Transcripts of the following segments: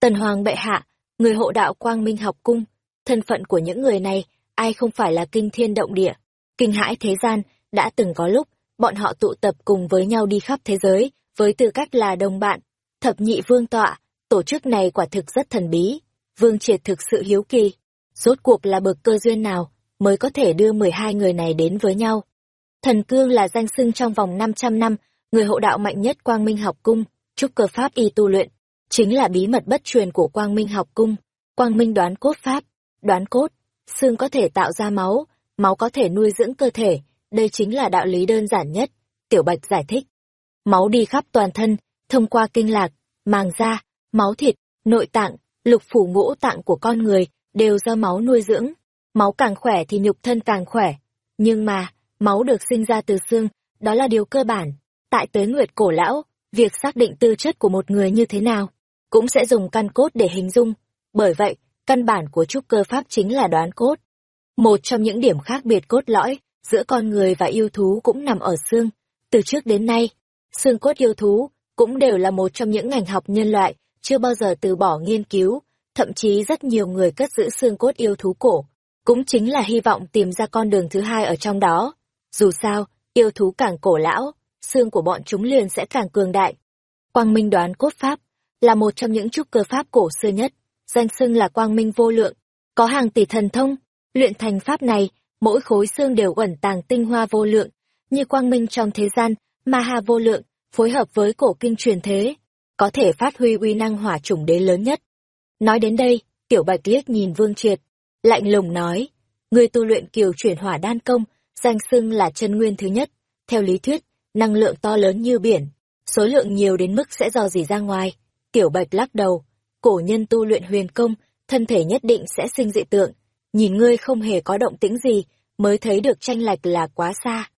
Tần Hoàng bệ hạ, người hộ đạo quang minh học cung, thân phận của những người này, ai không phải là kinh thiên động địa, kinh hãi thế gian, đã từng có lúc, bọn họ tụ tập cùng với nhau đi khắp thế giới, với tư cách là đồng bạn. Thập nhị vương tọa, tổ chức này quả thực rất thần bí. Vương triệt thực sự hiếu kỳ. Rốt cuộc là bậc cơ duyên nào mới có thể đưa 12 người này đến với nhau. Thần cương là danh xưng trong vòng 500 năm, người hộ đạo mạnh nhất Quang Minh học cung, trúc cơ pháp y tu luyện, chính là bí mật bất truyền của Quang Minh học cung. Quang Minh đoán cốt pháp, đoán cốt, xương có thể tạo ra máu, máu có thể nuôi dưỡng cơ thể, đây chính là đạo lý đơn giản nhất. Tiểu Bạch giải thích. Máu đi khắp toàn thân, thông qua kinh lạc, màng da, máu thịt, nội tạng, lục phủ ngũ tạng của con người đều do máu nuôi dưỡng. Máu càng khỏe thì nhục thân càng khỏe. Nhưng mà, máu được sinh ra từ xương, đó là điều cơ bản. Tại tới nguyệt cổ lão, việc xác định tư chất của một người như thế nào, cũng sẽ dùng căn cốt để hình dung. Bởi vậy, căn bản của trúc cơ pháp chính là đoán cốt. Một trong những điểm khác biệt cốt lõi giữa con người và yêu thú cũng nằm ở xương. Từ trước đến nay, xương cốt yêu thú cũng đều là một trong những ngành học nhân loại chưa bao giờ từ bỏ nghiên cứu, thậm chí rất nhiều người cất giữ xương cốt yêu thú cổ, cũng chính là hy vọng tìm ra con đường thứ hai ở trong đó. Dù sao, yêu thú càng cổ lão, xương của bọn chúng liền sẽ càng cường đại. Quang Minh đoán cốt pháp là một trong những trúc cơ pháp cổ xưa nhất, danh xưng là Quang Minh vô lượng, có hàng tỷ thần thông, luyện thành pháp này, mỗi khối xương đều ẩn tàng tinh hoa vô lượng, như Quang Minh trong thế gian, Ma Ha vô lượng, phối hợp với cổ kinh truyền thế, có thể phát huy uy năng hỏa chủng đế lớn nhất. Nói đến đây, Tiểu Bạch liếc nhìn Vương Triệt, lạnh lùng nói, người tu luyện kiều chuyển hỏa đan công, danh xưng là chân nguyên thứ nhất. Theo lý thuyết, năng lượng to lớn như biển, số lượng nhiều đến mức sẽ dò dỉ ra ngoài. Tiểu Bạch lắc đầu, cổ nhân tu luyện huyền công, thân thể nhất định sẽ sinh dị tượng. Nhìn ngươi không hề có động tĩnh gì, mới thấy được tranh lệch là quá xa.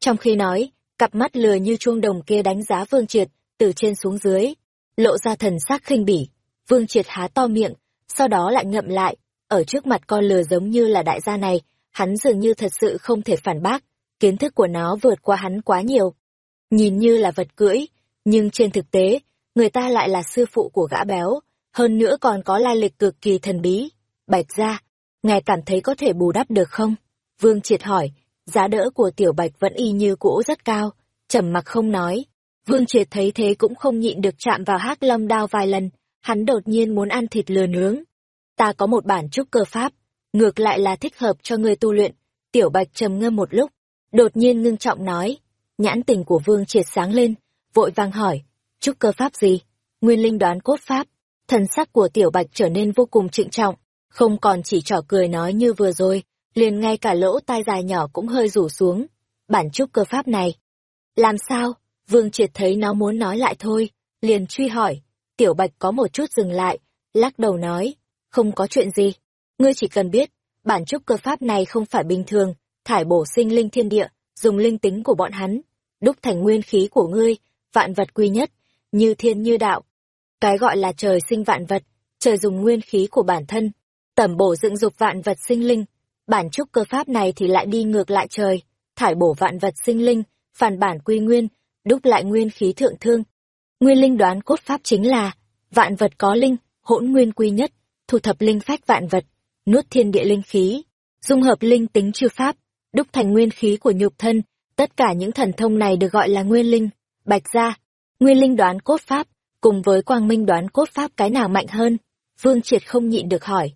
Trong khi nói, cặp mắt lừa như chuông đồng kia đánh giá Vương Triệt, từ trên xuống dưới, lộ ra thần sắc khinh bỉ. Vương Triệt há to miệng, sau đó lại ngậm lại, ở trước mặt con lừa giống như là đại gia này, hắn dường như thật sự không thể phản bác, kiến thức của nó vượt qua hắn quá nhiều. Nhìn như là vật cưỡi, nhưng trên thực tế, người ta lại là sư phụ của gã béo, hơn nữa còn có lai lịch cực kỳ thần bí. Bạch ra, ngài cảm thấy có thể bù đắp được không? Vương Triệt hỏi, giá đỡ của tiểu bạch vẫn y như cũ rất cao, trầm mặc không nói. Vương Triệt thấy thế cũng không nhịn được chạm vào hắc lâm đao vài lần, hắn đột nhiên muốn ăn thịt lừa nướng. Ta có một bản trúc cơ pháp, ngược lại là thích hợp cho người tu luyện. Tiểu bạch trầm ngâm một lúc, đột nhiên ngưng trọng nói. Nhãn tình của Vương Triệt sáng lên, vội vàng hỏi, trúc cơ pháp gì? Nguyên linh đoán cốt pháp. Thần sắc của tiểu bạch trở nên vô cùng trịnh trọng, không còn chỉ trỏ cười nói như vừa rồi, liền ngay cả lỗ tai dài nhỏ cũng hơi rủ xuống. Bản trúc cơ pháp này. Làm sao? Vương Triệt thấy nó muốn nói lại thôi, liền truy hỏi. Tiểu Bạch có một chút dừng lại, lắc đầu nói, không có chuyện gì. Ngươi chỉ cần biết, bản trúc cơ pháp này không phải bình thường, thải bổ sinh linh thiên địa, dùng linh tính của bọn hắn, đúc thành nguyên khí của ngươi, vạn vật quy nhất, như thiên như đạo. Cái gọi là trời sinh vạn vật, trời dùng nguyên khí của bản thân, tẩm bổ dựng dục vạn vật sinh linh, bản trúc cơ pháp này thì lại đi ngược lại trời, thải bổ vạn vật sinh linh, phản bản quy nguyên, đúc lại nguyên khí thượng thương. Nguyên linh đoán cốt pháp chính là, vạn vật có linh, hỗn nguyên quy nhất, thu thập linh phách vạn vật, nuốt thiên địa linh khí, dung hợp linh tính chư pháp, đúc thành nguyên khí của nhục thân, tất cả những thần thông này được gọi là nguyên linh, bạch gia, nguyên linh đoán cốt pháp, cùng với quang minh đoán cốt pháp cái nào mạnh hơn? Vương Triệt không nhịn được hỏi.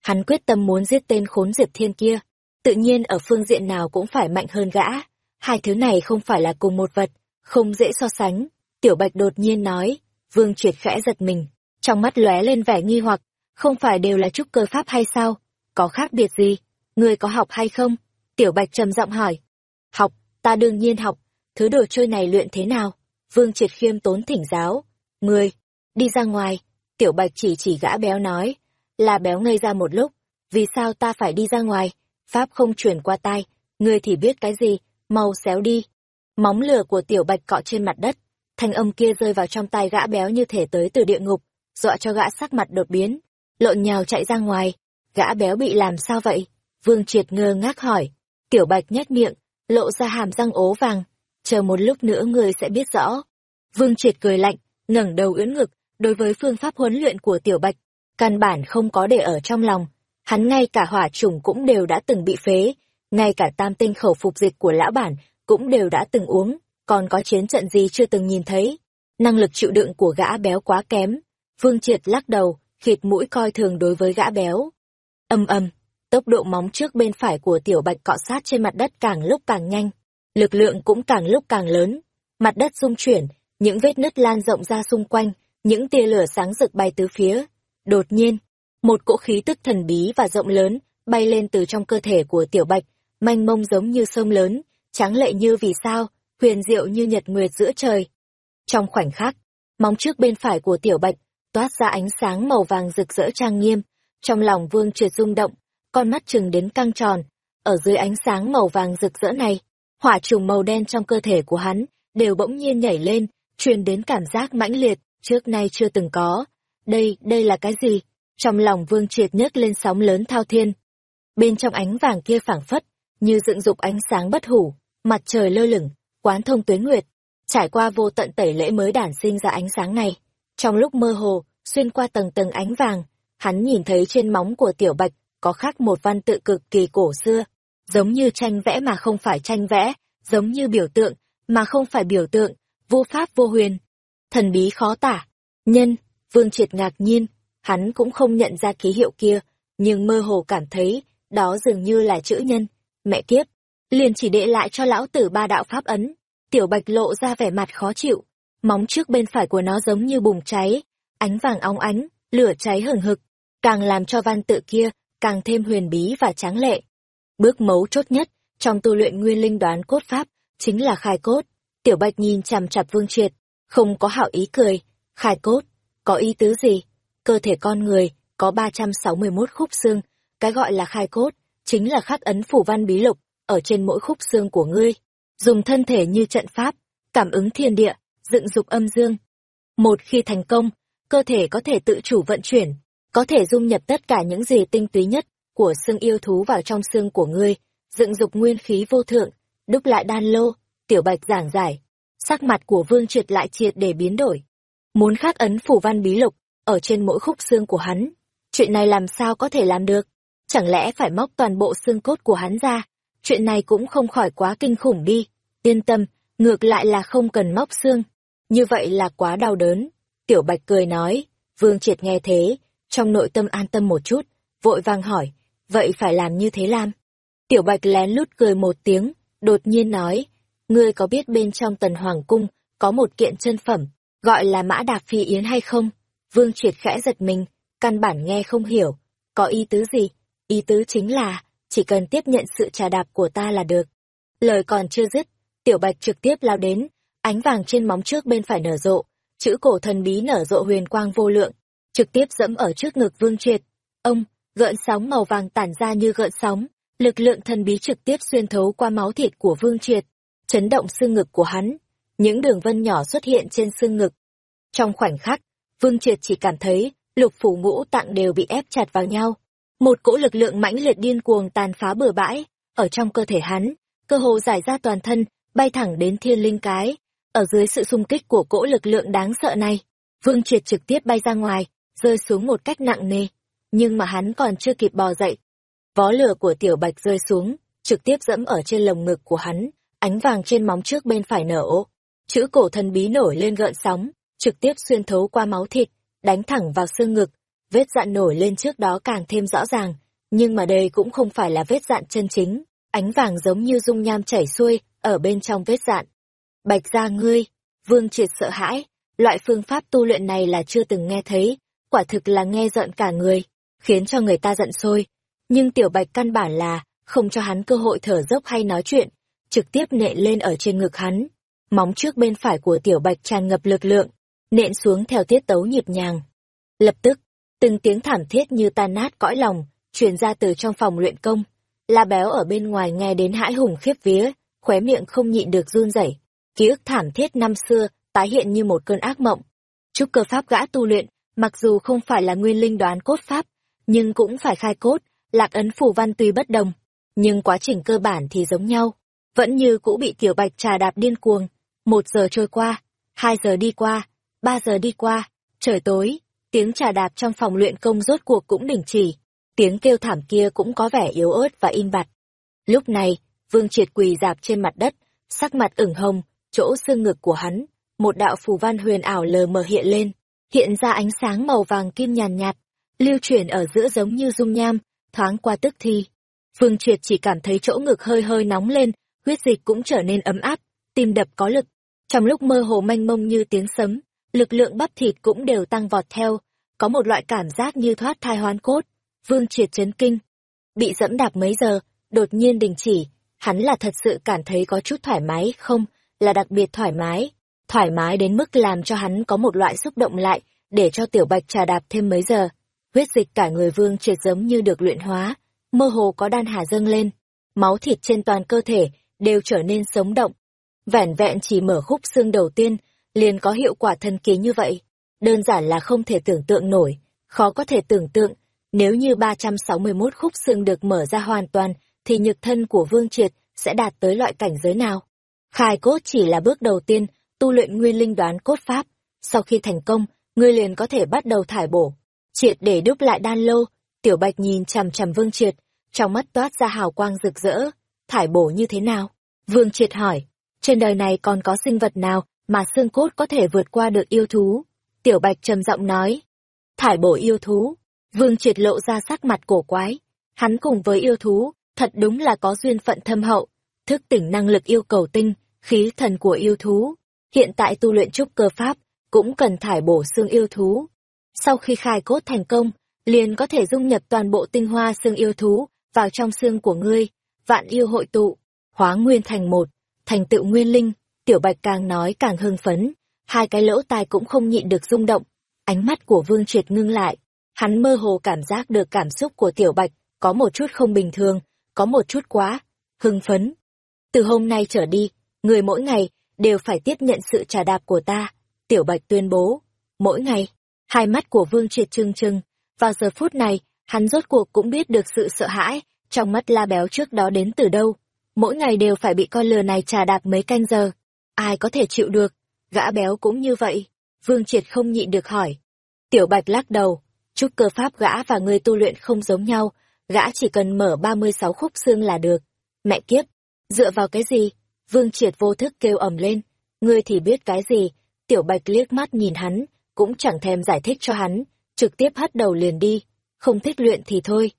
Hắn quyết tâm muốn giết tên khốn Diệp Thiên kia, tự nhiên ở phương diện nào cũng phải mạnh hơn gã. Hai thứ này không phải là cùng một vật, không dễ so sánh. Tiểu Bạch đột nhiên nói, Vương Triệt khẽ giật mình, trong mắt lóe lên vẻ nghi hoặc, không phải đều là trúc cơ pháp hay sao? Có khác biệt gì? Ngươi có học hay không? Tiểu Bạch trầm giọng hỏi. Học, ta đương nhiên học, thứ đồ chơi này luyện thế nào? Vương Triệt khiêm tốn thỉnh giáo. Ngươi, đi ra ngoài. Tiểu Bạch chỉ chỉ gã béo nói, là béo ngây ra một lúc, vì sao ta phải đi ra ngoài? Pháp không chuyển qua tai, ngươi thì biết cái gì, mau xéo đi. Móng lửa của tiểu bạch cọ trên mặt đất, thanh âm kia rơi vào trong tay gã béo như thể tới từ địa ngục, dọa cho gã sắc mặt đột biến, lộn nhào chạy ra ngoài. Gã béo bị làm sao vậy? Vương Triệt ngơ ngác hỏi. Tiểu bạch nhếch miệng, lộ ra hàm răng ố vàng. Chờ một lúc nữa ngươi sẽ biết rõ. Vương Triệt cười lạnh, ngẩng đầu ưỡn ngực, đối với phương pháp huấn luyện của Tiểu Bạch, căn bản không có để ở trong lòng. Hắn ngay cả hỏa trùng cũng đều đã từng bị phế, ngay cả tam tinh khẩu phục dịch của lão bản cũng đều đã từng uống, còn có chiến trận gì chưa từng nhìn thấy. Năng lực chịu đựng của gã béo quá kém. Vương Triệt lắc đầu, khịt mũi coi thường đối với gã béo. Âm âm, tốc độ móng trước bên phải của tiểu bạch cọ sát trên mặt đất càng lúc càng nhanh, lực lượng cũng càng lúc càng lớn. Mặt đất rung chuyển, những vết nứt lan rộng ra xung quanh, những tia lửa sáng rực bay tứ phía. Đột nhiên, một cỗ khí tức thần bí và rộng lớn bay lên từ trong cơ thể của tiểu bạch, manh mông giống như sông lớn, tráng lệ như vì sao, huyền diệu như nhật nguyệt giữa trời. Trong khoảnh khắc, móng trước bên phải của tiểu bạch toát ra ánh sáng màu vàng rực rỡ trang nghiêm, trong lòng vương triệt rung động, con mắt chừng đến căng tròn, ở dưới ánh sáng màu vàng rực rỡ này, hỏa trùng màu đen trong cơ thể của hắn đều bỗng nhiên nhảy lên, truyền đến cảm giác mãnh liệt, trước nay chưa từng có. Đây, đây là cái gì? Trong lòng vương triệt nhấc lên sóng lớn thao thiên. Bên trong ánh vàng kia phảng phất, như dựng dục ánh sáng bất hủ, mặt trời lơ lửng, quán thông tuyến nguyệt, trải qua vô tận tẩy lễ mới đản sinh ra ánh sáng này. Trong lúc mơ hồ, xuyên qua tầng tầng ánh vàng, hắn nhìn thấy trên móng của tiểu bạch có khắc một văn tự cực kỳ cổ xưa, giống như tranh vẽ mà không phải tranh vẽ, giống như biểu tượng mà không phải biểu tượng, vô pháp vô huyền. Thần bí khó tả. Nhân, Vương Triệt ngạc nhiên, hắn cũng không nhận ra ký hiệu kia, nhưng mơ hồ cảm thấy đó dường như là chữ nhân. Mẹ kiếp, liền chỉ đệ lại cho lão tử ba đạo pháp ấn. Tiểu Bạch lộ ra vẻ mặt khó chịu, móng trước bên phải của nó giống như bùng cháy, ánh vàng óng ánh, lửa cháy hừng hực, càng làm cho văn tự kia càng thêm huyền bí và tráng lệ. Bước mấu chốt nhất trong tu luyện nguyên linh đoán cốt pháp chính là khai cốt. Tiểu Bạch nhìn chằm chặp Vương Triệt, không có hảo ý cười, khai cốt, có ý tứ gì? Cơ thể con người có 361 khúc xương, cái gọi là khai cốt chính là khắc ấn phủ văn bí lục ở trên mỗi khúc xương của ngươi, dùng thân thể như trận pháp, cảm ứng thiên địa, dựng dục âm dương. Một khi thành công, cơ thể có thể tự chủ vận chuyển, có thể dung nhập tất cả những gì tinh túy nhất của xương yêu thú vào trong xương của ngươi, dựng dục nguyên khí vô thượng, đúc lại đan lô, tiểu bạch giảng giải. Sắc mặt của vương triệt lại triệt để biến đổi. Muốn khắc ấn phủ văn bí lục, ở trên mỗi khúc xương của hắn. Chuyện này làm sao có thể làm được? Chẳng lẽ phải móc toàn bộ xương cốt của hắn ra? Chuyện này cũng không khỏi quá kinh khủng đi. Yên tâm, ngược lại là không cần móc xương. Như vậy là quá đau đớn. Tiểu Bạch cười nói, Vương Triệt nghe thế, trong nội tâm an tâm một chút, vội vàng hỏi, vậy phải làm như thế làm? Tiểu Bạch lén lút cười một tiếng, đột nhiên nói, ngươi có biết bên trong tần hoàng cung có một kiện chân phẩm, gọi là mã đạp phi yến hay không? Vương Triệt khẽ giật mình, căn bản nghe không hiểu, có ý tứ gì? Ý tứ chính là, chỉ cần tiếp nhận sự trà đạp của ta là được. Lời còn chưa dứt, Tiểu Bạch trực tiếp lao đến, ánh vàng trên móng trước bên phải nở rộ, chữ cổ thần bí nở rộ huyền quang vô lượng, trực tiếp dẫm ở trước ngực Vương Triệt. Ông, gợn sóng màu vàng tản ra như gợn sóng, lực lượng thần bí trực tiếp xuyên thấu qua máu thịt của Vương Triệt, chấn động xương ngực của hắn. Những đường vân nhỏ xuất hiện trên xương ngực. Trong khoảnh khắc, Vương Triệt chỉ cảm thấy lục phủ ngũ tạng đều bị ép chặt vào nhau. Một cỗ lực lượng mãnh liệt điên cuồng tàn phá bừa bãi, ở trong cơ thể hắn, cơ hồ giải ra toàn thân, bay thẳng đến thiên linh cái. Ở dưới sự xung kích của cỗ lực lượng đáng sợ này, Vương Triệt trực tiếp bay ra ngoài, rơi xuống một cách nặng nề. Nhưng mà hắn còn chưa kịp bò dậy. Vó lửa của tiểu bạch rơi xuống, trực tiếp dẫm ở trên lồng ngực của hắn, ánh vàng trên móng trước bên phải nở Chữ cổ thần bí nổi lên gợn sóng, trực tiếp xuyên thấu qua máu thịt, đánh thẳng vào xương ngực. Vết dạn nổi lên trước đó càng thêm rõ ràng, nhưng mà đây cũng không phải là vết dạn chân chính. Ánh vàng giống như dung nham chảy xuôi, ở bên trong vết dạn. Bạch ra ngươi, vương triệt sợ hãi, loại phương pháp tu luyện này là chưa từng nghe thấy, quả thực là nghe giận cả người, khiến cho người ta giận sôi. Nhưng tiểu bạch căn bản là, không cho hắn cơ hội thở dốc hay nói chuyện, trực tiếp nện lên ở trên ngực hắn. Móng trước bên phải của tiểu bạch tràn ngập lực lượng, nện xuống theo tiết tấu nhịp nhàng. Lập tức, từng tiếng thảm thiết như tan nát cõi lòng, truyền ra từ trong phòng luyện công. La béo ở bên ngoài nghe đến hãi hùng khiếp vía, khóe miệng không nhịn được run rẩy. Ký ức thảm thiết năm xưa, tái hiện như một cơn ác mộng. Trúc cơ pháp gã tu luyện, mặc dù không phải là nguyên linh đoán cốt pháp, nhưng cũng phải khai cốt, lạc ấn phủ văn tuy bất đồng, nhưng quá trình cơ bản thì giống nhau. Vẫn như cũ bị tiểu bạch trà đạp điên cuồng. Một giờ trôi qua, hai giờ đi qua, ba giờ đi qua, Trời tối, tiếng trà đạp trong phòng luyện công rốt cuộc cũng đình chỉ, tiếng kêu thảm kia cũng có vẻ yếu ớt và im bặt. Lúc này, Vương Triệt quỳ dạp trên mặt đất, sắc mặt ửng hồng, chỗ xương ngực của hắn, một đạo phù văn huyền ảo lờ mờ hiện lên, hiện ra ánh sáng màu vàng kim nhàn nhạt, lưu chuyển ở giữa giống như dung nham, thoáng qua tức thi. phương Triệt chỉ cảm thấy chỗ ngực hơi hơi nóng lên, huyết dịch cũng trở nên ấm áp, tim đập có lực. Trong lúc mơ hồ manh mông như tiếng sấm, lực lượng bắp thịt cũng đều tăng vọt theo, có một loại cảm giác như thoát thai hoán cốt. Vương Triệt chấn kinh. Bị dẫm đạp mấy giờ, đột nhiên đình chỉ, hắn là thật sự cảm thấy có chút thoải mái không, là đặc biệt thoải mái. Thoải mái đến mức làm cho hắn có một loại xúc động lại, để cho tiểu bạch trà đạp thêm mấy giờ. Huyết dịch cả người vương triệt giống như được luyện hóa, mơ hồ có đan hà dâng lên. Máu thịt trên toàn cơ thể đều trở nên sống động. Vẻn vẹn chỉ mở khúc xương đầu tiên, liền có hiệu quả thần kỳ như vậy. Đơn giản là không thể tưởng tượng nổi, khó có thể tưởng tượng, nếu như 361 khúc xương được mở ra hoàn toàn, thì nhược thân của Vương Triệt sẽ đạt tới loại cảnh giới nào? Khai cốt chỉ là bước đầu tiên, tu luyện nguyên linh đoán cốt pháp. Sau khi thành công, ngươi liền có thể bắt đầu thải bổ. Triệt để đúc lại đan lô, tiểu bạch nhìn chằm chằm Vương Triệt, trong mắt toát ra hào quang rực rỡ. Thải bổ như thế nào? Vương Triệt hỏi, trên đời này còn có sinh vật nào mà xương cốt có thể vượt qua được yêu thú? Tiểu bạch trầm giọng nói, thải bổ yêu thú. Vương Triệt lộ ra sắc mặt cổ quái. Hắn cùng với yêu thú, thật đúng là có duyên phận thâm hậu, thức tỉnh năng lực yêu cầu tinh, khí thần của yêu thú. Hiện tại tu luyện trúc cơ pháp, cũng cần thải bổ xương yêu thú. Sau khi khai cốt thành công, liền có thể dung nhập toàn bộ tinh hoa xương yêu thú vào trong xương của ngươi, vạn yêu hội tụ, hóa nguyên thành một, thành tựu nguyên linh, tiểu bạch càng nói càng hưng phấn, hai cái lỗ tai cũng không nhịn được rung động, ánh mắt của vương triệt ngưng lại, hắn mơ hồ cảm giác được cảm xúc của tiểu bạch, có một chút không bình thường, có một chút quá, hưng phấn. Từ hôm nay trở đi, người mỗi ngày đều phải tiếp nhận sự trà đạp của ta, Tiểu Bạch tuyên bố. Mỗi ngày, hai mắt của Vương Triệt trưng trưng, vào giờ phút này, hắn rốt cuộc cũng biết được sự sợ hãi, trong mắt la béo trước đó đến từ đâu. Mỗi ngày đều phải bị con lừa này trà đạp mấy canh giờ. Ai có thể chịu được, gã béo cũng như vậy. Vương Triệt không nhịn được hỏi. Tiểu Bạch lắc đầu, chúc cơ pháp gã và người tu luyện không giống nhau, gã chỉ cần mở 36 khúc xương là được. Mẹ kiếp, dựa vào cái gì? Vương Triệt vô thức kêu ầm lên. Ngươi thì biết cái gì? Tiểu Bạch liếc mắt nhìn hắn, cũng chẳng thèm giải thích cho hắn, trực tiếp hất đầu liền đi. Không thích luyện thì thôi.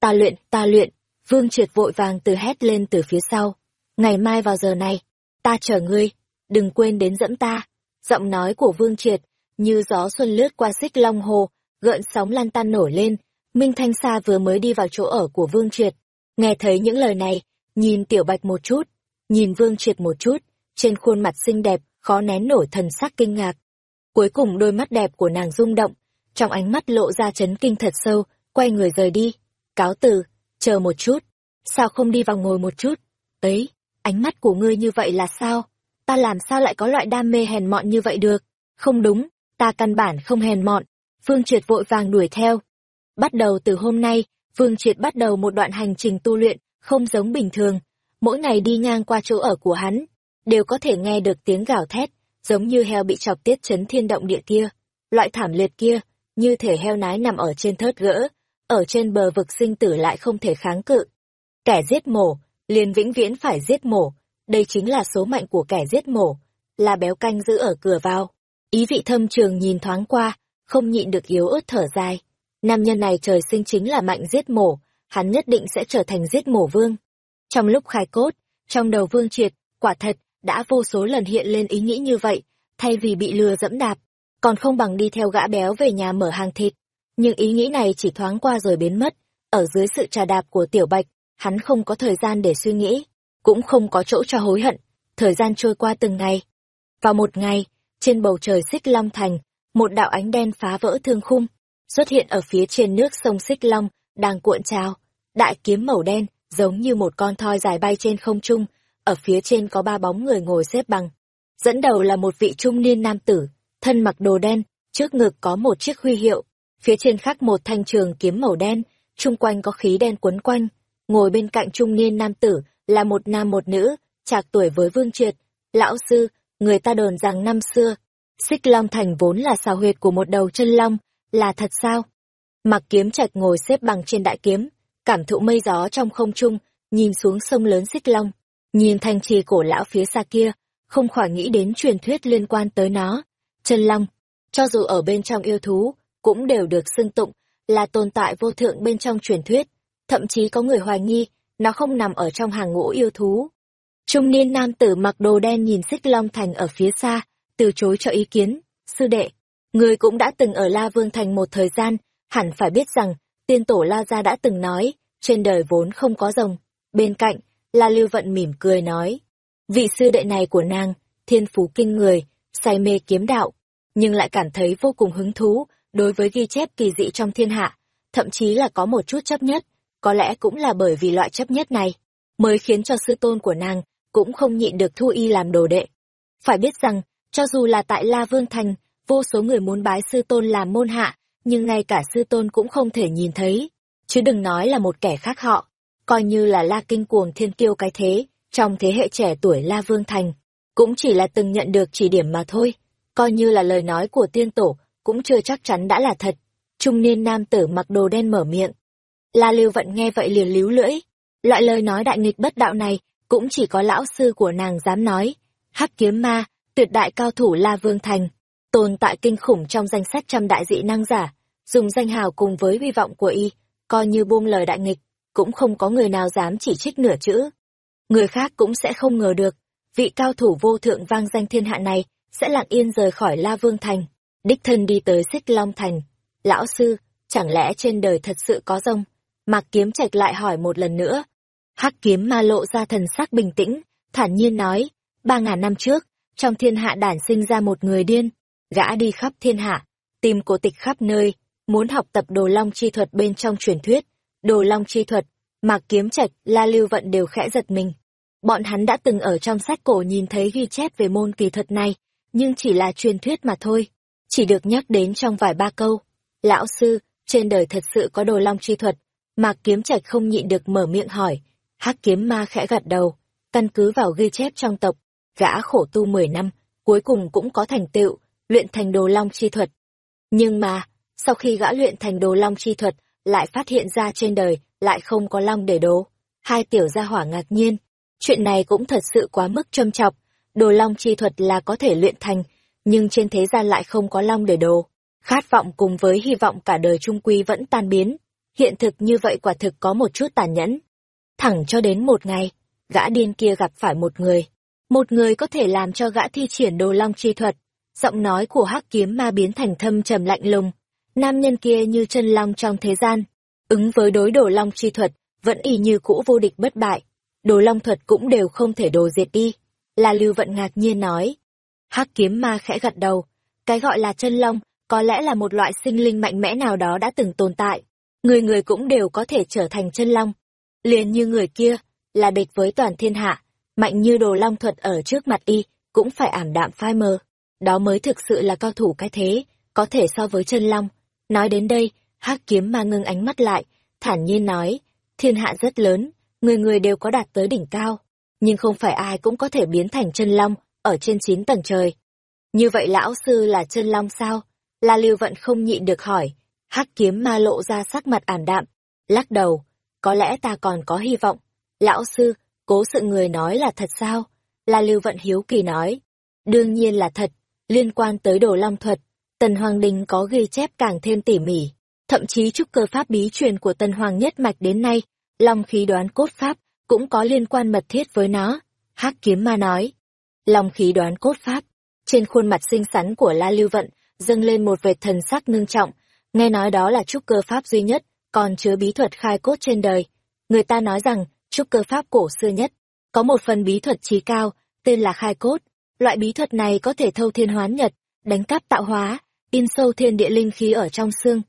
Ta luyện, ta luyện. Vương Triệt vội vàng từ hét lên từ phía sau. Ngày mai vào giờ này, ta chờ ngươi, đừng quên đến dẫm ta. Giọng nói của Vương Triệt, như gió xuân lướt qua xích long hồ, gợn sóng lan tan nổi lên, Minh Thanh Sa vừa mới đi vào chỗ ở của Vương Triệt. Nghe thấy những lời này, nhìn Tiểu Bạch một chút, nhìn Vương Triệt một chút, trên khuôn mặt xinh đẹp, khó nén nổi thần sắc kinh ngạc. Cuối cùng đôi mắt đẹp của nàng rung động, trong ánh mắt lộ ra chấn kinh thật sâu, quay người rời đi. Cáo từ, chờ một chút, sao không đi vào ngồi một chút? Ấy, ánh mắt của ngươi như vậy là sao? Ta làm sao lại có loại đam mê hèn mọn như vậy được? Không đúng, ta căn bản không hèn mọn. Phương Triệt vội vàng đuổi theo, Bắt đầu từ hôm nay, Phương Triệt bắt đầu một đoạn hành trình tu luyện, không giống bình thường. Mỗi ngày đi ngang qua chỗ ở của hắn, đều có thể nghe được tiếng gào thét, giống như heo bị chọc tiết chấn thiên động địa kia. Loại thảm liệt kia, như thể heo nái nằm ở trên thớt gỡ, ở trên bờ vực sinh tử lại không thể kháng cự. Kẻ giết mổ, liền vĩnh viễn phải giết mổ, đây chính là số mệnh của kẻ giết mổ, là béo canh giữ ở cửa vào. Ý vị thâm trường nhìn thoáng qua, không nhịn được yếu ớt thở dài. Nam nhân này trời sinh chính là mạnh giết mổ, hắn nhất định sẽ trở thành giết mổ vương. Trong lúc khai cốt, trong đầu vương triệt, quả thật, đã vô số lần hiện lên ý nghĩ như vậy, thay vì bị lừa dẫm đạp, còn không bằng đi theo gã béo về nhà mở hàng thịt. Nhưng ý nghĩ này chỉ thoáng qua rồi biến mất, ở dưới sự trà đạp của tiểu bạch, hắn không có thời gian để suy nghĩ, cũng không có chỗ cho hối hận, thời gian trôi qua từng ngày. Vào một ngày, trên bầu trời xích long thành, một đạo ánh đen phá vỡ thương khung, xuất hiện ở phía trên nước sông Xích Long, đang cuộn trào. Đại kiếm màu đen, giống như một con thoi dài bay trên không trung, ở phía trên có ba bóng người ngồi xếp bằng. Dẫn đầu là một vị trung niên nam tử, thân mặc đồ đen, trước ngực có một chiếc huy hiệu, phía trên khắc một thanh trường kiếm màu đen, chung quanh có khí đen quấn quanh. Ngồi bên cạnh trung niên nam tử là một nam một nữ, trạc tuổi với Vương Triệt. Lão sư, người ta đồn rằng năm xưa, Xích Long Thành vốn là xào huyệt của một đầu chân long, là thật sao? Mặc kiếm trạch ngồi xếp bằng trên đại kiếm, cảm thụ mây gió trong không trung, nhìn xuống sông lớn Xích Long, nhìn thanh trì cổ lão phía xa kia, không khỏi nghĩ đến truyền thuyết liên quan tới nó. Chân Long, cho dù ở bên trong yêu thú, cũng đều được xưng tụng là tồn tại vô thượng bên trong truyền thuyết, thậm chí có người hoài nghi nó không nằm ở trong hàng ngũ yêu thú. Trung niên nam tử mặc đồ đen nhìn xích long thành ở phía xa, từ chối cho ý kiến, sư đệ, người cũng đã từng ở La Vương Thành một thời gian, hẳn phải biết rằng, tiên tổ La Gia đã từng nói, trên đời vốn không có rồng. Bên cạnh, La Lưu Vận mỉm cười nói, vị sư đệ này của nàng, thiên phú kinh người, say mê kiếm đạo, nhưng lại cảm thấy vô cùng hứng thú đối với ghi chép kỳ dị trong thiên hạ, thậm chí là có một chút chấp nhất, có lẽ cũng là bởi vì loại chấp nhất này, mới khiến cho sư tôn của nàng cũng không nhịn được thu y làm đồ đệ. Phải biết rằng, cho dù là tại La Vương Thành, vô số người muốn bái sư tôn làm môn hạ, nhưng ngay cả sư tôn cũng không thể nhìn thấy, chứ đừng nói là một kẻ khác họ, coi như là La Kinh cuồng thiên kiêu cái thế, trong thế hệ trẻ tuổi La Vương Thành, cũng chỉ là từng nhận được chỉ điểm mà thôi, coi như là lời nói của tiên tổ, cũng chưa chắc chắn đã là thật. Trung niên nam tử mặc đồ đen mở miệng. La Lưu Vận nghe vậy liền líu lưỡi, loại lời nói đại nghịch bất đạo này, cũng chỉ có lão sư của nàng dám nói. Hắc kiếm ma, tuyệt đại cao thủ La Vương Thành, tồn tại kinh khủng trong danh sách trăm đại dị năng giả, dùng danh hào cùng với hy vọng của y, coi như buông lời đại nghịch, cũng không có người nào dám chỉ trích nửa chữ. Người khác cũng sẽ không ngờ được, vị cao thủ vô thượng vang danh thiên hạ này sẽ lặng yên rời khỏi La Vương Thành, đích thân đi tới Xích Long Thành. Lão sư, chẳng lẽ trên đời thật sự có rông? Mạc Kiếm Trạch lại hỏi một lần nữa. Hắc kiếm ma lộ ra thần sắc bình tĩnh, thản nhiên nói, ba ngàn năm trước, trong thiên hạ đản sinh ra một người điên, gã đi khắp thiên hạ, tìm cổ tịch khắp nơi, muốn học tập đồ long chi thuật bên trong truyền thuyết. Đồ long chi thuật, Mạc Kiếm Trạch, La Lưu Vận đều khẽ giật mình. Bọn hắn đã từng ở trong sách cổ nhìn thấy ghi chép về môn kỳ thuật này, nhưng chỉ là truyền thuyết mà thôi, chỉ được nhắc đến trong vài ba câu. Lão sư, trên đời thật sự có đồ long chi thuật, Mạc Kiếm Trạch không nhịn được mở miệng hỏi, Hắc kiếm ma khẽ gật đầu, căn cứ vào ghi chép trong tộc, gã khổ tu 10 năm, cuối cùng cũng có thành tựu, luyện thành đồ long chi thuật. Nhưng mà, sau khi gã luyện thành đồ long chi thuật, lại phát hiện ra trên đời lại không có long để đố. Hai tiểu gia hỏa ngạc nhiên, chuyện này cũng thật sự quá mức châm chọc, đồ long chi thuật là có thể luyện thành, nhưng trên thế gian lại không có long để đồ. Khát vọng cùng với hy vọng cả đời trung quy vẫn tan biến. Hiện thực như vậy quả thực có một chút tàn nhẫn. Thẳng cho đến một ngày, gã điên kia gặp phải một người. Một người có thể làm cho gã thi triển đồ long chi thuật. Giọng nói của hắc kiếm ma biến thành thâm trầm lạnh lùng. Nam nhân kia như chân long trong thế gian. Ứng với đối đồ long chi thuật, vẫn y như cũ vô địch bất bại. Đồ long thuật cũng đều không thể đồ diệt đi. La Lưu Vận ngạc nhiên nói. Hắc kiếm ma khẽ gật đầu. Cái gọi là chân long, có lẽ là một loại sinh linh mạnh mẽ nào đó đã từng tồn tại. Người người cũng đều có thể trở thành chân long. Liền như người kia, là địch với toàn thiên hạ, mạnh như đồ long thuật ở trước mặt y, cũng phải ảm đạm phai mờ. Đó mới thực sự là cao thủ cái thế, có thể so với chân long. Nói đến đây, hắc kiếm ma ngưng ánh mắt lại, thản nhiên nói, thiên hạ rất lớn, người người đều có đạt tới đỉnh cao, nhưng không phải ai cũng có thể biến thành chân long ở trên chín tầng trời. Như vậy lão sư là chân long sao? La Lưu Vận không nhịn được hỏi, hắc kiếm ma lộ ra sắc mặt ảm đạm, lắc đầu, có lẽ ta còn có hy vọng. Lão sư, cố sự người nói là thật sao? La Lưu Vận hiếu kỳ nói, đương nhiên là thật, liên quan tới đồ long thuật, Tần Hoàng Đình có ghi chép càng thêm tỉ mỉ, thậm chí trúc cơ pháp bí truyền của Tần Hoàng nhất mạch đến nay, long khí đoán cốt pháp cũng có liên quan mật thiết với nó. Hắc kiếm ma nói, long khí đoán cốt pháp, trên khuôn mặt xinh xắn của La Lưu Vận dâng lên một vệt thần sắc ngưng trọng, nghe nói đó là trúc cơ pháp duy nhất, còn chứa bí thuật khai cốt trên đời. Người ta nói rằng, trúc cơ pháp cổ xưa nhất, có một phần bí thuật trí cao, tên là khai cốt. Loại bí thuật này có thể thâu thiên hoán nhật, đánh cắp tạo hóa, in sâu thiên địa linh khí ở trong xương,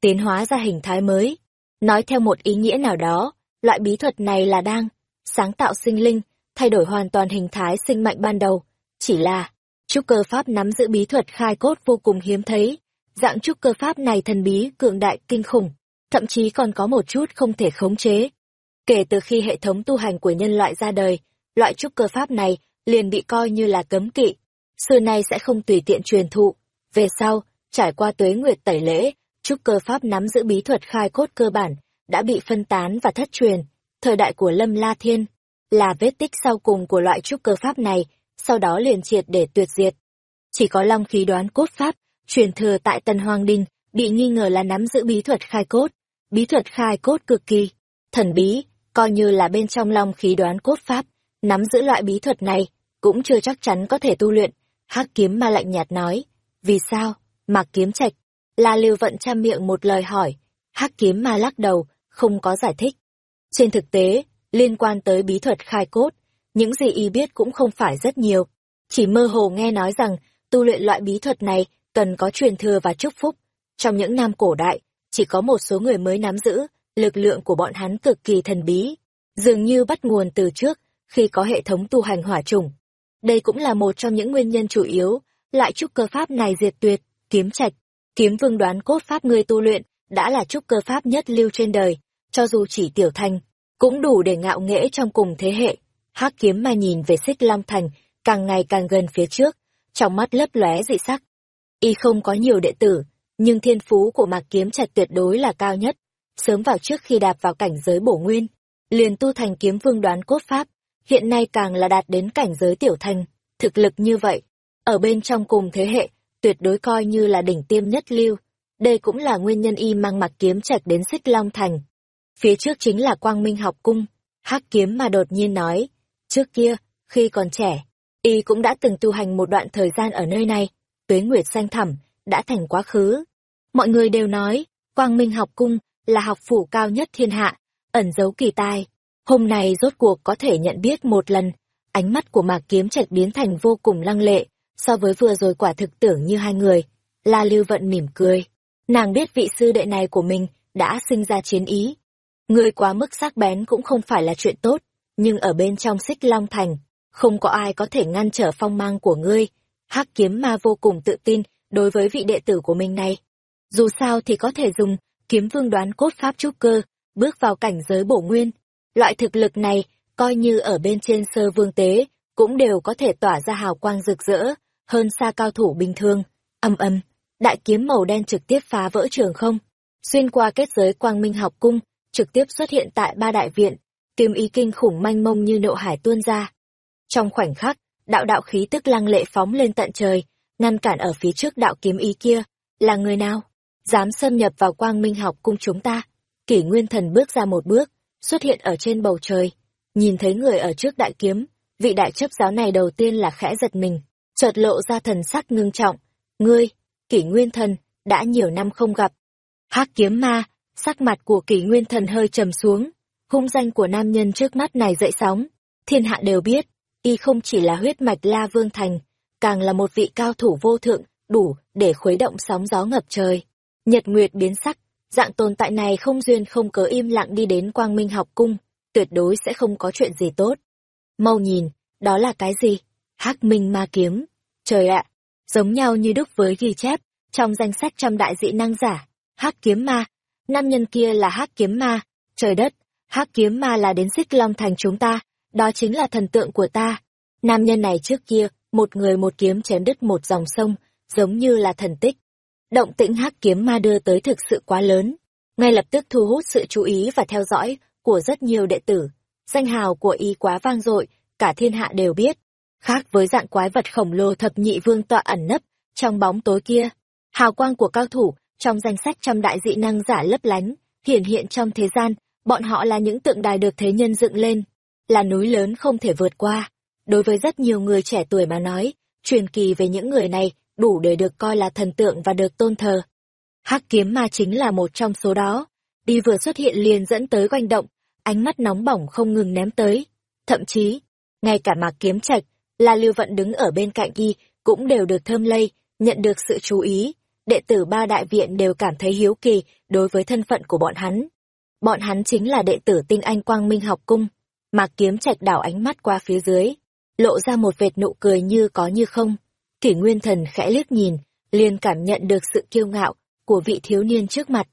tiến hóa ra hình thái mới. Nói theo một ý nghĩa nào đó, loại bí thuật này là đang sáng tạo sinh linh, thay đổi hoàn toàn hình thái sinh mạnh ban đầu. Chỉ là, trúc cơ pháp nắm giữ bí thuật khai cốt vô cùng hiếm thấy. Dạng trúc cơ pháp này thần bí, cường đại, kinh khủng, thậm chí còn có một chút không thể khống chế. Kể từ khi hệ thống tu hành của nhân loại ra đời, loại trúc cơ pháp này liền bị coi như là cấm kỵ. xưa nay sẽ không tùy tiện truyền thụ. Về sau, trải qua tuế nguyệt tẩy lễ, trúc cơ pháp nắm giữ bí thuật khai cốt cơ bản, đã bị phân tán và thất truyền. Thời đại của Lâm La Thiên là vết tích sau cùng của loại trúc cơ pháp này, sau đó liền triệt để tuyệt diệt. Chỉ có long khí đoán cốt pháp, truyền thừa tại tân Hoàng Đình, bị nghi ngờ là nắm giữ bí thuật khai cốt. Bí thuật khai cốt cực kỳ, thần bí, coi như là bên trong long khí đoán cốt pháp, nắm giữ loại bí thuật này, cũng chưa chắc chắn có thể tu luyện. hắc kiếm ma lạnh nhạt nói, vì sao, Mạc kiếm trạch, la lưu vận trăm miệng một lời hỏi, hắc kiếm ma lắc đầu, không có giải thích. Trên thực tế, liên quan tới bí thuật khai cốt, những gì y biết cũng không phải rất nhiều. Chỉ mơ hồ nghe nói rằng, tu luyện loại bí thuật này cần có truyền thừa và chúc phúc. Trong những năm cổ đại, chỉ có một số người mới nắm giữ, lực lượng của bọn hắn cực kỳ thần bí, dường như bắt nguồn từ trước, khi có hệ thống tu hành hỏa trùng. Đây cũng là một trong những nguyên nhân chủ yếu, lại trúc cơ pháp này diệt tuyệt, kiếm trạch, kiếm vương đoán cốt pháp ngươi tu luyện, đã là trúc cơ pháp nhất lưu trên đời, cho dù chỉ tiểu thành, cũng đủ để ngạo nghễ trong cùng thế hệ. hắc kiếm mà nhìn về xích long thành, càng ngày càng gần phía trước, trong mắt lấp lóe dị sắc. Y không có nhiều đệ tử, nhưng thiên phú của mạc kiếm trạch tuyệt đối là cao nhất. Sớm vào trước khi đạp vào cảnh giới bổ nguyên, liền tu thành kiếm vương đoán cốt pháp, hiện nay càng là đạt đến cảnh giới tiểu thành, thực lực như vậy, ở bên trong cùng thế hệ, tuyệt đối coi như là đỉnh tiêm nhất lưu. Đây cũng là nguyên nhân y mang mặc kiếm trạch đến xích long thành. Phía trước chính là quang minh học cung, hắc kiếm mà đột nhiên nói, trước kia, khi còn trẻ, y cũng đã từng tu hành một đoạn thời gian ở nơi này, tuế nguyệt xanh thẳm, đã thành quá khứ. Mọi người đều nói, quang minh học cung là học phủ cao nhất thiên hạ, ẩn giấu kỳ tài. Hôm nay rốt cuộc có thể nhận biết một lần, ánh mắt của mạc kiếm trạch biến thành vô cùng lăng lệ, so với vừa rồi quả thực tưởng như hai người. La Lưu Vận mỉm cười. Nàng biết vị sư đệ này của mình đã sinh ra chiến ý. Người quá mức sắc bén cũng không phải là chuyện tốt, nhưng ở bên trong xích long thành, không có ai có thể ngăn trở phong mang của ngươi. hắc kiếm ma vô cùng tự tin đối với vị đệ tử của mình này. Dù sao thì có thể dùng kiếm vương đoán cốt pháp trúc cơ, bước vào cảnh giới bổ nguyên. Loại thực lực này, coi như ở bên trên sơ vương tế, cũng đều có thể tỏa ra hào quang rực rỡ, hơn xa cao thủ bình thường. Âm âm, đại kiếm màu đen trực tiếp phá vỡ trường không, xuyên qua kết giới quang minh học cung, trực tiếp xuất hiện tại ba đại viện, kiếm ý kinh khủng manh mông như nộ hải tuôn ra. Trong khoảnh khắc, đạo đạo khí tức lăng lệ phóng lên tận trời, ngăn cản ở phía trước đạo kiếm ý kia, là người nào? Dám xâm nhập vào quang minh học cung chúng ta? Kỷ Nguyên Thần bước ra một bước, xuất hiện ở trên bầu trời, nhìn thấy người ở trước đại kiếm, vị đại chấp giáo này đầu tiên là khẽ giật mình, chợt lộ ra thần sắc ngưng trọng. Ngươi, kỷ nguyên thần, đã nhiều năm không gặp. hắc kiếm ma, sắc mặt của kỷ nguyên thần hơi trầm xuống, hung danh của nam nhân trước mắt này dậy sóng. Thiên hạ đều biết, y không chỉ là huyết mạch La Vương Thành, càng là một vị cao thủ vô thượng, đủ để khuấy động sóng gió ngập trời. Nhật Nguyệt biến sắc, dạng tồn tại này không duyên không cớ im lặng đi đến Quang Minh học cung, tuyệt đối sẽ không có chuyện gì tốt. Mau nhìn, đó là cái gì? Hắc minh ma kiếm. Trời ạ, giống nhau như đúc với ghi chép, trong danh sách trăm đại dị năng giả, hắc kiếm ma. Nam nhân kia là hắc kiếm ma, trời đất, hắc kiếm ma là đến xích long thành chúng ta, đó chính là thần tượng của ta. Nam nhân này trước kia, một người một kiếm chém đứt một dòng sông, giống như là thần tích. Động tĩnh hắc kiếm ma đưa tới thực sự quá lớn, ngay lập tức thu hút sự chú ý và theo dõi của rất nhiều đệ tử. Danh hào của y quá vang dội, cả thiên hạ đều biết. Khác với dạng quái vật khổng lồ thập nhị vương tọa ẩn nấp trong bóng tối kia, hào quang của cao thủ trong danh sách trăm đại dị năng giả lấp lánh, hiển hiện trong thế gian, bọn họ là những tượng đài được thế nhân dựng lên, là núi lớn không thể vượt qua. Đối với rất nhiều người trẻ tuổi mà nói, truyền kỳ về những người này đủ để được coi là thần tượng và được tôn thờ. Hắc kiếm ma chính là một trong số đó, đi vừa xuất hiện liền dẫn tới quanh động, ánh mắt nóng bỏng không ngừng ném tới. Thậm chí, ngay cả mạc kiếm trạch, là lưu vận đứng ở bên cạnh y, cũng đều được thơm lây, nhận được sự chú ý. Đệ tử ba đại viện đều cảm thấy hiếu kỳ đối với thân phận của bọn hắn. Bọn hắn chính là đệ tử tinh anh quang minh học cung. Mạc kiếm trạch đảo ánh mắt qua phía dưới, lộ ra một vệt nụ cười như có như không. Kỷ nguyên thần khẽ liếc nhìn, liền cảm nhận được sự kiêu ngạo của vị thiếu niên trước mặt.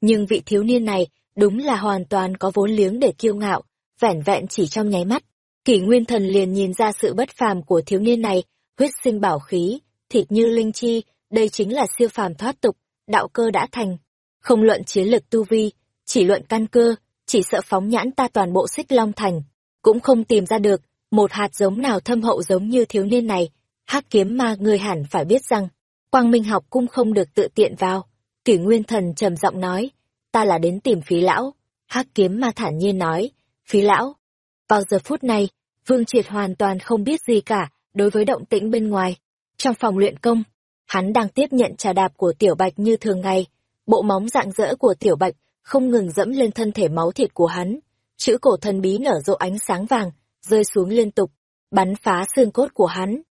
Nhưng vị thiếu niên này đúng là hoàn toàn có vốn liếng để kiêu ngạo, vẻn vẹn chỉ trong nháy mắt. Kỷ Nguyên Thần liền nhìn ra sự bất phàm của thiếu niên này, huyết sinh bảo khí, thịt như linh chi, đây chính là siêu phàm thoát tục, đạo cơ đã thành. Không luận chiến lực tu vi, chỉ luận căn cơ, chỉ sợ phóng nhãn ta toàn bộ xích long thành, cũng không tìm ra được một hạt giống nào thâm hậu giống như thiếu niên này. Hắc kiếm ma người hẳn phải biết rằng, quang minh học cung không được tự tiện vào. Kỷ nguyên thần trầm giọng nói, ta là đến tìm phí lão. Hắc kiếm ma thản nhiên nói, phí lão. Vào giờ phút này, Vương Triệt hoàn toàn không biết gì cả đối với động tĩnh bên ngoài. Trong phòng luyện công, hắn đang tiếp nhận trà đạp của Tiểu Bạch như thường ngày. Bộ móng dạng dỡ của Tiểu Bạch không ngừng dẫm lên thân thể máu thịt của hắn. Chữ cổ thần bí nở rộ ánh sáng vàng, rơi xuống liên tục, bắn phá xương cốt của hắn.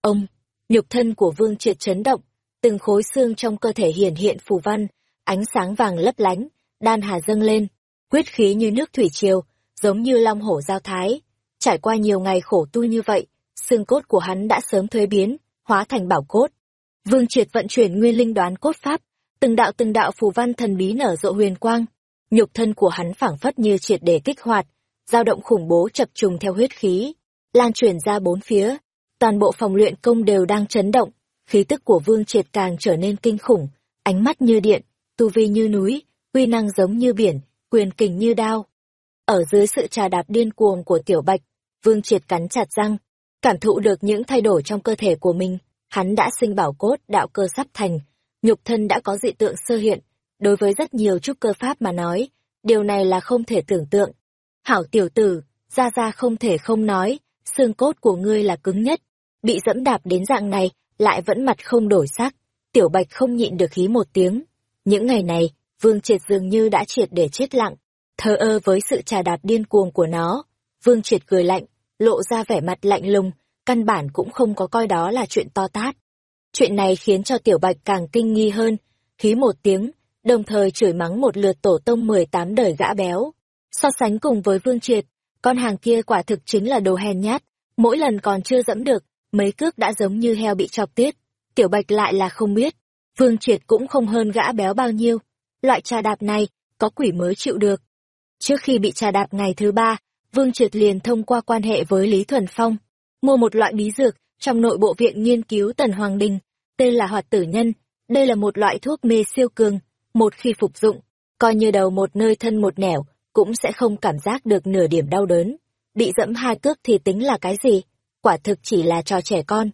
Ông, nhục thân của Vương Triệt chấn động, từng khối xương trong cơ thể hiển hiện phù văn, ánh sáng vàng lấp lánh, đan hà dâng lên, quyết khí như nước thủy triều, giống như long hổ giao thái. Trải qua nhiều ngày khổ tu như vậy, xương cốt của hắn đã sớm thuế biến, hóa thành bảo cốt. Vương Triệt vận chuyển nguyên linh đoán cốt pháp, từng đạo từng đạo phù văn thần bí nở rộ huyền quang, nhục thân của hắn phảng phất như triệt để kích hoạt, dao động khủng bố chập trùng theo huyết khí, lan truyền ra bốn phía. Toàn bộ phòng luyện công đều đang chấn động, khí tức của Vương Triệt càng trở nên kinh khủng, ánh mắt như điện, tu vi như núi, uy năng giống như biển, quyền kình như đao. Ở dưới sự trà đạp điên cuồng của Tiểu Bạch, Vương Triệt cắn chặt răng, cảm thụ được những thay đổi trong cơ thể của mình, hắn đã sinh bảo cốt, đạo cơ sắp thành, nhục thân đã có dị tượng sơ hiện, đối với rất nhiều trúc cơ pháp mà nói, điều này là không thể tưởng tượng. Hảo tiểu tử, ra ra không thể không nói, xương cốt của ngươi là cứng nhất, bị dẫm đạp đến dạng này, lại vẫn mặt không đổi sắc. Tiểu Bạch không nhịn được hí một tiếng. Những ngày này, Vương Triệt dường như đã triệt để chết lặng, thờ ơ với sự trà đạp điên cuồng của nó. Vương Triệt cười lạnh, lộ ra vẻ mặt lạnh lùng, căn bản cũng không có coi đó là chuyện to tát. Chuyện này khiến cho Tiểu Bạch càng kinh nghi hơn, hí một tiếng, đồng thời chửi mắng một lượt tổ tông 18 đời gã béo. So sánh cùng với Vương Triệt, con hàng kia quả thực chính là đồ hèn nhát, mỗi lần còn chưa dẫm được, mấy cước đã giống như heo bị chọc tiết. Tiểu Bạch lại là không biết, Vương Triệt cũng không hơn gã béo bao nhiêu. Loại trà đạp này, có quỷ mới chịu được. Trước khi bị trà đạp ngày thứ ba, Vương Triệt liền thông qua quan hệ với Lý Thuần Phong, mua một loại bí dược trong nội bộ viện nghiên cứu Tần Hoàng Đình, tên là hoạt tử nhân. Đây là một loại thuốc mê siêu cường, một khi phục dụng, coi như đầu một nơi thân một nẻo, cũng sẽ không cảm giác được nửa điểm đau đớn. Bị dẫm hai cước thì tính là cái gì? Quả thực chỉ là trò trẻ con.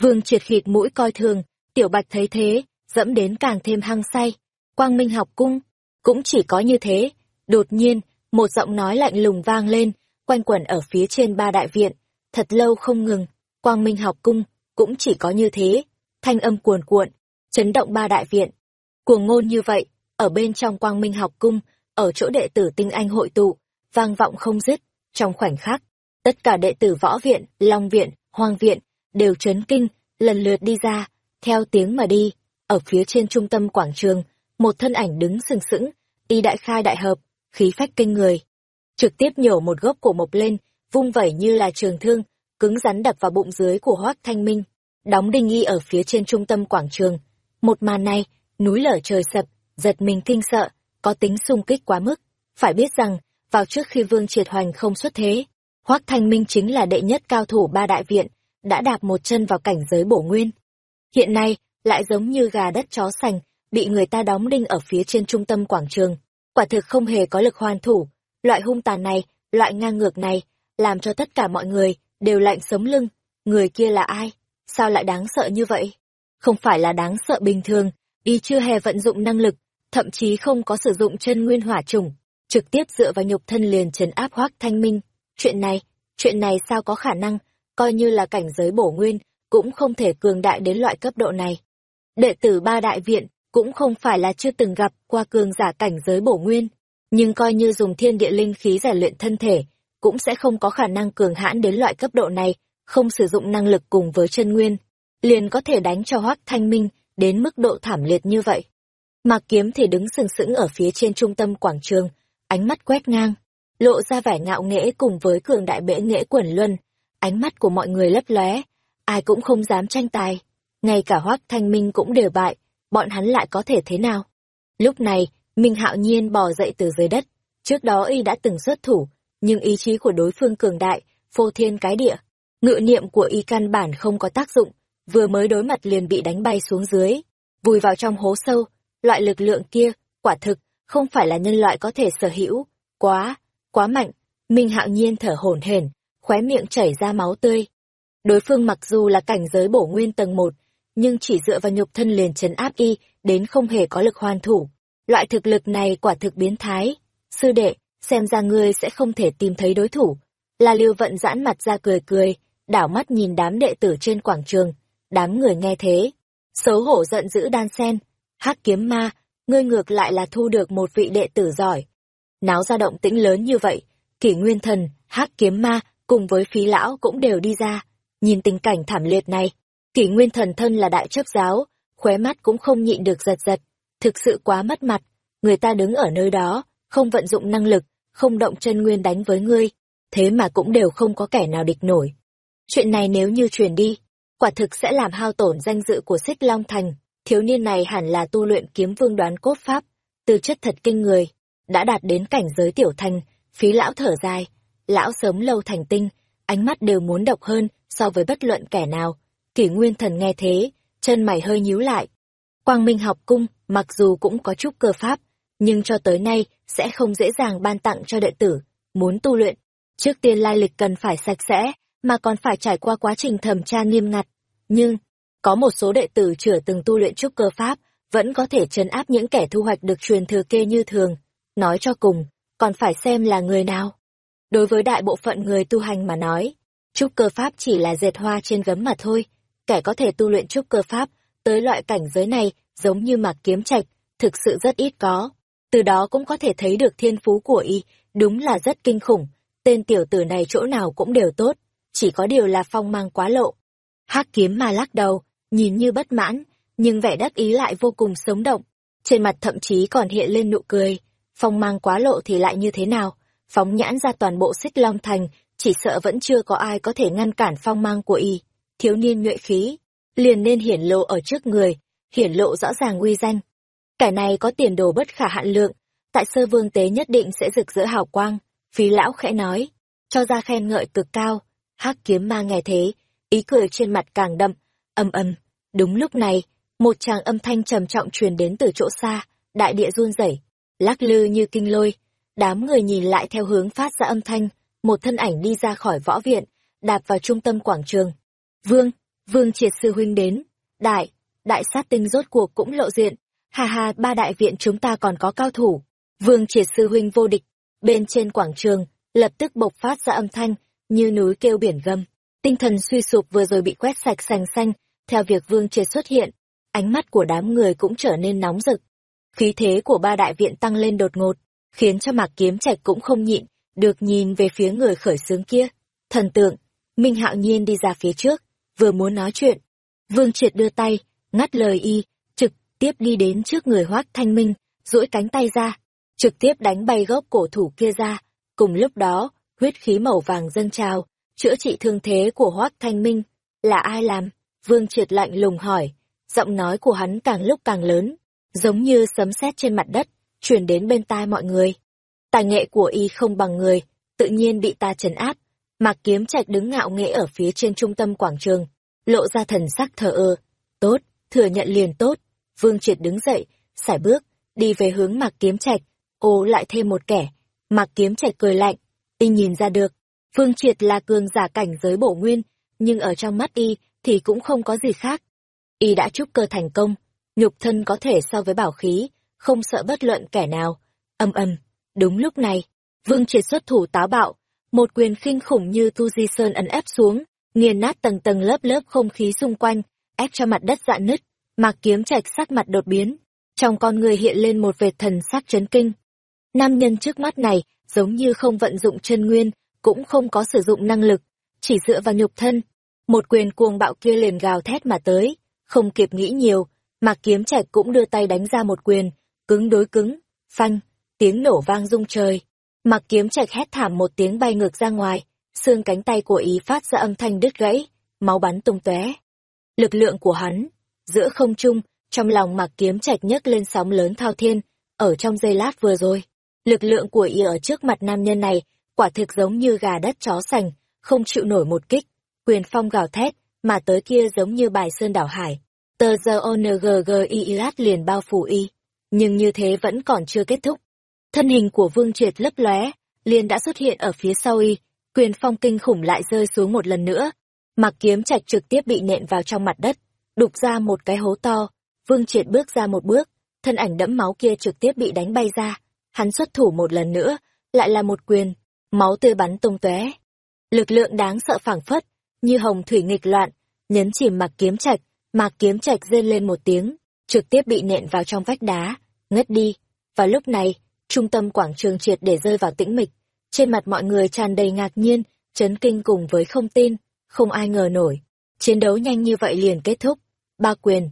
Vương triệt khịt mũi coi thường, tiểu bạch thấy thế, dẫm đến càng thêm hăng say. Quang Minh học cung, cũng chỉ có như thế. Đột nhiên, một giọng nói lạnh lùng vang lên, quanh quẩn ở phía trên ba đại viện, thật lâu không ngừng. Quang Minh học cung, cũng chỉ có như thế. Thanh âm cuồn cuộn, chấn động ba đại viện. Cuồng ngôn như vậy, ở bên trong Quang Minh học cung, ở chỗ đệ tử tinh anh hội tụ, vang vọng không dứt, trong khoảnh khắc, tất cả đệ tử võ viện, long viện, hoang viện, đều chấn kinh, lần lượt đi ra, theo tiếng mà đi, ở phía trên trung tâm quảng trường, một thân ảnh đứng sừng sững, y đại khai đại hợp, khí phách kinh người. Trực tiếp nhổ một gốc cổ mộc lên, vung vẩy như là trường thương, cứng rắn đập vào bụng dưới của Hoác Thanh Minh, đóng đinh y ở phía trên trung tâm quảng trường. Một màn này, núi lở trời sập, giật mình kinh sợ, có tính xung kích quá mức. Phải biết rằng, vào trước khi Vương Triệt Hoành không xuất thế, Hoắc Thanh Minh chính là đệ nhất cao thủ ba đại viện, đã đạp một chân vào cảnh giới bổ nguyên. Hiện nay, lại giống như gà đất chó sành, bị người ta đóng đinh ở phía trên trung tâm quảng trường. Quả thực không hề có lực hoàn thủ. Loại hung tàn này, loại ngang ngược này, làm cho tất cả mọi người đều lạnh sống lưng. Người kia là ai? Sao lại đáng sợ như vậy? Không phải là đáng sợ bình thường, y chưa hề vận dụng năng lực, thậm chí không có sử dụng chân nguyên hỏa trùng, trực tiếp dựa vào nhục thân liền trấn áp hoác thanh minh. Chuyện này, chuyện này sao có khả năng, coi như là cảnh giới bổ nguyên, cũng không thể cường đại đến loại cấp độ này. Đệ tử ba đại viện cũng không phải là chưa từng gặp qua cường giả cảnh giới bổ nguyên, nhưng coi như dùng thiên địa linh khí giải luyện thân thể, cũng sẽ không có khả năng cường hãn đến loại cấp độ này, không sử dụng năng lực cùng với chân nguyên, liền có thể đánh cho hoắc thanh minh đến mức độ thảm liệt như vậy. Mạc Kiếm thì đứng sừng sững ở phía trên trung tâm quảng trường, ánh mắt quét ngang, lộ ra vẻ ngạo nghễ cùng với cường đại bệ nghệ quẩn luân. Ánh mắt của mọi người lấp lóe, ai cũng không dám tranh tài. Ngay cả hoắc Thanh Minh cũng đều bại, bọn hắn lại có thể thế nào? Lúc này, Minh Hạo Nhiên bò dậy từ dưới đất. Trước đó y đã từng xuất thủ, nhưng ý chí của đối phương cường đại, phô thiên cái địa. Ngự niệm của y căn bản không có tác dụng, vừa mới đối mặt liền bị đánh bay xuống dưới, vùi vào trong hố sâu, loại lực lượng kia, quả thực, không phải là nhân loại có thể sở hữu, quá, quá mạnh, Minh Hạo Nhiên thở hổn hển, khóe miệng chảy ra máu tươi. Đối phương mặc dù là cảnh giới bổ nguyên tầng 1, nhưng chỉ dựa vào nhục thân liền trấn áp y, đến không hề có lực hoàn thủ. Loại thực lực này quả thực biến thái. Sư đệ, xem ra ngươi sẽ không thể tìm thấy đối thủ. La Lưu vận giãn mặt ra cười cười, đảo mắt nhìn đám đệ tử trên quảng trường. Đám người nghe thế, xấu hổ giận dữ đan sen. hắc kiếm ma, ngươi ngược lại là thu được một vị đệ tử giỏi. Náo ra động tĩnh lớn như vậy, kỷ nguyên thần, hắc kiếm ma, cùng với phí lão cũng đều đi ra. Nhìn tình cảnh thảm liệt này, kỷ nguyên thần thân là đại chấp giáo, khóe mắt cũng không nhịn được giật giật. Thực sự quá mất mặt, người ta đứng ở nơi đó, không vận dụng năng lực, không động chân nguyên đánh với ngươi, thế mà cũng đều không có kẻ nào địch nổi. Chuyện này nếu như truyền đi, quả thực sẽ làm hao tổn danh dự của xích Long Thành, thiếu niên này hẳn là tu luyện kiếm vương đoán cốt pháp, tư chất thật kinh người, đã đạt đến cảnh giới tiểu thành, phí lão thở dài, lão sớm lâu thành tinh, ánh mắt đều muốn độc hơn so với bất luận kẻ nào. Kỷ Nguyên Thần nghe thế, chân mày hơi nhíu lại. Quang Minh học cung, mặc dù cũng có chút cơ pháp, nhưng cho tới nay sẽ không dễ dàng ban tặng cho đệ tử, muốn tu luyện. Trước tiên lai lịch cần phải sạch sẽ, mà còn phải trải qua quá trình thẩm tra nghiêm ngặt. Nhưng, có một số đệ tử chưa từng tu luyện trúc cơ pháp, vẫn có thể trấn áp những kẻ thu hoạch được truyền thừa kê như thường. Nói cho cùng, còn phải xem là người nào. Đối với đại bộ phận người tu hành mà nói, trúc cơ pháp chỉ là dệt hoa trên gấm mà thôi. Kẻ có thể tu luyện trúc cơ pháp, tới loại cảnh giới này, giống như mạc kiếm trạch, thực sự rất ít có. Từ đó cũng có thể thấy được thiên phú của y, đúng là rất kinh khủng. Tên tiểu tử này chỗ nào cũng đều tốt, chỉ có điều là phong mang quá lộ. hắc kiếm mà lắc đầu, nhìn như bất mãn, nhưng vẻ đắc ý lại vô cùng sống động. Trên mặt thậm chí còn hiện lên nụ cười. Phong mang quá lộ thì lại như thế nào? Phóng nhãn ra toàn bộ xích long thành, chỉ sợ vẫn chưa có ai có thể ngăn cản phong mang của y. Thiếu niên nhuệ khí, liền nên hiển lộ ở trước người, hiển lộ rõ ràng uy danh. Kẻ này có tiền đồ bất khả hạn lượng, tại sơ vương tế nhất định sẽ rực rỡ hào quang, phí lão khẽ nói, cho ra khen ngợi cực cao, hắc kiếm ma nghe thế, ý cười trên mặt càng đậm, âm âm, đúng lúc này, một tràng âm thanh trầm trọng truyền đến từ chỗ xa, đại địa run rẩy, lắc lư như kinh lôi, đám người nhìn lại theo hướng phát ra âm thanh, một thân ảnh đi ra khỏi võ viện, đạp vào trung tâm quảng trường. Vương, Vương triệt sư huynh đến, đại, đại sát tinh rốt cuộc cũng lộ diện, Hà hà, ba đại viện chúng ta còn có cao thủ. Vương triệt sư huynh vô địch. Bên trên quảng trường, lập tức bộc phát ra âm thanh, như núi kêu biển gầm. Tinh thần suy sụp vừa rồi bị quét sạch sành xanh, theo việc vương triệt xuất hiện. Ánh mắt của đám người cũng trở nên nóng rực. Khí thế của ba đại viện tăng lên đột ngột, khiến cho mạc kiếm trạch cũng không nhịn, được nhìn về phía người khởi xướng kia. Thần tượng, Minh Hạo Nhiên đi ra phía trước, vừa muốn nói chuyện. Vương triệt đưa tay, ngắt lời y, trực tiếp đi đến trước người hoác thanh minh duỗi cánh tay ra trực tiếp đánh bay gốc cổ thủ kia ra. Cùng lúc đó huyết khí màu vàng dâng trào chữa trị thương thế của hoác thanh minh. Là ai làm? Vương triệt lạnh lùng hỏi. Giọng nói của hắn càng lúc càng lớn giống như sấm sét trên mặt đất truyền đến bên tai mọi người. Tài nghệ của y không bằng người tự nhiên bị ta trấn áp mặc kiếm trạch đứng ngạo nghễ ở phía trên trung tâm quảng trường lộ ra thần sắc thờ ơ tốt thừa nhận liền tốt Vương Triệt đứng dậy, sải bước, đi về hướng Mạc Kiếm Trạch, ô lại thêm một kẻ. Mạc Kiếm Trạch cười lạnh, y nhìn ra được, Vương Triệt là cường giả cảnh giới bổ nguyên, nhưng ở trong mắt y thì cũng không có gì khác. Y đã trúc cơ thành công, nhục thân có thể so với bảo khí, không sợ bất luận kẻ nào. Âm âm, đúng lúc này, Vương Triệt xuất thủ táo bạo, một quyền khinh khủng như tu di sơn ấn ép xuống, nghiền nát tầng tầng lớp lớp không khí xung quanh, ép cho mặt đất dạn nứt. Mạc Kiếm Trạch sắc mặt đột biến, trong con người hiện lên một vệt thần sắc chấn kinh. Nam nhân trước mắt này, giống như không vận dụng chân nguyên, cũng không có sử dụng năng lực, chỉ dựa vào nhục thân. Một quyền cuồng bạo kia liền gào thét mà tới, không kịp nghĩ nhiều, Mạc Kiếm Trạch cũng đưa tay đánh ra một quyền, cứng đối cứng, phanh, tiếng nổ vang rung trời. Mạc Kiếm Trạch hét thảm một tiếng bay ngược ra ngoài, xương cánh tay của ý phát ra âm thanh đứt gãy, máu bắn tung tóe. Lực lượng của hắn giữa không trung, trong lòng mặc kiếm trạch nhấc lên sóng lớn thao thiên, ở trong giây lát vừa rồi. Lực lượng của y ở trước mặt nam nhân này, quả thực giống như gà đất chó sành, không chịu nổi một kích. quyền phong gào thét, mà tới kia giống như bài sơn đảo hải. Tờ giờ ONGGI liền bao phủ y. Nhưng như thế vẫn còn chưa kết thúc. Thân hình của Vương Triệt lấp lóe, liền đã xuất hiện ở phía sau y, quyền phong kinh khủng lại rơi xuống một lần nữa. Mặc kiếm trạch trực tiếp bị nện vào trong mặt đất, đục ra một cái hố to. Vương Triệt bước ra một bước, thân ảnh đẫm máu kia trực tiếp bị đánh bay ra. Hắn xuất thủ một lần nữa, lại là một quyền, máu tươi bắn tung tóe. Lực lượng đáng sợ phảng phất, như hồng thủy nghịch loạn, nhấn chìm mặc kiếm trạch, mặc kiếm trạch rên lên một tiếng, trực tiếp bị nện vào trong vách đá, ngất đi. Và lúc này, trung tâm quảng trường triệt để rơi vào tĩnh mịch. Trên mặt mọi người tràn đầy ngạc nhiên, chấn kinh cùng với không tin, không ai ngờ nổi. Chiến đấu nhanh như vậy liền kết thúc. Ba quyền.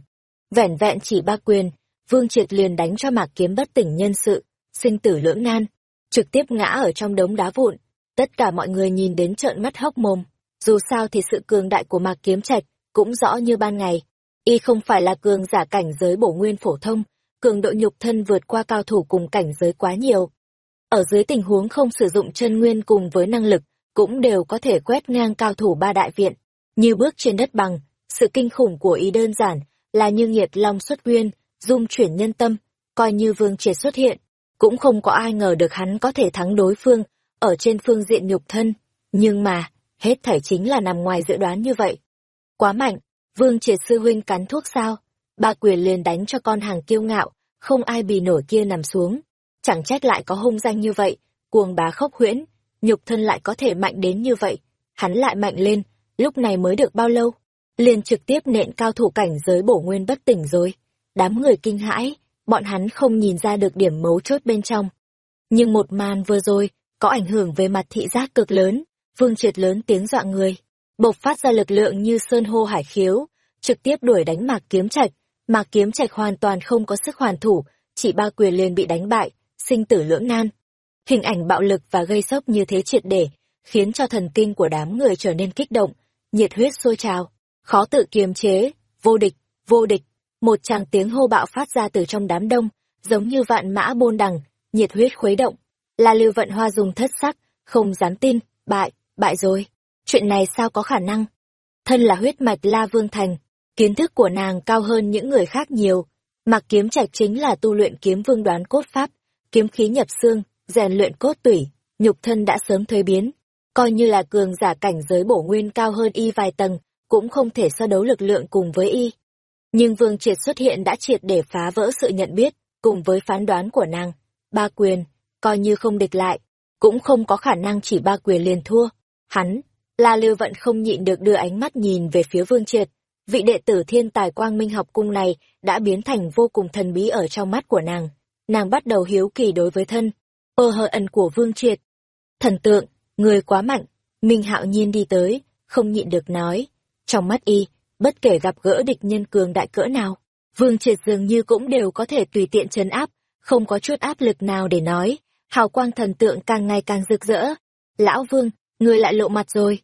Vẻn vẹn chỉ ba quyền, Vương Triệt liền đánh cho mạc kiếm bất tỉnh nhân sự, sinh tử lưỡng nan, trực tiếp ngã ở trong đống đá vụn. Tất cả mọi người nhìn đến trợn mắt hốc mồm. Dù sao thì sự cường đại của mạc kiếm trạch cũng rõ như ban ngày. Y không phải là cường giả cảnh giới bổ nguyên phổ thông, cường độ nhục thân vượt qua cao thủ cùng cảnh giới quá nhiều. Ở dưới tình huống không sử dụng chân nguyên cùng với năng lực, cũng đều có thể quét ngang cao thủ ba đại viện. Như bước trên đất bằng, sự kinh khủng của ý đơn giản là như nghiệt long xuất nguyên, dung chuyển nhân tâm, coi như vương triệt xuất hiện, cũng không có ai ngờ được hắn có thể thắng đối phương, ở trên phương diện nhục thân. Nhưng mà, hết thảy chính là nằm ngoài dự đoán như vậy. Quá mạnh, vương triệt sư huynh cắn thuốc sao? Ba quyền liền đánh cho con hàng kiêu ngạo, không ai bì nổi kia nằm xuống. Chẳng trách lại có hung danh như vậy, cuồng bá khốc huyễn, nhục thân lại có thể mạnh đến như vậy. Hắn lại mạnh lên, lúc này mới được bao lâu? Liền trực tiếp nện cao thủ cảnh giới bổ nguyên bất tỉnh rồi. Đám người kinh hãi, bọn hắn không nhìn ra được điểm mấu chốt bên trong. Nhưng một màn vừa rồi, có ảnh hưởng về mặt thị giác cực lớn, vương triệt lớn tiếng dọa người, bộc phát ra lực lượng như sơn hô hải khiếu, trực tiếp đuổi đánh mạc kiếm trạch, mà kiếm trạch hoàn toàn không có sức hoàn thủ, chỉ ba quyền liền bị đánh bại, sinh tử lưỡng nan. Hình ảnh bạo lực và gây sốc như thế triệt để, khiến cho thần kinh của đám người trở nên kích động, nhiệt huyết sôi trào, khó tự kiềm chế, vô địch, vô địch, một tràng tiếng hô bạo phát ra từ trong đám đông, giống như vạn mã bôn đằng, nhiệt huyết khuấy động. La Lưu Vận Hoa dùng thất sắc, không dám tin, bại, bại rồi. Chuyện này sao có khả năng? Thân là huyết mạch La Vương Thành, kiến thức của nàng cao hơn những người khác nhiều. Mặc kiếm trạch chính là tu luyện kiếm vương đoán cốt pháp, kiếm khí nhập xương, rèn luyện cốt tủy, nhục thân đã sớm thuế biến. Coi như là cường giả cảnh giới bổ nguyên cao hơn y vài tầng, cũng không thể so đấu lực lượng cùng với y. Nhưng Vương Triệt xuất hiện đã triệt để phá vỡ sự nhận biết, cùng với phán đoán của nàng. Ba quyền, coi như không địch lại, cũng không có khả năng chỉ ba quyền liền thua. Hắn, La Lưu Vận không nhịn được đưa ánh mắt nhìn về phía Vương Triệt. Vị đệ tử thiên tài quang minh học cung này đã biến thành vô cùng thần bí ở trong mắt của nàng. Nàng bắt đầu hiếu kỳ đối với thân, ơ hờ ẩn của Vương Triệt. Thần tượng, người quá mạnh, Minh Hạo Nhiên đi tới, không nhịn được nói. Trong mắt y, bất kể gặp gỡ địch nhân cường đại cỡ nào, Vương Triệt dường như cũng đều có thể tùy tiện chấn áp, không có chút áp lực nào để nói, hào quang thần tượng càng ngày càng rực rỡ. Lão Vương, người lại lộ mặt rồi.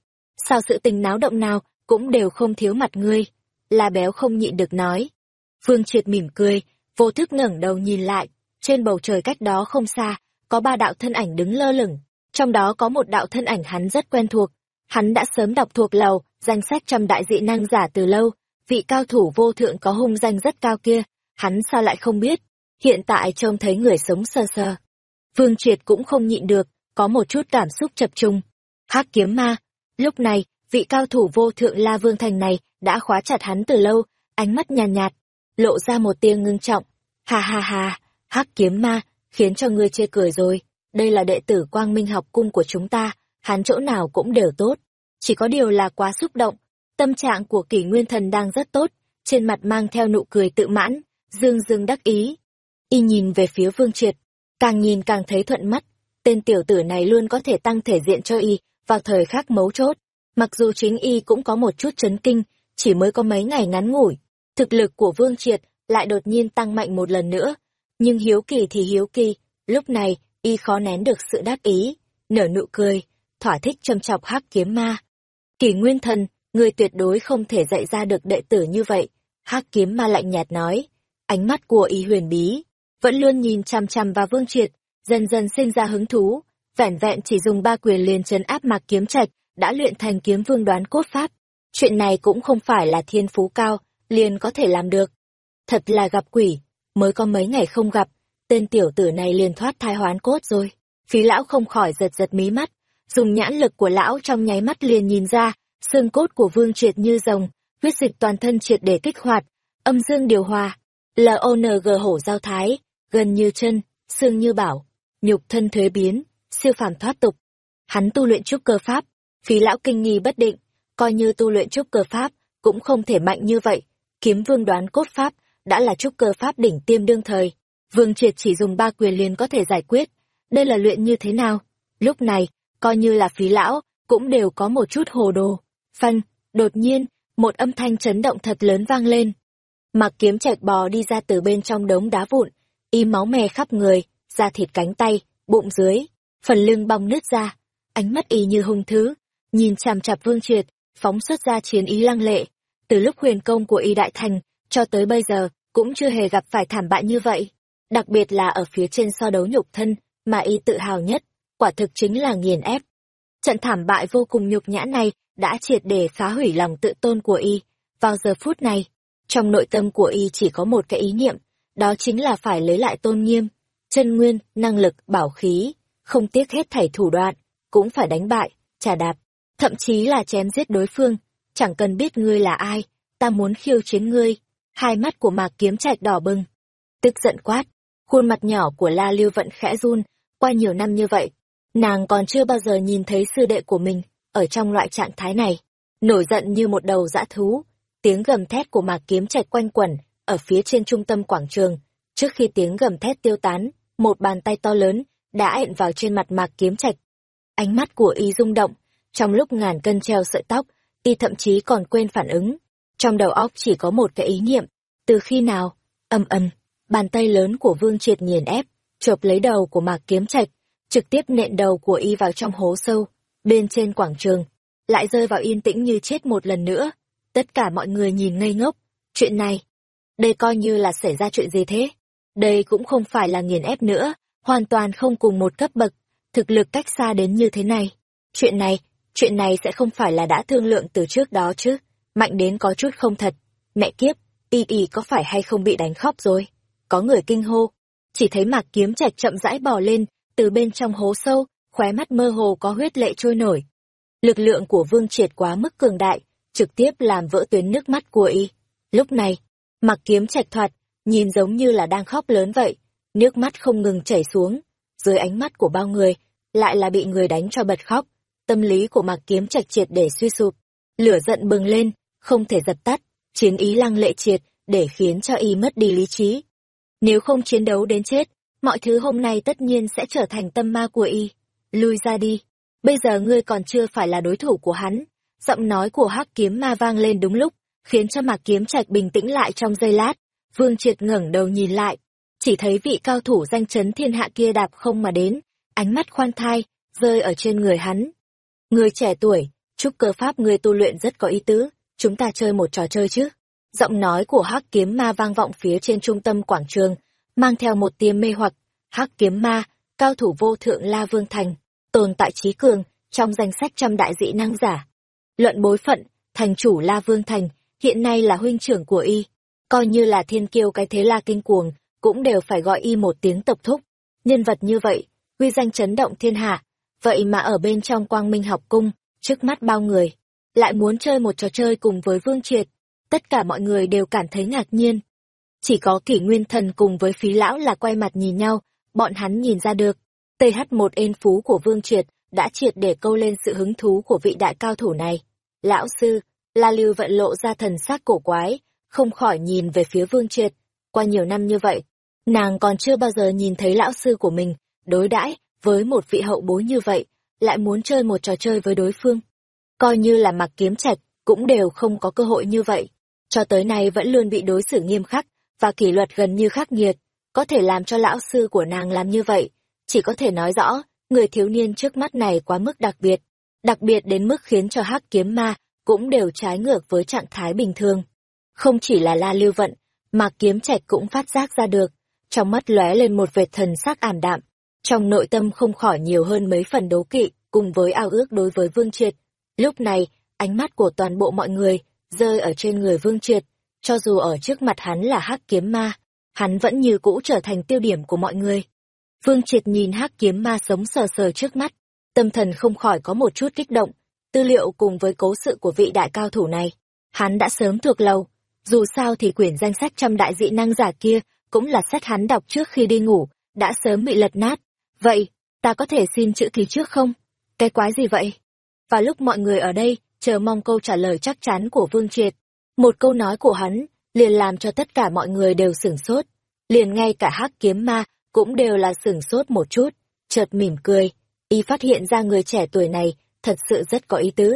Sao sự tình náo động nào cũng đều không thiếu mặt ngươi. La béo không nhịn được nói. phương Triệt mỉm cười, vô thức ngẩng đầu nhìn lại, trên bầu trời cách đó không xa, có ba đạo thân ảnh đứng lơ lửng, trong đó có một đạo thân ảnh hắn rất quen thuộc, Hắn đã sớm đọc thuộc lầu, danh sách trăm đại dị năng giả từ lâu, vị cao thủ vô thượng có hung danh rất cao kia, hắn sao lại không biết, hiện tại trông thấy người sống sơ sơ. phương Triệt cũng không nhịn được, có một chút cảm xúc chập trung. hắc kiếm ma, lúc này, vị cao thủ vô thượng La Vương Thành này đã khóa chặt hắn từ lâu, ánh mắt nhàn nhạt, nhạt, lộ ra một tia ngưng trọng. Ha ha ha, hắc kiếm ma, khiến cho ngươi chê cười rồi, đây là đệ tử quang minh học cung của chúng ta, hắn chỗ nào cũng đều tốt. Chỉ có điều là quá xúc động, tâm trạng của kỷ nguyên thần đang rất tốt, trên mặt mang theo nụ cười tự mãn, dương dương đắc ý. Y nhìn về phía Vương Triệt, càng nhìn càng thấy thuận mắt, tên tiểu tử này luôn có thể tăng thể diện cho Y vào thời khắc mấu chốt. Mặc dù chính Y cũng có một chút chấn kinh, chỉ mới có mấy ngày ngắn ngủi, thực lực của Vương Triệt lại đột nhiên tăng mạnh một lần nữa. Nhưng hiếu kỳ thì hiếu kỳ, lúc này Y khó nén được sự đắc ý, nở nụ cười, thỏa thích châm chọc hắc kiếm ma. Kỳ nguyên thần, người tuyệt đối không thể dạy ra được đệ tử như vậy. hắc kiếm ma lạnh nhạt nói, ánh mắt của y huyền bí, vẫn luôn nhìn chằm chằm vào vương triệt, dần dần sinh ra hứng thú, vẻn vẹn chỉ dùng ba quyền liền chấn áp mạc kiếm trạch, đã luyện thành kiếm vương đoán cốt pháp, Chuyện này cũng không phải là thiên phú cao, liền có thể làm được. Thật là gặp quỷ, mới có mấy ngày không gặp, tên tiểu tử này liền thoát thai hoán cốt rồi. Phí lão không khỏi giật giật mí mắt, dùng nhãn lực của lão trong nháy mắt liền nhìn ra, xương cốt của vương triệt như rồng, huyết dịch toàn thân triệt để kích hoạt, âm dương điều hòa, LONG hổ giao thái, gần như chân, xương như bảo, nhục thân thuế biến, siêu phàm thoát tục. Hắn tu luyện trúc cơ pháp, phí lão kinh nghi bất định, coi như tu luyện trúc cơ pháp, cũng không thể mạnh như vậy. Kiếm vương đoán cốt pháp, đã là trúc cơ pháp đỉnh tiêm đương thời. Vương triệt chỉ dùng ba quyền liền có thể giải quyết. Đây là luyện như thế nào? Lúc này, coi như là phí lão, cũng đều có một chút hồ đồ. Phanh, đột nhiên, một âm thanh chấn động thật lớn vang lên. Mặc kiếm chạy bò đi ra từ bên trong đống đá vụn, y máu me khắp người, da thịt cánh tay, bụng dưới, phần lưng bong nứt ra, ánh mắt y như hung thứ, nhìn chằm chặp vương triệt, phóng xuất ra chiến ý lăng lệ. Từ lúc huyền công của y đại thành, cho tới bây giờ, cũng chưa hề gặp phải thảm bại như vậy. Đặc biệt là ở phía trên so đấu nhục thân, mà y tự hào nhất, quả thực chính là nghiền ép. Trận thảm bại vô cùng nhục nhã này đã triệt để phá hủy lòng tự tôn của y. Vào giờ phút này, trong nội tâm của y chỉ có một cái ý niệm, đó chính là phải lấy lại tôn nghiêm, chân nguyên, năng lực, bảo khí, không tiếc hết thảy thủ đoạn, cũng phải đánh bại, trả đạp, thậm chí là chém giết đối phương, chẳng cần biết ngươi là ai, ta muốn khiêu chiến ngươi. Hai mắt của Mạc Kiếm Trạch đỏ bừng, tức giận quát, khuôn mặt nhỏ của La Lưu Vận khẽ run, qua nhiều năm như vậy, nàng còn chưa bao giờ nhìn thấy sư đệ của mình ở trong loại trạng thái này, nổi giận như một đầu dã thú, tiếng gầm thét của Mạc Kiếm Trạch quanh quẩn ở phía trên trung tâm quảng trường, trước khi tiếng gầm thét tiêu tán, một bàn tay to lớn đã ẹn vào trên mặt Mạc Kiếm Trạch. Ánh mắt của y rung động, trong lúc ngàn cân treo sợi tóc, y thậm chí còn quên phản ứng. Trong đầu óc chỉ có một cái ý niệm, từ khi nào, âm ầm, bàn tay lớn của Vương Triệt nghiền ép, chộp lấy đầu của Mạc Kiếm Trạch, trực tiếp nện đầu của y vào trong hố sâu, bên trên quảng trường, lại rơi vào yên tĩnh như chết một lần nữa. Tất cả mọi người nhìn ngây ngốc, chuyện này, đây coi như là xảy ra chuyện gì thế? Đây cũng không phải là nghiền ép nữa, hoàn toàn không cùng một cấp bậc, thực lực cách xa đến như thế này. Chuyện này, chuyện này sẽ không phải là đã thương lượng từ trước đó chứ, mạnh đến có chút không thật. Mẹ kiếp, y y có phải hay không bị đánh khóc rồi? Có người kinh hô, chỉ thấy mạc kiếm trạch chậm rãi bò lên, từ bên trong hố sâu, khóe mắt mơ hồ có huyết lệ trôi nổi. Lực lượng của vương triệt quá mức cường đại, trực tiếp làm vỡ tuyến nước mắt của y. Lúc này, mặc kiếm trạch thoạt, nhìn giống như là đang khóc lớn vậy, nước mắt không ngừng chảy xuống, dưới ánh mắt của bao người, lại là bị người đánh cho bật khóc, tâm lý của mạc kiếm trạch triệt để suy sụp, lửa giận bừng lên, không thể dập tắt, chiến ý lăng lệ triệt, để khiến cho y mất đi lý trí. Nếu không chiến đấu đến chết, mọi thứ hôm nay tất nhiên sẽ trở thành tâm ma của y. Lui ra đi, bây giờ ngươi còn chưa phải là đối thủ của hắn. Giọng nói của hắc kiếm ma vang lên đúng lúc, khiến cho mạc kiếm trạch bình tĩnh lại trong giây lát. Vương triệt ngẩng đầu nhìn lại, chỉ thấy vị cao thủ danh chấn thiên hạ kia đạp không mà đến, ánh mắt khoan thai, rơi ở trên người hắn. Người trẻ tuổi, chúc cơ pháp người tu luyện rất có ý tứ, chúng ta chơi một trò chơi chứ. Giọng nói của hắc kiếm ma vang vọng phía trên trung tâm quảng trường, mang theo một tia mê hoặc, hắc kiếm ma, cao thủ vô thượng La Vương Thành, tồn tại trí cường, trong danh sách trăm đại dị năng giả. Luận bối phận, thành chủ La Vương Thành, hiện nay là huynh trưởng của y, coi như là thiên kiêu cái thế La Kinh Cuồng, cũng đều phải gọi y một tiếng tộc thúc. Nhân vật như vậy, huy danh chấn động thiên hạ, vậy mà ở bên trong quang minh học cung, trước mắt bao người, lại muốn chơi một trò chơi cùng với Vương Triệt. Tất cả mọi người đều cảm thấy ngạc nhiên. Chỉ có kỷ nguyên thần cùng với phí lão là quay mặt nhìn nhau, bọn hắn nhìn ra được. TH1 ên phú của Vương Triệt đã triệt để câu lên sự hứng thú của vị đại cao thủ này. Lão sư, La Lưu vận lộ ra thần sắc cổ quái, không khỏi nhìn về phía Vương Triệt. Qua nhiều năm như vậy, nàng còn chưa bao giờ nhìn thấy lão sư của mình đối đãi với một vị hậu bối như vậy, lại muốn chơi một trò chơi với đối phương. Coi như là mặc kiếm trạch, cũng đều không có cơ hội như vậy. Cho tới nay vẫn luôn bị đối xử nghiêm khắc, và kỷ luật gần như khắc nghiệt, có thể làm cho lão sư của nàng làm như vậy. Chỉ có thể nói rõ, người thiếu niên trước mắt này quá mức đặc biệt, đặc biệt đến mức khiến cho hắc kiếm ma cũng đều trái ngược với trạng thái bình thường. Không chỉ là la lưu vận, mà kiếm trạch cũng phát giác ra được, trong mắt lóe lên một vệt thần sắc ảm đạm, trong nội tâm không khỏi nhiều hơn mấy phần đố kỵ, cùng với ao ước đối với Vương Triệt. Lúc này, ánh mắt của toàn bộ mọi người rơi ở trên người Vương Triệt, cho dù ở trước mặt hắn là hắc kiếm ma, hắn vẫn như cũ trở thành tiêu điểm của mọi người. Vương Triệt nhìn hắc kiếm ma sống sờ sờ trước mắt, tâm thần không khỏi có một chút kích động, tư liệu cùng với cố sự của vị đại cao thủ này. Hắn đã sớm thuộc lâu, dù sao thì quyển danh sách trăm đại dị năng giả kia cũng là sách hắn đọc trước khi đi ngủ, đã sớm bị lật nát. Vậy, ta có thể xin chữ ký trước không? Cái quái gì vậy? Và lúc mọi người ở đây, chờ mong câu trả lời chắc chắn của Vương Triệt. Một câu nói của hắn, liền làm cho tất cả mọi người đều sửng sốt. Liền ngay cả hắc kiếm ma, cũng đều là sửng sốt một chút, chợt mỉm cười. Y phát hiện ra người trẻ tuổi này, thật sự rất có ý tứ.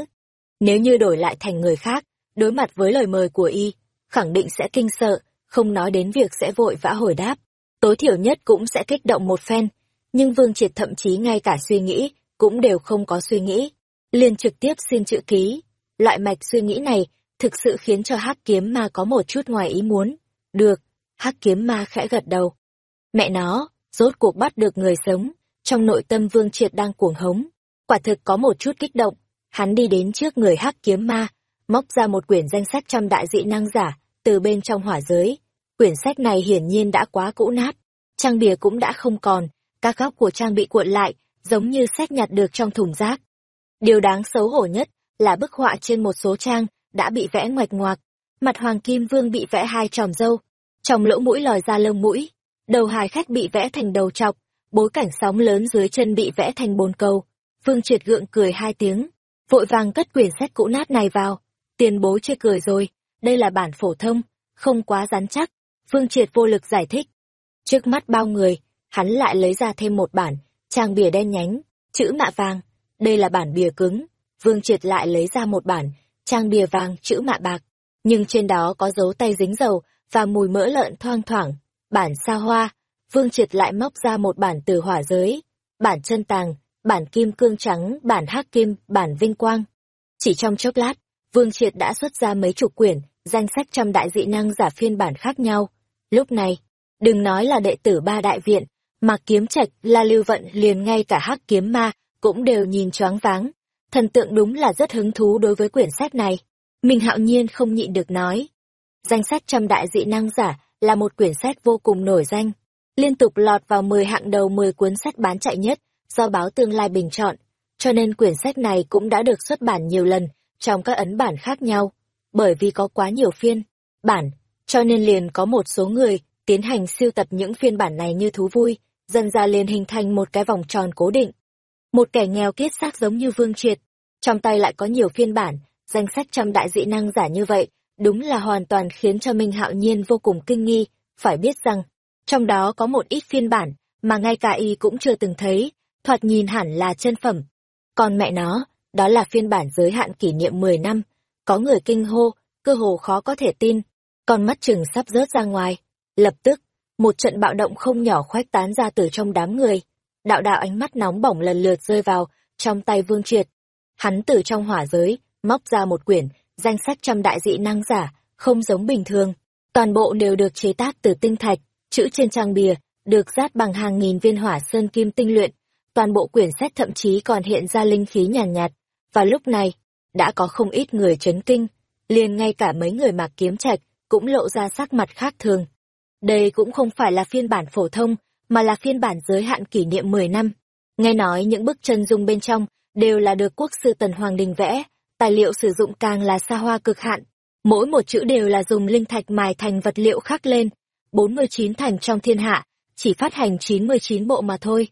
Nếu như đổi lại thành người khác, đối mặt với lời mời của Y, khẳng định sẽ kinh sợ, không nói đến việc sẽ vội vã hồi đáp. Tối thiểu nhất cũng sẽ kích động một phen. Nhưng Vương Triệt thậm chí ngay cả suy nghĩ, cũng đều không có suy nghĩ. Liền trực tiếp xin chữ ký. Loại mạch suy nghĩ này thực sự khiến cho hắc kiếm ma có một chút ngoài ý muốn. Được, hắc kiếm ma khẽ gật đầu. Mẹ nó, rốt cuộc bắt được người sống, trong nội tâm Vương Triệt đang cuồng hống. Quả thực có một chút kích động, hắn đi đến trước người hắc kiếm ma, móc ra một quyển danh sách trăm đại dị năng giả, từ bên trong hỏa giới. Quyển sách này hiển nhiên đã quá cũ nát, trang bìa cũng đã không còn, các góc của trang bị cuộn lại, giống như xét nhặt được trong thùng rác. Điều đáng xấu hổ nhất là bức họa trên một số trang đã bị vẽ ngoạch ngoạc, mặt Hoàng Kim Vương bị vẽ hai tròm râu, trong lỗ mũi lòi ra lông mũi, đầu hài khách bị vẽ thành đầu trọc, bối cảnh sóng lớn dưới chân bị vẽ thành bồn cầu. Vương Triệt gượng cười hai tiếng, vội vàng cất quyển sách cũ nát này vào. Tiền bối chưa cười rồi, đây là bản phổ thông, không quá rắn chắc. Vương Triệt vô lực giải thích. Trước mắt bao người, hắn lại lấy ra thêm một bản, trang bìa đen nhánh, chữ mạ vàng. Đây là bản bìa cứng. Vương Triệt lại lấy ra một bản, trang bìa vàng, chữ mạ bạc. Nhưng trên đó có dấu tay dính dầu và mùi mỡ lợn thoang thoảng. Bản xa hoa, Vương Triệt lại móc ra một bản từ hỏa giới, bản chân tàng, bản kim cương trắng, bản hắc kim, bản vinh quang. Chỉ trong chốc lát, Vương Triệt đã xuất ra mấy chục quyển, danh sách trăm đại dị năng giả phiên bản khác nhau. Lúc này, đừng nói là đệ tử ba đại viện, mà kiếm trạch, la lưu vận liền ngay cả hắc kiếm ma, cũng đều nhìn choáng váng. Thần tượng đúng là rất hứng thú đối với quyển sách này. Mình hạo nhiên không nhịn được nói. Danh sách trăm đại dị năng giả là một quyển sách vô cùng nổi danh, liên tục lọt vào 10 hạng đầu 10 cuốn sách bán chạy nhất do báo tương lai bình chọn, cho nên quyển sách này cũng đã được xuất bản nhiều lần trong các ấn bản khác nhau, bởi vì có quá nhiều phiên bản, cho nên liền có một số người tiến hành siêu tập những phiên bản này như thú vui, dần ra liền hình thành một cái vòng tròn cố định. Một kẻ nghèo kiết xác giống như Vương Triệt, trong tay lại có nhiều phiên bản, danh sách trăm đại dị năng giả như vậy, đúng là hoàn toàn khiến cho Minh Hạo Nhiên vô cùng kinh nghi, phải biết rằng, trong đó có một ít phiên bản mà ngay cả y cũng chưa từng thấy, thoạt nhìn hẳn là chân phẩm. Còn mẹ nó, đó là phiên bản giới hạn kỷ niệm 10 năm, có người kinh hô, cơ hồ khó có thể tin, con mắt chừng sắp rớt ra ngoài. Lập tức, một trận bạo động không nhỏ khoách tán ra từ trong đám người. Đạo đạo ánh mắt nóng bỏng lần lượt rơi vào trong tay Vương Triệt. Hắn từ trong hỏa giới, móc ra một quyển, danh sách trăm đại dị năng giả, không giống bình thường. Toàn bộ đều được chế tác từ tinh thạch, chữ trên trang bìa, được rát bằng hàng nghìn viên hỏa sơn kim tinh luyện. Toàn bộ quyển sách thậm chí còn hiện ra linh khí nhàn nhạt, nhạt. Và lúc này, đã có không ít người chấn kinh, liền ngay cả mấy người mặc kiếm trạch cũng lộ ra sắc mặt khác thường. Đây cũng không phải là phiên bản phổ thông, mà là phiên bản giới hạn kỷ niệm 10 năm. Nghe nói những bức chân dung bên trong đều là được quốc sư Tần Hoàng Đình vẽ, tài liệu sử dụng càng là xa hoa cực hạn. Mỗi một chữ đều là dùng linh thạch mài thành vật liệu khắc lên. 49 thành trong thiên hạ, chỉ phát hành 99 bộ mà thôi.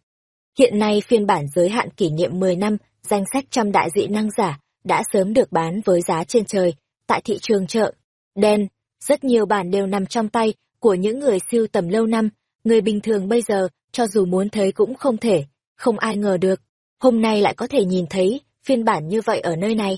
Hiện nay phiên bản giới hạn kỷ niệm 10 năm, danh sách trăm đại dị năng giả, đã sớm được bán với giá trên trời, tại thị trường chợ. Đen, rất nhiều bản đều nằm trong tay của những người siêu tầm lâu năm, người bình thường bây giờ, cho dù muốn thấy cũng không thể, không ai ngờ được. Hôm nay lại có thể nhìn thấy phiên bản như vậy ở nơi này.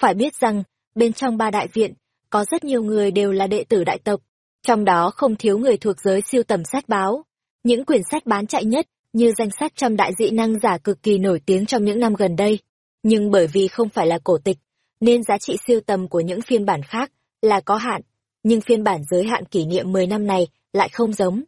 Phải biết rằng, bên trong ba đại viện, có rất nhiều người đều là đệ tử đại tộc, trong đó không thiếu người thuộc giới siêu tầm sách báo. Những quyển sách bán chạy nhất, như danh sách trăm đại dị năng giả cực kỳ nổi tiếng trong những năm gần đây. Nhưng bởi vì không phải là cổ tịch, nên giá trị siêu tầm của những phiên bản khác là có hạn, nhưng phiên bản giới hạn kỷ niệm 10 năm này lại không giống.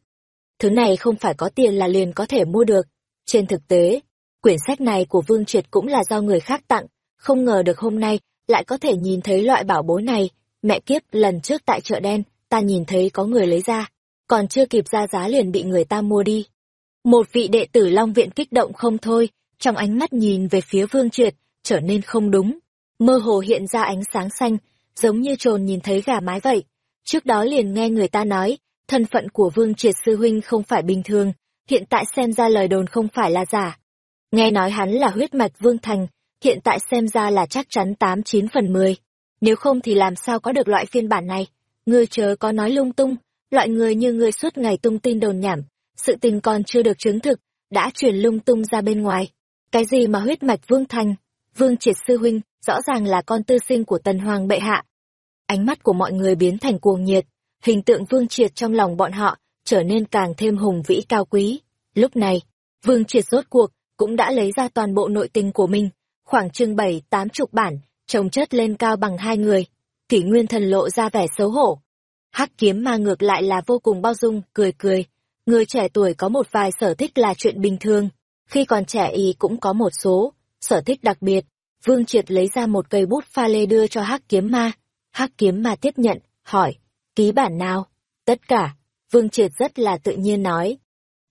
Thứ này không phải có tiền là liền có thể mua được. Trên thực tế, quyển sách này của Vương Triệt cũng là do người khác tặng, không ngờ được hôm nay lại có thể nhìn thấy loại bảo bối này. Mẹ kiếp, lần trước tại chợ đen, ta nhìn thấy có người lấy ra, còn chưa kịp ra giá liền bị người ta mua đi. Một vị đệ tử Long Viện kích động không thôi, trong ánh mắt nhìn về phía Vương Triệt, trở nên không đúng. Mơ hồ hiện ra ánh sáng xanh, giống như trồn nhìn thấy gà mái vậy. Trước đó liền nghe người ta nói, thân phận của Vương Triệt Sư Huynh không phải bình thường, hiện tại xem ra lời đồn không phải là giả. Nghe nói hắn là huyết mạch Vương Thành, hiện tại xem ra là chắc chắn tám chín phần mười. Nếu không thì làm sao có được loại phiên bản này? Ngươi chớ có nói lung tung, loại người như ngươi suốt ngày tung tin đồn nhảm, sự tình còn chưa được chứng thực, đã truyền lung tung ra bên ngoài. Cái gì mà huyết mạch Vương Thành, Vương Triệt Sư Huynh, rõ ràng là con tư sinh của Tần Hoàng bệ hạ. Ánh mắt của mọi người biến thành cuồng nhiệt, hình tượng Vương Triệt trong lòng bọn họ trở nên càng thêm hùng vĩ cao quý. Lúc này, Vương Triệt rốt cuộc cũng đã lấy ra toàn bộ nội tình của mình, khoảng chừng bảy tám chục bản, trồng chất lên cao bằng hai người. Kỷ Nguyên Thần lộ ra vẻ xấu hổ. Hắc kiếm ma ngược lại là vô cùng bao dung, cười cười. Người trẻ tuổi có một vài sở thích là chuyện bình thường. Khi còn trẻ y cũng có một số, sở thích đặc biệt. Vương Triệt lấy ra một cây bút pha lê đưa cho Hắc kiếm ma. Hắc kiếm ma tiếp nhận, hỏi, ký bản nào? Tất cả. Vương Triệt rất là tự nhiên nói.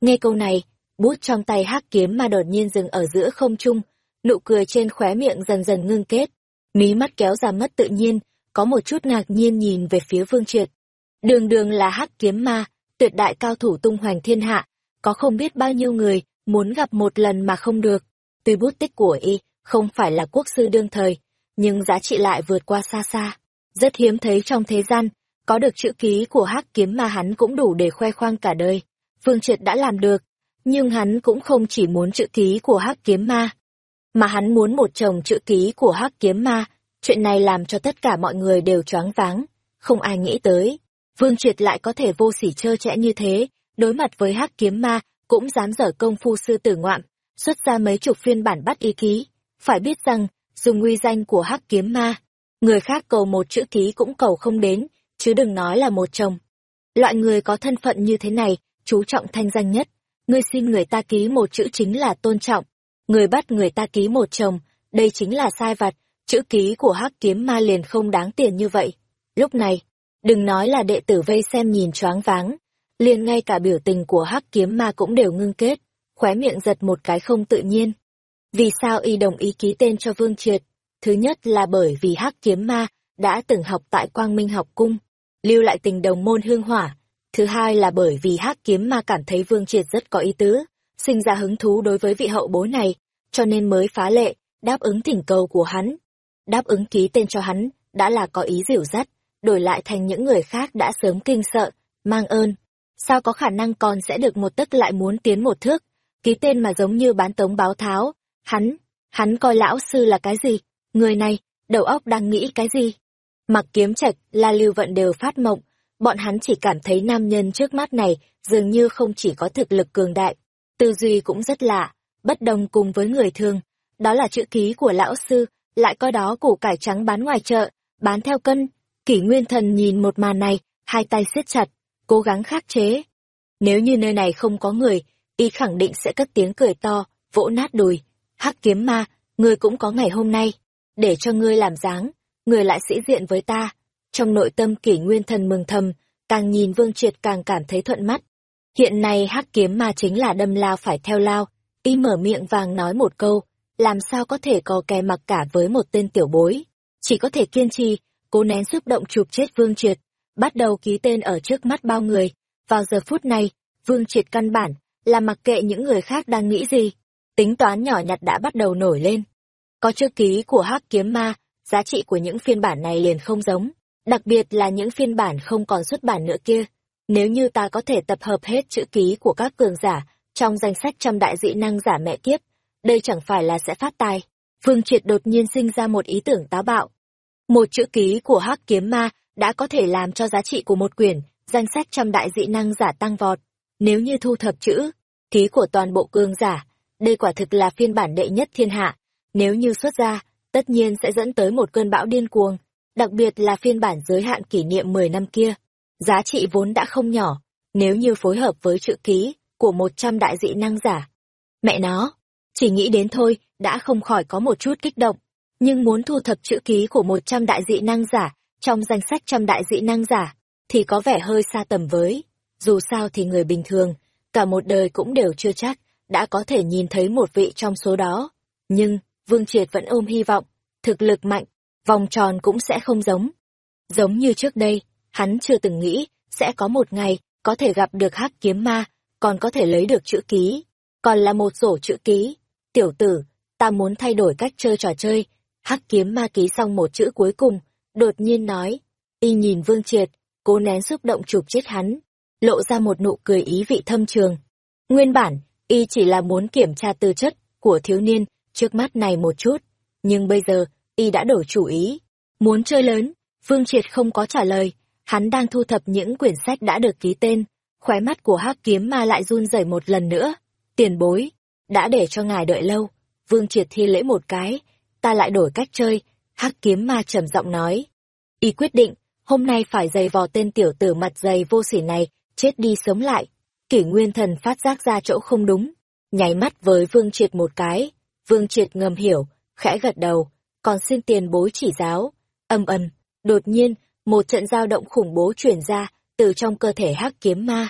Nghe câu này, bút trong tay Hắc kiếm ma đột nhiên dừng ở giữa không trung, nụ cười trên khóe miệng dần dần ngưng kết. Mí mắt kéo ra mất tự nhiên, có một chút ngạc nhiên nhìn về phía Vương Triệt. Đường đường là Hắc kiếm ma, tuyệt đại cao thủ tung hoành thiên hạ, có không biết bao nhiêu người muốn gặp một lần mà không được. Tuy bút tích của y không phải là quốc sư đương thời, nhưng giá trị lại vượt qua xa xa. Rất hiếm thấy trong thế gian, có được chữ ký của hắc kiếm mà hắn cũng đủ để khoe khoang cả đời. Phương Triệt đã làm được, nhưng hắn cũng không chỉ muốn chữ ký của hắc kiếm ma, mà hắn muốn một chồng chữ ký của hắc kiếm ma. Chuyện này làm cho tất cả mọi người đều choáng váng, không ai nghĩ tới. Vương Triệt lại có thể vô sỉ trơ trẽ như thế, đối mặt với hắc kiếm ma, cũng dám dở công phu sư tử ngoạm, xuất ra mấy chục phiên bản bắt ý ký. Phải biết rằng, dùng uy danh của hắc kiếm ma, người khác cầu một chữ ký cũng cầu không đến, chứ đừng nói là một chồng. Loại người có thân phận như thế này, chú trọng thanh danh nhất. Ngươi xin người ta ký một chữ chính là tôn trọng. Người bắt người ta ký một chồng, đây chính là sai vặt, chữ ký của hắc kiếm ma liền không đáng tiền như vậy. Lúc này, đừng nói là đệ tử vây xem nhìn choáng váng, liền ngay cả biểu tình của hắc kiếm ma cũng đều ngưng kết, khóe miệng giật một cái không tự nhiên. Vì sao y đồng ý ký tên cho Vương Triệt? Thứ nhất là bởi vì hắc kiếm ma đã từng học tại Quang Minh học cung, lưu lại tình đồng môn hương hỏa. Thứ hai là bởi vì hắc kiếm ma cảm thấy Vương Triệt rất có ý tứ, sinh ra hứng thú đối với vị hậu bối này, cho nên mới phá lệ, đáp ứng thỉnh cầu của hắn. Đáp ứng ký tên cho hắn, đã là có ý dịu dắt, đổi lại thành những người khác đã sớm kinh sợ, mang ơn. Sao có khả năng còn sẽ được một tức lại muốn tiến một thước, ký tên mà giống như bán tống báo tháo. Hắn, hắn coi lão sư là cái gì? Người này, đầu óc đang nghĩ cái gì? Mặc kiếm trạch, la lưu vận đều phát mộng, bọn hắn chỉ cảm thấy nam nhân trước mắt này dường như không chỉ có thực lực cường đại, tư duy cũng rất lạ, bất đồng cùng với người thường. Đó là chữ ký của lão sư, lại coi đó củ cải trắng bán ngoài chợ, bán theo cân. Kỷ Nguyên Thần nhìn một màn này, hai tay siết chặt, cố gắng khắc chế. Nếu như nơi này không có người, y khẳng định sẽ cất tiếng cười to, vỗ nát đùi. Hắc kiếm ma, người cũng có ngày hôm nay. Để cho ngươi làm dáng, người lại sĩ diện với ta. Trong nội tâm kỷ nguyên thần mừng thầm, càng nhìn Vương Triệt càng cảm thấy thuận mắt. Hiện nay hắc kiếm ma chính là đâm lao phải theo lao. Y mở miệng vàng nói một câu, làm sao có thể có kè mặc cả với một tên tiểu bối. Chỉ có thể kiên trì, cố nén xúc động chụp chết Vương Triệt, bắt đầu ký tên ở trước mắt bao người. Vào giờ phút này, Vương Triệt căn bản là mặc kệ những người khác đang nghĩ gì. Tính toán nhỏ nhặt đã bắt đầu nổi lên. Có chữ ký của hắc kiếm ma, giá trị của những phiên bản này liền không giống. Đặc biệt là những phiên bản không còn xuất bản nữa kia. Nếu như ta có thể tập hợp hết chữ ký của các cường giả trong danh sách trăm đại dị năng giả mẹ kiếp, đây chẳng phải là sẽ phát tài. Phương Triệt đột nhiên sinh ra một ý tưởng táo bạo. Một chữ ký của hắc kiếm ma đã có thể làm cho giá trị của một quyển, danh sách trăm đại dị năng giả tăng vọt. Nếu như thu thập chữ, ký của toàn bộ cường giả, đây quả thực là phiên bản đệ nhất thiên hạ. Nếu như xuất ra, tất nhiên sẽ dẫn tới một cơn bão điên cuồng, đặc biệt là phiên bản giới hạn kỷ niệm 10 năm kia. Giá trị vốn đã không nhỏ, nếu như phối hợp với chữ ký của 100 đại dị năng giả. Mẹ nó, chỉ nghĩ đến thôi, đã không khỏi có một chút kích động. nhưng muốn thu thập chữ ký của một trăm đại dị năng giả trong danh sách trăm đại dị năng giả thì có vẻ hơi xa tầm với. Dù sao thì người bình thường, cả một đời cũng đều chưa chắc đã có thể nhìn thấy một vị trong số đó. Nhưng, Vương Triệt vẫn ôm hy vọng, thực lực mạnh, vòng tròn cũng sẽ không giống. Giống như trước đây, hắn chưa từng nghĩ sẽ có một ngày có thể gặp được hắc kiếm ma, còn có thể lấy được chữ ký, còn là một sổ chữ ký. Tiểu tử, ta muốn thay đổi cách chơi trò chơi. Hắc kiếm ma ký xong một chữ cuối cùng, đột nhiên nói. Y nhìn Vương Triệt, cố nén xúc động chụp chết hắn, lộ ra một nụ cười ý vị thâm trường. Nguyên bản, Y chỉ là muốn kiểm tra tư chất của thiếu niên trước mắt này một chút, nhưng bây giờ, Y đã đổi chủ ý. Muốn chơi lớn, Vương Triệt không có trả lời, hắn đang thu thập những quyển sách đã được ký tên, khóe mắt của hắc kiếm ma lại run rẩy một lần nữa. Tiền bối, đã để cho ngài đợi lâu. Vương Triệt thi lễ một cái, ta lại đổi cách chơi, hắc kiếm ma trầm giọng nói. Y quyết định, hôm nay phải giày vò tên tiểu tử mặt dày vô sỉ này, chết đi sống lại. Kỷ nguyên thần phát giác ra chỗ không đúng, nháy mắt với Vương Triệt một cái. Vương Triệt ngầm hiểu, khẽ gật đầu, còn xin tiền bối chỉ giáo. Âm ầm, đột nhiên, một trận dao động khủng bố chuyển ra từ trong cơ thể hắc kiếm ma.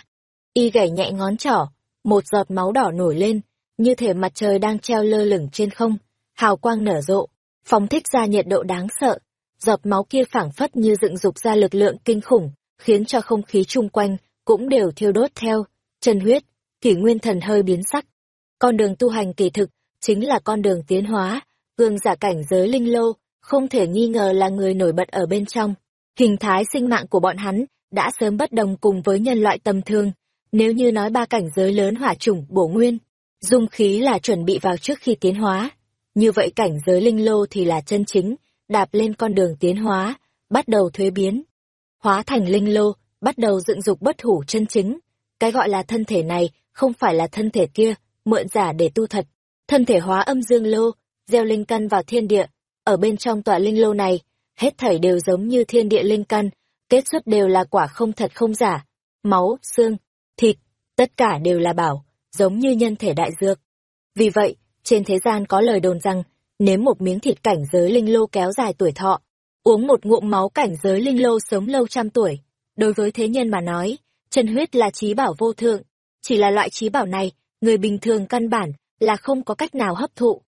Y gảy nhẹ ngón trỏ, một giọt máu đỏ nổi lên, như thể mặt trời đang treo lơ lửng trên không, hào quang nở rộ, phóng thích ra nhiệt độ đáng sợ. Giọt máu kia phảng phất như dựng dục ra lực lượng kinh khủng, khiến cho không khí chung quanh cũng đều thiêu đốt theo. Chân huyết, kỷ nguyên thần hơi biến sắc. Con đường tu hành kỳ thực, chính là con đường tiến hóa, gương giả cảnh giới linh lô, không thể nghi ngờ là người nổi bật ở bên trong. Hình thái sinh mạng của bọn hắn đã sớm bất đồng cùng với nhân loại tầm thường. Nếu như nói ba cảnh giới lớn hỏa chủng, bổ nguyên, dung khí là chuẩn bị vào trước khi tiến hóa. Như vậy cảnh giới linh lô thì là chân chính, đạp lên con đường tiến hóa, bắt đầu thuế biến. Hóa thành linh lô, bắt đầu dựng dục bất hủ chân chính. Cái gọi là thân thể này không phải là thân thể kia, mượn giả để tu thật. Thân thể hóa âm dương lô, gieo linh căn vào thiên địa. Ở bên trong tòa linh lô này, hết thảy đều giống như thiên địa linh căn, kết xuất đều là quả không thật không giả. Máu, xương, thịt, tất cả đều là bảo, giống như nhân thể đại dược. Vì vậy, trên thế gian có lời đồn rằng, nếm một miếng thịt cảnh giới linh lô kéo dài tuổi thọ, uống một ngụm máu cảnh giới linh lô sống lâu trăm tuổi. Đối với thế nhân mà nói, chân huyết là trí bảo vô thượng, chỉ là loại trí bảo này, người bình thường căn bản là không có cách nào hấp thụ.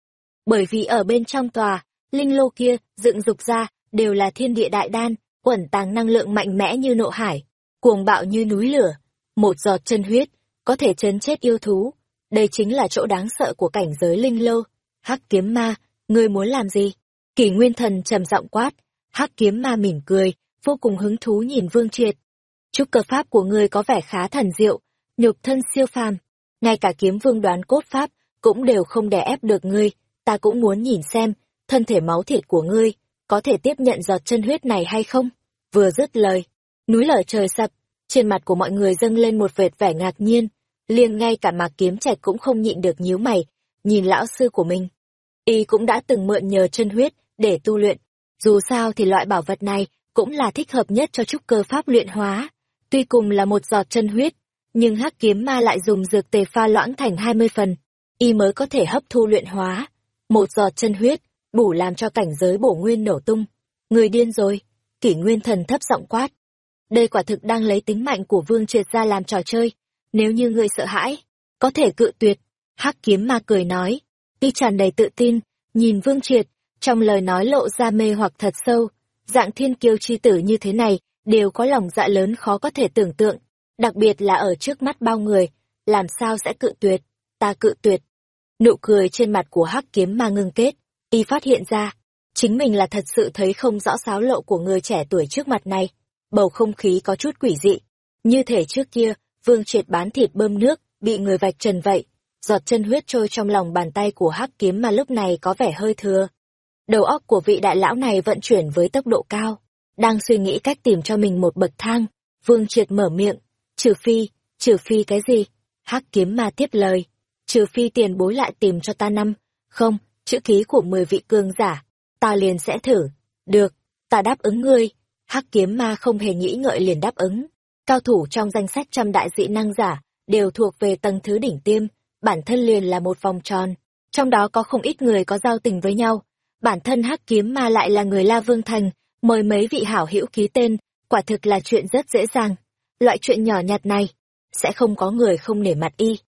Bởi vì ở bên trong tòa, linh lô kia dựng dục ra đều là thiên địa đại đan, quẩn tàng năng lượng mạnh mẽ như nộ hải, cuồng bạo như núi lửa, một giọt chân huyết, có thể chấn chết yêu thú. Đây chính là chỗ đáng sợ của cảnh giới linh lô. Hắc kiếm ma, ngươi muốn làm gì? Kỷ nguyên thần trầm giọng quát, hắc kiếm ma mỉm cười, vô cùng hứng thú nhìn vương triệt. Chúc cơ pháp của ngươi có vẻ khá thần diệu, nhục thân siêu phàm. Ngay cả kiếm vương đoán cốt pháp, cũng đều không đè ép được ngươi, ta cũng muốn nhìn xem, thân thể máu thịt của ngươi, có thể tiếp nhận giọt chân huyết này hay không? Vừa dứt lời, núi lở trời sập, trên mặt của mọi người dâng lên một vệt vẻ ngạc nhiên, liền ngay cả mạc kiếm trạch cũng không nhịn được nhíu mày, nhìn lão sư của mình. Y cũng đã từng mượn nhờ chân huyết để tu luyện, dù sao thì loại bảo vật này cũng là thích hợp nhất cho trúc cơ pháp luyện hóa. Tuy cùng là một giọt chân huyết, nhưng hắc kiếm ma lại dùng dược tề pha loãng thành 20 phần, y mới có thể hấp thu luyện hóa. Một giọt chân huyết, đủ làm cho cảnh giới bổ nguyên nổ tung. Người điên rồi, kỷ nguyên thần thấp giọng quát. Đây quả thực đang lấy tính mạnh của vương triệt ra làm trò chơi. Nếu như người sợ hãi, có thể cự tuyệt. hắc kiếm ma cười nói, y tràn đầy tự tin, nhìn vương triệt, trong lời nói lộ ra mê hoặc thật sâu. Dạng thiên kiêu chi tử như thế này, đều có lòng dạ lớn khó có thể tưởng tượng. Đặc biệt là ở trước mắt bao người, làm sao sẽ cự tuyệt, ta cự tuyệt. Nụ cười trên mặt của hắc kiếm ma ngưng kết, y phát hiện ra, chính mình là thật sự thấy không rõ sáo lộ của người trẻ tuổi trước mặt này. Bầu không khí có chút quỷ dị. Như thể trước kia, vương triệt bán thịt bơm nước, bị người vạch trần vậy. Giọt chân huyết trôi trong lòng bàn tay của hắc kiếm mà lúc này có vẻ hơi thừa. Đầu óc của vị đại lão này vận chuyển với tốc độ cao, đang suy nghĩ cách tìm cho mình một bậc thang. Vương triệt mở miệng, trừ phi, trừ phi cái gì? Hắc kiếm ma tiếp lời, trừ phi tiền bối lại tìm cho ta năm, không, chữ ký của mười vị cường giả, ta liền sẽ thử. Được, ta đáp ứng ngươi. Hắc kiếm ma không hề nghĩ ngợi liền đáp ứng. Cao thủ trong danh sách trăm đại dị năng giả, đều thuộc về tầng thứ đỉnh tiêm, bản thân liền là một vòng tròn. Trong đó có không ít người có giao tình với nhau. bản thân hắc kiếm ma lại là người La Vương Thành, mời mấy vị hảo hữu ký tên, quả thực là chuyện rất dễ dàng. Loại chuyện nhỏ nhặt này, sẽ không có người không nể mặt y.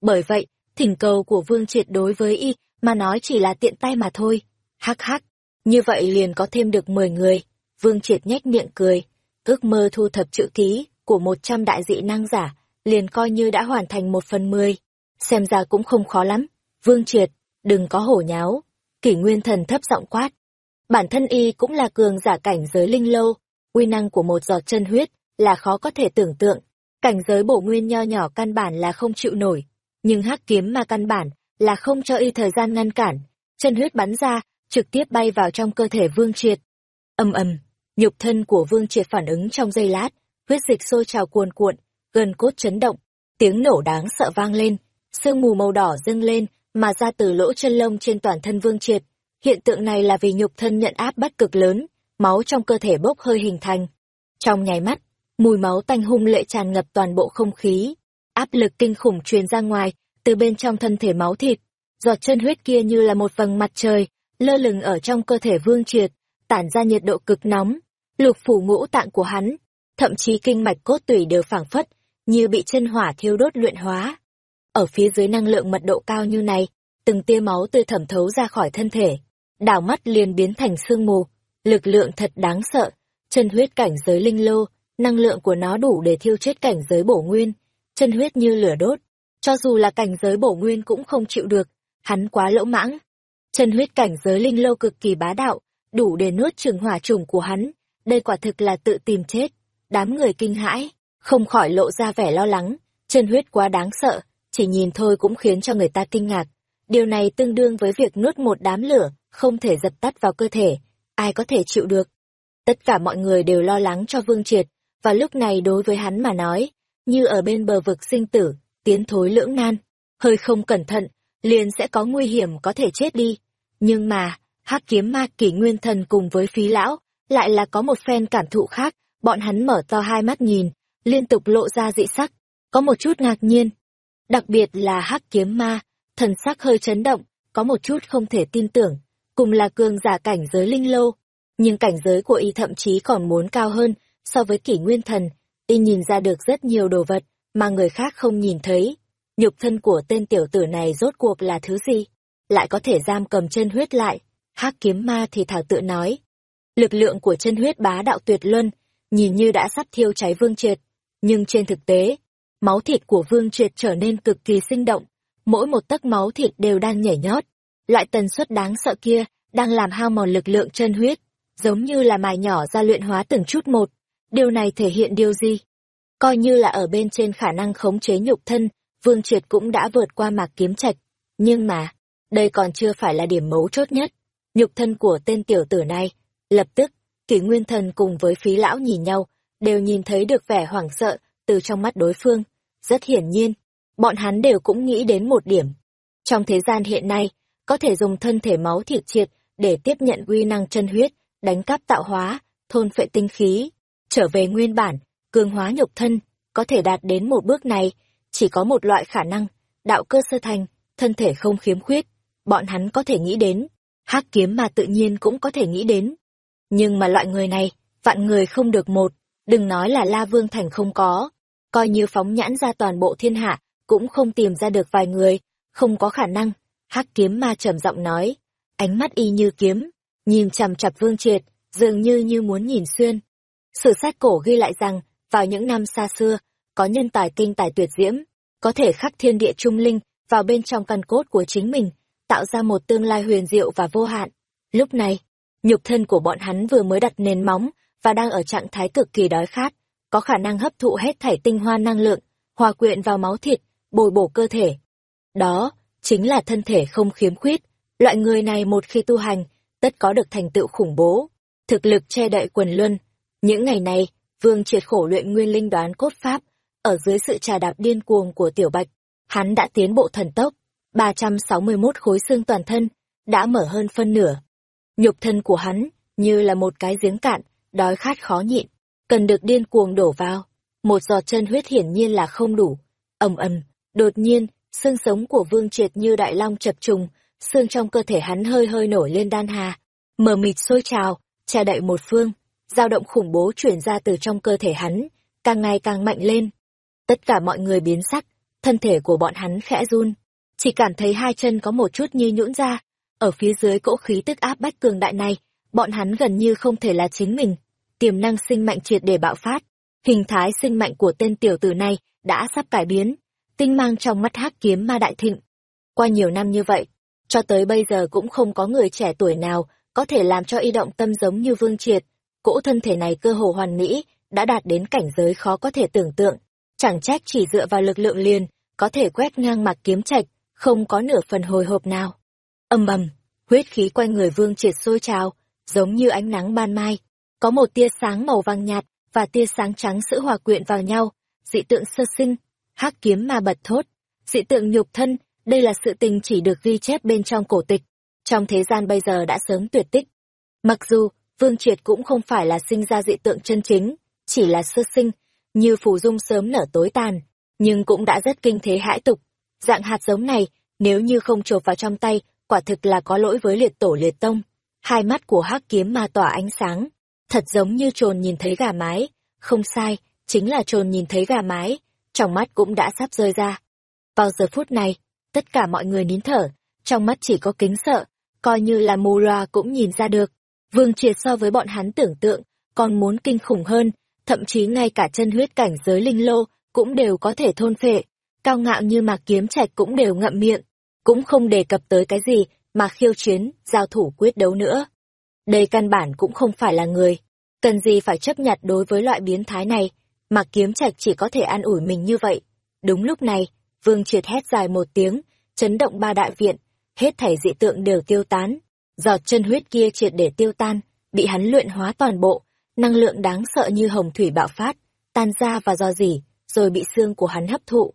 Bởi vậy, thỉnh cầu của Vương Triệt đối với y mà nói chỉ là tiện tay mà thôi. Hắc hắc, như vậy liền có thêm được 10 người. Vương Triệt nhếch miệng cười, ước mơ thu thập chữ ký của 100 đại dị năng giả, liền coi như đã hoàn thành một phần mười. Xem ra cũng không khó lắm. Vương Triệt, đừng có hổ nháo. Kỷ Nguyên Thần thấp giọng quát. Bản thân y cũng là cường giả cảnh giới linh lâu, uy năng của một giọt chân huyết là khó có thể tưởng tượng. Cảnh giới bổ nguyên nho nhỏ căn bản là không chịu nổi, nhưng hắc kiếm mà căn bản là không cho y thời gian ngăn cản, chân huyết bắn ra, trực tiếp bay vào trong cơ thể Vương Triệt. Ầm ầm, nhục thân của Vương Triệt phản ứng trong giây lát, huyết dịch sôi trào cuồn cuộn, gần cốt chấn động, tiếng nổ đáng sợ vang lên, sương mù màu đỏ dâng lên, mà ra từ lỗ chân lông trên toàn thân Vương Triệt. Hiện tượng này là vì nhục thân nhận áp bắt cực lớn, máu trong cơ thể bốc hơi hình thành. Trong nháy mắt, mùi máu tanh hung lệ tràn ngập toàn bộ không khí, áp lực kinh khủng truyền ra ngoài, từ bên trong thân thể máu thịt, giọt chân huyết kia như là một vầng mặt trời, lơ lửng ở trong cơ thể Vương Triệt, tản ra nhiệt độ cực nóng, lục phủ ngũ tạng của hắn, thậm chí kinh mạch cốt tủy đều phảng phất, như bị chân hỏa thiêu đốt luyện hóa. Ở phía dưới năng lượng mật độ cao như này, từng tia máu tươi thẩm thấu ra khỏi thân thể, đảo mắt liền biến thành sương mù, lực lượng thật đáng sợ, chân huyết cảnh giới linh lô, năng lượng của nó đủ để thiêu chết cảnh giới bổ nguyên, chân huyết như lửa đốt, cho dù là cảnh giới bổ nguyên cũng không chịu được, hắn quá lỗ mãng. Chân huyết cảnh giới linh lâu cực kỳ bá đạo, đủ để nuốt trường hỏa trùng của hắn, đây quả thực là tự tìm chết. Đám người kinh hãi, không khỏi lộ ra vẻ lo lắng, chân huyết quá đáng sợ, chỉ nhìn thôi cũng khiến cho người ta kinh ngạc. Điều này tương đương với việc nuốt một đám lửa, không thể dập tắt vào cơ thể, ai có thể chịu được. Tất cả mọi người đều lo lắng cho Vương Triệt, và lúc này đối với hắn mà nói, như ở bên bờ vực sinh tử, tiến thối lưỡng nan, hơi không cẩn thận, liền sẽ có nguy hiểm có thể chết đi. Nhưng mà, hắc kiếm ma kỷ nguyên thần cùng với phí lão, lại là có một phen cảm thụ khác, bọn hắn mở to hai mắt nhìn, liên tục lộ ra dị sắc, có một chút ngạc nhiên. Đặc biệt là hắc kiếm ma, thần sắc hơi chấn động, có một chút không thể tin tưởng, cùng là cường giả cảnh giới linh lô. Nhưng cảnh giới của y thậm chí còn muốn cao hơn so với kỷ nguyên thần, y nhìn ra được rất nhiều đồ vật mà người khác không nhìn thấy. Nhục thân của tên tiểu tử này rốt cuộc là thứ gì? Lại có thể giam cầm chân huyết lại. hắc kiếm ma thì thảo tự nói. Lực lượng của chân huyết bá đạo tuyệt luân, nhìn như đã sắp thiêu cháy vương triệt. Nhưng trên thực tế, máu thịt của vương triệt trở nên cực kỳ sinh động. Mỗi một tấc máu thịt đều đang nhảy nhót. Loại tần suất đáng sợ kia đang làm hao mòn lực lượng chân huyết, giống như là mài nhỏ ra luyện hóa từng chút một. Điều này thể hiện điều gì? Coi như là ở bên trên khả năng khống chế nhục thân, Vương Triệt cũng đã vượt qua mạc kiếm trạch. Nhưng mà, đây còn chưa phải là điểm mấu chốt nhất. Nhục thân của tên tiểu tử này, lập tức, kỷ nguyên thần cùng với phí lão nhìn nhau, đều nhìn thấy được vẻ hoảng sợ từ trong mắt đối phương. Rất hiển nhiên, bọn hắn đều cũng nghĩ đến một điểm. Trong thế gian hiện nay, có thể dùng thân thể máu thịt triệt để tiếp nhận uy năng chân huyết, đánh cắp tạo hóa, thôn phệ tinh khí, trở về nguyên bản, cường hóa nhục thân, có thể đạt đến một bước này, chỉ có một loại khả năng, đạo cơ sơ thành, thân thể không khiếm khuyết, bọn hắn có thể nghĩ đến, hắc kiếm mà tự nhiên cũng có thể nghĩ đến. Nhưng mà loại người này, vạn người không được một, đừng nói là La Vương Thành không có, coi như phóng nhãn ra toàn bộ thiên hạ, cũng không tìm ra được vài người, không có khả năng. Hắc kiếm ma trầm giọng nói, ánh mắt y như kiếm, nhìn chằm chặp Vương Triệt, dường như như muốn nhìn xuyên. Sử sách cổ ghi lại rằng, vào những năm xa xưa, có nhân tài kinh tài tuyệt diễm, có thể khắc thiên địa trung linh vào bên trong căn cốt của chính mình, tạo ra một tương lai huyền diệu và vô hạn. Lúc này, nhục thân của bọn hắn vừa mới đặt nền móng và đang ở trạng thái cực kỳ đói khát, có khả năng hấp thụ hết thảy tinh hoa năng lượng, hòa quyện vào máu thịt, bồi bổ cơ thể. Đó, chính là thân thể không khiếm khuyết. Loại người này một khi tu hành, tất có được thành tựu khủng bố, thực lực che đậy quần luân. Những ngày này, Vương triệt khổ luyện nguyên linh đoán cốt pháp, ở dưới sự trà đạp điên cuồng của Tiểu Bạch, hắn đã tiến bộ thần tốc, 361 khối xương toàn thân, đã mở hơn phân nửa. Nhục thân của hắn, như là một cái giếng cạn, đói khát khó nhịn, cần được điên cuồng đổ vào. Một giọt chân huyết hiển nhiên là không đủ. ầm ầm, đột nhiên, xương sống của Vương Triệt như đại long chập trùng, xương trong cơ thể hắn hơi hơi nổi lên đan hà, mờ mịt sôi trào, trà đậy một phương, dao động khủng bố chuyển ra từ trong cơ thể hắn, càng ngày càng mạnh lên. Tất cả mọi người biến sắc, thân thể của bọn hắn khẽ run, chỉ cảm thấy hai chân có một chút như nhũn ra, ở phía dưới cỗ khí tức áp bách cường đại này, bọn hắn gần như không thể là chính mình, tiềm năng sinh mạnh triệt để bạo phát, hình thái sinh mạnh của tên tiểu tử này đã sắp cải biến, tinh mang trong mắt hắc kiếm ma đại thịnh. Qua nhiều năm như vậy, cho tới bây giờ cũng không có người trẻ tuổi nào có thể làm cho y động tâm giống như Vương Triệt. Cỗ thân thể này cơ hồ hoàn mỹ, đã đạt đến cảnh giới khó có thể tưởng tượng. Chẳng trách chỉ dựa vào lực lượng liền, có thể quét ngang mặt kiếm trạch, không có nửa phần hồi hộp nào. Âm ầm, huyết khí quanh người Vương Triệt sôi trào, giống như ánh nắng ban mai. Có một tia sáng màu vàng nhạt và tia sáng trắng sữa hòa quyện vào nhau, dị tượng sơ sinh, hắc kiếm ma bật thốt. Dị tượng nhục thân, đây là sự tình chỉ được ghi chép bên trong cổ tịch, trong thế gian bây giờ đã sớm tuyệt tích. Mặc dù, Vương Triệt cũng không phải là sinh ra dị tượng chân chính, chỉ là sơ sinh, như phù dung sớm nở tối tàn, nhưng cũng đã rất kinh thế hãi tục. Dạng hạt giống này, nếu như không chộp vào trong tay, quả thực là có lỗi với liệt tổ liệt tông. Hai mắt của hắc kiếm ma tỏa ánh sáng, thật giống như trồn nhìn thấy gà mái. Không sai, chính là trồn nhìn thấy gà mái, trong mắt cũng đã sắp rơi ra. Vào giờ phút này, tất cả mọi người nín thở, trong mắt chỉ có kính sợ, coi như là mù loà cũng nhìn ra được. Vương triệt so với bọn hắn tưởng tượng, còn muốn kinh khủng hơn, thậm chí ngay cả chân huyết cảnh giới linh lô cũng đều có thể thôn phệ, cao ngạo như mạc kiếm trạch cũng đều ngậm miệng, cũng không đề cập tới cái gì mà khiêu chiến, giao thủ quyết đấu nữa. Đây căn bản cũng không phải là người, cần gì phải chấp nhận đối với loại biến thái này, mạc kiếm trạch chỉ có thể an ủi mình như vậy. Đúng lúc này, vương triệt hét dài một tiếng, chấn động ba đại viện, hết thảy dị tượng đều tiêu tán, giọt chân huyết kia triệt để tiêu tan, bị hắn luyện hóa toàn bộ, năng lượng đáng sợ như hồng thủy bạo phát, tan ra và do gì, rồi bị xương của hắn hấp thụ.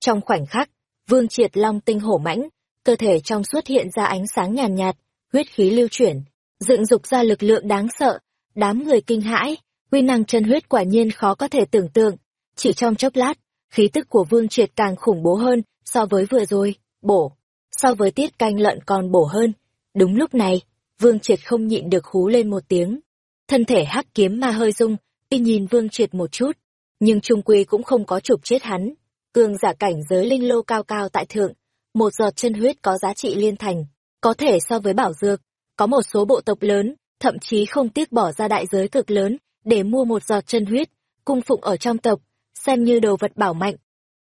Trong khoảnh khắc, Vương Triệt Long tinh hổ mãnh, cơ thể trong suốt hiện ra ánh sáng nhàn nhạt, nhạt, huyết khí lưu chuyển, dựng dục ra lực lượng đáng sợ, đám người kinh hãi, uy năng chân huyết quả nhiên khó có thể tưởng tượng. Chỉ trong chốc lát, khí tức của Vương Triệt càng khủng bố hơn so với vừa rồi, bổ, so với tiết canh lợn còn bổ hơn. Đúng lúc này, Vương Triệt không nhịn được hú lên một tiếng. Thân thể hắc kiếm ma hơi rung, y nhìn Vương Triệt một chút, nhưng trung quy cũng không có chụp chết hắn. Cường giả cảnh giới linh lô cao cao tại thượng, một giọt chân huyết có giá trị liên thành, có thể so với bảo dược, có một số bộ tộc lớn, thậm chí không tiếc bỏ ra đại giới cực lớn để mua một giọt chân huyết, cung phụng ở trong tộc, xem như đồ vật bảo mạnh.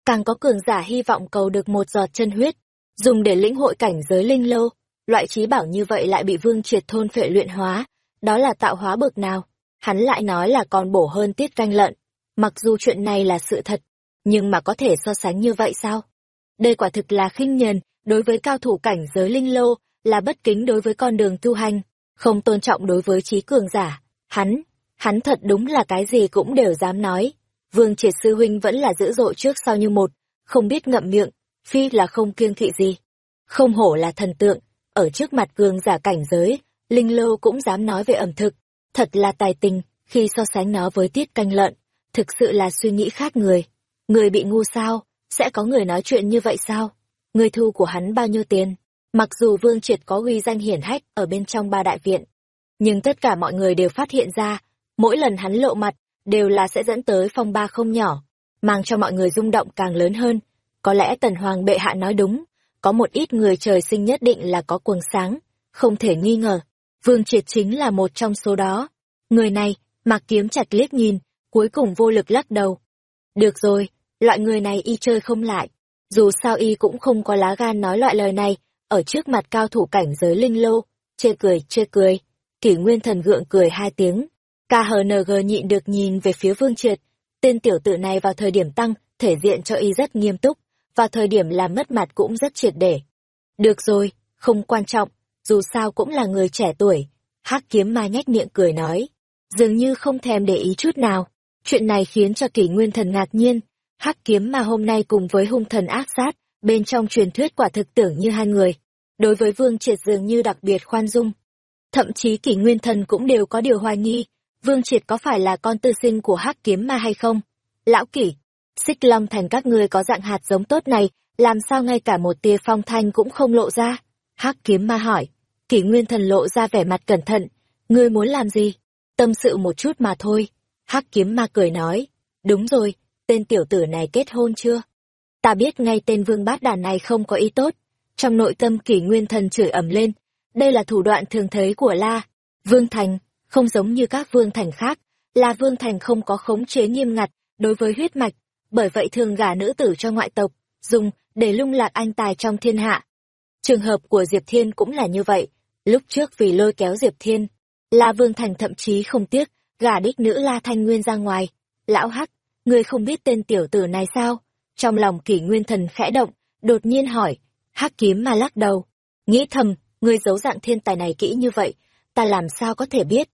Càng có cường giả hy vọng cầu được một giọt chân huyết, dùng để lĩnh hội cảnh giới linh lô, loại trí bảo như vậy lại bị vương triệt thôn phệ luyện hóa, đó là tạo hóa bực nào. Hắn lại nói là còn bổ hơn tiết canh lợn, mặc dù chuyện này là sự thật, nhưng mà có thể so sánh như vậy sao? Đây quả thực là khinh nhờn, đối với cao thủ cảnh giới linh lô, là bất kính đối với con đường tu hành, không tôn trọng đối với trí cường giả. Hắn, hắn thật đúng là cái gì cũng đều dám nói. Vương triệt sư huynh vẫn là dữ dội trước sau như một, không biết ngậm miệng, phi là không kiêng kỵ gì. Không hổ là thần tượng, ở trước mặt cường giả cảnh giới, Linh Lô cũng dám nói về ẩm thực. Thật là tài tình, khi so sánh nó với tiết canh lợn, thực sự là suy nghĩ khác người. Người bị ngu sao, sẽ có người nói chuyện như vậy sao? Người thu của hắn bao nhiêu tiền? Mặc dù Vương Triệt có uy danh hiển hách ở bên trong ba đại viện, nhưng tất cả mọi người đều phát hiện ra, mỗi lần hắn lộ mặt, đều là sẽ dẫn tới phong ba không nhỏ, mang cho mọi người rung động càng lớn hơn. Có lẽ Tần Hoàng bệ hạ nói đúng, có một ít người trời sinh nhất định là có quần sáng, không thể nghi ngờ. Vương Triệt chính là một trong số đó. Người này, mặc kiếm chặt liếc nhìn, cuối cùng vô lực lắc đầu. Được rồi, loại người này y chơi không lại. Dù sao y cũng không có lá gan nói loại lời này, ở trước mặt cao thủ cảnh giới linh lô. Chê cười, chê cười. Kỷ nguyên thần gượng cười hai tiếng. KHNG nhịn được nhìn về phía Vương Triệt. Tên tiểu tử này vào thời điểm tăng, thể diện cho y rất nghiêm túc và thời điểm làm mất mặt cũng rất triệt để. Được rồi, không quan trọng, dù sao cũng là người trẻ tuổi. hắc kiếm ma nhách miệng cười nói, dường như không thèm để ý chút nào. Chuyện này khiến cho kỷ nguyên thần ngạc nhiên. hắc kiếm ma hôm nay cùng với hung thần ác sát, bên trong truyền thuyết quả thực tưởng như hai người. Đối với vương triệt dường như đặc biệt khoan dung. Thậm chí kỷ nguyên thần cũng đều có điều hoài nghi, vương triệt có phải là con tư sinh của hắc kiếm ma hay không? Lão kỷ, Xích Long Thành các ngươi có dạng hạt giống tốt này, làm sao ngay cả một tia phong thanh cũng không lộ ra? Hắc kiếm ma hỏi, kỷ nguyên thần lộ ra vẻ mặt cẩn thận, ngươi muốn làm gì? Tâm sự một chút mà thôi. Hắc kiếm ma cười nói, đúng rồi, tên tiểu tử này kết hôn chưa? Ta biết ngay tên vương bát đàn này không có ý tốt. Trong nội tâm kỷ nguyên thần chửi ẩm lên, đây là thủ đoạn thường thấy của La. Vương Thành, không giống như các vương thành khác, là Vương Thành không có khống chế nghiêm ngặt đối với huyết mạch, bởi vậy thường gả nữ tử cho ngoại tộc, dùng để lung lạc anh tài trong thiên hạ. Trường hợp của Diệp Thiên cũng là như vậy, lúc trước vì lôi kéo Diệp Thiên, La Vương Thành thậm chí không tiếc, gả đích nữ La Thanh Nguyên ra ngoài. Lão Hắc, ngươi không biết tên tiểu tử này sao? Trong lòng kỷ nguyên thần khẽ động, đột nhiên hỏi, Hắc kiếm mà lắc đầu. Nghĩ thầm, ngươi giấu dạng thiên tài này kỹ như vậy, ta làm sao có thể biết?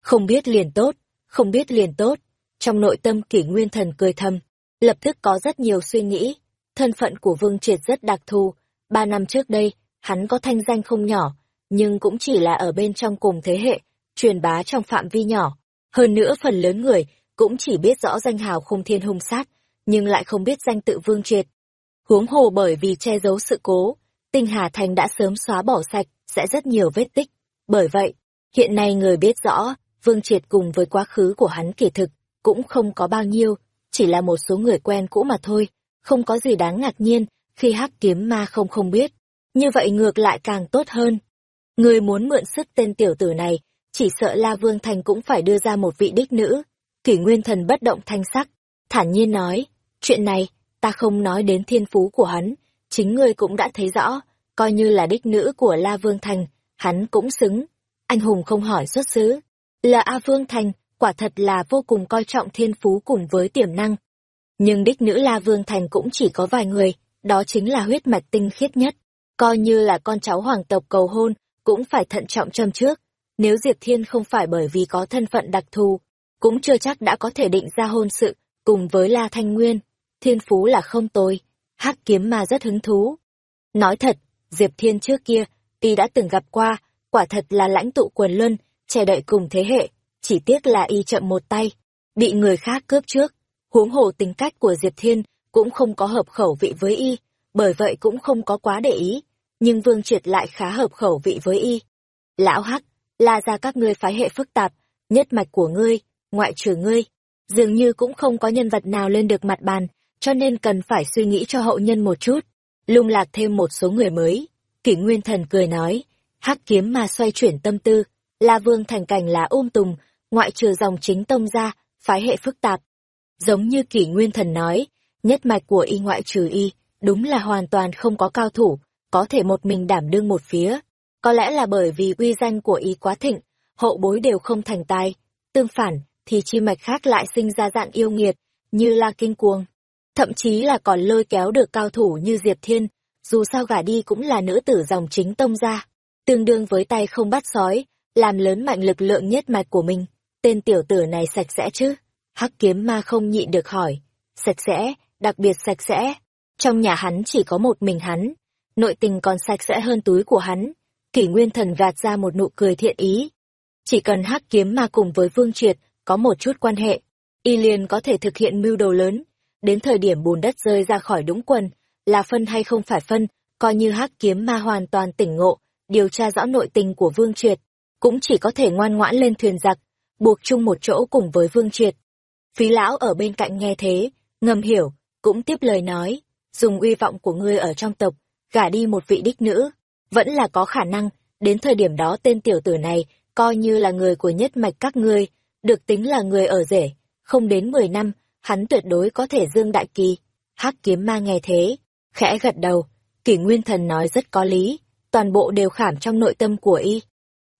Không biết liền tốt, không biết liền tốt. Trong nội tâm kỷ nguyên thần cười thầm, lập tức có rất nhiều suy nghĩ. Thân phận của Vương Triệt rất đặc thù. Ba năm trước đây, hắn có thanh danh không nhỏ, nhưng cũng chỉ là ở bên trong cùng thế hệ, truyền bá trong phạm vi nhỏ. Hơn nữa phần lớn người cũng chỉ biết rõ danh hào khung thiên hung sát, nhưng lại không biết danh tự Vương Triệt. Huống hồ bởi vì che giấu sự cố, Tinh Hà Thành đã sớm xóa bỏ sạch, sẽ rất nhiều vết tích. Bởi vậy, hiện nay người biết rõ, Vương Triệt cùng với quá khứ của hắn kỳ thực, cũng không có bao nhiêu, chỉ là một số người quen cũ mà thôi, không có gì đáng ngạc nhiên khi hắc kiếm ma không không biết. Như vậy ngược lại càng tốt hơn. Người muốn mượn sức tên tiểu tử này, chỉ sợ La Vương Thành cũng phải đưa ra một vị đích nữ. Kỷ Nguyên Thần bất động thanh sắc, thản nhiên nói, chuyện này, ta không nói đến thiên phú của hắn, chính ngươi cũng đã thấy rõ, coi như là đích nữ của La Vương Thành, hắn cũng xứng. Anh hùng không hỏi xuất xứ, là A Vương Thành, quả thật là vô cùng coi trọng thiên phú cùng với tiềm năng. Nhưng đích nữ La Vương Thành cũng chỉ có vài người, đó chính là huyết mạch tinh khiết nhất. Coi như là con cháu hoàng tộc cầu hôn, cũng phải thận trọng châm trước. Nếu Diệp Thiên không phải bởi vì có thân phận đặc thù, cũng chưa chắc đã có thể định ra hôn sự, cùng với La Thanh Nguyên. Thiên phú là không tồi, hắc kiếm mà rất hứng thú. Nói thật, Diệp Thiên trước kia, y đã từng gặp qua, quả thật là lãnh tụ quần luân, trẻ đợi cùng thế hệ, chỉ tiếc là y chậm một tay, bị người khác cướp trước. Huống hồ tính cách của Diệp Thiên cũng không có hợp khẩu vị với y, bởi vậy cũng không có quá để ý, nhưng Vương Triệt lại khá hợp khẩu vị với y. Lão Hắc, la ra các ngươi phái hệ phức tạp, nhất mạch của ngươi, ngoại trừ ngươi, dường như cũng không có nhân vật nào lên được mặt bàn, cho nên cần phải suy nghĩ cho hậu nhân một chút. Lung lạc thêm một số người mới. Kỷ Nguyên Thần cười nói, hắc kiếm mà xoay chuyển tâm tư, La Vương thành cảnh là ôm tùng, ngoại trừ dòng chính tông ra, phái hệ phức tạp. Giống như kỷ nguyên thần nói, nhất mạch của y ngoại trừ y, đúng là hoàn toàn không có cao thủ, có thể một mình đảm đương một phía. Có lẽ là bởi vì uy danh của y quá thịnh, hậu bối đều không thành tài. Tương phản, thì chi mạch khác lại sinh ra dạng yêu nghiệt, như La Kinh Cuồng. Thậm chí là còn lôi kéo được cao thủ như Diệp Thiên, dù sao gả đi cũng là nữ tử dòng chính tông ra, tương đương với tay không bắt sói, làm lớn mạnh lực lượng nhất mạch của mình. Tên tiểu tử này sạch sẽ chứ? Hắc kiếm ma không nhịn được hỏi. Sạch sẽ, đặc biệt sạch sẽ. Trong nhà hắn chỉ có một mình hắn. Nội tình còn sạch sẽ hơn túi của hắn. Kỷ nguyên thần gạt ra một nụ cười thiện ý. Chỉ cần hắc kiếm ma cùng với Vương Triệt có một chút quan hệ, y liền có thể thực hiện mưu đồ lớn. Đến thời điểm bùn đất rơi ra khỏi đũng quần, là phân hay không phải phân, coi như hắc kiếm ma hoàn toàn tỉnh ngộ, điều tra rõ nội tình của Vương Triệt, cũng chỉ có thể ngoan ngoãn lên thuyền giặc, buộc chung một chỗ cùng với Vương Triệt. Phí lão ở bên cạnh nghe thế, ngầm hiểu, cũng tiếp lời nói, dùng uy vọng của ngươi ở trong tộc, gả đi một vị đích nữ, vẫn là có khả năng, đến thời điểm đó tên tiểu tử này, coi như là người của nhất mạch các ngươi, được tính là người ở rể, không đến 10 năm, hắn tuyệt đối có thể dương đại kỳ. Hắc kiếm ma nghe thế, khẽ gật đầu, kỷ nguyên thần nói rất có lý, toàn bộ đều khảm trong nội tâm của y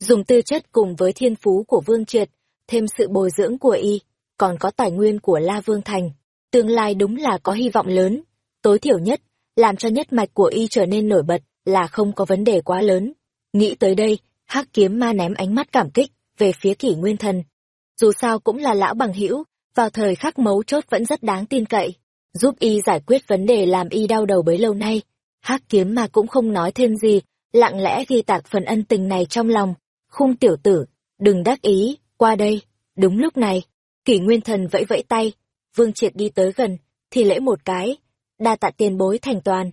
dùng tư chất cùng với thiên phú của Vương Triệt, thêm sự bồi dưỡng của y, còn có tài nguyên của La Vương Thành, tương lai đúng là có hy vọng lớn. Tối thiểu nhất, làm cho nhất mạch của y trở nên nổi bật là không có vấn đề quá lớn. Nghĩ tới đây, hắc kiếm ma ném ánh mắt cảm kích về phía kỷ nguyên thần. Dù sao cũng là lão bằng hữu vào thời khắc mấu chốt vẫn rất đáng tin cậy, giúp y giải quyết vấn đề làm y đau đầu bấy lâu nay. hắc kiếm ma cũng không nói thêm gì, lặng lẽ ghi tạc phần ân tình này trong lòng khung tiểu tử, đừng đắc ý, qua đây. Đúng lúc này, kỷ nguyên thần vẫy vẫy tay, vương triệt đi tới gần, thì lễ một cái, đa tạ tiền bối thành toàn.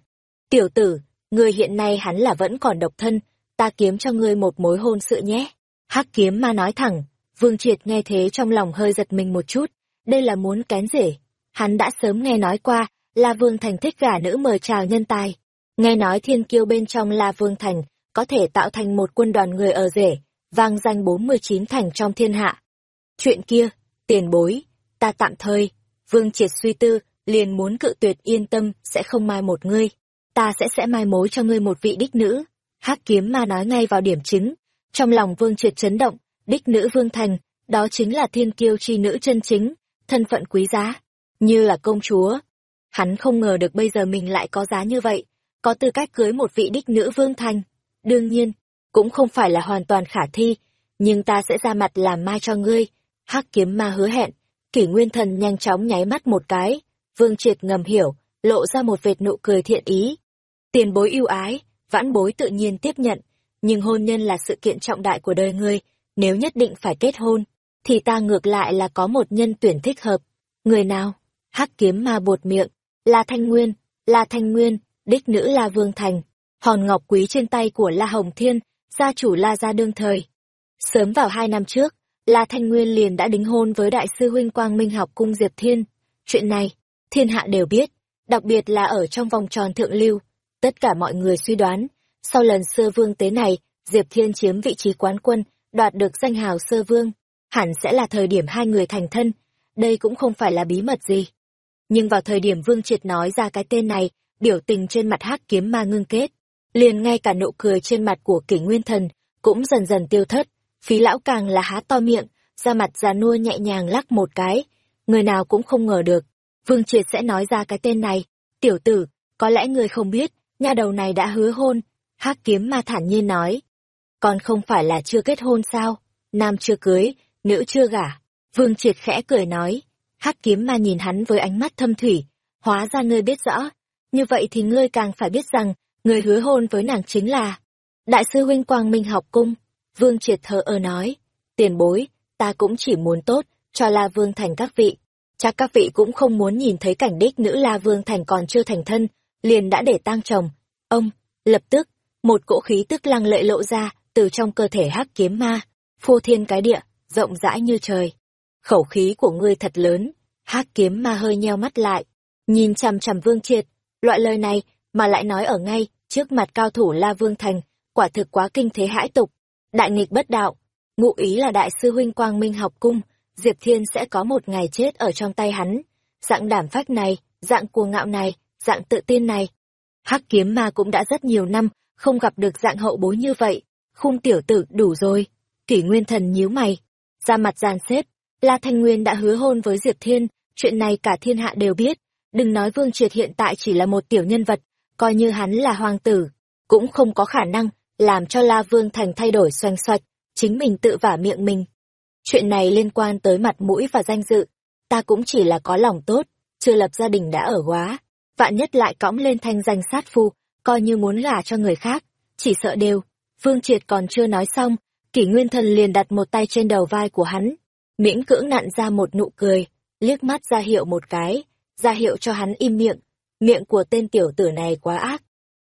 Tiểu tử, ngươi hiện nay hắn là vẫn còn độc thân, ta kiếm cho ngươi một mối hôn sự nhé. Hắc kiếm ma nói thẳng, Vương Triệt nghe thế trong lòng hơi giật mình một chút, đây là muốn kén rể. Hắn đã sớm nghe nói qua, La Vương Thành thích gả nữ mời chào nhân tài. Nghe nói thiên kiêu bên trong La Vương Thành có thể tạo thành một quân đoàn người ở rể, vang danh 49 thành trong thiên hạ. Chuyện kia, tiền bối, ta tạm thời, Vương Triệt suy tư, liền muốn cự tuyệt yên tâm sẽ không mai một ngươi. Ta sẽ sẽ mai mối cho ngươi một vị đích nữ. hắc kiếm ma nói ngay vào điểm chính. Trong lòng Vương Triệt chấn động, đích nữ Vương Thành, đó chính là thiên kiêu chi nữ chân chính, thân phận quý giá, như là công chúa. Hắn không ngờ được bây giờ mình lại có giá như vậy, có tư cách cưới một vị đích nữ Vương Thành. Đương nhiên, cũng không phải là hoàn toàn khả thi, nhưng ta sẽ ra mặt làm mai cho ngươi. hắc kiếm ma hứa hẹn, kỷ nguyên thần nhanh chóng nháy mắt một cái, vương triệt ngầm hiểu, lộ ra một vệt nụ cười thiện ý. Tiền bối ưu ái, vãn bối tự nhiên tiếp nhận, nhưng hôn nhân là sự kiện trọng đại của đời ngươi, nếu nhất định phải kết hôn, thì ta ngược lại là có một nhân tuyển thích hợp. Người nào? hắc kiếm ma bột miệng, La Thanh Nguyên, La Thanh Nguyên, đích nữ La Vương Thành, hòn ngọc quý trên tay của La Hồng Thiên, gia chủ La gia đương thời. Sớm vào hai năm trước, La Thanh Nguyên liền đã đính hôn với đại sư huynh Quang Minh học cung Diệp Thiên. Chuyện này, thiên hạ đều biết, đặc biệt là ở trong vòng tròn thượng lưu. Tất cả mọi người suy đoán, sau lần sơ vương tế này, Diệp Thiên chiếm vị trí quán quân, đoạt được danh hào sơ vương, hẳn sẽ là thời điểm hai người thành thân. Đây cũng không phải là bí mật gì. Nhưng vào thời điểm Vương Triệt nói ra cái tên này, biểu tình trên mặt hắc kiếm ma ngưng kết liền ngay cả nụ cười trên mặt của kỷ nguyên thần cũng dần dần tiêu thất. Phí lão càng là há to miệng, da mặt già nua nhẹ nhàng lắc một cái. Người nào cũng không ngờ được, vương triệt sẽ nói ra cái tên này. Tiểu tử, có lẽ người không biết, nha đầu này đã hứa hôn, hắc kiếm ma thản nhiên nói. Còn không phải là chưa kết hôn sao? Nam chưa cưới, nữ chưa gả. Vương triệt khẽ cười nói. Hắc kiếm ma nhìn hắn với ánh mắt thâm thủy, hóa ra ngươi biết rõ. Như vậy thì ngươi càng phải biết rằng người hứa hôn với nàng chính là đại sư huynh quang minh học cung. Vương triệt thờ ơ nói, tiền bối, ta cũng chỉ muốn tốt cho la vương thành các vị. Chắc các vị cũng không muốn nhìn thấy cảnh đích nữ la vương thành còn chưa thành thân, liền đã để tang chồng. Ông lập tức, một cỗ khí tức lăng lệ lộ ra từ trong cơ thể hắc kiếm ma, phô thiên cái địa, rộng rãi như trời. Khẩu khí của ngươi thật lớn. Hắc kiếm ma hơi nheo mắt lại, nhìn chằm chằm vương triệt. Loại lời này mà lại nói ở ngay trước mặt cao thủ La Vương Thành, quả thực quá kinh thế hãi tục. Đại nghịch bất đạo, ngụ ý là đại sư huynh Quang Minh học cung, Diệp Thiên sẽ có một ngày chết ở trong tay hắn. Dạng đảm phách này, dạng cuồng ngạo này, dạng tự tin này. Hắc kiếm ma cũng đã rất nhiều năm, không gặp được dạng hậu bối như vậy. Khung tiểu tử đủ rồi. Kỷ Nguyên Thần nhíu mày, ra mặt giàn xếp. La Thanh Nguyên đã hứa hôn với Diệp Thiên, chuyện này cả thiên hạ đều biết. Đừng nói Vương Triệt hiện tại chỉ là một tiểu nhân vật, coi như hắn là hoàng tử, cũng không có khả năng làm cho La Vương Thành thay đổi xoanh xoạch, chính mình tự vả miệng mình. Chuyện này liên quan tới mặt mũi và danh dự, ta cũng chỉ là có lòng tốt, chưa lập gia đình đã ở quá, vạn nhất lại cõng lên thanh danh sát phu, coi như muốn gả cho người khác, chỉ sợ đều. Vương Triệt còn chưa nói xong, kỷ nguyên thần liền đặt một tay trên đầu vai của hắn, miễn cưỡng nặn ra một nụ cười, liếc mắt ra hiệu một cái, ra hiệu cho hắn im miệng, Miệng của tên tiểu tử này quá ác.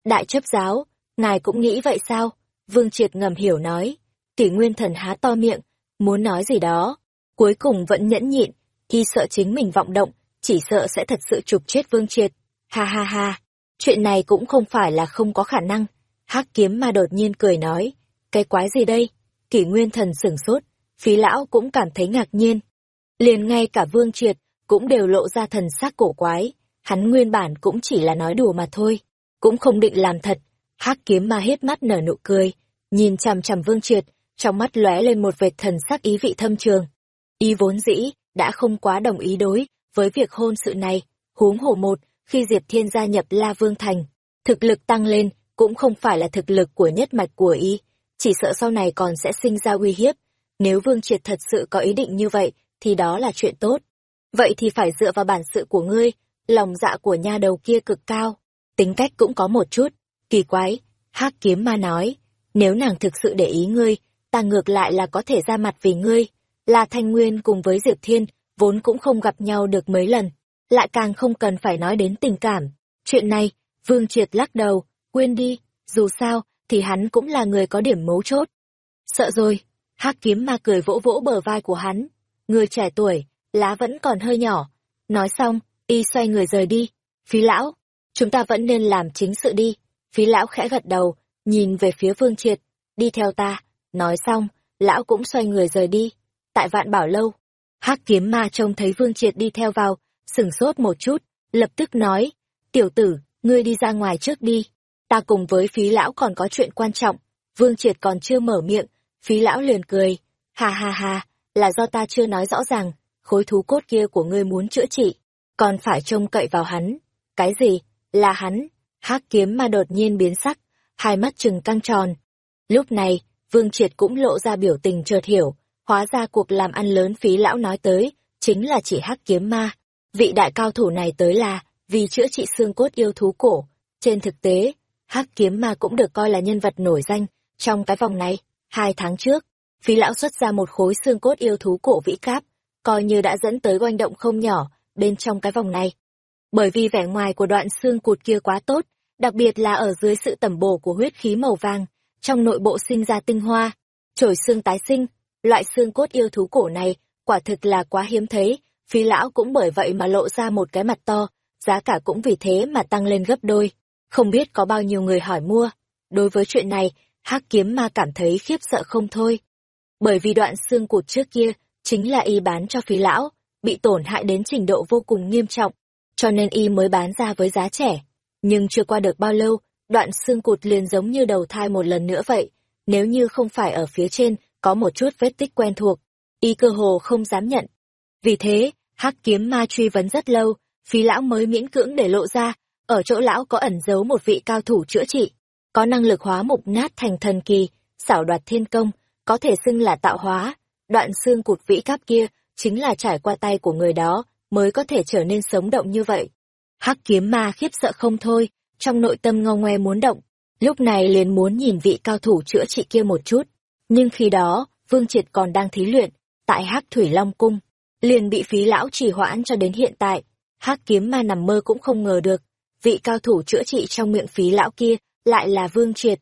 Đại chấp giáo, ngài cũng nghĩ vậy sao? Vương Triệt ngầm hiểu nói. Kỷ nguyên thần há to miệng, muốn nói gì đó. Cuối cùng vẫn nhẫn nhịn, khi sợ chính mình vọng động, chỉ sợ sẽ thật sự trục chết Vương Triệt. Ha ha ha, chuyện này cũng không phải là không có khả năng. hắc kiếm mà đột nhiên cười nói, cái quái gì đây? Kỷ nguyên thần sửng sốt, phí lão cũng cảm thấy ngạc nhiên. Liền ngay cả Vương Triệt cũng đều lộ ra thần sắc cổ quái hắn nguyên bản cũng chỉ là nói đùa mà thôi, cũng không định làm thật. Hắc kiếm ma hết mắt nở nụ cười, nhìn chằm chằm Vương Triệt, trong mắt lóe lên một vệt thần sắc ý vị thâm trường. Y vốn dĩ đã không quá đồng ý đối với việc hôn sự này, huống hổ một, khi Diệp Thiên gia nhập La Vương Thành, thực lực tăng lên cũng không phải là thực lực của nhất mạch của y, chỉ sợ sau này còn sẽ sinh ra uy hiếp. Nếu Vương Triệt thật sự có ý định như vậy, thì đó là chuyện tốt. Vậy thì phải dựa vào bản sự của ngươi, lòng dạ của nha đầu kia cực cao, tính cách cũng có một chút, kỳ quái, hắc kiếm ma nói, nếu nàng thực sự để ý ngươi, ta ngược lại là có thể ra mặt vì ngươi, là Thanh Nguyên cùng với Diệp Thiên, vốn cũng không gặp nhau được mấy lần, lại càng không cần phải nói đến tình cảm. Chuyện này, Vương Triệt lắc đầu, quên đi, dù sao, thì hắn cũng là người có điểm mấu chốt. Sợ rồi, hắc kiếm ma cười vỗ vỗ bờ vai của hắn. Người trẻ tuổi, lá vẫn còn hơi nhỏ. Nói xong, y xoay người rời đi. Phí lão, chúng ta vẫn nên làm chính sự đi. Phí lão khẽ gật đầu, nhìn về phía Vương Triệt, đi theo ta. Nói xong, lão cũng xoay người rời đi. Tại vạn bảo lâu, hắc kiếm ma trông thấy Vương Triệt đi theo vào, sửng sốt một chút, lập tức nói, tiểu tử, ngươi đi ra ngoài trước đi. Ta cùng với phí lão còn có chuyện quan trọng. Vương Triệt còn chưa mở miệng, phí lão liền cười. Ha ha ha, là do ta chưa nói rõ ràng, khối thú cốt kia của ngươi muốn chữa trị, còn phải trông cậy vào hắn. Cái gì? Là hắn? hắc kiếm ma đột nhiên biến sắc, hai mắt trừng căng tròn. Lúc này, Vương Triệt cũng lộ ra biểu tình chợt hiểu, hóa ra cuộc làm ăn lớn phí lão nói tới, chính là chỉ hắc kiếm ma. Vị đại cao thủ này tới là, vì chữa trị xương cốt yêu thú cổ. Trên thực tế, hắc kiếm ma cũng được coi là nhân vật nổi danh trong cái vòng này. Hai tháng trước, phí lão xuất ra một khối xương cốt yêu thú cổ vĩ cáp, coi như đã dẫn tới oanh động không nhỏ bên trong cái vòng này. Bởi vì vẻ ngoài của đoạn xương cụt kia quá tốt, đặc biệt là ở dưới sự tẩm bổ của huyết khí màu vàng, trong nội bộ sinh ra tinh hoa, trổi xương tái sinh, loại xương cốt yêu thú cổ này, quả thực là quá hiếm thấy, phí lão cũng bởi vậy mà lộ ra một cái mặt to, giá cả cũng vì thế mà tăng lên gấp đôi. Không biết có bao nhiêu người hỏi mua. Đối với chuyện này, hắc kiếm ma cảm thấy khiếp sợ không thôi. Bởi vì đoạn xương cụt trước kia, chính là y bán cho phí lão, bị tổn hại đến trình độ vô cùng nghiêm trọng, cho nên y mới bán ra với giá rẻ. Nhưng chưa qua được bao lâu, đoạn xương cụt liền giống như đầu thai một lần nữa vậy, nếu như không phải ở phía trên có một chút vết tích quen thuộc, y cơ hồ không dám nhận. Vì thế, hắc kiếm ma truy vấn rất lâu, phí lão mới miễn cưỡng để lộ ra, ở chỗ lão có ẩn giấu một vị cao thủ chữa trị, có năng lực hóa mục nát thành thần kỳ, xảo đoạt thiên công, có thể xưng là tạo hóa, đoạn xương cụt vĩ cáp kia chính là trải qua tay của người đó mới có thể trở nên sống động như vậy. Hắc kiếm ma khiếp sợ không thôi, trong nội tâm ngao ngoe muốn động, lúc này liền muốn nhìn vị cao thủ chữa trị kia một chút. Nhưng khi đó, Vương Triệt còn đang thí luyện, tại Hắc Thủy Long Cung, liền bị phí lão trì hoãn cho đến hiện tại. Hắc kiếm ma nằm mơ cũng không ngờ được, vị cao thủ chữa trị trong miệng phí lão kia lại là Vương Triệt.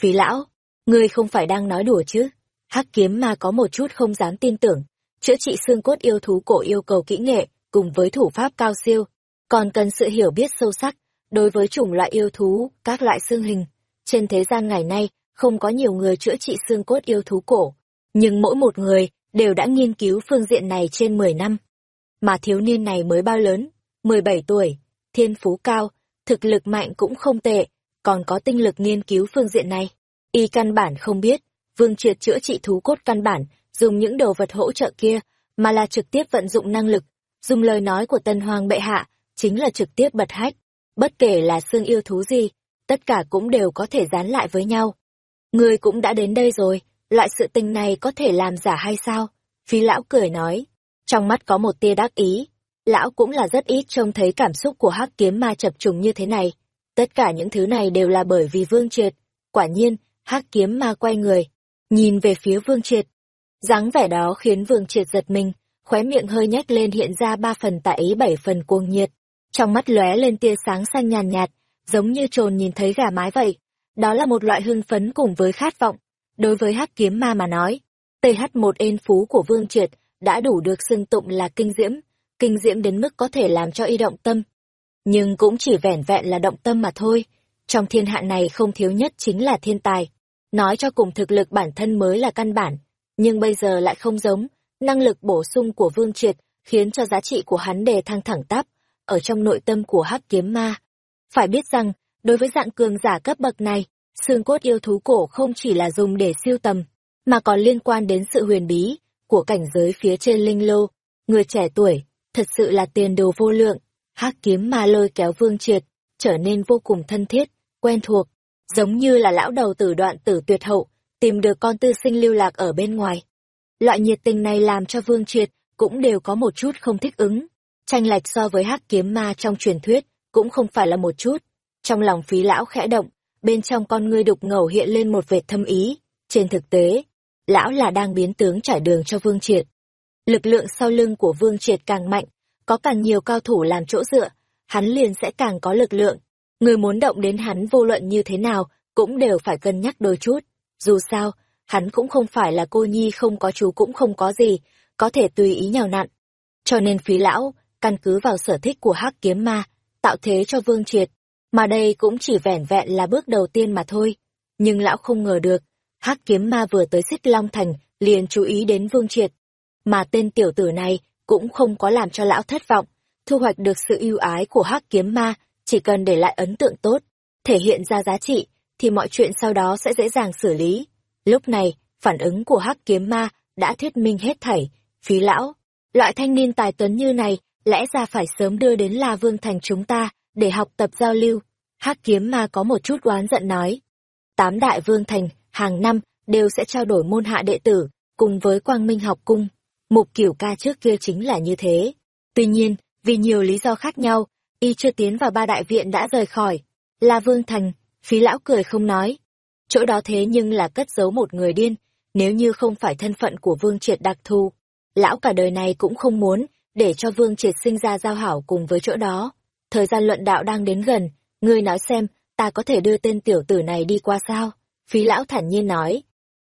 Phí lão, ngươi không phải đang nói đùa chứ? Hắc kiếm ma có một chút không dám tin tưởng, chữa trị xương cốt yêu thú cổ yêu cầu kỹ nghệ, cùng với thủ pháp cao siêu, còn cần sự hiểu biết sâu sắc đối với chủng loại yêu thú, các loại xương hình. Trên thế gian ngày nay, không có nhiều người chữa trị xương cốt yêu thú cổ, nhưng mỗi một người đều đã nghiên cứu phương diện này trên 10 năm. Mà thiếu niên này mới bao lớn, 17 tuổi, thiên phú cao, thực lực mạnh cũng không tệ, còn có tinh lực nghiên cứu phương diện này. Y căn bản không biết, Vương Triệt chữa trị thú cốt căn bản, dùng những đồ vật hỗ trợ kia, mà là trực tiếp vận dụng năng lực. Dùng lời nói của Tân Hoàng bệ hạ, chính là trực tiếp bật hách. Bất kể là xương yêu thú gì, tất cả cũng đều có thể dán lại với nhau. Người cũng đã đến đây rồi, loại sự tình này có thể làm giả hay sao? Phí lão cười nói, trong mắt có một tia đắc ý. Lão cũng là rất ít trông thấy cảm xúc của hắc kiếm ma chập trùng như thế này. Tất cả những thứ này đều là bởi vì Vương Triệt. Quả nhiên, hắc kiếm ma quay người, nhìn về phía Vương Triệt dáng vẻ đó khiến Vương Triệt giật mình, khóe miệng hơi nhếch lên hiện ra ba phần tại ý bảy phần cuồng nhiệt. Trong mắt lóe lên tia sáng xanh nhàn nhạt, giống như trồn nhìn thấy gà mái vậy. Đó là một loại hưng phấn cùng với khát vọng. Đối với hắc kiếm ma mà nói, TH1 ên phú của Vương Triệt đã đủ được xưng tụng là kinh diễm, kinh diễm đến mức có thể làm cho y động tâm. Nhưng cũng chỉ vẻn vẹn là động tâm mà thôi. Trong thiên hạ này không thiếu nhất chính là thiên tài. Nói cho cùng thực lực bản thân mới là căn bản, nhưng bây giờ lại không giống, năng lực bổ sung của Vương Triệt khiến cho giá trị của hắn đề thăng thẳng tắp ở trong nội tâm của hắc kiếm ma. Phải biết rằng, đối với dạng cường giả cấp bậc này, xương cốt yêu thú cổ không chỉ là dùng để siêu tầm, mà còn liên quan đến sự huyền bí của cảnh giới phía trên linh lô. Người trẻ tuổi, thật sự là tiền đồ vô lượng. hắc kiếm ma lôi kéo vương triệt, trở nên vô cùng thân thiết, quen thuộc, giống như là lão đầu tử đoạn tử tuyệt hậu, tìm được con tư sinh lưu lạc ở bên ngoài. Loại nhiệt tình này làm cho vương triệt cũng đều có một chút không thích ứng. Tranh lệch so với hắc kiếm ma trong truyền thuyết, cũng không phải là một chút. Trong lòng phí lão khẽ động, bên trong con ngươi đục ngầu hiện lên một vệt thâm ý. Trên thực tế, lão là đang biến tướng trải đường cho Vương Triệt. Lực lượng sau lưng của Vương Triệt càng mạnh, có càng nhiều cao thủ làm chỗ dựa, hắn liền sẽ càng có lực lượng. Người muốn động đến hắn vô luận như thế nào, cũng đều phải cân nhắc đôi chút. Dù sao, hắn cũng không phải là cô nhi không có chú cũng không có gì, có thể tùy ý nhào nặn. Cho nên phí lão, căn cứ vào sở thích của hắc kiếm ma, tạo thế cho Vương Triệt. Mà đây cũng chỉ vẻn vẹn là bước đầu tiên mà thôi. Nhưng lão không ngờ được, hắc kiếm ma vừa tới xích Long Thành, liền chú ý đến Vương Triệt. Mà tên tiểu tử này cũng không có làm cho lão thất vọng, thu hoạch được sự ưu ái của hắc kiếm ma, chỉ cần để lại ấn tượng tốt, thể hiện ra giá trị, thì mọi chuyện sau đó sẽ dễ dàng xử lý. Lúc này, phản ứng của hắc kiếm ma đã thuyết minh hết thảy, phí lão. Loại thanh niên tài tuấn như này, lẽ ra phải sớm đưa đến La Vương Thành chúng ta, để học tập giao lưu. hắc kiếm ma có một chút oán giận nói. Tám đại vương thành, hàng năm, đều sẽ trao đổi môn hạ đệ tử, cùng với quang minh học cung. Mục kiểu ca trước kia chính là như thế. Tuy nhiên, vì nhiều lý do khác nhau, y chưa tiến vào ba đại viện đã rời khỏi. La Vương Thành, phí lão cười không nói. Chỗ đó thế nhưng là cất giấu một người điên, nếu như không phải thân phận của Vương Triệt đặc thù. Lão cả đời này cũng không muốn để cho Vương Triệt sinh ra giao hảo cùng với chỗ đó. Thời gian luận đạo đang đến gần, ngươi nói xem, ta có thể đưa tên tiểu tử này đi qua sao? Phí lão thản nhiên nói.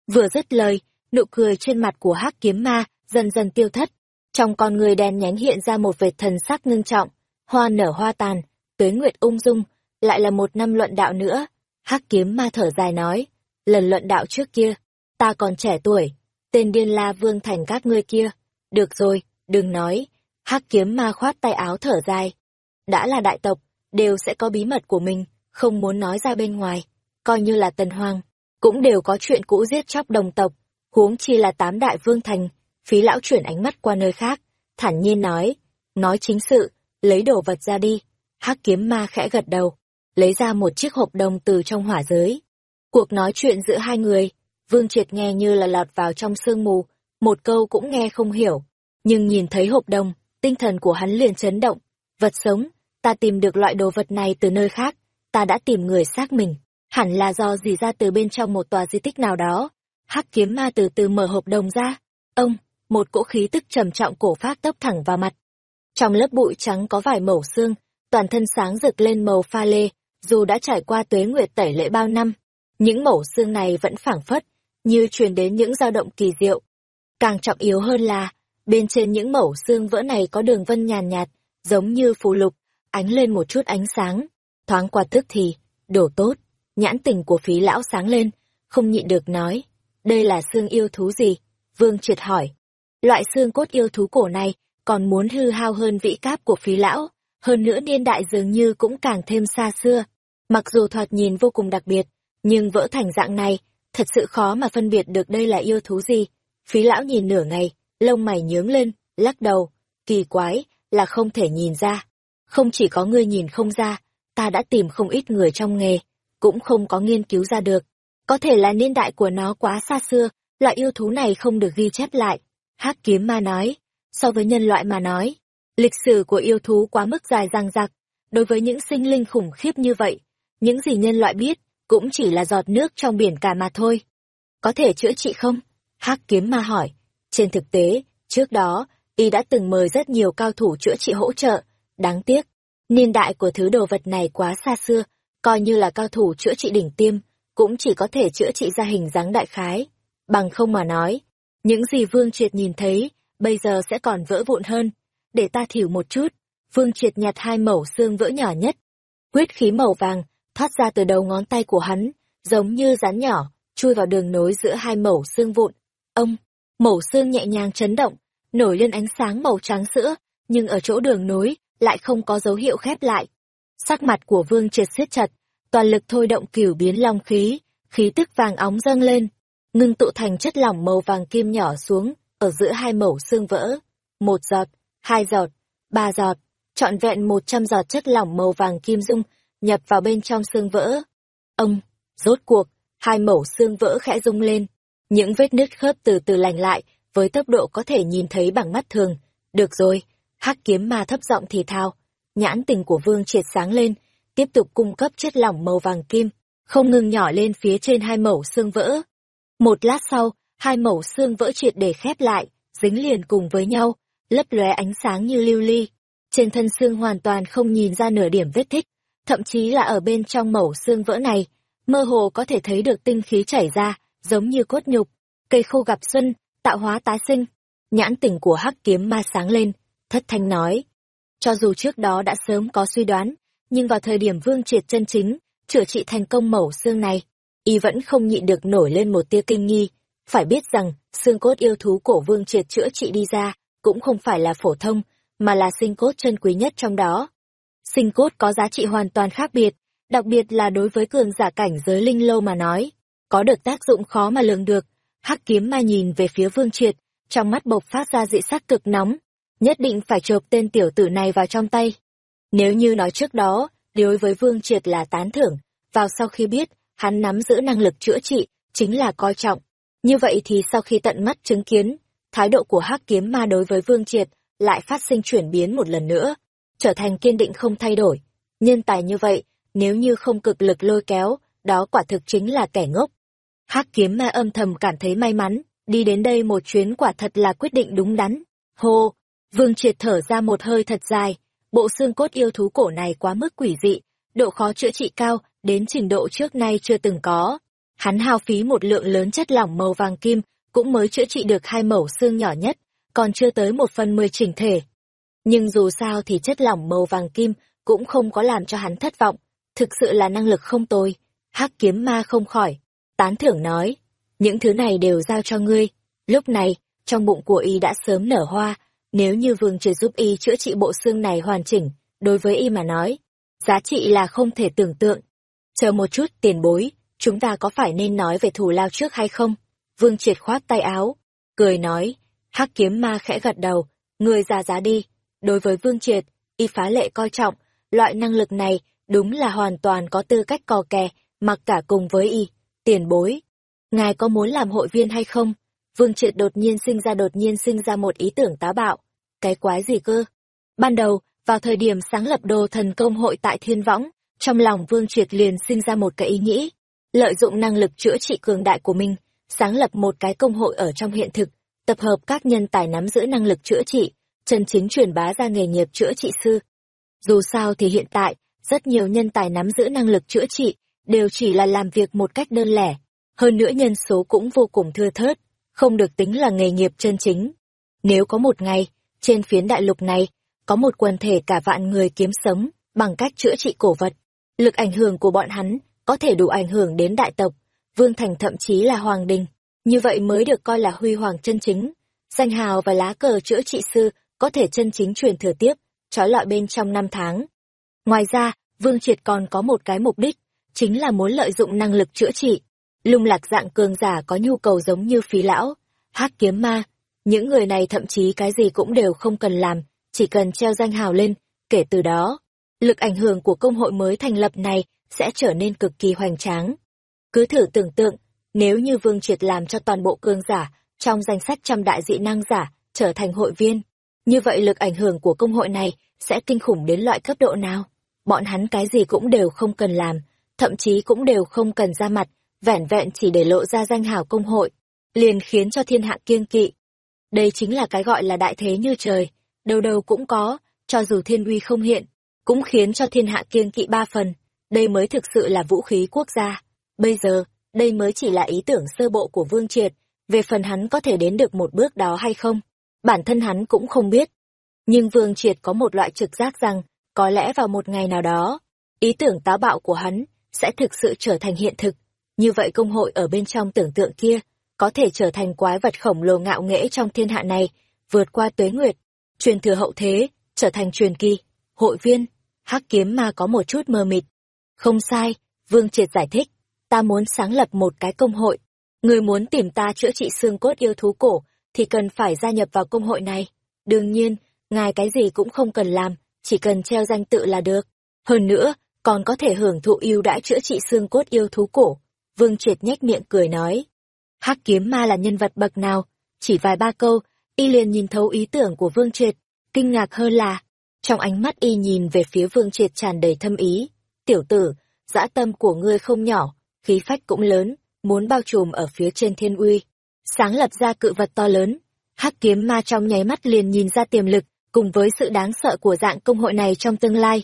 Vừa dứt lời, nụ cười trên mặt của hắc kiếm ma dần dần tiêu thất. Trong con người đen nhánh hiện ra một vệt thần sắc ngưng trọng, hoa nở hoa tàn, tuế nguyệt ung dung, lại là một năm luận đạo nữa. hắc kiếm ma thở dài nói, lần luận đạo trước kia, ta còn trẻ tuổi, tên điên la vương thành các ngươi kia. Được rồi, đừng nói. hắc kiếm ma khoát tay áo thở dài. Đã là đại tộc, đều sẽ có bí mật của mình, không muốn nói ra bên ngoài. Coi như là tần hoàng, cũng đều có chuyện cũ giết chóc đồng tộc, huống chi là tám đại vương thành. Phí lão chuyển ánh mắt qua nơi khác, thản nhiên nói, nói chính sự, lấy đồ vật ra đi. hắc kiếm ma khẽ gật đầu, lấy ra một chiếc hộp đồng từ trong hỏa giới. Cuộc nói chuyện giữa hai người, Vương Triệt nghe như là lọt vào trong sương mù, một câu cũng nghe không hiểu. Nhưng nhìn thấy hộp đồng, tinh thần của hắn liền chấn động. Vật sống, ta tìm được loại đồ vật này từ nơi khác, ta đã tìm người xác mình. Hẳn là do gì ra từ bên trong một tòa di tích nào đó. hắc kiếm ma từ từ mở hộp đồng ra. Ông, một cỗ khí tức trầm trọng cổ phát tốc thẳng vào mặt. Trong lớp bụi trắng có vài mẩu xương, toàn thân sáng rực lên màu pha lê, dù đã trải qua tuế nguyệt tẩy lễ bao năm. Những mẩu xương này vẫn phảng phất, như truyền đến những dao động kỳ diệu. Càng trọng yếu hơn là, bên trên những mẩu xương vỡ này có đường vân nhàn nhạt, giống như phù lục, ánh lên một chút ánh sáng. Thoáng qua tức thì, đổ tốt, nhãn tình của phí lão sáng lên, không nhịn được nói, đây là xương yêu thú gì? Vương triệt hỏi. Loại xương cốt yêu thú cổ này còn muốn hư hao hơn vĩ cáp của phí lão, hơn nữa niên đại dường như cũng càng thêm xa xưa. Mặc dù thoạt nhìn vô cùng đặc biệt, nhưng vỡ thành dạng này, thật sự khó mà phân biệt được đây là yêu thú gì. Phí lão nhìn nửa ngày, lông mày nhướng lên, lắc đầu, kỳ quái, là không thể nhìn ra. Không chỉ có ngươi nhìn không ra, ta đã tìm không ít người trong nghề, cũng không có nghiên cứu ra được. Có thể là niên đại của nó quá xa xưa, loại yêu thú này không được ghi chép lại. Hắc kiếm ma nói, so với nhân loại mà nói, lịch sử của yêu thú quá mức dài dằng dặc. Đối với những sinh linh khủng khiếp như vậy, những gì nhân loại biết cũng chỉ là giọt nước trong biển cả mà thôi. Có thể chữa trị không? Hắc kiếm ma hỏi. Trên thực tế, trước đó, y đã từng mời rất nhiều cao thủ chữa trị hỗ trợ. Đáng tiếc, niên đại của thứ đồ vật này quá xa xưa, coi như là cao thủ chữa trị đỉnh tiêm, cũng chỉ có thể chữa trị ra hình dáng đại khái. Bằng không mà nói, những gì Vương Triệt nhìn thấy, bây giờ sẽ còn vỡ vụn hơn. Để ta thử một chút, Vương Triệt nhặt hai mẩu xương vỡ nhỏ nhất. Quyết khí màu vàng, thoát ra từ đầu ngón tay của hắn, giống như rắn nhỏ, chui vào đường nối giữa hai mẩu xương vụn. Ông, mẩu xương nhẹ nhàng chấn động, nổi lên ánh sáng màu trắng sữa, nhưng ở chỗ đường nối, lại không có dấu hiệu khép lại. Sắc mặt của vương triệt siết chặt, toàn lực thôi động cửu biến long khí, khí tức vàng óng dâng lên, ngưng tụ thành chất lỏng màu vàng kim nhỏ xuống, ở giữa hai mẩu xương vỡ. Một giọt, hai giọt, ba giọt, trọn vẹn một trăm giọt chất lỏng màu vàng kim dung, nhập vào bên trong xương vỡ. Ông, rốt cuộc, hai mẩu xương vỡ khẽ rung lên, những vết nứt khớp từ từ lành lại, với tốc độ có thể nhìn thấy bằng mắt thường. Được rồi, hắc kiếm ma thấp giọng thì thào, nhãn tình của vương triệt sáng lên, tiếp tục cung cấp chất lỏng màu vàng kim, không ngừng nhỏ lên phía trên hai mẩu xương vỡ. Một lát sau, hai mẩu xương vỡ triệt để khép lại, dính liền cùng với nhau, lấp lóe ánh sáng như lưu ly. Trên thân xương hoàn toàn không nhìn ra nửa điểm vết thích, thậm chí là ở bên trong mẩu xương vỡ này, mơ hồ có thể thấy được tinh khí chảy ra, giống như cốt nhục, cây khô gặp xuân, tạo hóa tái sinh. Nhãn tỉnh của hắc kiếm ma sáng lên, thất thanh nói. Cho dù trước đó đã sớm có suy đoán, nhưng vào thời điểm vương triệt chân chính, chữa trị thành công mẩu xương này, y vẫn không nhịn được nổi lên một tia kinh nghi. Phải biết rằng, xương cốt yêu thú cổ vương triệt chữa trị đi ra, cũng không phải là phổ thông, mà là sinh cốt chân quý nhất trong đó. Sinh cốt có giá trị hoàn toàn khác biệt, đặc biệt là đối với cường giả cảnh giới linh lâu mà nói, có được tác dụng khó mà lường được. Hắc kiếm ma nhìn về phía vương triệt, trong mắt bộc phát ra dị sắc cực nóng, nhất định phải chộp tên tiểu tử này vào trong tay. Nếu như nói trước đó, đối với vương triệt là tán thưởng, vào sau khi biết, hắn nắm giữ năng lực chữa trị, chính là coi trọng. Như vậy thì sau khi tận mắt chứng kiến, thái độ của hắc kiếm ma đối với vương triệt lại phát sinh chuyển biến một lần nữa, trở thành kiên định không thay đổi. Nhân tài như vậy, nếu như không cực lực lôi kéo, đó quả thực chính là kẻ ngốc. Hắc kiếm ma âm thầm cảm thấy may mắn, đi đến đây một chuyến quả thật là quyết định đúng đắn. Hô, vương triệt thở ra một hơi thật dài, bộ xương cốt yêu thú cổ này quá mức quỷ dị, độ khó chữa trị cao, đến trình độ trước nay chưa từng có. Hắn hao phí một lượng lớn chất lỏng màu vàng kim, cũng mới chữa trị được hai mẩu xương nhỏ nhất, còn chưa tới một phần mười chỉnh thể. Nhưng dù sao thì chất lỏng màu vàng kim cũng không có làm cho hắn thất vọng, thực sự là năng lực không tồi. Hắc kiếm ma không khỏi, tán thưởng nói, những thứ này đều giao cho ngươi. Lúc này, trong bụng của y đã sớm nở hoa, nếu như vương triệt giúp y chữa trị bộ xương này hoàn chỉnh, đối với y mà nói, giá trị là không thể tưởng tượng. Chờ một chút tiền bối, chúng ta có phải nên nói về thù lao trước hay không? Vương triệt khoát tay áo, cười nói, hắc kiếm ma khẽ gật đầu, người ra giá đi. Đối với vương triệt, y phá lệ coi trọng, loại năng lực này đúng là hoàn toàn có tư cách cò kè, mặc cả cùng với y, tiền bối. Ngài có muốn làm hội viên hay không? Vương Triệt đột nhiên sinh ra đột nhiên sinh ra một ý tưởng táo bạo. Cái quái gì cơ? Ban đầu, vào thời điểm sáng lập đồ thần công hội tại Thiên Võng, trong lòng Vương Triệt liền sinh ra một cái ý nghĩ. Lợi dụng năng lực chữa trị cường đại của mình, sáng lập một cái công hội ở trong hiện thực, tập hợp các nhân tài nắm giữ năng lực chữa trị, chân chính truyền bá ra nghề nghiệp chữa trị sư. Dù sao thì hiện tại, rất nhiều nhân tài nắm giữ năng lực chữa trị, đều chỉ là làm việc một cách đơn lẻ. Hơn nữa nhân số cũng vô cùng thưa thớt, không được tính là nghề nghiệp chân chính. Nếu có một ngày, trên phiến đại lục này, có một quần thể cả vạn người kiếm sống, bằng cách chữa trị cổ vật, lực ảnh hưởng của bọn hắn có thể đủ ảnh hưởng đến đại tộc, vương thành thậm chí là hoàng đình. Như vậy mới được coi là huy hoàng chân chính. Danh hào và lá cờ chữa trị sư có thể chân chính truyền thừa tiếp, trói lọi bên trong năm tháng. Ngoài ra, Vương Triệt còn có một cái mục đích, chính là muốn lợi dụng năng lực chữa trị. Lung lạc dạng cường giả có nhu cầu giống như phí lão, hát kiếm ma. Những người này thậm chí cái gì cũng đều không cần làm, chỉ cần treo danh hào lên, kể từ đó. Lực ảnh hưởng của công hội mới thành lập này sẽ trở nên cực kỳ hoành tráng. Cứ thử tưởng tượng, nếu như Vương Triệt làm cho toàn bộ cường giả trong danh sách trăm đại dị năng giả trở thành hội viên, như vậy lực ảnh hưởng của công hội này sẽ kinh khủng đến loại cấp độ nào? Bọn hắn cái gì cũng đều không cần làm, thậm chí cũng đều không cần ra mặt, vẻn vẹn chỉ để lộ ra danh hào công hội, liền khiến cho thiên hạ kiêng kỵ. Đây chính là cái gọi là đại thế như trời, đâu đâu cũng có, cho dù thiên uy không hiện, cũng khiến cho thiên hạ kiêng kỵ ba phần, đây mới thực sự là vũ khí quốc gia. Bây giờ, đây mới chỉ là ý tưởng sơ bộ của Vương Triệt, về phần hắn có thể đến được một bước đó hay không, bản thân hắn cũng không biết. Nhưng Vương Triệt có một loại trực giác rằng, có lẽ vào một ngày nào đó, ý tưởng táo bạo của hắn sẽ thực sự trở thành hiện thực. Như vậy công hội ở bên trong tưởng tượng kia, có thể trở thành quái vật khổng lồ ngạo nghễ trong thiên hạ này, vượt qua tuế nguyệt, truyền thừa hậu thế, trở thành truyền kỳ. Hội viên, hắc kiếm ma có một chút mơ mịt. Không sai, Vương Triệt giải thích, ta muốn sáng lập một cái công hội. Người muốn tìm ta chữa trị xương cốt yêu thú cổ, thì cần phải gia nhập vào công hội này. Đương nhiên, ngài cái gì cũng không cần làm, chỉ cần treo danh tự là được. Hơn nữa, còn có thể hưởng thụ yêu đãi chữa trị xương cốt yêu thú cổ. Vương Triệt nhếch miệng cười nói. Hắc kiếm ma là nhân vật bậc nào? Chỉ vài ba câu, y liền nhìn thấu ý tưởng của Vương Triệt, kinh ngạc hơn là, trong ánh mắt y nhìn về phía Vương Triệt tràn đầy thâm ý. Tiểu tử, dã tâm của ngươi không nhỏ, khí phách cũng lớn, muốn bao trùm ở phía trên thiên uy. Sáng lập ra cự vật to lớn, hắc kiếm ma trong nháy mắt liền nhìn ra tiềm lực, cùng với sự đáng sợ của dạng công hội này trong tương lai.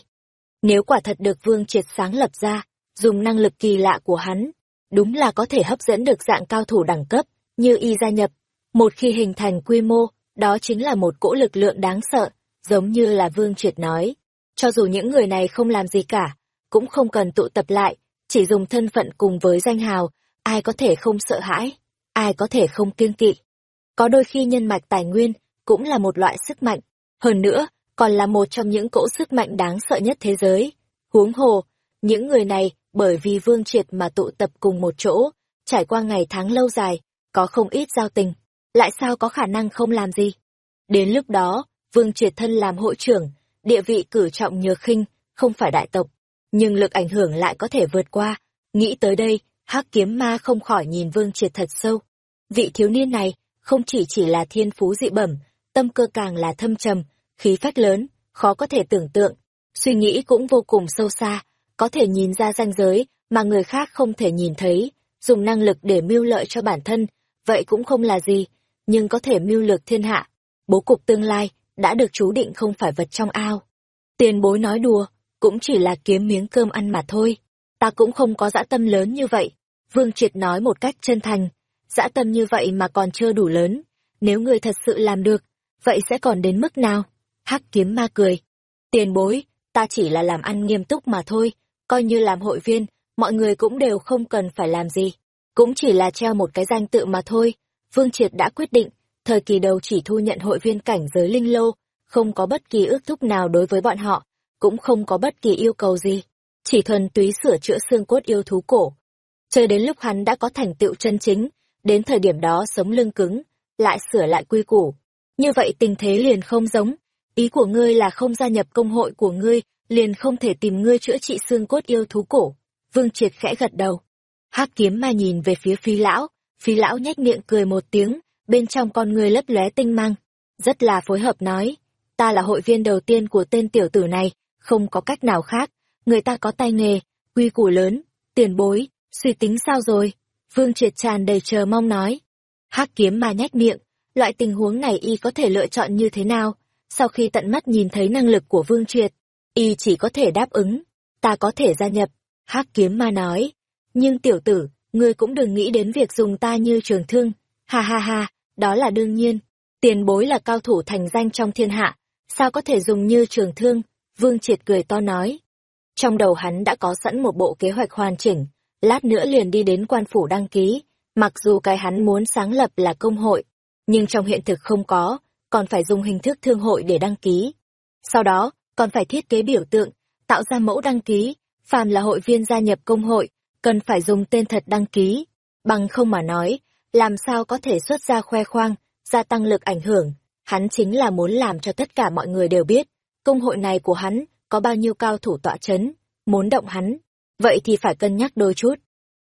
Nếu quả thật được Vương Triệt sáng lập ra, dùng năng lực kỳ lạ của hắn, đúng là có thể hấp dẫn được dạng cao thủ đẳng cấp, như y gia nhập. Một khi hình thành quy mô, đó chính là một cỗ lực lượng đáng sợ, giống như là Vương Triệt nói. Cho dù những người này không làm gì cả, cũng không cần tụ tập lại, chỉ dùng thân phận cùng với danh hào, ai có thể không sợ hãi, ai có thể không kiêng kỵ. Có đôi khi nhân mạch tài nguyên cũng là một loại sức mạnh, hơn nữa, còn là một trong những cỗ sức mạnh đáng sợ nhất thế giới. Huống hồ, những người này bởi vì Vương Triệt mà tụ tập cùng một chỗ, trải qua ngày tháng lâu dài, có không ít giao tình, lại sao có khả năng không làm gì. Đến lúc đó, Vương Triệt thân làm hội trưởng, địa vị cử trọng nhờ khinh, không phải đại tộc, nhưng lực ảnh hưởng lại có thể vượt qua. Nghĩ tới đây, hắc kiếm ma không khỏi nhìn Vương Triệt thật sâu. Vị thiếu niên này, không chỉ chỉ là thiên phú dị bẩm, tâm cơ càng là thâm trầm, khí phách lớn, khó có thể tưởng tượng, suy nghĩ cũng vô cùng sâu xa, có thể nhìn ra ranh giới mà người khác không thể nhìn thấy, dùng năng lực để mưu lợi cho bản thân, vậy cũng không là gì, nhưng có thể mưu lược thiên hạ. Bố cục tương lai đã được chú định không phải vật trong ao. Tiền bối nói đùa, cũng chỉ là kiếm miếng cơm ăn mà thôi. Ta cũng không có dã tâm lớn như vậy. Vương Triệt nói một cách chân thành, dã tâm như vậy mà còn chưa đủ lớn. Nếu người thật sự làm được, vậy sẽ còn đến mức nào? Hắc kiếm ma cười. Tiền bối, ta chỉ là làm ăn nghiêm túc mà thôi, coi như làm hội viên, mọi người cũng đều không cần phải làm gì. Cũng chỉ là treo một cái danh tự mà thôi. Vương Triệt đã quyết định, thời kỳ đầu chỉ thu nhận hội viên cảnh giới linh lô, không có bất kỳ ước thúc nào đối với bọn họ, cũng không có bất kỳ yêu cầu gì, chỉ thuần túy sửa chữa xương cốt yêu thú cổ. chơi đến lúc hắn đã có thành tựu chân chính, đến thời điểm đó sống lưng cứng, lại sửa lại quy củ. Như vậy tình thế liền không giống, ý của ngươi là không gia nhập công hội của ngươi, liền không thể tìm ngươi chữa trị xương cốt yêu thú cổ. Vương Triệt khẽ gật đầu. Hắc kiếm ma nhìn về phía phi lão, phi lão nhếch miệng cười một tiếng, bên trong con người lấp lóe tinh mang. Rất là phối hợp nói, ta là hội viên đầu tiên của tên tiểu tử này, không có cách nào khác, người ta có tay nghề, quy củ lớn, tiền bối, suy tính sao rồi? Vương Triệt tràn đầy chờ mong nói. Hắc kiếm ma nhách miệng, loại tình huống này y có thể lựa chọn như thế nào? Sau khi tận mắt nhìn thấy năng lực của Vương Triệt, y chỉ có thể đáp ứng, ta có thể gia nhập. Hắc kiếm ma nói, nhưng tiểu tử, ngươi cũng đừng nghĩ đến việc dùng ta như trường thương. Ha ha ha, đó là đương nhiên. Tiền bối là cao thủ thành danh trong thiên hạ, sao có thể dùng như trường thương? Vương Triệt cười to nói. Trong đầu hắn đã có sẵn một bộ kế hoạch hoàn chỉnh, lát nữa liền đi đến quan phủ đăng ký, mặc dù cái hắn muốn sáng lập là công hội, nhưng trong hiện thực không có, còn phải dùng hình thức thương hội để đăng ký. Sau đó, còn phải thiết kế biểu tượng, tạo ra mẫu đăng ký, phàm là hội viên gia nhập công hội, cần phải dùng tên thật đăng ký, bằng không mà nói, làm sao có thể xuất ra khoe khoang, gia tăng lực ảnh hưởng, hắn chính là muốn làm cho tất cả mọi người đều biết, công hội này của hắn có bao nhiêu cao thủ tọa chấn, muốn động hắn, vậy thì phải cân nhắc đôi chút.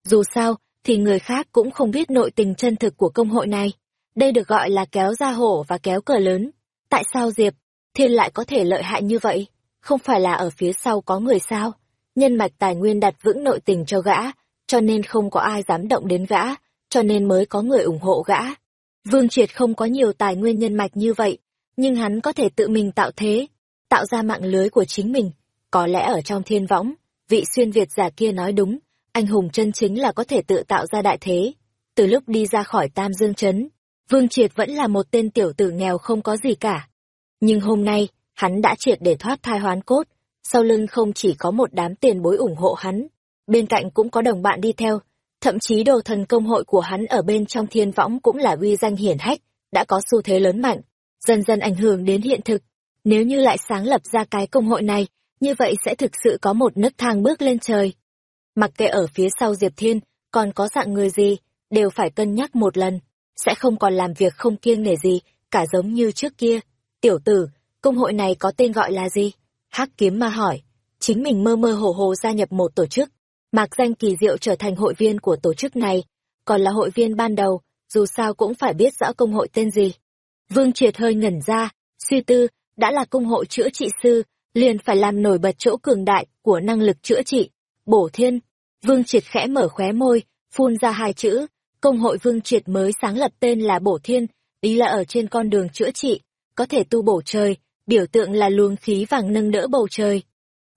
Dù sao, thì người khác cũng không biết nội tình chân thực của công hội này. Đây được gọi là kéo ra hổ và kéo cờ lớn. Tại sao Diệp, Thiên lại có thể lợi hại như vậy? Không phải là ở phía sau có người sao? Nhân mạch tài nguyên đặt vững nội tình cho gã, cho nên không có ai dám động đến gã, cho nên mới có người ủng hộ gã. Vương Triệt không có nhiều tài nguyên nhân mạch như vậy, nhưng hắn có thể tự mình tạo thế, tạo ra mạng lưới của chính mình. Có lẽ ở trong thiên võng, vị xuyên Việt giả kia nói đúng, anh hùng chân chính là có thể tự tạo ra đại thế. Từ lúc đi ra khỏi Tam Dương Trấn, Vương Triệt vẫn là một tên tiểu tử nghèo không có gì cả. Nhưng hôm nay, hắn đã triệt để thoát thai hoán cốt, sau lưng không chỉ có một đám tiền bối ủng hộ hắn, bên cạnh cũng có đồng bạn đi theo, thậm chí đồ thần công hội của hắn ở bên trong thiên võng cũng là uy danh hiển hách, đã có xu thế lớn mạnh, dần dần ảnh hưởng đến hiện thực. Nếu như lại sáng lập ra cái công hội này, như vậy sẽ thực sự có một nấc thang bước lên trời. Mặc kệ ở phía sau Diệp Thiên, còn có dạng người gì, đều phải cân nhắc một lần, sẽ không còn làm việc không kiêng nể gì, cả giống như trước kia. Tiểu tử, công hội này có tên gọi là gì? Hắc kiếm ma hỏi, chính mình mơ mơ hồ hồ gia nhập một tổ chức, mạc danh kỳ diệu trở thành hội viên của tổ chức này, còn là hội viên ban đầu, dù sao cũng phải biết rõ công hội tên gì. Vương Triệt hơi ngẩn ra, suy tư, đã là công hội chữa trị sư, liền phải làm nổi bật chỗ cường đại của năng lực chữa trị. Bổ thiên, Vương Triệt khẽ mở khóe môi, phun ra hai chữ, công hội Vương Triệt mới sáng lập tên là Bổ Thiên, ý là ở trên con đường chữa trị, có thể tu bổ trời, biểu tượng là luồng khí vàng nâng đỡ bầu trời.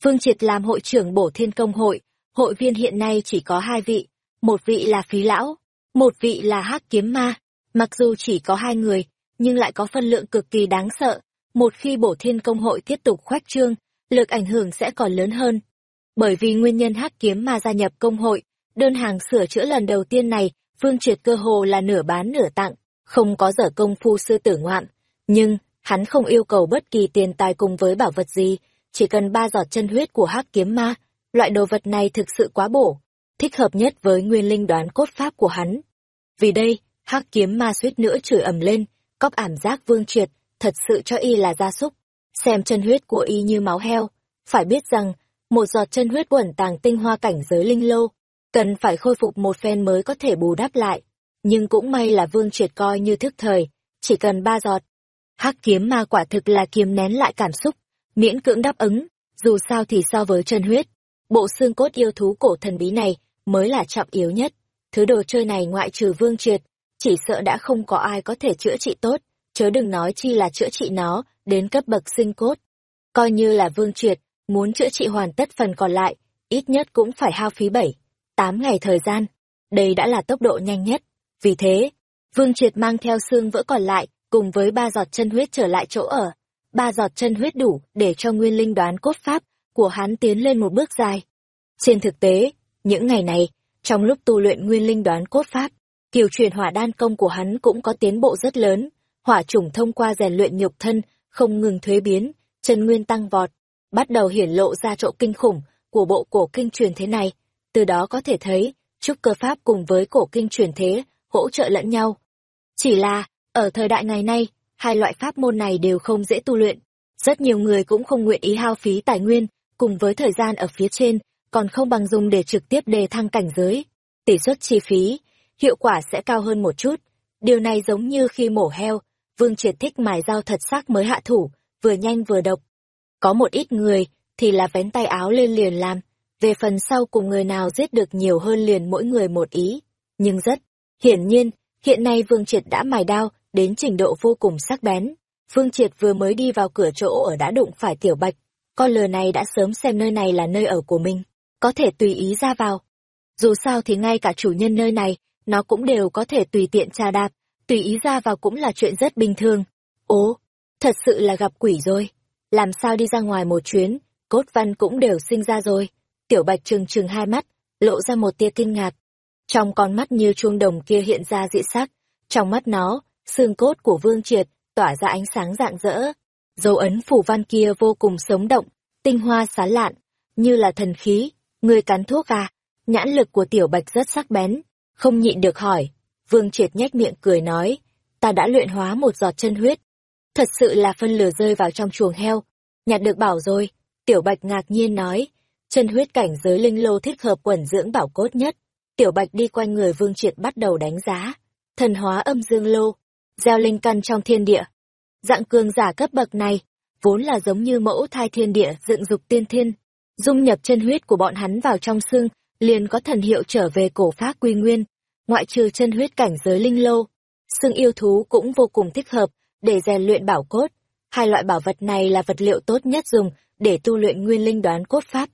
Vương Triệt làm hội trưởng bổ thiên công hội, hội viên hiện nay chỉ có hai vị, một vị là phí lão, một vị là hắc kiếm ma. Mặc dù chỉ có hai người, nhưng lại có phân lượng cực kỳ đáng sợ. Một khi bổ thiên công hội tiếp tục khoách trương, lực ảnh hưởng sẽ còn lớn hơn. Bởi vì nguyên nhân hắc kiếm ma gia nhập công hội, đơn hàng sửa chữa lần đầu tiên này, Vương Triệt cơ hồ là nửa bán nửa tặng, không có dở công phu sư tử ngoạn. Nhưng, hắn không yêu cầu bất kỳ tiền tài cùng với bảo vật gì, chỉ cần ba giọt chân huyết của hắc kiếm ma. Loại đồ vật này thực sự quá bổ, thích hợp nhất với nguyên linh đoán cốt pháp của hắn. Vì đây, hắc kiếm ma suýt nữa chửi ầm lên, cóc ảm giác vương triệt, thật sự cho y là gia súc. Xem chân huyết của y như máu heo, phải biết rằng, một giọt chân huyết quẩn tàng tinh hoa cảnh giới linh lô, cần phải khôi phục một phen mới có thể bù đắp lại. Nhưng cũng may là vương triệt coi như thức thời, chỉ cần ba giọt. Hắc kiếm ma quả thực là kiềm nén lại cảm xúc, miễn cưỡng đáp ứng, dù sao thì so với chân huyết, bộ xương cốt yêu thú cổ thần bí này mới là trọng yếu nhất. Thứ đồ chơi này ngoại trừ vương triệt, chỉ sợ đã không có ai có thể chữa trị tốt, chớ đừng nói chi là chữa trị nó đến cấp bậc sinh cốt. Coi như là vương triệt, muốn chữa trị hoàn tất phần còn lại, ít nhất cũng phải hao phí bảy, tám ngày thời gian. Đây đã là tốc độ nhanh nhất. Vì thế, vương triệt mang theo xương vỡ còn lại, cùng với ba giọt chân huyết trở lại chỗ ở. Ba giọt chân huyết đủ để cho nguyên linh đoán cốt pháp của hắn tiến lên một bước dài. Trên thực tế, những ngày này, trong lúc tu luyện nguyên linh đoán cốt pháp, kiều truyền hỏa đan công của hắn cũng có tiến bộ rất lớn. Hỏa chủng thông qua rèn luyện nhục thân, không ngừng thuế biến, chân nguyên tăng vọt, bắt đầu hiển lộ ra chỗ kinh khủng của bộ cổ kinh truyền thế này. Từ đó có thể thấy, trúc cơ pháp cùng với cổ kinh truyền thế, hỗ trợ lẫn nhau. Chỉ là, ở thời đại ngày nay, hai loại pháp môn này đều không dễ tu luyện. Rất nhiều người cũng không nguyện ý hao phí tài nguyên, cùng với thời gian ở phía trên, còn không bằng dùng để trực tiếp đề thăng cảnh giới. Tỷ suất chi phí, hiệu quả sẽ cao hơn một chút. Điều này giống như khi mổ heo, Vương Triệt thích mài dao thật sắc mới hạ thủ, vừa nhanh vừa độc. Có một ít người thì là vén tay áo lên liền làm, về phần sau cùng người nào giết được nhiều hơn liền mỗi người một ý. Nhưng rất, hiển nhiên, hiện nay Vương Triệt đã mài đao đến trình độ vô cùng sắc bén. Vương Triệt vừa mới đi vào cửa chỗ ở đã đụng phải Tiểu Bạch, con lừa này đã sớm xem nơi này là nơi ở của mình, có thể tùy ý ra vào. Dù sao thì ngay cả chủ nhân nơi này, nó cũng đều có thể tùy tiện trà đạp, tùy ý ra vào cũng là chuyện rất bình thường. Ố, thật sự là gặp quỷ rồi. Làm sao đi ra ngoài một chuyến, cốt văn cũng đều sinh ra rồi. Tiểu bạch trừng trừng hai mắt, lộ ra một tia kinh ngạc. Trong con mắt như chuông đồng kia hiện ra dị sắc, trong mắt nó, xương cốt của vương triệt, tỏa ra ánh sáng rạng rỡ. Dấu ấn phủ văn kia vô cùng sống động, tinh hoa sán lạn, như là thần khí. Người cắn thuốc à? Nhãn lực của tiểu bạch rất sắc bén, không nhịn được hỏi. Vương triệt nhếch miệng cười nói, ta đã luyện hóa một giọt chân huyết. Thật sự là phân lửa rơi vào trong chuồng heo. Nhặt được bảo rồi, tiểu bạch ngạc nhiên nói, chân huyết cảnh giới linh lô thích hợp quẩn dưỡng bảo cốt nhất. Tiểu bạch đi quanh người vương triệt bắt đầu đánh giá. Thần hóa âm dương lô, gieo linh căn trong thiên địa. Dạng cường giả cấp bậc này, vốn là giống như mẫu thai thiên địa dựng dục tiên thiên. Dung nhập chân huyết của bọn hắn vào trong xương, liền có thần hiệu trở về cổ pháp quy nguyên, ngoại trừ chân huyết cảnh giới linh lô. Xương yêu thú cũng vô cùng thích hợp để rèn luyện bảo cốt. Hai loại bảo vật này là vật liệu tốt nhất dùng để tu luyện nguyên linh đoán cốt pháp.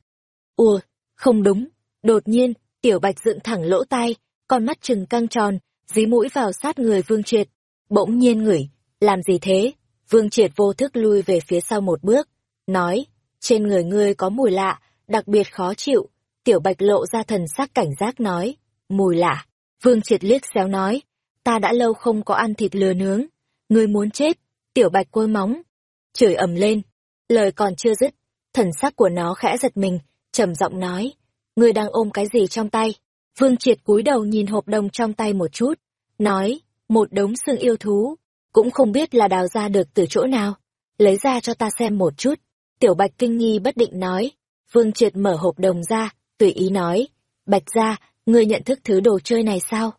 Ủa, không đúng. Đột nhiên, tiểu bạch dựng thẳng lỗ tai, con mắt trừng căng tròn, dí mũi vào sát người vương triệt. Bỗng nhiên ngửi, làm gì thế? Vương triệt vô thức lui về phía sau một bước, nói, trên người ngươi có mùi lạ, đặc biệt khó chịu. Tiểu bạch lộ ra thần sắc cảnh giác nói, mùi lạ. Vương triệt liếc xéo nói, ta đã lâu không có ăn thịt lừa nướng. Ngươi muốn chết, tiểu bạch côi móng. Chửi ầm lên, lời còn chưa dứt, thần sắc của nó khẽ giật mình, trầm giọng nói, ngươi đang ôm cái gì trong tay? Vương triệt cúi đầu nhìn hộp đồng trong tay một chút, nói, một đống xương yêu thú, cũng không biết là đào ra được từ chỗ nào. Lấy ra cho ta xem một chút. Tiểu Bạch kinh nghi bất định nói. Vương Triệt mở hộp đồng ra, tùy ý nói. Bạch ra, ngươi nhận thức thứ đồ chơi này sao?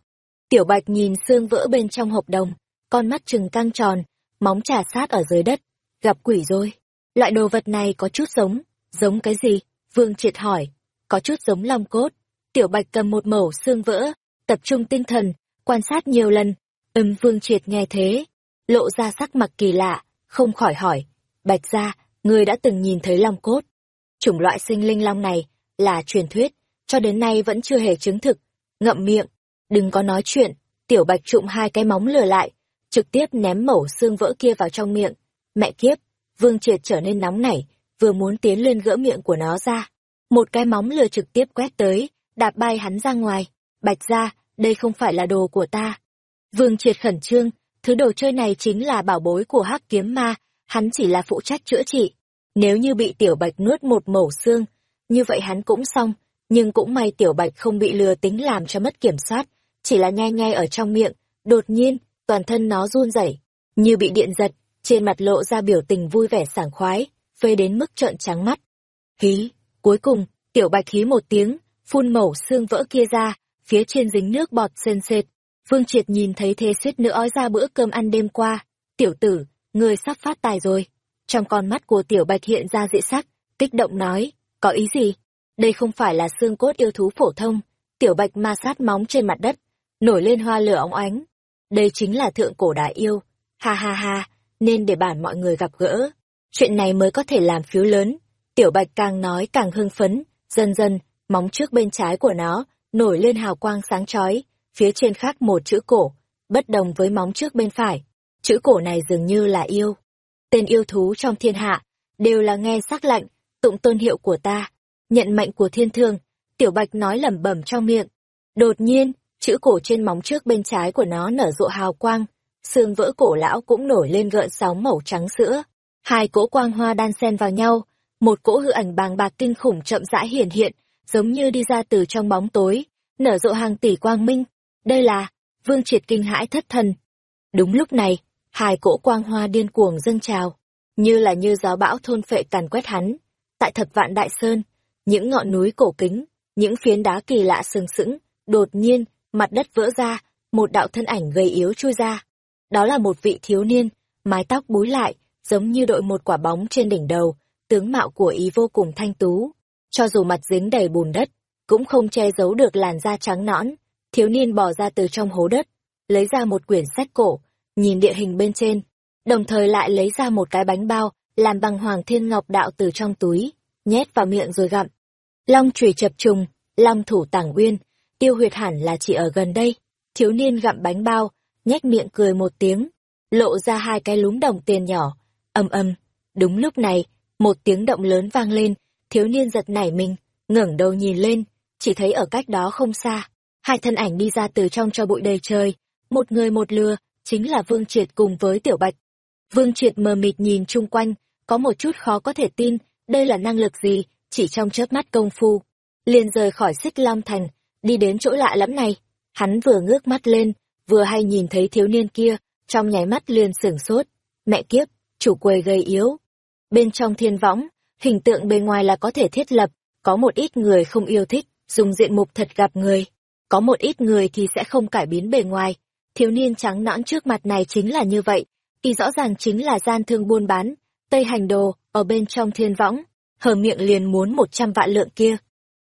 Tiểu Bạch nhìn xương vỡ bên trong hộp đồng, con mắt trừng căng tròn, móng trà sát ở dưới đất. Gặp quỷ rồi. Loại đồ vật này có chút giống. Giống cái gì? Vương Triệt hỏi. Có chút giống long cốt. Tiểu Bạch cầm một mẩu xương vỡ, tập trung tinh thần, quan sát nhiều lần. Ừm Vương Triệt nghe thế, lộ ra sắc mặt kỳ lạ, không khỏi hỏi. Bạch ra, ngươi đã từng nhìn thấy long cốt. chủng loại sinh linh long này là truyền thuyết, cho đến nay vẫn chưa hề chứng thực. Ngậm miệng, đừng có nói chuyện, tiểu bạch trụm hai cái móng lừa lại, trực tiếp ném mẩu xương vỡ kia vào trong miệng. Mẹ kiếp, Vương Triệt trở nên nóng nảy, vừa muốn tiến lên gỡ miệng của nó ra. Một cái móng lừa trực tiếp quét tới, đạp bay hắn ra ngoài. Bạch ra, đây không phải là đồ của ta. Vương Triệt khẩn trương, thứ đồ chơi này chính là bảo bối của hắc kiếm ma, hắn chỉ là phụ trách chữa trị. Nếu như bị tiểu bạch nuốt một mẩu xương, như vậy hắn cũng xong, nhưng cũng may tiểu bạch không bị lừa tính làm cho mất kiểm soát, chỉ là nhai nhai ở trong miệng, đột nhiên, toàn thân nó run rẩy, như bị điện giật, trên mặt lộ ra biểu tình vui vẻ sảng khoái, phê đến mức trợn trắng mắt. Hí, cuối cùng, tiểu bạch hí một tiếng, phun mẩu xương vỡ kia ra, phía trên dính nước bọt sền sệt. Vương Triệt nhìn thấy thế suýt nữa ói ra bữa cơm ăn đêm qua. Tiểu tử, ngươi sắp phát tài rồi. Trong con mắt của tiểu bạch hiện ra dị sắc, kích động nói, có ý gì? Đây không phải là xương cốt yêu thú phổ thông. Tiểu bạch ma sát móng trên mặt đất, nổi lên hoa lửa óng ánh. Đây chính là thượng cổ đại yêu. Ha ha ha, nên để bản mọi người gặp gỡ. Chuyện này mới có thể làm phiếu lớn. Tiểu bạch càng nói càng hưng phấn, dần dần, móng trước bên trái của nó, nổi lên hào quang sáng chói, phía trên khác một chữ cổ, bất đồng với móng trước bên phải. Chữ cổ này dường như là yêu. Tên yêu thú trong thiên hạ, đều là nghe sắc lạnh, tụng tôn hiệu của ta, nhận mệnh của thiên thương, tiểu bạch nói lẩm bẩm trong miệng. Đột nhiên, chữ cổ trên móng trước bên trái của nó nở rộ hào quang, xương vỡ cổ lão cũng nổi lên gợn sóng màu trắng sữa. Hai cỗ quang hoa đan xen vào nhau, một cỗ hư ảnh bàng bạc kinh khủng chậm rãi hiển hiện, giống như đi ra từ trong bóng tối, nở rộ hàng tỷ quang minh. Đây là, vương triệt kinh hãi thất thần. Đúng lúc này, hai cỗ quang hoa điên cuồng dâng trào, như là như gió bão thôn phệ càn quét hắn. Tại thập vạn đại sơn, những ngọn núi cổ kính, những phiến đá kỳ lạ sừng sững, đột nhiên, mặt đất vỡ ra, một đạo thân ảnh gầy yếu chui ra. Đó là một vị thiếu niên, mái tóc búi lại, giống như đội một quả bóng trên đỉnh đầu, tướng mạo của ý vô cùng thanh tú. Cho dù mặt dính đầy bùn đất, cũng không che giấu được làn da trắng nõn. Thiếu niên bò ra từ trong hố đất, lấy ra một quyển sách cổ, nhìn địa hình bên trên, đồng thời lại lấy ra một cái bánh bao, làm bằng hoàng thiên ngọc đạo từ trong túi, nhét vào miệng rồi gặm. Long chùy chập trùng, long thủ tảng uyên, tiêu huyệt hẳn là chỉ ở gần đây. Thiếu niên gặm bánh bao, nhếch miệng cười một tiếng, lộ ra hai cái lúm đồng tiền nhỏ, ầm ầm. Đúng lúc này, một tiếng động lớn vang lên, thiếu niên giật nảy mình, ngẩng đầu nhìn lên, chỉ thấy ở cách đó không xa, hai thân ảnh đi ra từ trong cho bụi đầy trời, một người một lừa, chính là Vương Triệt cùng với Tiểu Bạch. Vương Triệt mờ mịt nhìn chung quanh, có một chút khó có thể tin, đây là năng lực gì, chỉ trong chớp mắt công phu. Liền rời khỏi xích Long Thành, đi đến chỗ lạ lẫm này. Hắn vừa ngước mắt lên, vừa hay nhìn thấy thiếu niên kia, trong nháy mắt liền sửng sốt. Mẹ kiếp, chủ quầy gây yếu. Bên trong thiên võng, hình tượng bề ngoài là có thể thiết lập, có một ít người không yêu thích, dùng diện mục thật gặp người. Có một ít người thì sẽ không cải biến bề ngoài. Thiếu niên trắng nõn trước mặt này chính là như vậy. Y rõ ràng chính là gian thương buôn bán, tây hành đồ, ở bên trong thiên võng, hở miệng liền muốn một trăm vạn lượng kia.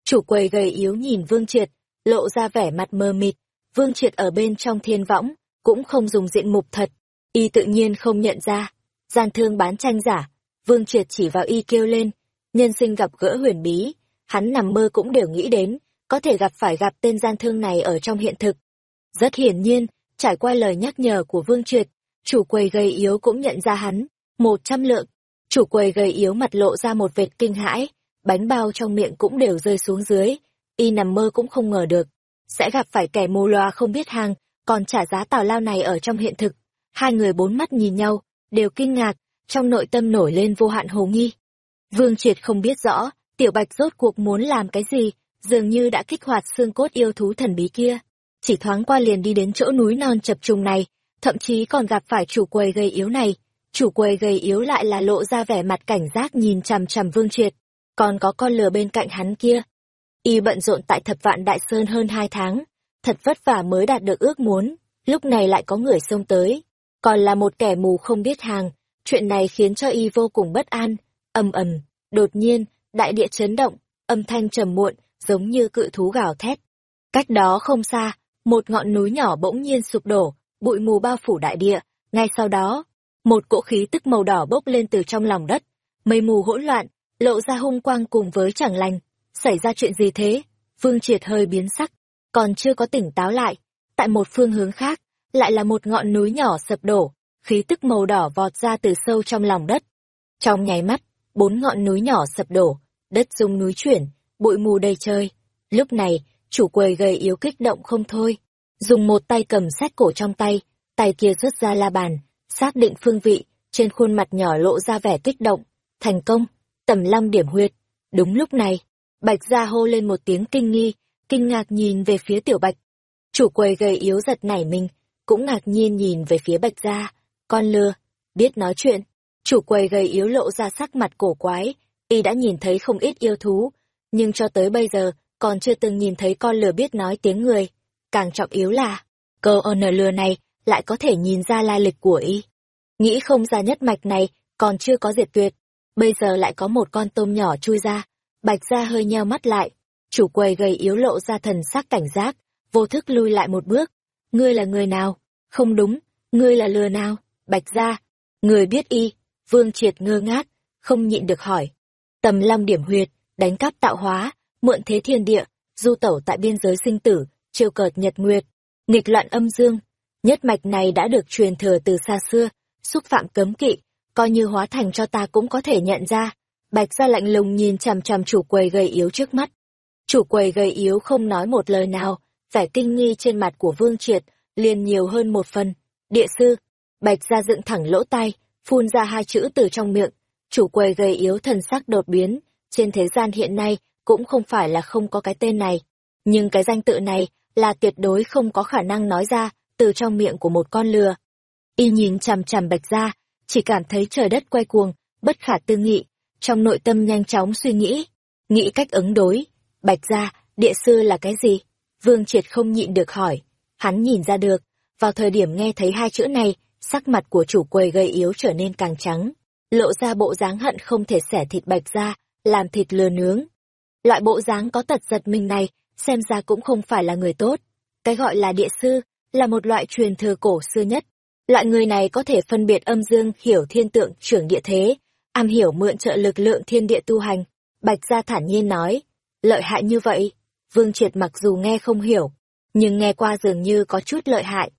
Chủ quầy gầy yếu nhìn Vương Triệt, lộ ra vẻ mặt mờ mịt. Vương Triệt ở bên trong thiên võng, cũng không dùng diện mục thật. Y tự nhiên không nhận ra. Gian thương bán tranh giả, Vương Triệt chỉ vào y kêu lên, nhân sinh gặp gỡ huyền bí, hắn nằm mơ cũng đều nghĩ đến, có thể gặp phải gặp tên gian thương này ở trong hiện thực. Rất hiển nhiên, trải qua lời nhắc nhở của Vương Triệt, chủ quầy gầy yếu cũng nhận ra hắn, một trăm lượng. Chủ quầy gầy yếu mặt lộ ra một vệt kinh hãi, bánh bao trong miệng cũng đều rơi xuống dưới, y nằm mơ cũng không ngờ được, sẽ gặp phải kẻ mù loa không biết hàng, còn trả giá tào lao này ở trong hiện thực. Hai người bốn mắt nhìn nhau, đều kinh ngạc, trong nội tâm nổi lên vô hạn hồ nghi. Vương Triệt không biết rõ, Tiểu Bạch rốt cuộc muốn làm cái gì, dường như đã kích hoạt xương cốt yêu thú thần bí kia. Chỉ thoáng qua liền đi đến chỗ núi non chập trùng này, thậm chí còn gặp phải chủ quầy gầy yếu này. Chủ quầy gầy yếu lại là lộ ra vẻ mặt cảnh giác nhìn chằm chằm Vương Triệt, còn có con lừa bên cạnh hắn kia. Y bận rộn tại thập vạn đại sơn hơn hai tháng, thật vất vả mới đạt được ước muốn, lúc này lại có người xông tới, còn là một kẻ mù không biết hàng, chuyện này khiến cho y vô cùng bất an, ầm ầm, đột nhiên, đại địa chấn động, âm thanh trầm muộn, giống như cự thú gào thét. Cách đó không xa, một ngọn núi nhỏ bỗng nhiên sụp đổ, bụi mù bao phủ đại địa, ngay sau đó, một cỗ khí tức màu đỏ bốc lên từ trong lòng đất, mây mù hỗn loạn, lộ ra hung quang cùng với chẳng lành. Xảy ra chuyện gì thế? Vương Triệt hơi biến sắc, còn chưa có tỉnh táo lại. Tại một phương hướng khác, lại là một ngọn núi nhỏ sập đổ, khí tức màu đỏ vọt ra từ sâu trong lòng đất. Trong nháy mắt, bốn ngọn núi nhỏ sập đổ, đất rung núi chuyển, bụi mù đầy trời. Lúc này, chủ quầy gầy yếu kích động không thôi. Dùng một tay cầm sát cổ trong tay, tay kia xuất ra la bàn, xác định phương vị, trên khuôn mặt nhỏ lộ ra vẻ kích động. Thành công, tầm lăm điểm huyệt. Đúng lúc này, Bạch Gia hô lên một tiếng kinh nghi, kinh ngạc nhìn về phía tiểu Bạch. Chủ quầy gầy yếu giật nảy mình, cũng ngạc nhiên nhìn về phía Bạch Gia. Con lừa, biết nói chuyện. Chủ quầy gầy yếu lộ ra sắc mặt cổ quái, y đã nhìn thấy không ít yêu thú, nhưng cho tới bây giờ còn chưa từng nhìn thấy con lừa biết nói tiếng người. Càng trọng yếu là, cơ ơn lừa này lại có thể nhìn ra lai lịch của y. Nghĩ không ra nhất mạch này còn chưa có diệt tuyệt, bây giờ lại có một con tôm nhỏ chui ra. Bạch ra hơi nheo mắt lại, chủ quầy gầy yếu lộ ra thần sắc cảnh giác, vô thức lui lại một bước. Ngươi là người nào? Không đúng, ngươi là lừa nào? Bạch ra, người biết y, vương triệt ngơ ngác, không nhịn được hỏi. Tầm long điểm huyệt, đánh cắp tạo hóa, mượn thế thiên địa, du tẩu tại biên giới sinh tử, chiêu cợt nhật nguyệt, nghịch loạn âm dương. Nhất mạch này đã được truyền thừa từ xa xưa, xúc phạm cấm kỵ, coi như hóa thành cho ta cũng có thể nhận ra. Bạch ra lạnh lùng nhìn chằm chằm chủ quầy gầy yếu trước mắt. Chủ quầy gầy yếu không nói một lời nào, vẻ kinh nghi trên mặt của Vương Triệt liền nhiều hơn một phần. Địa sư, Bạch ra dựng thẳng lỗ tai, phun ra hai chữ từ trong miệng. Chủ quầy gầy yếu thần sắc đột biến, trên thế gian hiện nay cũng không phải là không có cái tên này. Nhưng cái danh tự này là tuyệt đối không có khả năng nói ra từ trong miệng của một con lừa. Y nhìn chằm chằm bạch ra, chỉ cảm thấy trời đất quay cuồng, bất khả tư nghị, trong nội tâm nhanh chóng suy nghĩ, nghĩ cách ứng đối. Bạch ra, địa sư là cái gì? Vương Triệt không nhịn được hỏi. Hắn nhìn ra được, vào thời điểm nghe thấy hai chữ này, sắc mặt của chủ quầy gây yếu trở nên càng trắng, lộ ra bộ dáng hận không thể xẻ thịt bạch ra, làm thịt lừa nướng. Loại bộ dáng có tật giật mình này, xem ra cũng không phải là người tốt. Cái gọi là địa sư, là một loại truyền thừa cổ xưa nhất. Loại người này có thể phân biệt âm dương, hiểu thiên tượng, trưởng địa thế, am hiểu mượn trợ lực lượng thiên địa tu hành. Bạch Gia thản nhiên nói, lợi hại như vậy, Vương Triệt mặc dù nghe không hiểu, nhưng nghe qua dường như có chút lợi hại.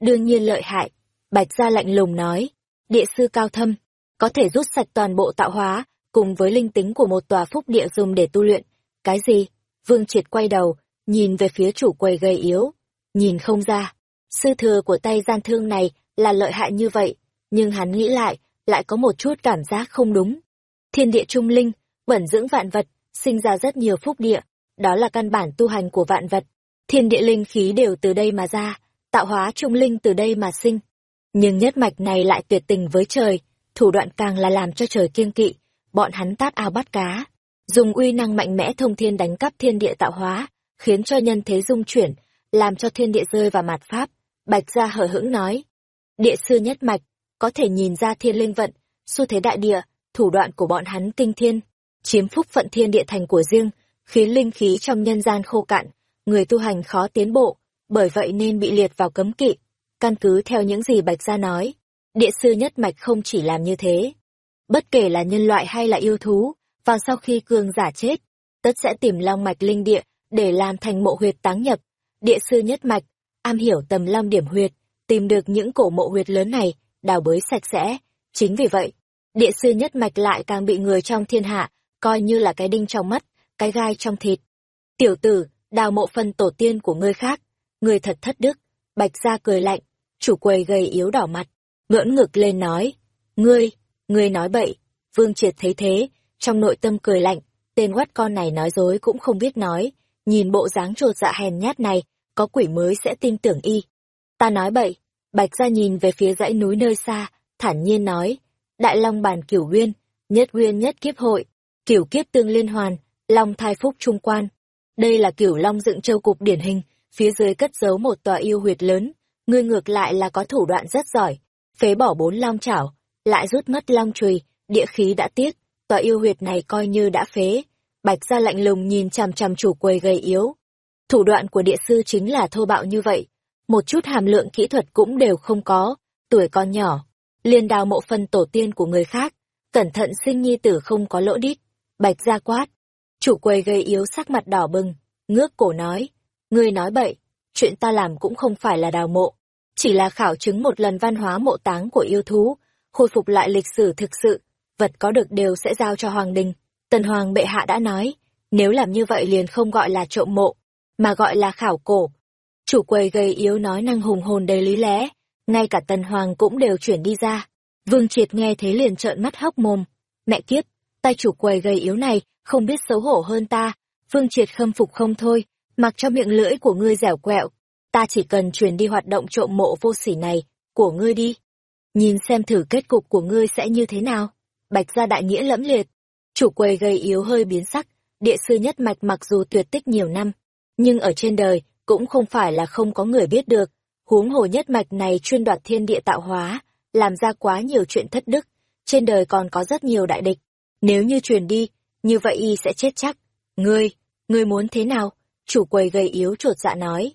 Đương nhiên lợi hại, Bạch Gia lạnh lùng nói, địa sư cao thâm, có thể rút sạch toàn bộ tạo hóa, cùng với linh tính của một tòa phúc địa dùng để tu luyện. Cái gì? Vương Triệt quay đầu, nhìn về phía chủ quầy gầy yếu. Nhìn không ra, sư thừa của tay gian thương này là lợi hại như vậy, nhưng hắn nghĩ lại, lại có một chút cảm giác không đúng. Thiên địa trung linh, bẩn dưỡng vạn vật, sinh ra rất nhiều phúc địa, đó là căn bản tu hành của vạn vật. Thiên địa linh khí đều từ đây mà ra, tạo hóa trung linh từ đây mà sinh. Nhưng nhất mạch này lại tuyệt tình với trời, thủ đoạn càng là làm cho trời kiêng kỵ, bọn hắn tát ao bắt cá, dùng uy năng mạnh mẽ thông thiên đánh cắp thiên địa tạo hóa, khiến cho nhân thế dung chuyển, làm cho thiên địa rơi vào mặt pháp. Bạch gia hở hững nói, địa sư nhất mạch, có thể nhìn ra thiên linh vận, xu thế đại địa, thủ đoạn của bọn hắn kinh thiên, chiếm phúc phận thiên địa thành của riêng, khiến linh khí trong nhân gian khô cạn, người tu hành khó tiến bộ, bởi vậy nên bị liệt vào cấm kỵ. Căn cứ theo những gì Bạch gia nói, địa sư nhất mạch không chỉ làm như thế, bất kể là nhân loại hay là yêu thú, vào sau khi cường giả chết, tất sẽ tìm long mạch linh địa để làm thành mộ huyệt táng nhập. Địa sư nhất mạch, am hiểu tầm long điểm huyệt, tìm được những cổ mộ huyệt lớn này, đào bới sạch sẽ. Chính vì vậy, địa sư nhất mạch lại càng bị người trong thiên hạ, coi như là cái đinh trong mắt, cái gai trong thịt. Tiểu tử, đào mộ phân tổ tiên của ngươi khác, ngươi thật thất đức. Bạch gia cười lạnh, chủ quầy gầy yếu đỏ mặt, ngưỡng ngực lên nói, ngươi, Ngươi nói bậy, Vương Triệt thấy thế, trong nội tâm cười lạnh, tên quát con này nói dối cũng không biết nói, nhìn bộ dáng trột dạ hèn nhát này, có quỷ mới sẽ tin tưởng y. Ta nói bậy, Bạch ra nhìn về phía dãy núi nơi xa, thản nhiên nói, Đại Long bàn cửu nguyên, nhất nguyên nhất kiếp hội, cửu kiếp tương liên hoàn, Long thai phúc trung quan. Đây là cửu Long dựng châu cục điển hình, phía dưới cất giấu một tòa yêu huyệt lớn, ngươi ngược lại là có thủ đoạn rất giỏi, phế bỏ bốn long chảo, lại rút mất long chùy, địa khí đã tiết, tòa yêu huyệt này coi như đã phế. Bạch gia lạnh lùng nhìn chằm chằm chủ quầy gầy yếu. Thủ đoạn của địa sư chính là thô bạo như vậy, một chút hàm lượng kỹ thuật cũng đều không có, tuổi con nhỏ, liền đào mộ phân tổ tiên của người khác, cẩn thận sinh nhi tử không có lỗ đít. Bạch gia quát. Chủ quầy gây yếu sắc mặt đỏ bừng, ngước cổ nói. Ngươi nói bậy, chuyện ta làm cũng không phải là đào mộ. Chỉ là khảo chứng một lần văn hóa mộ táng của yêu thú, khôi phục lại lịch sử thực sự, vật có được đều sẽ giao cho Hoàng Đình. Tần Hoàng bệ hạ đã nói, nếu làm như vậy liền không gọi là trộm mộ, mà gọi là khảo cổ. Chủ quầy gầy yếu nói năng hùng hồn đầy lý lẽ, ngay cả Tần Hoàng cũng đều chuyển đi ra. Vương Triệt nghe thế liền trợn mắt hốc mồm. Mẹ kiếp, tay chủ quầy gầy yếu này, không biết xấu hổ hơn ta. Vương Triệt khâm phục không thôi, mặc cho miệng lưỡi của ngươi dẻo quẹo. Ta chỉ cần truyền đi hoạt động trộm mộ vô sỉ này, của ngươi đi. Nhìn xem thử kết cục của ngươi sẽ như thế nào. Bạch gia đại nghĩa lẫm liệt. Chủ quầy gầy yếu hơi biến sắc, địa sư nhất mạch mặc dù tuyệt tích nhiều năm, nhưng ở trên đời cũng không phải là không có người biết được. Huống hồ nhất mạch này chuyên đoạt thiên địa tạo hóa, làm ra quá nhiều chuyện thất đức, trên đời còn có rất nhiều đại địch. Nếu như truyền đi, như vậy y sẽ chết chắc. Ngươi, ngươi muốn thế nào? Chủ quầy gầy yếu trột dạ nói.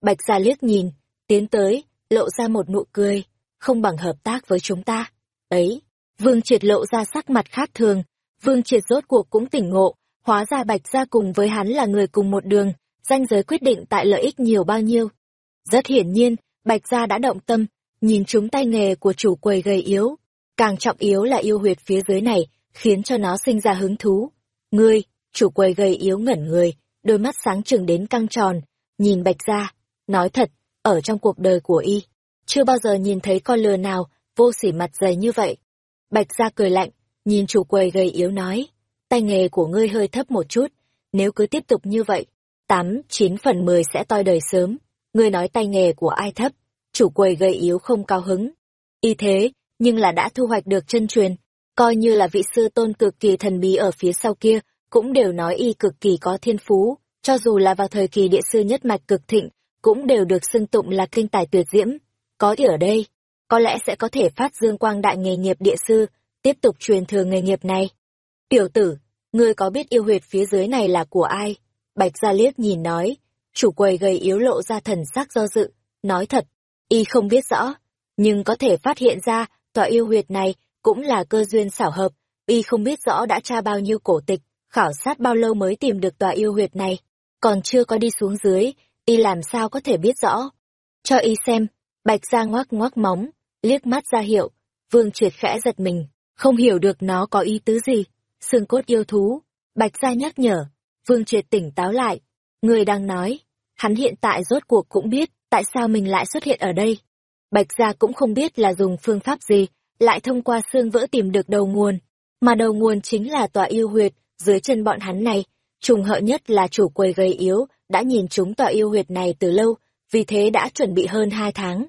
Bạch gia liếc nhìn, tiến tới, lộ ra một nụ cười, không bằng hợp tác với chúng ta. Ấy, Vương Triệt lộ ra sắc mặt khác thường, Vương Triệt rốt cuộc cũng tỉnh ngộ, hóa ra Bạch gia cùng với hắn là người cùng một đường, danh giới quyết định tại lợi ích nhiều bao nhiêu. Rất hiển nhiên, Bạch gia đã động tâm, nhìn chúng tay nghề của chủ quầy gầy yếu. Càng trọng yếu là yêu huyệt phía dưới này, khiến cho nó sinh ra hứng thú. Ngươi, chủ quầy gầy yếu ngẩn người, đôi mắt sáng trừng đến căng tròn, nhìn Bạch gia, nói thật, ở trong cuộc đời của y, chưa bao giờ nhìn thấy con lừa nào vô sỉ mặt dày như vậy. Bạch gia cười lạnh, nhìn chủ quầy gầy yếu nói, tay nghề của ngươi hơi thấp một chút, nếu cứ tiếp tục như vậy, tám, chín phần mười sẽ toi đời sớm. Ngươi nói tay nghề của ai thấp, chủ quầy gầy yếu không cao hứng. Y thế, nhưng là đã thu hoạch được chân truyền, coi như là vị sư tôn cực kỳ thần bí ở phía sau kia, cũng đều nói y cực kỳ có thiên phú, cho dù là vào thời kỳ địa sư nhất mạch cực thịnh, cũng đều được xưng tụng là kinh tài tuyệt diễm. Có thì ở đây, có lẽ sẽ có thể phát dương quang đại nghề nghiệp địa sư, tiếp tục truyền thừa nghề nghiệp này. Tiểu tử, ngươi có biết yêu huyệt phía dưới này là của ai? Bạch Gia liếc nhìn nói, chủ quầy gầy yếu lộ ra thần sắc do dự, nói thật, y không biết rõ, nhưng có thể phát hiện ra tòa yêu huyệt này cũng là cơ duyên xảo hợp, y không biết rõ đã tra bao nhiêu cổ tịch, khảo sát bao lâu mới tìm được tòa yêu huyệt này, còn chưa có đi xuống dưới, y làm sao có thể biết rõ. Cho y xem, Bạch Gia ngoác ngoác móng, liếc mắt ra hiệu, Vương Triệt khẽ giật mình, không hiểu được nó có ý tứ gì. Xương cốt yêu thú, Bạch Gia nhắc nhở, Vương Triệt tỉnh táo lại. Người đang nói, hắn hiện tại rốt cuộc cũng biết tại sao mình lại xuất hiện ở đây. Bạch Gia cũng không biết là dùng phương pháp gì, lại thông qua xương vỡ tìm được đầu nguồn. Mà đầu nguồn chính là tòa yêu huyệt, dưới chân bọn hắn này. Trùng hợ nhất là chủ quầy gầy yếu, đã nhìn chúng tòa yêu huyệt này từ lâu, vì thế đã chuẩn bị hơn hai tháng.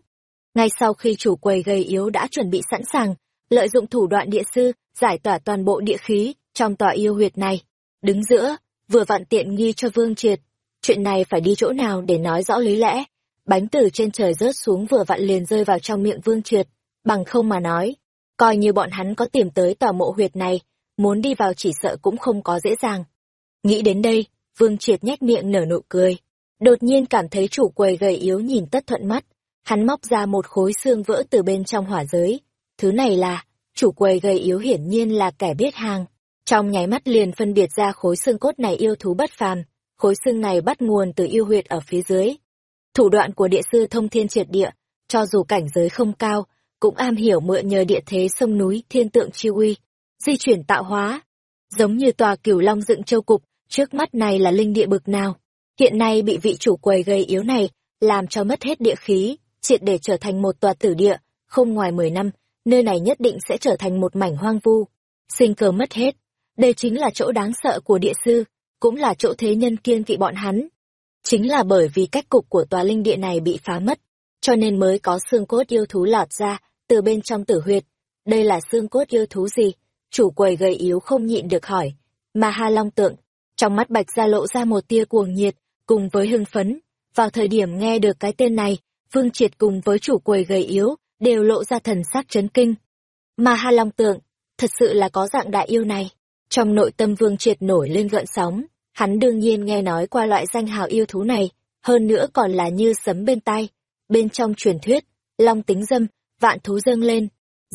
Ngay sau khi chủ quầy gầy yếu đã chuẩn bị sẵn sàng, lợi dụng thủ đoạn địa sư, giải tỏa toàn bộ địa khí trong tòa yêu huyệt này. Đứng giữa, vừa vặn tiện nghi cho Vương Triệt. Chuyện này phải đi chỗ nào để nói rõ lý lẽ. Bánh từ trên trời rớt xuống vừa vặn liền rơi vào trong miệng Vương Triệt, bằng không mà nói. Coi như bọn hắn có tìm tới tòa mộ huyệt này, muốn đi vào chỉ sợ cũng không có dễ dàng. Nghĩ đến đây, Vương Triệt nhếch miệng nở nụ cười. Đột nhiên cảm thấy chủ quầy gầy yếu nhìn tất thuận mắt. Hắn móc ra một khối xương vỡ từ bên trong hỏa giới. Thứ này là, chủ quầy gây yếu hiển nhiên là kẻ biết hàng. Trong nháy mắt liền phân biệt ra khối xương cốt này yêu thú bất phàm, khối xương này bắt nguồn từ yêu huyệt ở phía dưới. Thủ đoạn của địa sư thông thiên triệt địa, cho dù cảnh giới không cao, cũng am hiểu mượn nhờ địa thế sông núi thiên tượng chi uy, di chuyển tạo hóa. Giống như tòa cửu long dựng châu cục, trước mắt này là linh địa bực nào. Hiện nay bị vị chủ quầy gây yếu này, làm cho mất hết địa khí, triệt để trở thành một tòa tử địa, không ngoài 10 năm, nơi này nhất định sẽ trở thành một mảnh hoang vu. Sinh cơ mất hết, đây chính là chỗ đáng sợ của địa sư, cũng là chỗ thế nhân kiên kỵ bọn hắn. Chính là bởi vì cách cục của tòa linh địa này bị phá mất, cho nên mới có xương cốt yêu thú lọt ra, từ bên trong tử huyệt. Đây là xương cốt yêu thú gì? Chủ quầy gầy yếu không nhịn được hỏi. Mà Ha Long tượng, trong mắt Bạch ra lộ ra một tia cuồng nhiệt, cùng với hưng phấn. Vào thời điểm nghe được cái tên này, Vương Triệt cùng với chủ quầy gầy yếu, đều lộ ra thần sắc chấn kinh. Mà Ha Long tượng, thật sự là có dạng đại yêu này. Trong nội tâm Vương Triệt nổi lên gợn sóng, hắn đương nhiên nghe nói qua loại danh hào yêu thú này, hơn nữa còn là như sấm bên tai. Bên trong truyền thuyết, long tính dâm, vạn thú dâng lên,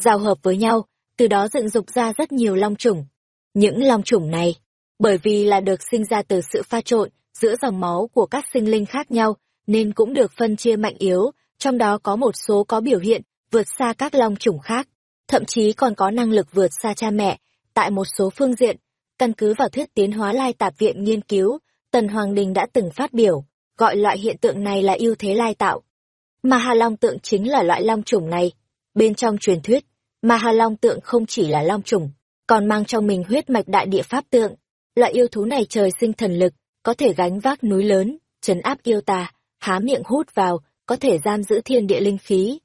giao hợp với nhau, từ đó dựng dục ra rất nhiều long chủng. Những long chủng này, bởi vì là được sinh ra từ sự pha trộn giữa dòng máu của các sinh linh khác nhau, nên cũng được phân chia mạnh yếu, trong đó có một số có biểu hiện vượt xa các long chủng khác, thậm chí còn có năng lực vượt xa cha mẹ, tại một số phương diện, căn cứ vào thuyết tiến hóa lai tạp viện nghiên cứu, Tần Hoàng Đình đã từng phát biểu, gọi loại hiện tượng này là ưu thế lai tạo. Mà Hà Long tượng chính là loại long chủng này. Bên trong truyền thuyết, mà Hà Long tượng không chỉ là long chủng, còn mang trong mình huyết mạch đại địa pháp tượng. Loại yêu thú này trời sinh thần lực, có thể gánh vác núi lớn, trấn áp yêu tà, há miệng hút vào, có thể giam giữ thiên địa linh khí.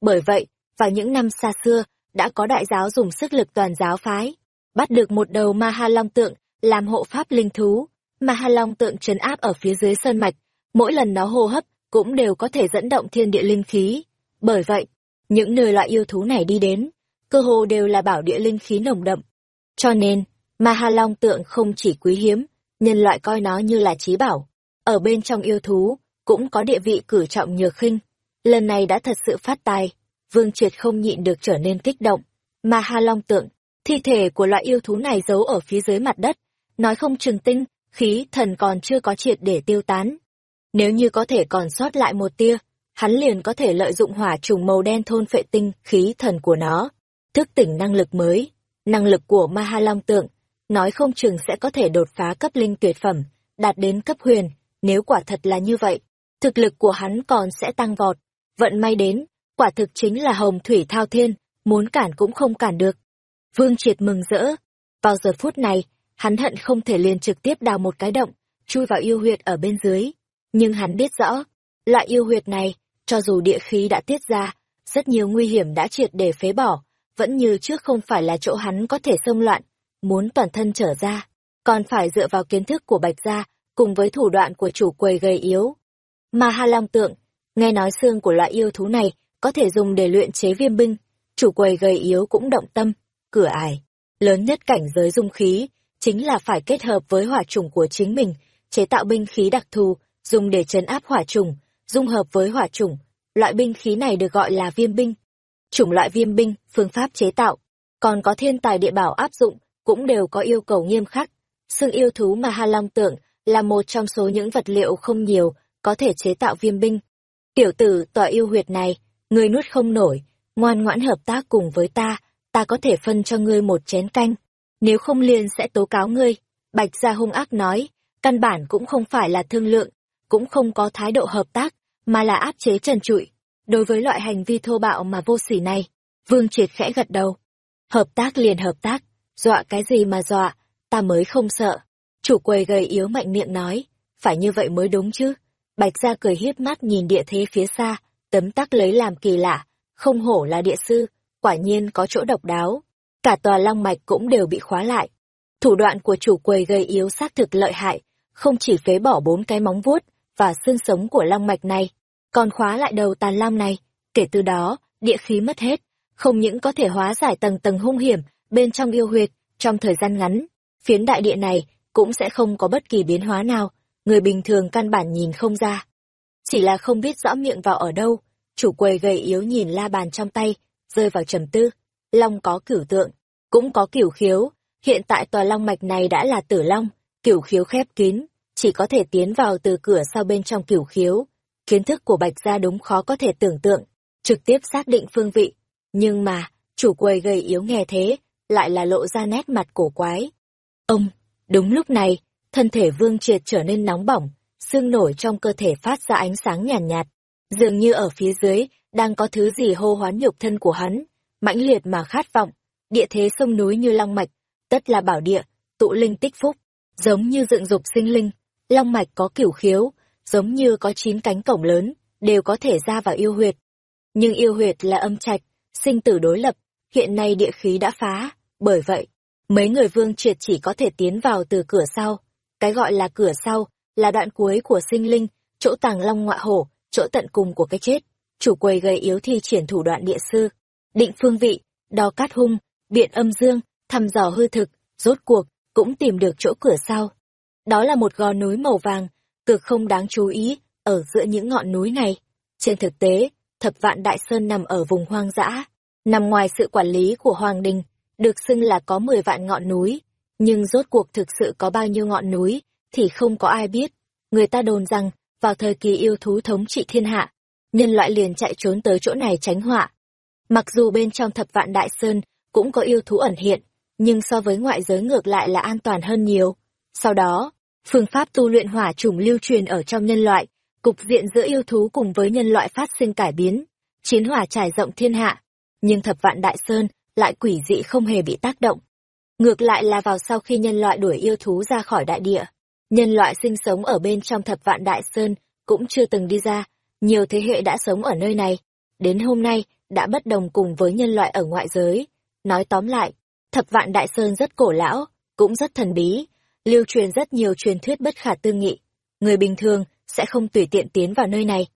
Bởi vậy, vào những năm xa xưa, đã có đại giáo dùng sức lực toàn giáo phái, bắt được một đầu ma ha long tượng, làm hộ pháp linh thú. Ma ha long tượng trấn áp ở phía dưới sơn mạch, mỗi lần nó hô hấp, cũng đều có thể dẫn động thiên địa linh khí. Bởi vậy, những nơi loại yêu thú này đi đến, cơ hồ đều là bảo địa linh khí nồng đậm. Cho nên, ma ha long tượng không chỉ quý hiếm, nhân loại coi nó như là trí bảo. Ở bên trong yêu thú, cũng có địa vị cử trọng nhược khinh. Lần này đã thật sự phát tài, Vương Triệt không nhịn được trở nên kích động. mà ha long tượng, thi thể của loại yêu thú này giấu ở phía dưới mặt đất, nói không chừng tinh, khí thần còn chưa có triệt để tiêu tán. Nếu như có thể còn sót lại một tia, hắn liền có thể lợi dụng hỏa trùng màu đen thôn phệ tinh khí thần của nó, thức tỉnh năng lực mới. Năng lực của Ma Ha Long Tượng, nói không chừng sẽ có thể đột phá cấp linh tuyệt phẩm, đạt đến cấp huyền, nếu quả thật là như vậy, thực lực của hắn còn sẽ tăng vọt. Vận may đến, quả thực chính là hồng thủy thao thiên, muốn cản cũng không cản được. Vương Triệt mừng rỡ. Vào giờ phút này, hắn hận không thể liền trực tiếp đào một cái động, chui vào yêu huyệt ở bên dưới. Nhưng hắn biết rõ, loại yêu huyệt này, cho dù địa khí đã tiết ra, rất nhiều nguy hiểm đã triệt để phế bỏ, vẫn như trước không phải là chỗ hắn có thể xông loạn, muốn toàn thân trở ra, còn phải dựa vào kiến thức của Bạch Gia, cùng với thủ đoạn của chủ quầy gầy yếu. Mà Hà Long tượng, nghe nói xương của loại yêu thú này có thể dùng để luyện chế viêm binh, chủ quầy gầy yếu cũng động tâm, cửa ải. Lớn nhất cảnh giới dung khí, chính là phải kết hợp với hỏa chủng của chính mình, chế tạo binh khí đặc thù, dùng để trấn áp hỏa chủng, dung hợp với hỏa chủng. Loại binh khí này được gọi là viêm binh. Chủng loại viêm binh, phương pháp chế tạo, còn có thiên tài địa bảo áp dụng, cũng đều có yêu cầu nghiêm khắc. Xương yêu thú mà Hà Long tưởng là một trong số những vật liệu không nhiều, có thể chế tạo viêm binh. Tiểu tử tọa yêu huyệt này, ngươi nuốt không nổi, ngoan ngoãn hợp tác cùng với ta, ta có thể phân cho ngươi một chén canh. Nếu không liền sẽ tố cáo ngươi. Bạch gia hung ác nói, căn bản cũng không phải là thương lượng, cũng không có thái độ hợp tác, mà là áp chế trần trụi. Đối với loại hành vi thô bạo mà vô sỉ này, Vương Triệt khẽ gật đầu. Hợp tác liền hợp tác, dọa cái gì mà dọa, ta mới không sợ. Chủ quầy gầy yếu mạnh miệng nói, phải như vậy mới đúng chứ. Bạch gia cười hiếp mắt nhìn địa thế phía xa, tấm tắc lấy làm kỳ lạ, không hổ là địa sư, quả nhiên có chỗ độc đáo. Cả tòa long mạch cũng đều bị khóa lại. Thủ đoạn của chủ quầy gây yếu xác thực lợi hại, không chỉ phế bỏ bốn cái móng vuốt và xương sống của long mạch này, còn khóa lại đầu tàn long này. Kể từ đó, địa khí mất hết, không những có thể hóa giải tầng tầng hung hiểm bên trong yêu huyệt, trong thời gian ngắn, phiến đại địa này cũng sẽ không có bất kỳ biến hóa nào, người bình thường căn bản nhìn không ra. Chỉ là không biết rõ miệng vào ở đâu, chủ quầy gầy yếu nhìn la bàn trong tay, rơi vào trầm tư. Long có cửu tượng, cũng có cửu khiếu, hiện tại tòa long mạch này đã là tử long, cửu khiếu khép kín, chỉ có thể tiến vào từ cửa sau bên trong cửu khiếu. Kiến thức của Bạch Gia đúng khó có thể tưởng tượng, trực tiếp xác định phương vị. Nhưng mà, chủ quầy gầy yếu nghe thế, lại là lộ ra nét mặt cổ quái. Ông, đúng lúc này, thân thể vương triệt trở nên nóng bỏng, xương nổi trong cơ thể phát ra ánh sáng nhàn nhạt, nhạt. Dường như ở phía dưới, đang có thứ gì hô hoán nhục thân của hắn, mãnh liệt mà khát vọng, địa thế sông núi như long mạch, tất là bảo địa, tụ linh tích phúc, giống như dựng dục sinh linh, long mạch có kiểu khiếu, giống như có chín cánh cổng lớn, đều có thể ra vào yêu huyệt. Nhưng yêu huyệt là âm trạch, sinh tử đối lập, hiện nay địa khí đã phá, bởi vậy, mấy người vương triệt chỉ có thể tiến vào từ cửa sau. Cái gọi là cửa sau, là đoạn cuối của sinh linh, chỗ tàng long ngọa hổ, chỗ tận cùng của cái chết. Chủ quầy gầy yếu thi triển thủ đoạn địa sư, định phương vị, đo cát hung, biện âm dương, thăm dò hư thực, rốt cuộc, cũng tìm được chỗ cửa sau. Đó là một gò núi màu vàng, cực không đáng chú ý, ở giữa những ngọn núi này. Trên thực tế, thập vạn đại sơn nằm ở vùng hoang dã, nằm ngoài sự quản lý của Hoàng Đình, được xưng là có 10 vạn ngọn núi, nhưng rốt cuộc thực sự có bao nhiêu ngọn núi, thì không có ai biết. Người ta đồn rằng, vào thời kỳ yêu thú thống trị thiên hạ, nhân loại liền chạy trốn tới chỗ này tránh họa. Mặc dù bên trong thập vạn đại sơn cũng có yêu thú ẩn hiện, nhưng so với ngoại giới ngược lại là an toàn hơn nhiều. Sau đó, phương pháp tu luyện hỏa chủng lưu truyền ở trong nhân loại, cục diện giữa yêu thú cùng với nhân loại phát sinh cải biến, chiến hỏa trải rộng thiên hạ. Nhưng thập vạn đại sơn lại quỷ dị không hề bị tác động. Ngược lại là vào sau khi nhân loại đuổi yêu thú ra khỏi đại địa, nhân loại sinh sống ở bên trong thập vạn đại sơn cũng chưa từng đi ra, nhiều thế hệ đã sống ở nơi này. Đến hôm nay, đã bất đồng cùng với nhân loại ở ngoại giới. Nói tóm lại, thập vạn đại sơn rất cổ lão, cũng rất thần bí, lưu truyền rất nhiều truyền thuyết bất khả tư nghị. Người bình thường sẽ không tùy tiện tiến vào nơi này.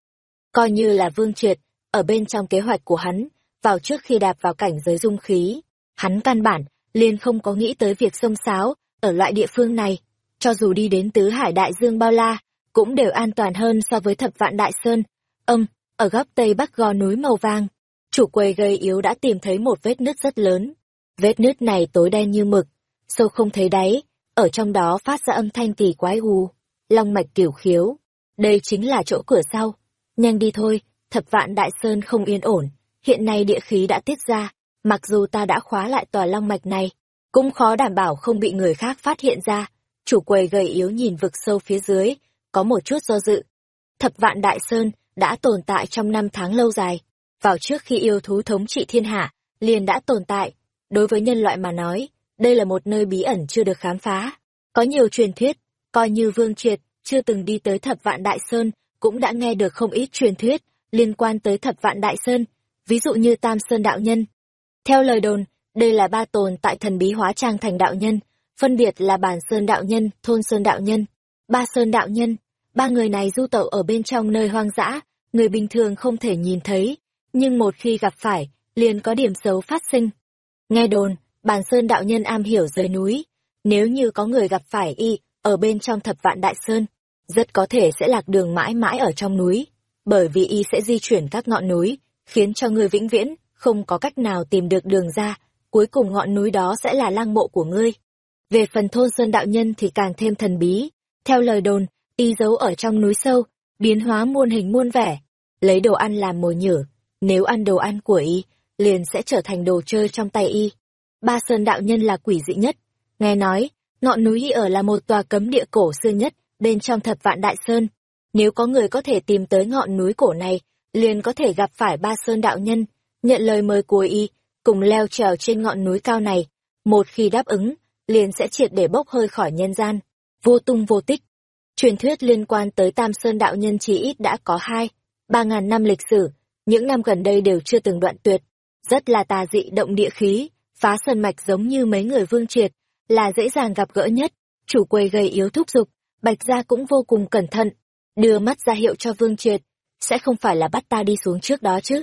Coi như là vương triệt, ở bên trong kế hoạch của hắn, vào trước khi đạp vào cảnh giới dung khí, hắn căn bản, liền không có nghĩ tới việc sông sáo, ở loại địa phương này. Cho dù đi đến tứ hải đại dương bao la, cũng đều an toàn hơn so với thập vạn đại sơn. Âm, ở góc tây bắc gò núi màu vàng, chủ quầy gây yếu đã tìm thấy một vết nứt rất lớn. Vết nứt này tối đen như mực, sâu không thấy đáy, ở trong đó phát ra âm thanh kỳ quái hù, long mạch kiểu khiếu. Đây chính là chỗ cửa sau. Nhanh đi thôi, thập vạn đại sơn không yên ổn, hiện nay địa khí đã tiết ra, mặc dù ta đã khóa lại tòa long mạch này, cũng khó đảm bảo không bị người khác phát hiện ra. Chủ quầy gầy yếu nhìn vực sâu phía dưới, có một chút do dự. Thập vạn đại sơn đã tồn tại trong năm tháng lâu dài, vào trước khi yêu thú thống trị thiên hạ, liền đã tồn tại. Đối với nhân loại mà nói, đây là một nơi bí ẩn chưa được khám phá. Có nhiều truyền thuyết, coi như Vương Triệt, chưa từng đi tới thập vạn đại sơn, cũng đã nghe được không ít truyền thuyết liên quan tới thập vạn đại sơn, ví dụ như Tam Sơn Đạo Nhân. Theo lời đồn, đây là ba tồn tại thần bí hóa trang thành đạo nhân, phân biệt là Bản Sơn Đạo Nhân, Thôn Sơn Đạo Nhân, Ba Sơn Đạo Nhân. Ba người này du tẩu ở bên trong nơi hoang dã, người bình thường không thể nhìn thấy, nhưng một khi gặp phải, liền có điểm xấu phát sinh. Nghe đồn, Bản Sơn Đạo Nhân am hiểu dưới núi, nếu như có người gặp phải y, ở bên trong thập vạn đại sơn, rất có thể sẽ lạc đường mãi mãi ở trong núi, bởi vì y sẽ di chuyển các ngọn núi, khiến cho người vĩnh viễn không có cách nào tìm được đường ra, cuối cùng ngọn núi đó sẽ là lang mộ của ngươi. Về phần thôn sơn đạo nhân thì càng thêm thần bí, theo lời đồn, y giấu ở trong núi sâu, biến hóa muôn hình muôn vẻ, lấy đồ ăn làm mồi nhử, nếu ăn đồ ăn của y, liền sẽ trở thành đồ chơi trong tay y. Ba sơn đạo nhân là quỷ dị nhất, nghe nói, ngọn núi y ở là một tòa cấm địa cổ xưa nhất, bên trong thập vạn đại sơn. Nếu có người có thể tìm tới ngọn núi cổ này, liền có thể gặp phải ba sơn đạo nhân, nhận lời mời của y, cùng leo trèo trên ngọn núi cao này. Một khi đáp ứng, liền sẽ triệt để bốc hơi khỏi nhân gian, vô tung vô tích. Truyền thuyết liên quan tới Tam Sơn đạo nhân chỉ ít đã có hai, ba ngàn năm lịch sử, những năm gần đây đều chưa từng đoạn tuyệt. Rất là tà dị động địa khí, phá sơn mạch giống như mấy người vương triệt, là dễ dàng gặp gỡ nhất. Chủ quầy gầy yếu thúc giục, Bạch Gia cũng vô cùng cẩn thận, đưa mắt ra hiệu cho Vương Triệt, sẽ không phải là bắt ta đi xuống trước đó chứ.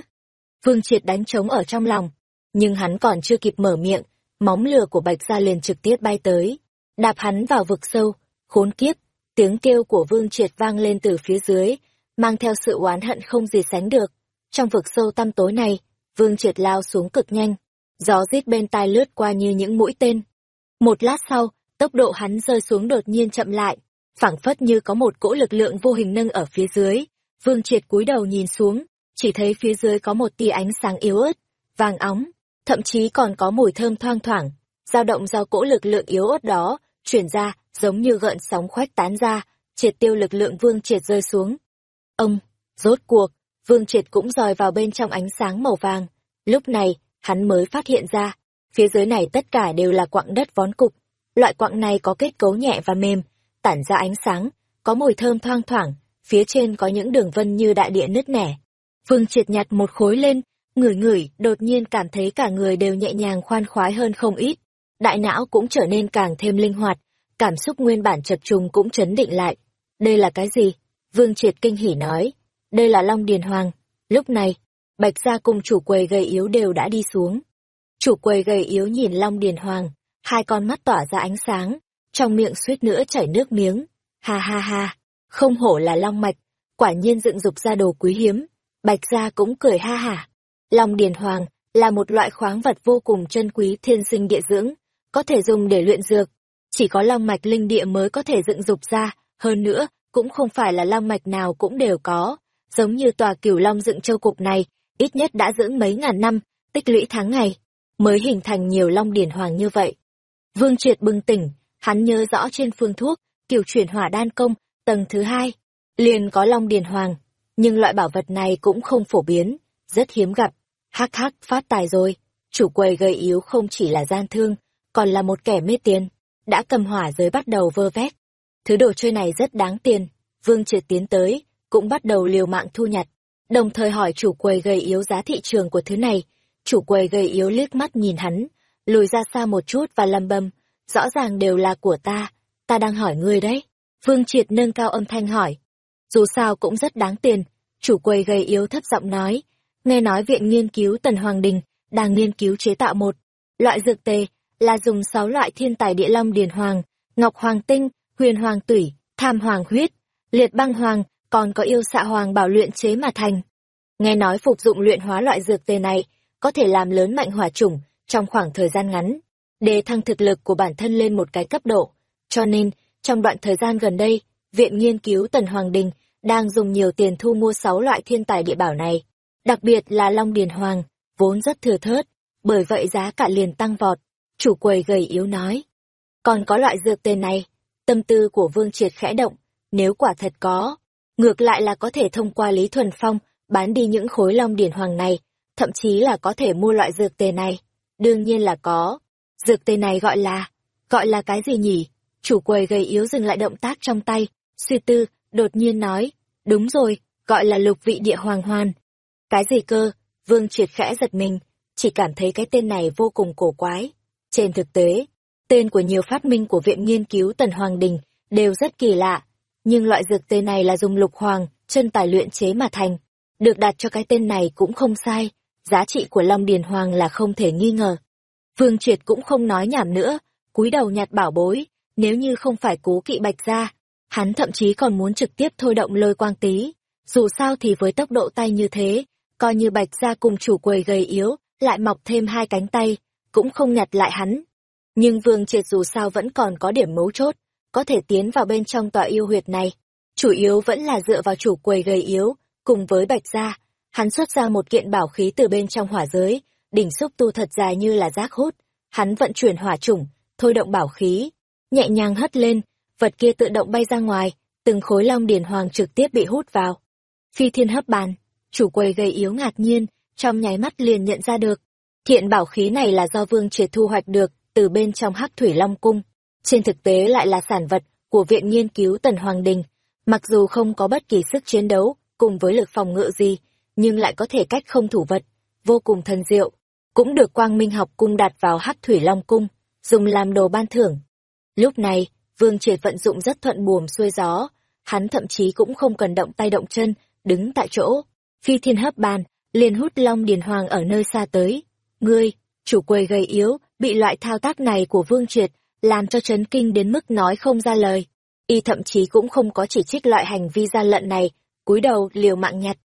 Vương Triệt đánh trống ở trong lòng, nhưng hắn còn chưa kịp mở miệng, móng lửa của Bạch Gia liền trực tiếp bay tới, đạp hắn vào vực sâu, khốn kiếp, tiếng kêu của Vương Triệt vang lên từ phía dưới, mang theo sự oán hận không gì sánh được. Trong vực sâu tăm tối này, Vương Triệt lao xuống cực nhanh, gió rít bên tai lướt qua như những mũi tên. Một lát sau, tốc độ hắn rơi xuống đột nhiên chậm lại, phảng phất như có một cỗ lực lượng vô hình nâng ở phía dưới. Vương Triệt cúi đầu nhìn xuống, chỉ thấy phía dưới có một tia ánh sáng yếu ớt, vàng óng, thậm chí còn có mùi thơm thoang thoảng, dao động do cỗ lực lượng yếu ớt đó, chuyển ra, giống như gợn sóng khoách tán ra, triệt tiêu lực lượng Vương Triệt rơi xuống. Ông, rốt cuộc, Vương Triệt cũng dòi vào bên trong ánh sáng màu vàng. Lúc này, hắn mới phát hiện ra, phía dưới này tất cả đều là quặng đất vón cục. Loại quặng này có kết cấu nhẹ và mềm, tản ra ánh sáng, có mùi thơm thoang thoảng, phía trên có những đường vân như đại địa nứt nẻ. Phương triệt nhặt một khối lên, ngửi ngửi, đột nhiên cảm thấy cả người đều nhẹ nhàng khoan khoái hơn không ít. Đại não cũng trở nên càng thêm linh hoạt, cảm xúc nguyên bản chập trùng cũng chấn định lại. Đây là cái gì? Vương triệt kinh hỉ nói. Đây là Long Điền Hoàng. Lúc này, Bạch Gia cùng chủ quầy gầy yếu đều đã đi xuống. Chủ quầy gầy yếu nhìn Long Điền Hoàng, hai con mắt tỏa ra ánh sáng, trong miệng suýt nữa chảy nước miếng. Ha ha ha, không hổ là long mạch, quả nhiên dựng dục ra đồ quý hiếm. Bạch gia cũng cười ha hả. Long điền hoàng là một loại khoáng vật vô cùng chân quý thiên sinh địa dưỡng, có thể dùng để luyện dược, chỉ có long mạch linh địa mới có thể dựng dục ra, hơn nữa, cũng không phải là long mạch nào cũng đều có. Giống như tòa cửu long dựng châu cục này, ít nhất đã dưỡng mấy ngàn năm, tích lũy tháng ngày, mới hình thành nhiều long điển hoàng như vậy. Vương Triệt bừng tỉnh, hắn nhớ rõ trên phương thuốc, kiểu chuyển hỏa đan công, tầng thứ hai, liền có long điển hoàng, nhưng loại bảo vật này cũng không phổ biến, rất hiếm gặp. Hắc hắc phát tài rồi, chủ quầy gây yếu không chỉ là gian thương, còn là một kẻ mê tiền, đã cầm hỏa giới bắt đầu vơ vét. Thứ đồ chơi này rất đáng tiền, Vương Triệt tiến tới, cũng bắt đầu liều mạng thu nhặt, đồng thời hỏi chủ quầy gây yếu giá thị trường của thứ này. Chủ quầy gây yếu liếc mắt nhìn hắn, lùi ra xa một chút và lầm bầm, rõ ràng đều là của ta, ta đang hỏi ngươi đấy. Vương Triệt nâng cao âm thanh hỏi. Dù sao cũng rất đáng tiền, chủ quầy gây yếu thấp giọng nói. Nghe nói viện nghiên cứu Tần Hoàng Đình đang nghiên cứu chế tạo một loại dược tề là dùng sáu loại thiên tài địa long điền hoàng, ngọc hoàng tinh, huyền hoàng tủy, tham hoàng huyết, liệt băng hoàng, còn có yêu xạ hoàng bảo luyện chế mà thành. Nghe nói phục dụng luyện hóa loại dược tề này có thể làm lớn mạnh hỏa chủng trong khoảng thời gian ngắn, để thăng thực lực của bản thân lên một cái cấp độ. Cho nên, trong đoạn thời gian gần đây, Viện Nghiên cứu Tần Hoàng Đình đang dùng nhiều tiền thu mua sáu loại thiên tài địa bảo này, đặc biệt là Long Điền Hoàng, vốn rất thừa thớt, bởi vậy giá cả liền tăng vọt. Chủ quầy gầy yếu nói. Còn có loại dược tên này, tâm tư của Vương Triệt khẽ động, nếu quả thật có, ngược lại là có thể thông qua Lý Thuần Phong bán đi những khối long Điền hoàng này, thậm chí là có thể mua loại dược tề này. Đương nhiên là có. Dược tề này gọi là, gọi là cái gì nhỉ? Chủ quầy gầy yếu dừng lại động tác trong tay, suy tư, đột nhiên nói, đúng rồi, gọi là lục vị địa hoàng hoàn. Cái gì cơ? Vương triệt khẽ giật mình, chỉ cảm thấy cái tên này vô cùng cổ quái. Trên thực tế, tên của nhiều phát minh của Viện Nghiên cứu Tần Hoàng Đình đều rất kỳ lạ, nhưng loại dược tê này là dùng lục hoàng, chân tài luyện chế mà thành. Được đặt cho cái tên này cũng không sai, giá trị của Long Điền Hoàng là không thể nghi ngờ. Vương Triệt cũng không nói nhảm nữa, cúi đầu nhặt bảo bối, nếu như không phải cố kỵ bạch ra, hắn thậm chí còn muốn trực tiếp thôi động lôi quang tí. Dù sao thì với tốc độ tay như thế, coi như bạch ra cùng chủ quầy gầy yếu, lại mọc thêm hai cánh tay, cũng không nhặt lại hắn. Nhưng Vương Triệt dù sao vẫn còn có điểm mấu chốt, có thể tiến vào bên trong tòa yêu huyệt này. Chủ yếu vẫn là dựa vào chủ quầy gầy yếu, cùng với bạch gia. Hắn xuất ra một kiện bảo khí từ bên trong hỏa giới, đỉnh xúc tu thật dài như là rác hút. Hắn vận chuyển hỏa chủng, thôi động bảo khí, nhẹ nhàng hất lên, vật kia tự động bay ra ngoài, từng khối long điển hoàng trực tiếp bị hút vào. Phi thiên hấp bàn, chủ quầy gây yếu ngạc nhiên, trong nháy mắt liền nhận ra được. Thiện bảo khí này là do Vương Triệt thu hoạch được từ bên trong hắc thủy long cung. Trên thực tế lại là sản vật của Viện Nghiên cứu Tần Hoàng Đình. Mặc dù không có bất kỳ sức chiến đấu cùng với lực phòng ngự gì, nhưng lại có thể cách không thủ vật, vô cùng thần diệu. Cũng được Quang Minh học cung đặt vào hắc thủy long cung, dùng làm đồ ban thưởng. Lúc này, Vương Triệt vận dụng rất thuận buồm xuôi gió, hắn thậm chí cũng không cần động tay động chân, đứng tại chỗ. Phi thiên hấp bàn, liền hút long điền hoàng ở nơi xa tới. Ngươi, chủ quầy gầy yếu, bị loại thao tác này của Vương Triệt, làm cho chấn kinh đến mức nói không ra lời. Y thậm chí cũng không có chỉ trích loại hành vi gian lận này, cúi đầu liều mạng nhặt.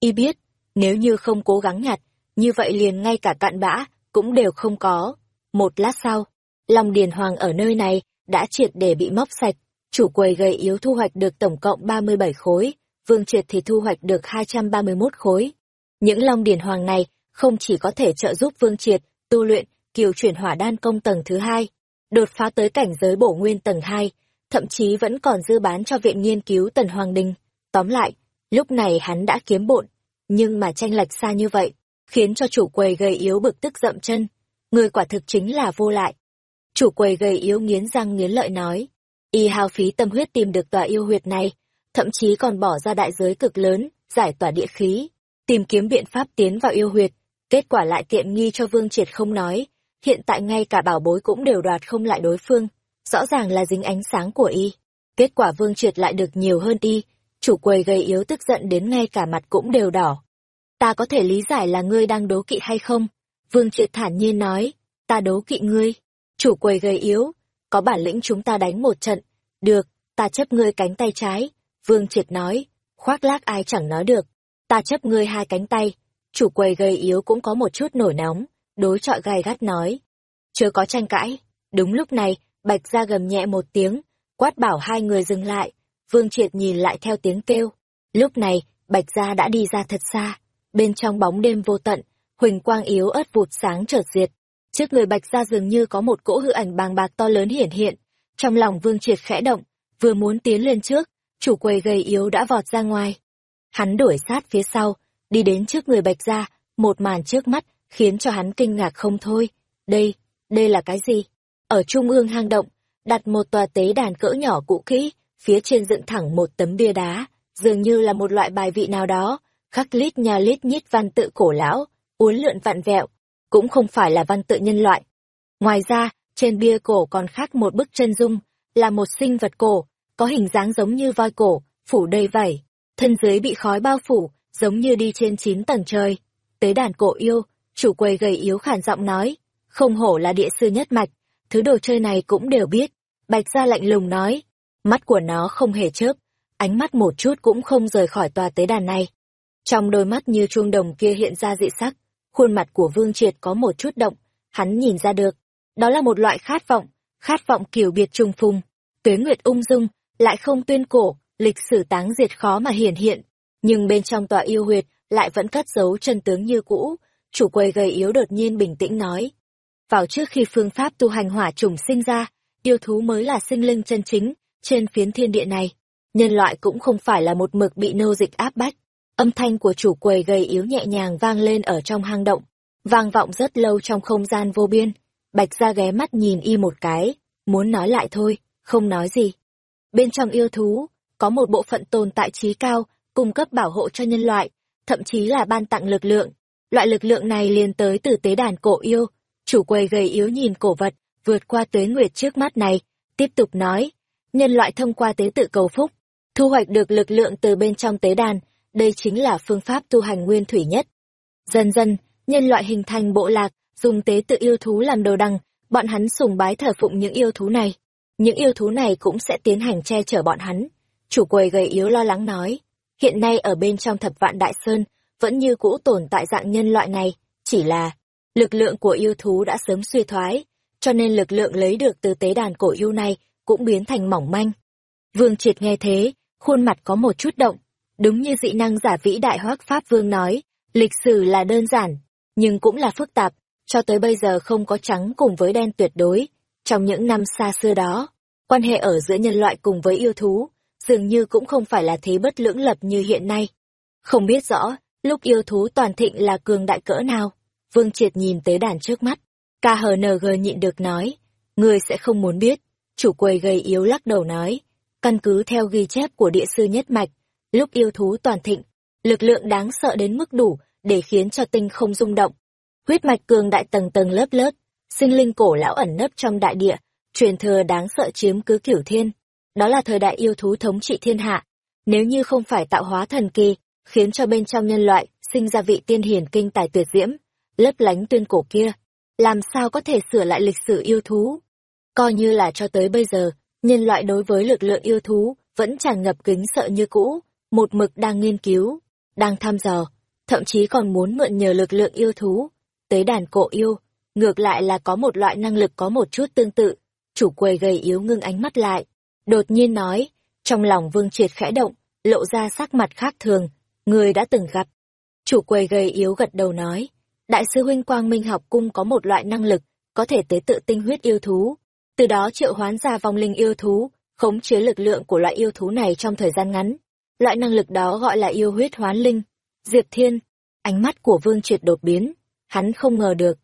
Y biết, nếu như không cố gắng nhặt, như vậy liền ngay cả cạn bã, cũng đều không có. Một lát sau, Long Điền Hoàng ở nơi này đã triệt để bị móc sạch, chủ quầy gầy yếu thu hoạch được tổng cộng 37 khối, Vương Triệt thì thu hoạch được 231 khối. Những Long điển Hoàng này không chỉ có thể trợ giúp Vương Triệt tu luyện kiều chuyển hỏa đan công tầng thứ hai, đột phá tới cảnh giới bổ nguyên tầng hai, thậm chí vẫn còn dư bán cho viện nghiên cứu Tần Hoàng Đình. Tóm lại, lúc này hắn đã kiếm bộn, nhưng mà tranh lệch xa như vậy, khiến cho chủ quầy gầy yếu bực tức dậm chân. Người quả thực chính là vô lại. Chủ quầy gầy yếu nghiến răng nghiến lợi nói, y hao phí tâm huyết tìm được tòa yêu huyệt này, thậm chí còn bỏ ra đại giới cực lớn, giải tỏa địa khí, tìm kiếm biện pháp tiến vào yêu huyệt, kết quả lại tiện nghi cho Vương Triệt không nói, hiện tại ngay cả bảo bối cũng đều đoạt không lại đối phương, rõ ràng là dính ánh sáng của y. Kết quả Vương Triệt lại được nhiều hơn y, chủ quầy gầy yếu tức giận đến ngay cả mặt cũng đều đỏ. Ta có thể lý giải là ngươi đang đố kỵ hay không? Vương Triệt thản nhiên nói, ta đố kỵ ngươi. Chủ quầy gầy yếu, có bản lĩnh chúng ta đánh một trận. Được, ta chấp ngươi cánh tay trái. Vương Triệt nói, khoác lác ai chẳng nói được. Ta chấp ngươi hai cánh tay. Chủ quầy gầy yếu cũng có một chút nổi nóng đối chọi gai gắt nói. Chưa có tranh cãi. Đúng lúc này, Bạch Gia gầm nhẹ một tiếng, quát bảo hai người dừng lại. Vương Triệt nhìn lại theo tiếng kêu. Lúc này, Bạch Gia đã đi ra thật xa. Bên trong bóng đêm vô tận, huỳnh quang yếu ớt vụt sáng chợt diệt. Trước người Bạch Gia dường như có một cỗ hư ảnh bàng bạc to lớn hiển hiện. Trong lòng Vương Triệt khẽ động, vừa muốn tiến lên trước, chủ quầy gầy yếu đã vọt ra ngoài. Hắn đuổi sát phía sau, đi đến trước người Bạch Gia, một màn trước mắt, khiến cho hắn kinh ngạc không thôi. Đây, đây là cái gì? Ở trung ương hang động, đặt một tòa tế đàn cỡ nhỏ cũ kỹ, phía trên dựng thẳng một tấm bia đá, dường như là một loại bài vị nào đó, khắc lít nhà lít nhít văn tự cổ lão, uốn lượn vặn vẹo, cũng không phải là văn tự nhân loại. Ngoài ra, trên bia cổ còn khắc một bức chân dung, là một sinh vật cổ, có hình dáng giống như voi cổ, phủ đầy vảy, thân dưới bị khói bao phủ, giống như đi trên chín tầng trời. Tế đàn cổ yêu, chủ quầy gầy yếu khản giọng nói, không hổ là địa sư nhất mạch, thứ đồ chơi này cũng đều biết. Bạch gia lạnh lùng nói, mắt của nó không hề chớp, ánh mắt một chút cũng không rời khỏi tòa tế đàn này. Trong đôi mắt như chuông đồng kia hiện ra dị sắc, khuôn mặt của Vương Triệt có một chút động, hắn nhìn ra được. Đó là một loại khát vọng, khát vọng kiểu biệt trùng phùng. Tuế Nguyệt ung dung, lại không tuyên cổ, lịch sử táng diệt khó mà hiển hiện. Nhưng bên trong tòa yêu huyệt lại vẫn cất giấu chân tướng như cũ. Chủ quầy gầy yếu đột nhiên bình tĩnh nói. Vào trước khi phương pháp tu hành hỏa trùng sinh ra, yêu thú mới là sinh linh chân chính, trên phiến thiên địa này. Nhân loại cũng không phải là một mực bị nô dịch áp bách. Âm thanh của chủ quầy gầy yếu nhẹ nhàng vang lên ở trong hang động, vang vọng rất lâu trong không gian vô biên. Bạch ra ghé mắt nhìn y một cái, muốn nói lại thôi, không nói gì. Bên trong yêu thú, có một bộ phận tồn tại trí cao, cung cấp bảo hộ cho nhân loại, thậm chí là ban tặng lực lượng. Loại lực lượng này liền tới từ tế đàn cổ yêu. Chủ quầy gầy yếu nhìn cổ vật, vượt qua tuế nguyệt trước mắt này, tiếp tục nói, nhân loại thông qua tế tự cầu phúc, thu hoạch được lực lượng từ bên trong tế đàn, đây chính là phương pháp tu hành nguyên thủy nhất. Dần dần, nhân loại hình thành bộ lạc, dùng tế tự yêu thú làm đồ đăng, bọn hắn sùng bái thờ phụng những yêu thú này. Những yêu thú này cũng sẽ tiến hành che chở bọn hắn. Chủ quầy gầy yếu lo lắng nói, hiện nay ở bên trong thập vạn đại sơn, vẫn như cũ tồn tại dạng nhân loại này, chỉ là lực lượng của yêu thú đã sớm suy thoái, cho nên lực lượng lấy được từ tế đàn cổ yêu này cũng biến thành mỏng manh. Vương Triệt nghe thế, khuôn mặt có một chút động, đúng như dị năng giả vĩ đại hoác Pháp Vương nói, lịch sử là đơn giản, nhưng cũng là phức tạp, cho tới bây giờ không có trắng cùng với đen tuyệt đối. Trong những năm xa xưa đó, quan hệ ở giữa nhân loại cùng với yêu thú, dường như cũng không phải là thế bất lưỡng lập như hiện nay. Không biết rõ, lúc yêu thú toàn thịnh là cường đại cỡ nào, Vương Triệt nhìn tới đàn trước mắt, KHNG nhịn được nói, người sẽ không muốn biết, chủ quầy gầy yếu lắc đầu nói, căn cứ theo ghi chép của địa sư nhất mạch, lúc yêu thú toàn thịnh, lực lượng đáng sợ đến mức đủ để khiến cho tinh không rung động. Huyết mạch cường đại tầng tầng lớp lớp, sinh linh cổ lão ẩn nấp trong đại địa, truyền thừa đáng sợ chiếm cứ cửu thiên. Đó là thời đại yêu thú thống trị thiên hạ. Nếu như không phải tạo hóa thần kỳ, khiến cho bên trong nhân loại sinh ra vị tiên hiển kinh tài tuyệt diễm, lấp lánh tuyên cổ kia, làm sao có thể sửa lại lịch sử yêu thú? Coi như là cho tới bây giờ, nhân loại đối với lực lượng yêu thú vẫn tràn ngập kính sợ như cũ, một mực đang nghiên cứu, đang thăm dò, thậm chí còn muốn mượn nhờ lực lượng yêu thú, tới đàn cổ yêu, ngược lại là có một loại năng lực có một chút tương tự. Chủ quầy gầy yếu ngưng ánh mắt lại, đột nhiên nói, trong lòng vương triệt khẽ động, lộ ra sắc mặt khác thường, người đã từng gặp. Chủ quầy gầy yếu gật đầu nói, Đại sư huynh Quang Minh học cung có một loại năng lực, có thể tế tự tinh huyết yêu thú, từ đó triệu hoán ra vong linh yêu thú, khống chế lực lượng của loại yêu thú này trong thời gian ngắn. Loại năng lực đó gọi là yêu huyết hoán linh. Diệp Thiên, ánh mắt của Vương Triệt đột biến, hắn không ngờ được,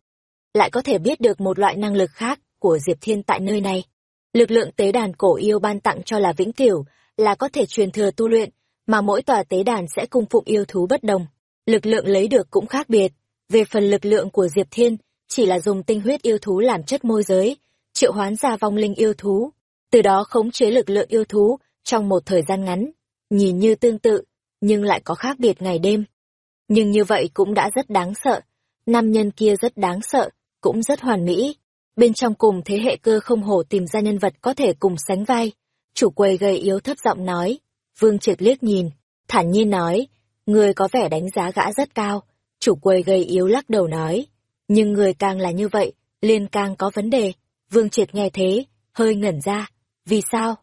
lại có thể biết được một loại năng lực khác của Diệp Thiên tại nơi này. Lực lượng tế đàn cổ yêu ban tặng cho là vĩnh cửu, là có thể truyền thừa tu luyện, mà mỗi tòa tế đàn sẽ cung phụng yêu thú bất đồng. Lực lượng lấy được cũng khác biệt, về phần lực lượng của Diệp Thiên, chỉ là dùng tinh huyết yêu thú làm chất môi giới, triệu hoán ra vong linh yêu thú, từ đó khống chế lực lượng yêu thú trong một thời gian ngắn, nhìn như tương tự, nhưng lại có khác biệt ngày đêm. Nhưng như vậy cũng đã rất đáng sợ, nam nhân kia rất đáng sợ, cũng rất hoàn mỹ. Bên trong cùng thế hệ cơ không hổ tìm ra nhân vật có thể cùng sánh vai. Chủ quầy gầy yếu thấp giọng nói, Vương Triệt liếc nhìn, thản nhiên nói, người có vẻ đánh giá gã rất cao, Chủ quầy gầy yếu lắc đầu nói, nhưng người càng là như vậy, liền càng có vấn đề. Vương Triệt nghe thế, hơi ngẩn ra. Vì sao?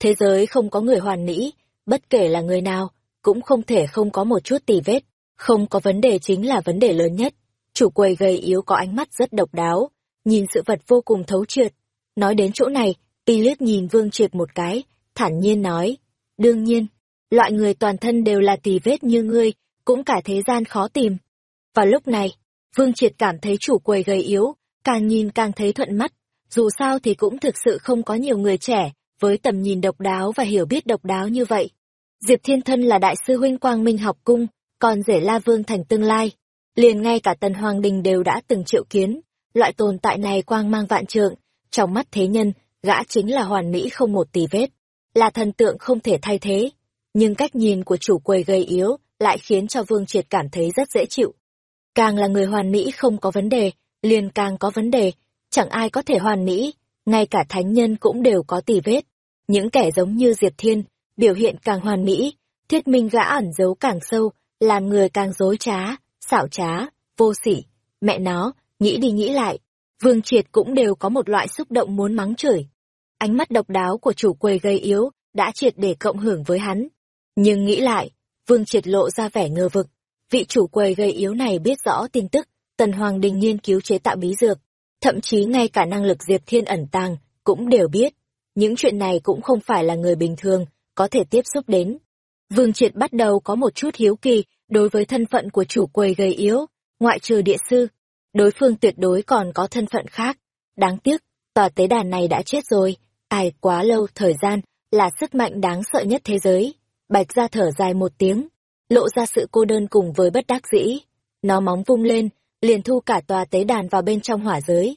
Thế giới không có người hoàn mỹ, bất kể là người nào, cũng không thể không có một chút tì vết. Không có vấn đề chính là vấn đề lớn nhất. Chủ quầy gầy yếu có ánh mắt rất độc đáo, nhìn sự vật vô cùng thấu triệt. Nói đến chỗ này, ti liếc nhìn Vương Triệt một cái, thản nhiên nói. Đương nhiên, loại người toàn thân đều là tì vết như ngươi, cũng cả thế gian khó tìm. Vào lúc này, Vương Triệt cảm thấy chủ quầy gầy yếu, càng nhìn càng thấy thuận mắt, dù sao thì cũng thực sự không có nhiều người trẻ, với tầm nhìn độc đáo và hiểu biết độc đáo như vậy. Diệp Thiên Thân là đại sư huynh Quang Minh học cung, còn rể La Vương thành tương lai. Liền ngay cả Tần Hoàng Đình đều đã từng triệu kiến, loại tồn tại này quang mang vạn trượng, trong mắt thế nhân, gã chính là hoàn mỹ không một tì vết, là thần tượng không thể thay thế. Nhưng cách nhìn của chủ quầy gây yếu lại khiến cho Vương Triệt cảm thấy rất dễ chịu. Càng là người hoàn mỹ không có vấn đề, liền càng có vấn đề, chẳng ai có thể hoàn mỹ, ngay cả thánh nhân cũng đều có tì vết. Những kẻ giống như Diệp Thiên, biểu hiện càng hoàn mỹ, thiết minh gã ẩn giấu càng sâu, làm người càng dối trá, xảo trá, vô sỉ. Mẹ nó, nghĩ đi nghĩ lại, Vương Triệt cũng đều có một loại xúc động muốn mắng chửi. Ánh mắt độc đáo của chủ quầy gây yếu, đã triệt để cộng hưởng với hắn. Nhưng nghĩ lại, Vương Triệt lộ ra vẻ ngờ vực. Vị chủ quầy gây yếu này biết rõ tin tức, Tần Hoàng Đình nghiên cứu chế tạo bí dược, thậm chí ngay cả năng lực Diệp Thiên ẩn tàng, cũng đều biết. Những chuyện này cũng không phải là người bình thường, có thể tiếp xúc đến. Vương Triệt bắt đầu có một chút hiếu kỳ đối với thân phận của chủ quầy gầy yếu, ngoại trừ địa sư. Đối phương tuyệt đối còn có thân phận khác. Đáng tiếc, tòa tế đàn này đã chết rồi, ai quá lâu thời gian, là sức mạnh đáng sợ nhất thế giới. Bạch ra thở dài một tiếng, lộ ra sự cô đơn cùng với bất đắc dĩ. Nó móng vung lên, liền thu cả tòa tế đàn vào bên trong hỏa giới.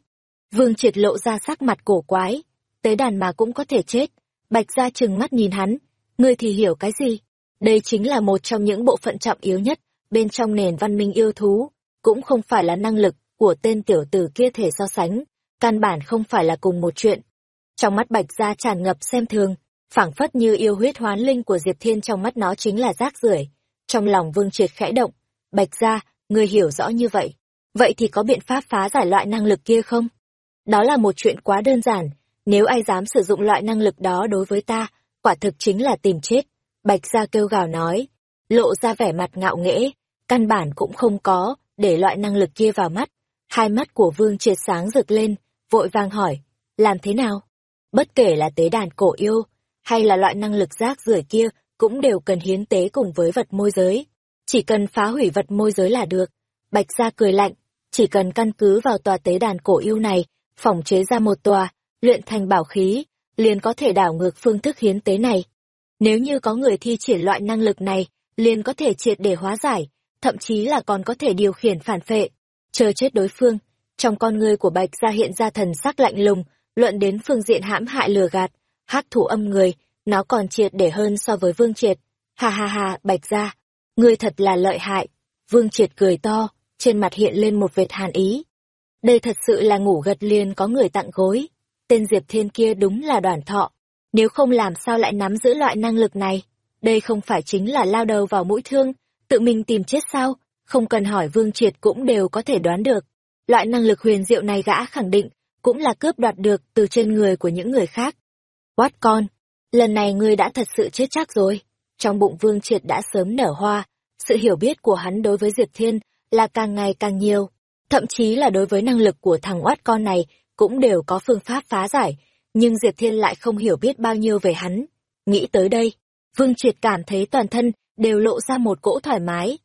Vương triệt lộ ra sắc mặt cổ quái, tế đàn mà cũng có thể chết. Bạch ra chừng mắt nhìn hắn, ngươi thì hiểu cái gì? Đây chính là một trong những bộ phận trọng yếu nhất bên trong nền văn minh yêu thú, cũng không phải là năng lực của tên tiểu tử kia thể so sánh, căn bản không phải là cùng một chuyện. Trong mắt Bạch Gia tràn ngập xem thường, phảng phất như yêu huyết hoán linh của Diệp Thiên trong mắt nó chính là rác rưởi. Trong lòng Vương Triệt khẽ động, Bạch Gia, ngươi hiểu rõ như vậy, vậy thì có biện pháp phá giải loại năng lực kia không? Đó là một chuyện quá đơn giản, nếu ai dám sử dụng loại năng lực đó đối với ta, quả thực chính là tìm chết. Bạch Gia kêu gào nói, lộ ra vẻ mặt ngạo nghễ, căn bản cũng không có, để loại năng lực kia vào mắt. Hai mắt của Vương Triệt sáng rực lên, vội vàng hỏi, làm thế nào? Bất kể là tế đàn cổ yêu, hay là loại năng lực rác rưởi kia, cũng đều cần hiến tế cùng với vật môi giới. Chỉ cần phá hủy vật môi giới là được. Bạch Gia cười lạnh, chỉ cần căn cứ vào tòa tế đàn cổ yêu này, phỏng chế ra một tòa, luyện thành bảo khí, liền có thể đảo ngược phương thức hiến tế này. Nếu như có người thi triển loại năng lực này, liền có thể triệt để hóa giải, thậm chí là còn có thể điều khiển phản phệ, chờ chết đối phương. Trong con người của Bạch Gia hiện ra thần sắc lạnh lùng, luận đến phương diện hãm hại lừa gạt, hát thủ âm người, nó còn triệt để hơn so với Vương Triệt. Ha ha ha, Bạch Gia, ngươi thật là lợi hại. Vương Triệt cười to, trên mặt hiện lên một vệt hàn ý. Đây thật sự là ngủ gật liền có người tặng gối. Tên Diệp Thiên kia đúng là đoàn thọ. Nếu không làm sao lại nắm giữ loại năng lực này? Đây không phải chính là lao đầu vào mũi thương, tự mình tìm chết sao? Không cần hỏi Vương Triệt cũng đều có thể đoán được. Loại năng lực huyền diệu này gã khẳng định, cũng là cướp đoạt được từ trên người của những người khác. Quát con, lần này ngươi đã thật sự chết chắc rồi. Trong bụng Vương Triệt đã sớm nở hoa, sự hiểu biết của hắn đối với Diệp Thiên là càng ngày càng nhiều. Thậm chí là đối với năng lực của thằng oát con này cũng đều có phương pháp phá giải, nhưng Diệp Thiên lại không hiểu biết bao nhiêu về hắn. Nghĩ tới đây, Vương Triệt cảm thấy toàn thân đều lộ ra một cỗ thoải mái.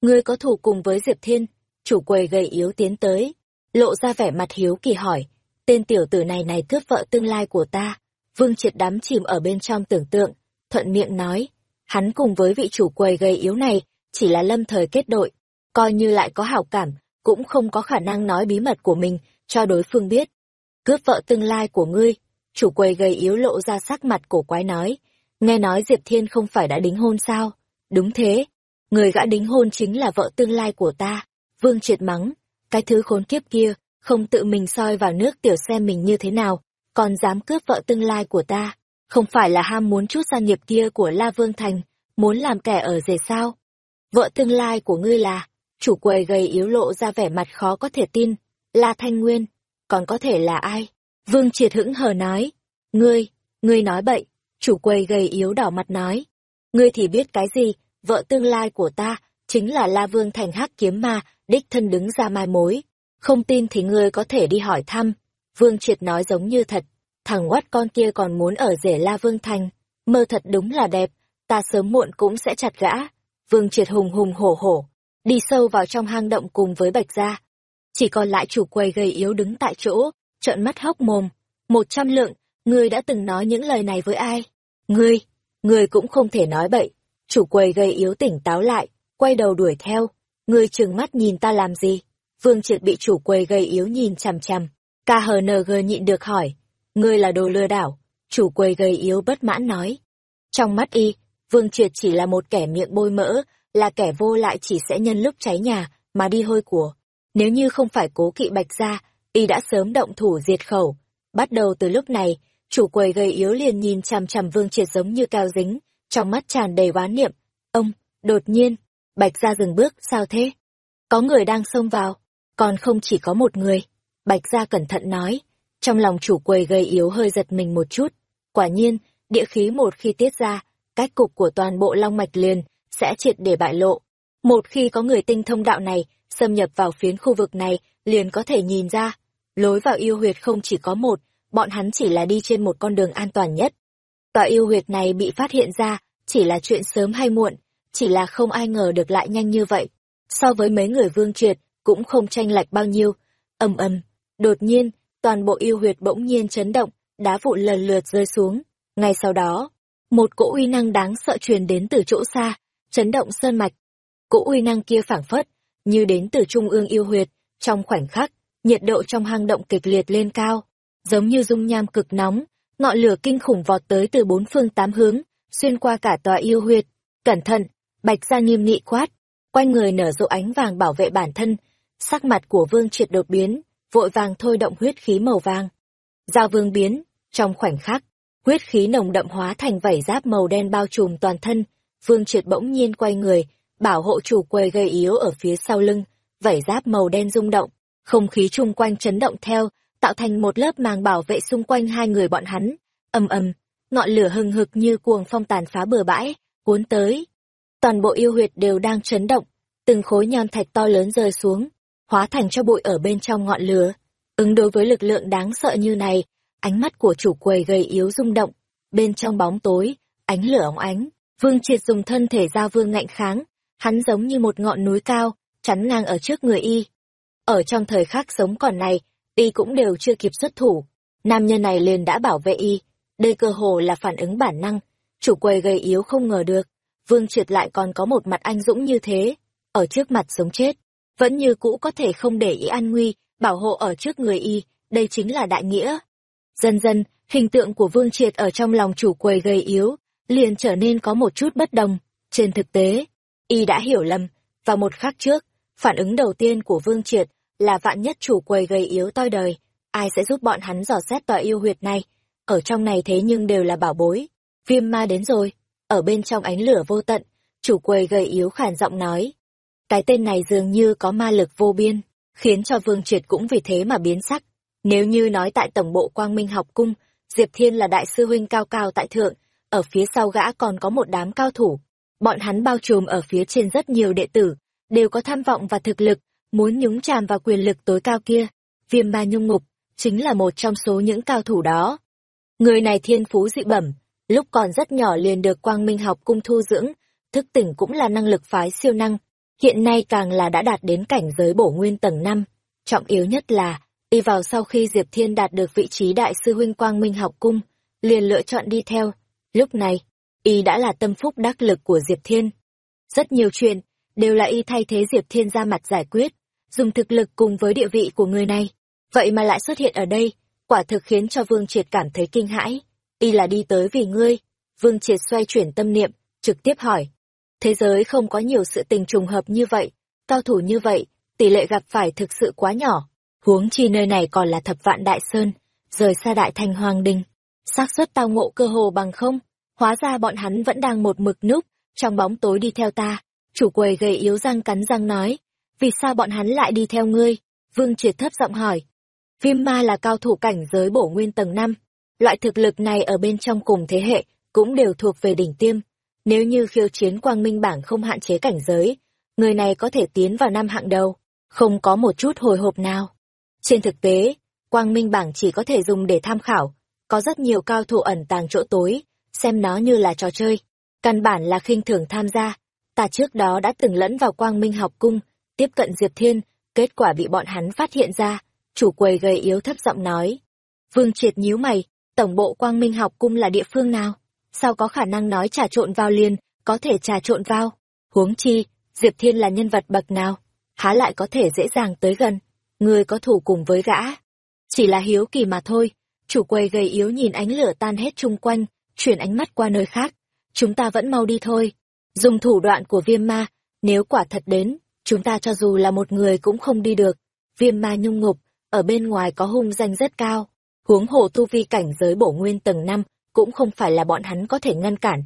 Ngươi có thủ cùng với Diệp Thiên, chủ quầy gầy yếu tiến tới, lộ ra vẻ mặt hiếu kỳ hỏi, tên tiểu tử này này cướp vợ tương lai của ta. Vương Triệt đắm chìm ở bên trong tưởng tượng, thuận miệng nói, hắn cùng với vị chủ quầy gầy yếu này chỉ là lâm thời kết đội, coi như lại có hảo cảm, cũng không có khả năng nói bí mật của mình cho đối phương biết. Cướp vợ tương lai của ngươi, chủ quầy gầy yếu lộ ra sắc mặt cổ quái nói, nghe nói Diệp Thiên không phải đã đính hôn sao? Đúng thế, người gã đính hôn chính là vợ tương lai của ta. Vương triệt mắng, cái thứ khốn kiếp kia, không tự mình soi vào nước tiểu xem mình như thế nào, còn dám cướp vợ tương lai của ta. Không phải là ham muốn chút gia nghiệp kia của La Vương Thành, muốn làm kẻ ở rể sao? Vợ tương lai của ngươi là, chủ quầy gầy yếu lộ ra vẻ mặt khó có thể tin, La Thanh Nguyên, còn có thể là ai? Vương Triệt hững hờ nói, Ngươi, ngươi nói bậy, chủ quầy gầy yếu đỏ mặt nói. Ngươi thì biết cái gì, vợ tương lai của ta, chính là La Vương thành hắc kiếm ma, đích thân đứng ra mai mối. Không tin thì ngươi có thể đi hỏi thăm. Vương Triệt nói giống như thật, thằng quát con kia còn muốn ở rể La Vương thành. Mơ thật đúng là đẹp, ta sớm muộn cũng sẽ chặt gã. Vương Triệt hùng hùng hổ hổ, đi sâu vào trong hang động cùng với Bạch Gia. Chỉ còn lại chủ quầy gầy yếu đứng tại chỗ, trợn mắt hốc mồm. Một trăm lượng, ngươi đã từng nói những lời này với ai? Ngươi, ngươi cũng không thể nói bậy. Chủ quầy gầy yếu tỉnh táo lại, quay đầu đuổi theo. Ngươi trừng mắt nhìn ta làm gì? Vương Triệt bị chủ quầy gầy yếu nhìn chằm chằm. KHNG nhịn được hỏi. Ngươi là đồ lừa đảo. Chủ quầy gầy yếu bất mãn nói. Trong mắt y, Vương Triệt chỉ là một kẻ miệng bôi mỡ, là kẻ vô lại chỉ sẽ nhân lúc cháy nhà, mà đi hôi của. Nếu như không phải cố kỵ bạch ra, y đã sớm động thủ diệt khẩu. Bắt đầu từ lúc này, chủ quầy gầy yếu liền nhìn chằm chằm Vương Triệt giống như cao dính, trong mắt tràn đầy oán niệm. Ông, đột nhiên, Bạch Gia dừng bước, sao thế? Có người đang xông vào, còn không chỉ có một người. Bạch Gia cẩn thận nói, trong lòng chủ quầy gầy yếu hơi giật mình một chút. Quả nhiên, địa khí một khi tiết ra, cách cục của toàn bộ long mạch liền sẽ triệt để bại lộ. Một khi có người tinh thông đạo này, xâm nhập vào phiến khu vực này, liền có thể nhìn ra, lối vào yêu huyệt không chỉ có một, bọn hắn chỉ là đi trên một con đường an toàn nhất. Tòa yêu huyệt này bị phát hiện ra, chỉ là chuyện sớm hay muộn, chỉ là không ai ngờ được lại nhanh như vậy. So với mấy người vương triệt, cũng không tranh lệch bao nhiêu. ầm ầm, đột nhiên, toàn bộ yêu huyệt bỗng nhiên chấn động, đá vụn lần lượt rơi xuống. Ngay sau đó, một cỗ uy năng đáng sợ truyền đến từ chỗ xa, chấn động sơn mạch. Cỗ uy năng kia phảng phất, như đến từ trung ương yêu huyệt, trong khoảnh khắc, nhiệt độ trong hang động kịch liệt lên cao, giống như dung nham cực nóng, ngọn lửa kinh khủng vọt tới từ bốn phương tám hướng, xuyên qua cả tòa yêu huyệt. Cẩn thận, Bạch Gia nghiêm nghị quát, quanh người nở rộ ánh vàng bảo vệ bản thân, sắc mặt của Vương Triệt đột biến, vội vàng thôi động huyết khí màu vàng. Giao Vương biến, trong khoảnh khắc, huyết khí nồng đậm hóa thành vảy giáp màu đen bao trùm toàn thân, Vương Triệt bỗng nhiên quay người, bảo hộ chủ quầy gây yếu ở phía sau lưng, vảy giáp màu đen rung động, không khí chung quanh chấn động theo, tạo thành một lớp màng bảo vệ xung quanh hai người bọn hắn. Ầm ầm, ngọn lửa hừng hực như cuồng phong tàn phá bừa bãi, cuốn tới. Toàn bộ yêu huyệt đều đang chấn động, từng khối nham thạch to lớn rơi xuống, hóa thành cho bụi ở bên trong ngọn lửa. Ứng đối với lực lượng đáng sợ như này, ánh mắt của chủ quầy gầy yếu rung động, bên trong bóng tối, ánh lửa óng ánh, Vương Triệt dùng thân thể ra vương ngạnh kháng, hắn giống như một ngọn núi cao, chắn ngang ở trước người y. Ở trong thời khắc sống còn này, y cũng đều chưa kịp xuất thủ. Nam nhân này liền đã bảo vệ y. Đây cơ hồ là phản ứng bản năng. Chủ quầy gầy yếu không ngờ được. Vương Triệt lại còn có một mặt anh dũng như thế. Ở trước mặt sống chết. Vẫn như cũ có thể không để ý an nguy, bảo hộ ở trước người y. Đây chính là đại nghĩa. Dần dần, hình tượng của Vương Triệt ở trong lòng chủ quầy gầy yếu, liền trở nên có một chút bất đồng. Trên thực tế, y đã hiểu lầm, và một khắc trước, phản ứng đầu tiên của Vương Triệt là vạn nhất chủ quầy gầy yếu toi đời, ai sẽ giúp bọn hắn dò xét tòa yêu huyệt này. Ở trong này thế nhưng đều là bảo bối. Viêm ma đến rồi, ở bên trong ánh lửa vô tận, chủ quầy gầy yếu khản giọng nói. Cái tên này dường như có ma lực vô biên, khiến cho Vương Triệt cũng vì thế mà biến sắc. Nếu như nói tại tổng bộ Quang Minh học cung, Diệp Thiên là đại sư huynh cao cao tại thượng, ở phía sau gã còn có một đám cao thủ. Bọn hắn bao trùm ở phía trên rất nhiều đệ tử, đều có tham vọng và thực lực, muốn nhúng chàm vào quyền lực tối cao kia. Viêm ma nhung ngục, chính là một trong số những cao thủ đó. Người này thiên phú dị bẩm, lúc còn rất nhỏ liền được quang minh học cung thu dưỡng, thức tỉnh cũng là năng lực phái siêu năng, hiện nay càng là đã đạt đến cảnh giới bổ nguyên tầng 5. Trọng yếu nhất là, đi vào sau khi Diệp Thiên đạt được vị trí đại sư huynh quang minh học cung, liền lựa chọn đi theo, Lúc này, y đã là tâm phúc đắc lực của Diệp Thiên. Rất nhiều chuyện, đều là y thay thế Diệp Thiên ra mặt giải quyết, dùng thực lực cùng với địa vị của người này. Vậy mà lại xuất hiện ở đây, quả thực khiến cho Vương Triệt cảm thấy kinh hãi. Y là đi tới vì ngươi. Vương Triệt xoay chuyển tâm niệm, trực tiếp hỏi. Thế giới không có nhiều sự tình trùng hợp như vậy, cao thủ như vậy, tỷ lệ gặp phải thực sự quá nhỏ. Huống chi nơi này còn là thập vạn đại sơn, rời xa đại thành hoàng đình. xác suất tao ngộ cơ hồ bằng không hóa ra bọn hắn vẫn đang một mực núp, trong bóng tối đi theo ta. Chủ quầy gầy yếu răng cắn răng nói, vì sao bọn hắn lại đi theo ngươi? Vương triệt thấp giọng hỏi. Viêm ma là cao thủ cảnh giới bổ nguyên tầng 5. Loại thực lực này ở bên trong cùng thế hệ, cũng đều thuộc về đỉnh tiêm. Nếu như khiêu chiến quang minh bảng không hạn chế cảnh giới, người này có thể tiến vào năm hạng đầu, không có một chút hồi hộp nào. Trên thực tế, quang minh bảng chỉ có thể dùng để tham khảo, có rất nhiều cao thủ ẩn tàng chỗ tối, xem nó như là trò chơi. Căn bản là khinh thường tham gia. Ta trước đó đã từng lẫn vào quang minh học cung, tiếp cận Diệp Thiên, kết quả bị bọn hắn phát hiện ra, chủ quầy gầy yếu thấp giọng nói. Vương triệt nhíu mày, tổng bộ quang minh học cung là địa phương nào? Sao có khả năng nói trà trộn vào liền, có thể trà trộn vào? Huống chi, Diệp Thiên là nhân vật bậc nào? Há lại có thể dễ dàng tới gần? Người có thủ cùng với gã. Chỉ là hiếu kỳ mà thôi, chủ quầy gầy yếu nhìn ánh lửa tan hết chung quanh, chuyển ánh mắt qua nơi khác. Chúng ta vẫn mau đi thôi. Dùng thủ đoạn của viêm ma, nếu quả thật đến, chúng ta cho dù là một người cũng không đi được. Viêm ma nhung ngục, ở bên ngoài có hung danh rất cao. Huống hồ tu vi cảnh giới bổ nguyên tầng năm cũng không phải là bọn hắn có thể ngăn cản.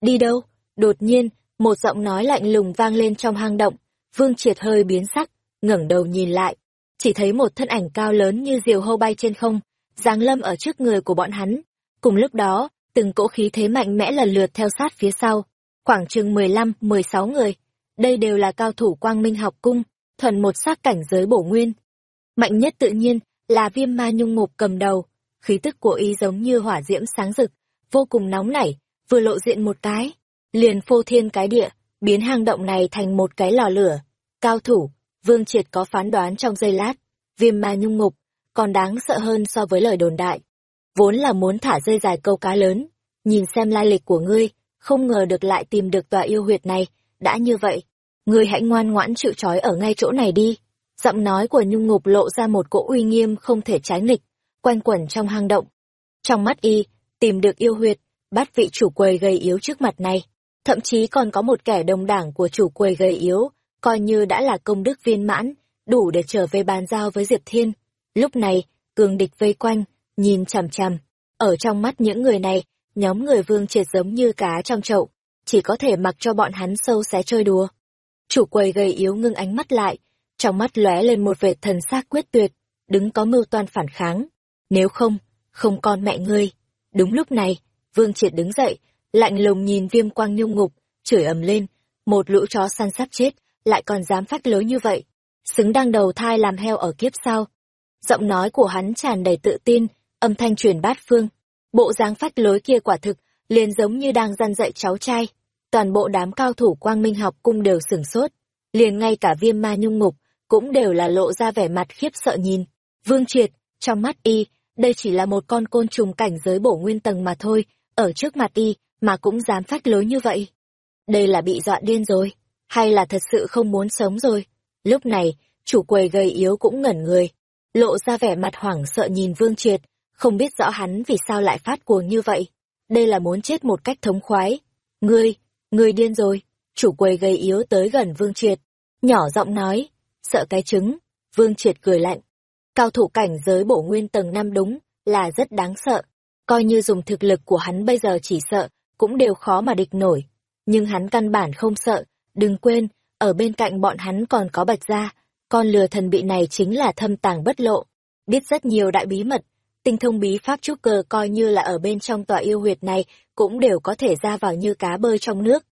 Đi đâu? Đột nhiên, một giọng nói lạnh lùng vang lên trong hang động. Vương triệt hơi biến sắc, ngẩng đầu nhìn lại. Chỉ thấy một thân ảnh cao lớn như diều hâu bay trên không, giáng lâm ở trước người của bọn hắn. Cùng lúc đó, từng cỗ khí thế mạnh mẽ lần lượt theo sát phía sau. Khoảng chừng 15, 16 người. Đây đều là cao thủ quang minh học cung, thuần một sát cảnh giới bổ nguyên. Mạnh nhất tự nhiên là viêm ma nhung ngục cầm đầu. Khí tức của y giống như hỏa diễm sáng rực, vô cùng nóng nảy, vừa lộ diện một cái. Liền phô thiên cái địa, biến hang động này thành một cái lò lửa. Cao thủ, vương triệt có phán đoán trong giây lát. Viêm ma nhung ngục, còn đáng sợ hơn so với lời đồn đại. Vốn là muốn thả rơi dài câu cá lớn, nhìn xem lai lịch của ngươi, không ngờ được lại tìm được tòa yêu huyệt này, đã như vậy, ngươi hãy ngoan ngoãn chịu trói ở ngay chỗ này đi. Giọng nói của Nhung Ngục lộ ra một cỗ uy nghiêm không thể trái nghịch, quanh quẩn trong hang động. Trong mắt y, tìm được yêu huyệt, bắt vị chủ quầy gầy yếu trước mặt này. Thậm chí còn có một kẻ đồng đảng của chủ quầy gầy yếu, coi như đã là công đức viên mãn, đủ để trở về bàn giao với Diệp Thiên. Lúc này, cường địch vây quanh, nhìn chằm chằm. Ở trong mắt những người này, nhóm người vương triệt giống như cá trong chậu, chỉ có thể mặc cho bọn hắn sâu xé chơi đùa. Chủ quầy gầy yếu ngưng ánh mắt lại, trong mắt lóe lên một vệt thần sắc quyết tuyệt, đứng có mưu toan phản kháng. Nếu không, không con mẹ ngươi. Đúng lúc này, vương triệt đứng dậy, lạnh lùng nhìn viêm quang nhung ngục, chửi ầm lên, một lũ chó săn sắp chết, lại còn dám phát lối như vậy. Xứng đang đầu thai làm heo ở kiếp sau. Giọng nói của hắn tràn đầy tự tin, âm thanh truyền bát phương. Bộ dáng phách lối kia quả thực, liền giống như đang răn dạy cháu trai. Toàn bộ đám cao thủ quang minh học cung đều sửng sốt. Liền ngay cả viêm ma nhung ngục, cũng đều là lộ ra vẻ mặt khiếp sợ nhìn. Vương triệt, trong mắt y, đây chỉ là một con côn trùng cảnh giới bổ nguyên tầng mà thôi, ở trước mặt y, mà cũng dám phách lối như vậy. Đây là bị dọa điên rồi, hay là thật sự không muốn sống rồi? Lúc này, chủ quầy gầy yếu cũng ngẩn người, lộ ra vẻ mặt hoảng sợ nhìn Vương Triệt, không biết rõ hắn vì sao lại phát cuồng như vậy. Đây là muốn chết một cách thống khoái. Ngươi, ngươi điên rồi. Chủ quầy gầy yếu tới gần Vương Triệt. Nhỏ giọng nói, sợ cái trứng. Vương Triệt cười lạnh. Cao thủ cảnh giới bổ nguyên tầng năm đúng, là rất đáng sợ. Coi như dùng thực lực của hắn bây giờ chỉ sợ, cũng đều khó mà địch nổi. Nhưng hắn căn bản không sợ, đừng quên, ở bên cạnh bọn hắn còn có bạch gia, con lừa thần bị này chính là thâm tàng bất lộ, biết rất nhiều đại bí mật, tinh thông bí pháp trúc cơ coi như là ở bên trong tòa yêu huyệt này cũng đều có thể ra vào như cá bơi trong nước.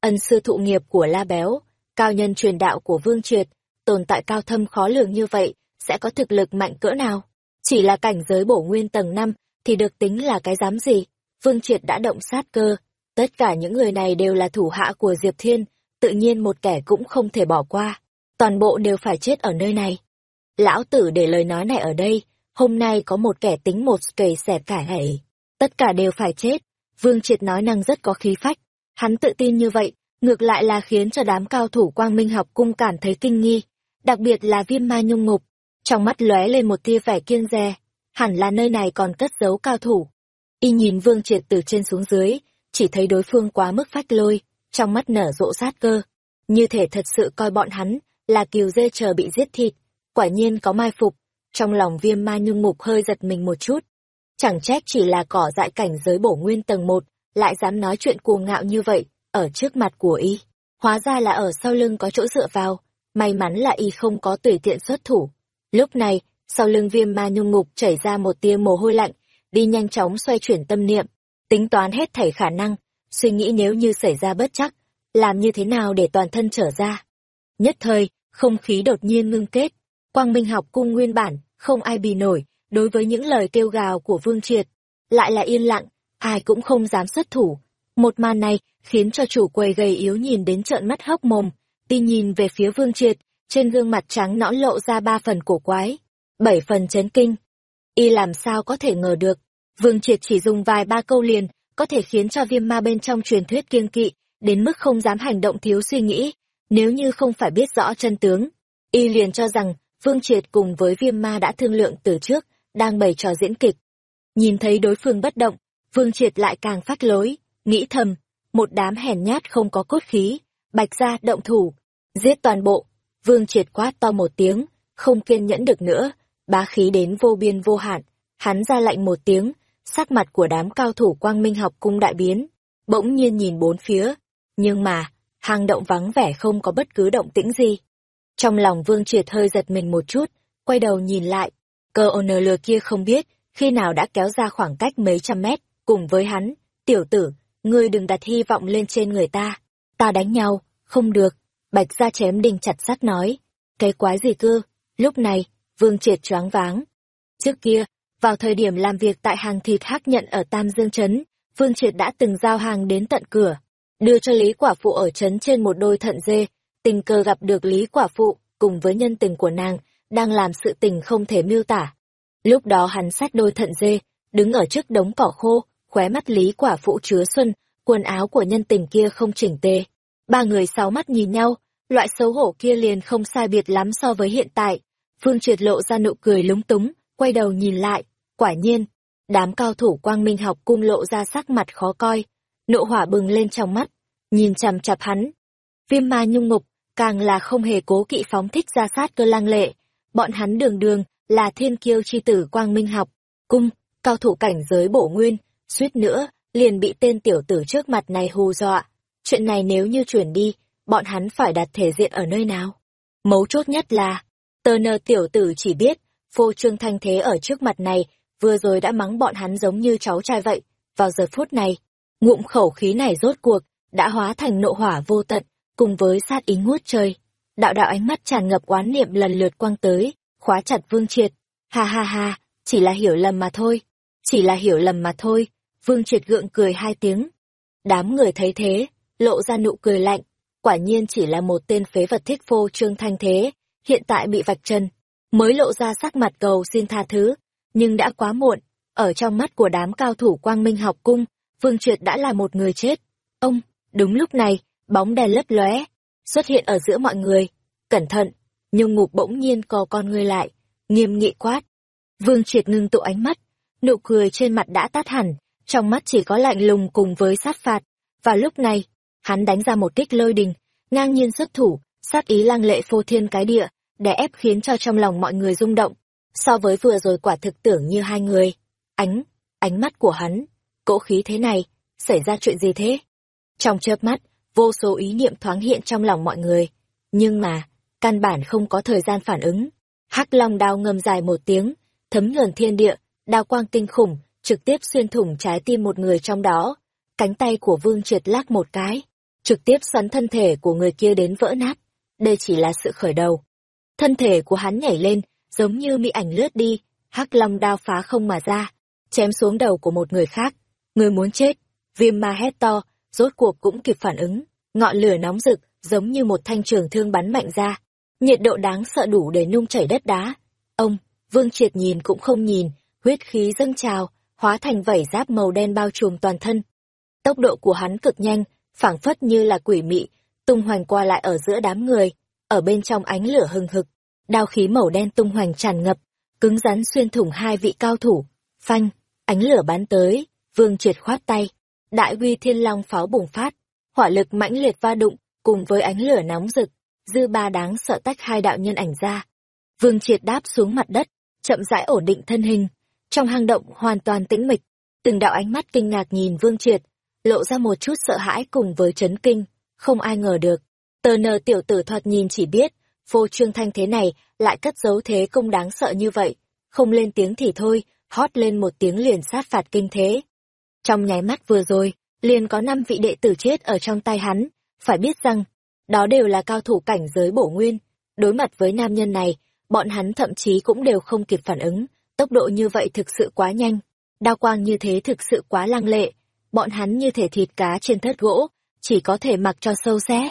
Ân sư thụ nghiệp của La Béo, cao nhân truyền đạo của Vương Triệt, tồn tại cao thâm khó lường như vậy, sẽ có thực lực mạnh cỡ nào? Chỉ là cảnh giới bổ nguyên tầng 5 thì được tính là cái dám gì? Vương Triệt đã động sát cơ, tất cả những người này đều là thủ hạ của Diệp Thiên, tự nhiên một kẻ cũng không thể bỏ qua toàn bộ đều phải chết ở nơi này. Lão tử để lời nói này ở đây, hôm nay có một kẻ tính một kề xẻ cả hảy. Tất cả đều phải chết. Vương Triệt nói năng rất có khí phách. Hắn tự tin như vậy, ngược lại là khiến cho đám cao thủ quang minh học cung cảm thấy kinh nghi. Đặc biệt là viêm ma nhung ngục. Trong mắt lóe lên một tia vẻ kiêng dè. Hẳn là nơi này còn cất giấu cao thủ. Y nhìn Vương Triệt từ trên xuống dưới, chỉ thấy đối phương quá mức phách lôi, trong mắt nở rộ sát cơ. Như thể thật sự coi bọn hắn là kiều dê chờ bị giết thịt, quả nhiên có mai phục, trong lòng viêm ma nhung mục hơi giật mình một chút. Chẳng trách chỉ là cỏ dại cảnh giới bổ nguyên tầng một, lại dám nói chuyện cuồng ngạo như vậy, ở trước mặt của y. Hóa ra là ở sau lưng có chỗ dựa vào, may mắn là y không có tùy tiện xuất thủ. Lúc này, sau lưng viêm ma nhung mục chảy ra một tia mồ hôi lạnh, đi nhanh chóng xoay chuyển tâm niệm, tính toán hết thảy khả năng, suy nghĩ nếu như xảy ra bất chắc, làm như thế nào để toàn thân trở ra. Nhất thời, không khí đột nhiên ngưng kết, quang minh học cung nguyên bản, không ai bì nổi, đối với những lời kêu gào của Vương Triệt. Lại là yên lặng, ai cũng không dám xuất thủ. Một màn này khiến cho chủ quầy gầy yếu nhìn đến trợn mắt hốc mồm, đi nhìn về phía Vương Triệt, trên gương mặt trắng nõn lộ ra ba phần cổ quái, bảy phần chấn kinh. Y làm sao có thể ngờ được, Vương Triệt chỉ dùng vài ba câu liền, có thể khiến cho viêm ma bên trong truyền thuyết kiêng kỵ, đến mức không dám hành động thiếu suy nghĩ, nếu như không phải biết rõ chân tướng. Y liền cho rằng, Vương Triệt cùng với viêm ma đã thương lượng từ trước, đang bày trò diễn kịch. Nhìn thấy đối phương bất động, Vương Triệt lại càng phát lối, nghĩ thầm, một đám hèn nhát không có cốt khí, bạch ra động thủ, giết toàn bộ. Vương Triệt quát to một tiếng, không kiên nhẫn được nữa, bá khí đến vô biên vô hạn, hắn ra lạnh một tiếng, sắc mặt của đám cao thủ quang minh học cung đại biến, bỗng nhiên nhìn bốn phía, nhưng mà, hang động vắng vẻ không có bất cứ động tĩnh gì. Trong lòng Vương Triệt hơi giật mình một chút, quay đầu nhìn lại, cơ nờ lừa kia không biết, khi nào đã kéo ra khoảng cách mấy trăm mét, cùng với hắn, tiểu tử, ngươi đừng đặt hy vọng lên trên người ta, ta đánh nhau, không được, bạch ra chém đinh chặt sắt nói, cái quái gì cơ, lúc này, Vương Triệt choáng váng. Trước kia, vào thời điểm làm việc tại hàng thịt hắc nhận ở Tam Dương Trấn, Vương Triệt đã từng giao hàng đến tận cửa, đưa cho Lý Quả Phụ ở trấn trên một đôi thận dê, tình cờ gặp được Lý Quả Phụ, cùng với nhân tình của nàng, đang làm sự tình không thể miêu tả. Lúc đó hắn sát đôi thận dê, đứng ở trước đống cỏ khô, khóe mắt Lý Quả Phụ chứa xuân, quần áo của nhân tình kia không chỉnh tề. Ba người sáu mắt nhìn nhau, loại xấu hổ kia liền không sai biệt lắm so với hiện tại. Phương Triệt lộ ra nụ cười lúng túng, quay đầu nhìn lại, quả nhiên, đám cao thủ quang minh học cung lộ ra sắc mặt khó coi, nộ hỏa bừng lên trong mắt, nhìn chằm chặp hắn. Viêm ma nhung ngục, càng là không hề cố kỵ phóng thích ra sát cơ lang lệ, bọn hắn đường đường là thiên kiêu chi tử quang minh học, cung, cao thủ cảnh giới bổ nguyên, suýt nữa, liền bị tên tiểu tử trước mặt này hù dọa. Chuyện này nếu như chuyển đi, bọn hắn phải đặt thể diện ở nơi nào? Mấu chốt nhất là, tờ nờ tiểu tử chỉ biết, phô trương thanh thế ở trước mặt này, vừa rồi đã mắng bọn hắn giống như cháu trai vậy. Vào giờ phút này, ngụm khẩu khí này rốt cuộc, đã hóa thành nộ hỏa vô tận, cùng với sát ý ngút trời. Đạo đạo ánh mắt tràn ngập oán niệm lần lượt quang tới, khóa chặt vương triệt. Ha ha ha, chỉ là hiểu lầm mà thôi. Chỉ là hiểu lầm mà thôi. Vương triệt gượng cười hai tiếng. Đám người thấy thế, lộ ra nụ cười lạnh. Quả nhiên chỉ là một tên phế vật thích phô trương thanh thế, hiện tại bị vạch chân, mới lộ ra sắc mặt cầu xin tha thứ. Nhưng đã quá muộn, ở trong mắt của đám cao thủ quang minh học cung, Vương Triệt đã là một người chết. Ông, đúng lúc này, bóng đèn lấp lóe, xuất hiện ở giữa mọi người. Cẩn thận, nhung ngục bỗng nhiên co con người lại, nghiêm nghị quát. Vương Triệt ngưng tụ ánh mắt, nụ cười trên mặt đã tắt hẳn, trong mắt chỉ có lạnh lùng cùng với sát phạt. Và lúc này, hắn đánh ra một kích lôi đình, ngang nhiên xuất thủ, sát ý lăng lệ phô thiên cái địa, để ép khiến cho trong lòng mọi người rung động. So với vừa rồi quả thực tưởng như hai người. Ánh, ánh mắt của hắn, cỗ khí thế này, xảy ra chuyện gì thế? Trong chớp mắt, vô số ý niệm thoáng hiện trong lòng mọi người. Nhưng mà, căn bản không có thời gian phản ứng. Hắc long đao ngâm dài một tiếng, thấm nhuần thiên địa, đao quang kinh khủng, trực tiếp xuyên thủng trái tim một người trong đó. Cánh tay của vương triệt lắc một cái, trực tiếp xoắn thân thể của người kia đến vỡ nát. Đây chỉ là sự khởi đầu. Thân thể của hắn nhảy lên, giống như mỹ ảnh lướt đi, hắc long đao phá không mà ra, chém xuống đầu của một người khác. Người muốn chết, viêm ma hét to, rốt cuộc cũng kịp phản ứng, ngọn lửa nóng rực, giống như một thanh trường thương bắn mạnh ra. Nhiệt độ đáng sợ đủ để nung chảy đất đá. Ông, Vương Triệt nhìn cũng không nhìn, huyết khí dâng trào, hóa thành vảy giáp màu đen bao trùm toàn thân. Tốc độ của hắn cực nhanh, phảng phất như là quỷ mị, tung hoành qua lại ở giữa đám người, ở bên trong ánh lửa hừng hực, đao khí màu đen tung hoành tràn ngập, cứng rắn xuyên thủng hai vị cao thủ. Phanh, ánh lửa bắn tới, Vương Triệt khoát tay, đại uy thiên long pháo bùng phát, hỏa lực mãnh liệt va đụng, cùng với ánh lửa nóng rực, dư ba đáng sợ tách hai đạo nhân ảnh ra. Vương Triệt đáp xuống mặt đất, chậm rãi ổn định thân hình, trong hang động hoàn toàn tĩnh mịch, từng đạo ánh mắt kinh ngạc nhìn Vương Triệt, lộ ra một chút sợ hãi cùng với chấn kinh, không ai ngờ được. Tờ nờ tiểu tử thoạt nhìn chỉ biết, phô trương thanh thế này lại cất giấu thế công đáng sợ như vậy, không lên tiếng thì thôi, hót lên một tiếng liền sát phạt kinh thế. Trong nháy mắt vừa rồi, liền có năm vị đệ tử chết ở trong tay hắn, phải biết rằng, đó đều là cao thủ cảnh giới bổ nguyên. Đối mặt với nam nhân này, bọn hắn thậm chí cũng đều không kịp phản ứng, tốc độ như vậy thực sự quá nhanh, đao quang như thế thực sự quá lăng lệ, bọn hắn như thể thịt cá trên thớt gỗ, chỉ có thể mặc cho sâu xé.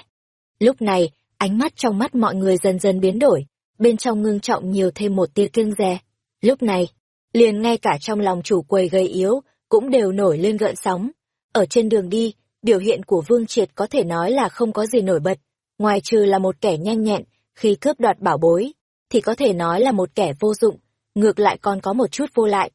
Lúc này, ánh mắt trong mắt mọi người dần dần biến đổi, bên trong ngưng trọng nhiều thêm một tia kiêng dè. Lúc này, liền ngay cả trong lòng chủ quầy gầy yếu, cũng đều nổi lên gợn sóng. Ở trên đường đi, biểu hiện của Vương Triệt có thể nói là không có gì nổi bật, ngoài trừ là một kẻ nhanh nhẹn, khi cướp đoạt bảo bối, thì có thể nói là một kẻ vô dụng, ngược lại còn có một chút vô lại.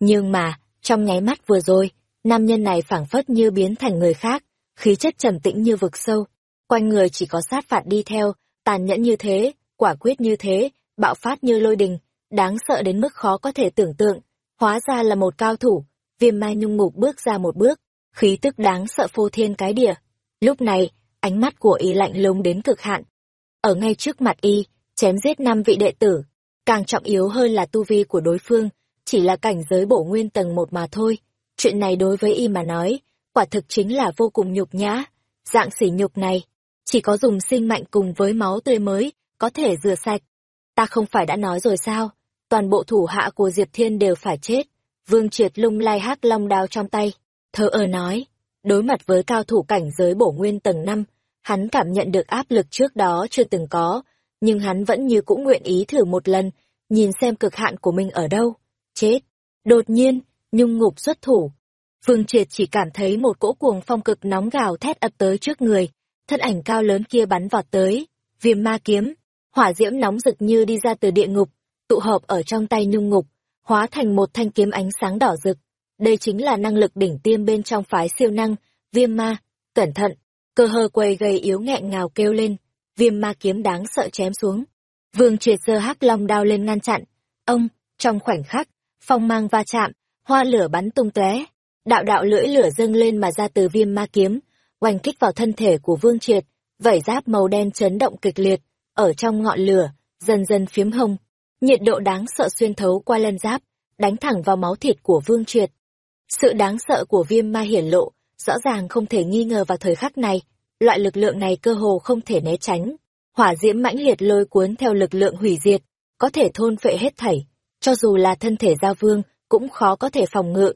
Nhưng mà, trong nháy mắt vừa rồi, nam nhân này phảng phất như biến thành người khác, khí chất trầm tĩnh như vực sâu, quanh người chỉ có sát phạt đi theo, tàn nhẫn như thế, quả quyết như thế, bạo phát như lôi đình, đáng sợ đến mức khó có thể tưởng tượng, hóa ra là một cao thủ, viêm mai nhung mục bước ra một bước, khí tức đáng sợ phô thiên cái địa. Lúc này, ánh mắt của y lạnh lùng đến cực hạn. Ở ngay trước mặt y, chém giết năm vị đệ tử, càng trọng yếu hơn là tu vi của đối phương, chỉ là cảnh giới bổ nguyên tầng một mà thôi. Chuyện này đối với y mà nói, quả thực chính là vô cùng nhục nhã. Dạng sỉ nhục này, chỉ có dùng sinh mạnh cùng với máu tươi mới, có thể rửa sạch. Ta không phải đã nói rồi sao, toàn bộ thủ hạ của Diệp Thiên đều phải chết. Vương Triệt lung lay hắc long đao trong tay, thở ơ nói, đối mặt với cao thủ cảnh giới bổ nguyên tầng 5, hắn cảm nhận được áp lực trước đó chưa từng có, nhưng hắn vẫn như cũng nguyện ý thử một lần, nhìn xem cực hạn của mình ở đâu. Chết! Đột nhiên, nhung ngục xuất thủ. Vương Triệt chỉ cảm thấy một cỗ cuồng phong cực nóng gào thét ập tới trước người, thân ảnh cao lớn kia bắn vọt tới, viêm ma kiếm, hỏa diễm nóng rực như đi ra từ địa ngục, tụ hợp ở trong tay nhung ngục, hóa thành một thanh kiếm ánh sáng đỏ rực. Đây chính là năng lực đỉnh tiêm bên trong phái siêu năng, viêm ma, cẩn thận, cơ hơ quầy gầy yếu nghẹn ngào kêu lên, viêm ma kiếm đáng sợ chém xuống. Vương triệt giơ hắc long đao lên ngăn chặn, ông, trong khoảnh khắc, phong mang va chạm, hoa lửa bắn tung tóe, đạo đạo lưỡi lửa dâng lên mà ra từ viêm ma kiếm, oanh kích vào thân thể của Vương Triệt, vảy giáp màu đen chấn động kịch liệt, ở trong ngọn lửa, dần dần phiếm hồng. Nhiệt độ đáng sợ xuyên thấu qua lân giáp, đánh thẳng vào máu thịt của Vương Triệt. Sự đáng sợ của viêm ma hiển lộ, rõ ràng không thể nghi ngờ vào thời khắc này, loại lực lượng này cơ hồ không thể né tránh. Hỏa diễm mãnh liệt lôi cuốn theo lực lượng hủy diệt, có thể thôn phệ hết thảy, cho dù là thân thể giao vương, cũng khó có thể phòng ngự.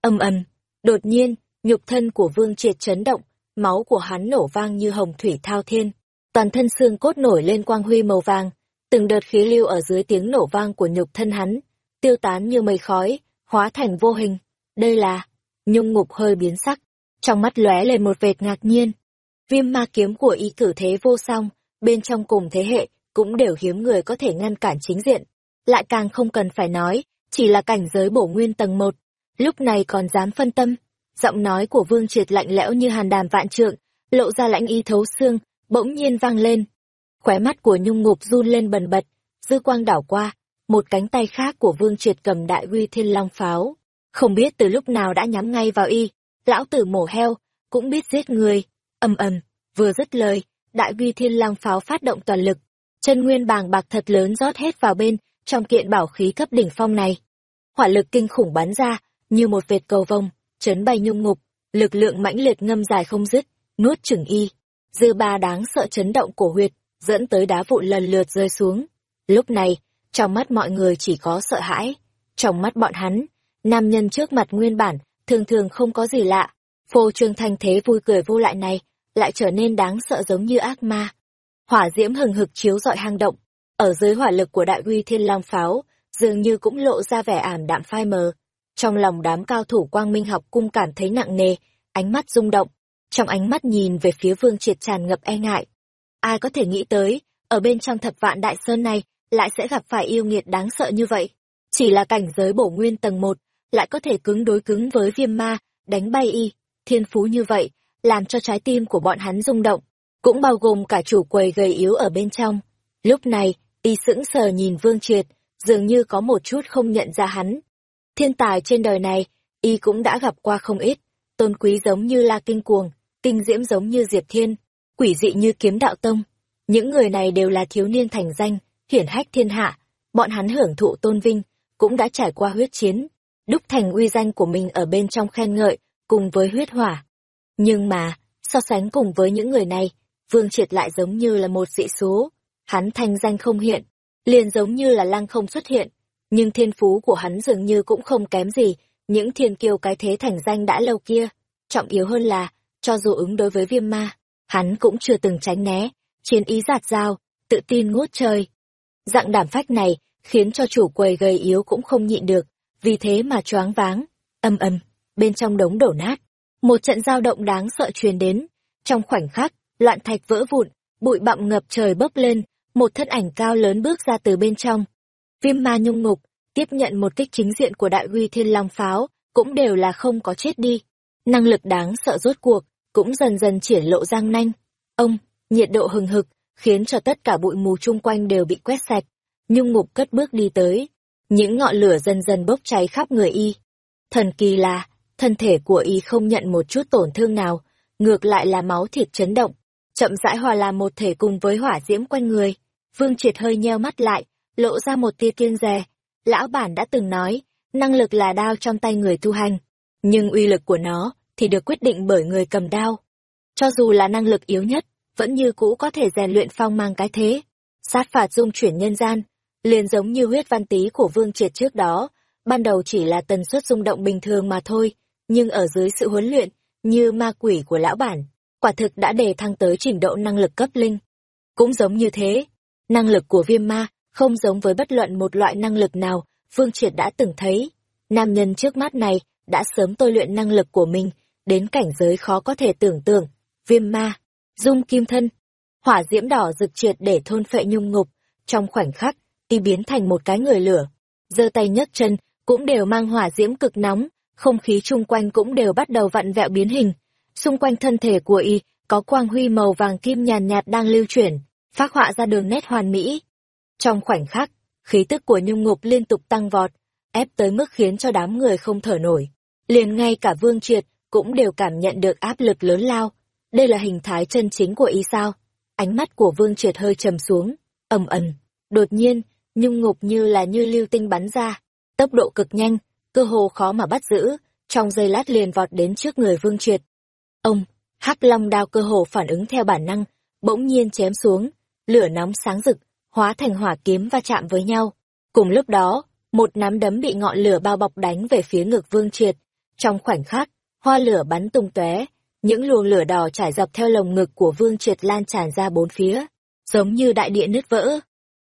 Âm ầm, đột nhiên, nhục thân của vương triệt chấn động, máu của hắn nổ vang như hồng thủy thao thiên, toàn thân xương cốt nổi lên quang huy màu vàng, từng đợt khí lưu ở dưới tiếng nổ vang của nhục thân hắn, tiêu tán như mây khói, hóa thành vô hình. Đây là, nhung ngục hơi biến sắc, trong mắt lóe lên một vệt ngạc nhiên. Viêm ma kiếm của y cử thế vô song, bên trong cùng thế hệ, cũng đều hiếm người có thể ngăn cản chính diện. Lại càng không cần phải nói, chỉ là cảnh giới bổ nguyên tầng một, lúc này còn dám phân tâm, giọng nói của Vương Triệt lạnh lẽo như hàn đàm vạn trượng, lộ ra lãnh y thấu xương, bỗng nhiên vang lên. Khóe mắt của Nhung Ngục run lên bần bật, dư quang đảo qua, một cánh tay khác của Vương Triệt cầm đại uy thiên long pháo, không biết từ lúc nào đã nhắm ngay vào y, lão tử mổ heo, cũng biết giết người. Ầm ầm, vừa dứt lời, đại uy thiên long pháo phát động toàn lực, chân nguyên bàng bạc thật lớn rót hết vào bên trong kiện bảo khí cấp đỉnh phong này. Hỏa lực kinh khủng bắn ra, như một vệt cầu vông, chấn bay nhung ngục, lực lượng mãnh liệt ngâm dài không dứt, nuốt chửng y. Dư ba đáng sợ chấn động cổ huyệt, dẫn tới đá vụn lần lượt rơi xuống. Lúc này, trong mắt mọi người chỉ có sợ hãi. Trong mắt bọn hắn, nam nhân trước mặt nguyên bản, thường thường không có gì lạ. Phô trương thanh thế vui cười vô lại này, lại trở nên đáng sợ giống như ác ma. Hỏa diễm hừng hực chiếu dọi hang động, ở dưới hỏa lực của đại uy thiên long pháo, dường như cũng lộ ra vẻ ảm đạm phai mờ. Trong lòng đám cao thủ quang minh học cung cảm thấy nặng nề, ánh mắt rung động, trong ánh mắt nhìn về phía vương triệt tràn ngập e ngại. Ai có thể nghĩ tới, ở bên trong thập vạn đại sơn này, lại sẽ gặp phải yêu nghiệt đáng sợ như vậy. Chỉ là cảnh giới bổ nguyên tầng một lại có thể cứng đối cứng với viêm ma, đánh bay y, thiên phú như vậy, làm cho trái tim của bọn hắn rung động, cũng bao gồm cả chủ quầy gầy yếu ở bên trong. Lúc này, y sững sờ nhìn Vương Triệt, dường như có một chút không nhận ra hắn. Thiên tài trên đời này, y cũng đã gặp qua không ít, tôn quý giống như La Kinh Cuồng, kinh diễm giống như Diệp Thiên, quỷ dị như Kiếm Đạo Tông. Những người này đều là thiếu niên thành danh, hiển hách thiên hạ, bọn hắn hưởng thụ tôn vinh, cũng đã trải qua huyết chiến, đúc thành uy danh của mình ở bên trong khen ngợi, cùng với huyết hỏa. Nhưng mà, so sánh cùng với những người này, Vương Triệt lại giống như là một dị số. Hắn thanh danh không hiện, liền giống như là lăng không xuất hiện. Nhưng thiên phú của hắn dường như cũng không kém gì, những thiên kiêu cái thế thành danh đã lâu kia. Trọng yếu hơn là, cho dù ứng đối với viêm ma, hắn cũng chưa từng tránh né, chiến ý giạt dao, tự tin ngút trời. Dạng đảm phách này, khiến cho chủ quầy gầy yếu cũng không nhịn được, vì thế mà choáng váng, âm âm, bên trong đống đổ nát. Một trận giao động đáng sợ truyền đến, trong khoảnh khắc, loạn thạch vỡ vụn, bụi bặm ngập trời bốc lên, một thân ảnh cao lớn bước ra từ bên trong. Viêm ma nhung ngục, tiếp nhận một kích chính diện của đại uy thiên long pháo, cũng đều là không có chết đi. Năng lực đáng sợ rốt cuộc, cũng dần dần triển lộ răng nanh. Ông, nhiệt độ hừng hực, khiến cho tất cả bụi mù chung quanh đều bị quét sạch. Nhung ngục cất bước đi tới. Những ngọn lửa dần dần bốc cháy khắp người y. Thần kỳ là, thân thể của y không nhận một chút tổn thương nào, ngược lại là máu thịt chấn động, chậm rãi hòa làm một thể cùng với hỏa diễm quanh người. Vương Triệt hơi nheo mắt lại, lộ ra một tia kiên dè. Lão bản đã từng nói, năng lực là đao trong tay người tu hành, nhưng uy lực của nó thì được quyết định bởi người cầm đao. Cho dù là năng lực yếu nhất, vẫn như cũ có thể rèn luyện phong mang cái thế. Sát phạt dung chuyển nhân gian, liền giống như huyết văn tý của Vương Triệt trước đó, ban đầu chỉ là tần suất rung động bình thường mà thôi, nhưng ở dưới sự huấn luyện, như ma quỷ của lão bản, quả thực đã đề thăng tới trình độ năng lực cấp linh. Cũng giống như thế, năng lực của viêm ma không giống với bất luận một loại năng lực nào Vương Triệt đã từng thấy. Nam nhân trước mắt này đã sớm tôi luyện năng lực của mình đến cảnh giới khó có thể tưởng tượng. Viêm ma, dung kim thân, hỏa diễm đỏ rực triệt để thôn phệ nhung ngục, trong khoảnh khắc, y biến thành một cái người lửa. giơ tay nhấc chân, cũng đều mang hỏa diễm cực nóng, không khí chung quanh cũng đều bắt đầu vặn vẹo biến hình. Xung quanh thân thể của y, có quang huy màu vàng kim nhàn nhạt đang lưu chuyển, phát họa ra đường nét hoàn mỹ. Trong khoảnh khắc, khí tức của nhung ngục liên tục tăng vọt, ép tới mức khiến cho đám người không thở nổi. Liền ngay cả Vương Triệt cũng đều cảm nhận được áp lực lớn lao. Đây là hình thái chân chính của y sao? Ánh mắt của Vương Triệt hơi trầm xuống, ầm ầm. Đột nhiên, nhung ngục như là như lưu tinh bắn ra, tốc độ cực nhanh, cơ hồ khó mà bắt giữ, trong giây lát liền vọt đến trước người Vương Triệt. Ông, hắc long đao cơ hồ phản ứng theo bản năng, bỗng nhiên chém xuống, lửa nóng sáng rực, hóa thành hỏa kiếm va chạm với nhau. Cùng lúc đó, một nắm đấm bị ngọn lửa bao bọc đánh về phía ngực Vương Triệt. Trong khoảnh khắc, hoa lửa bắn tung tóe, những luồng lửa đỏ trải dọc theo lồng ngực của Vương Triệt lan tràn ra bốn phía, giống như đại địa nứt vỡ.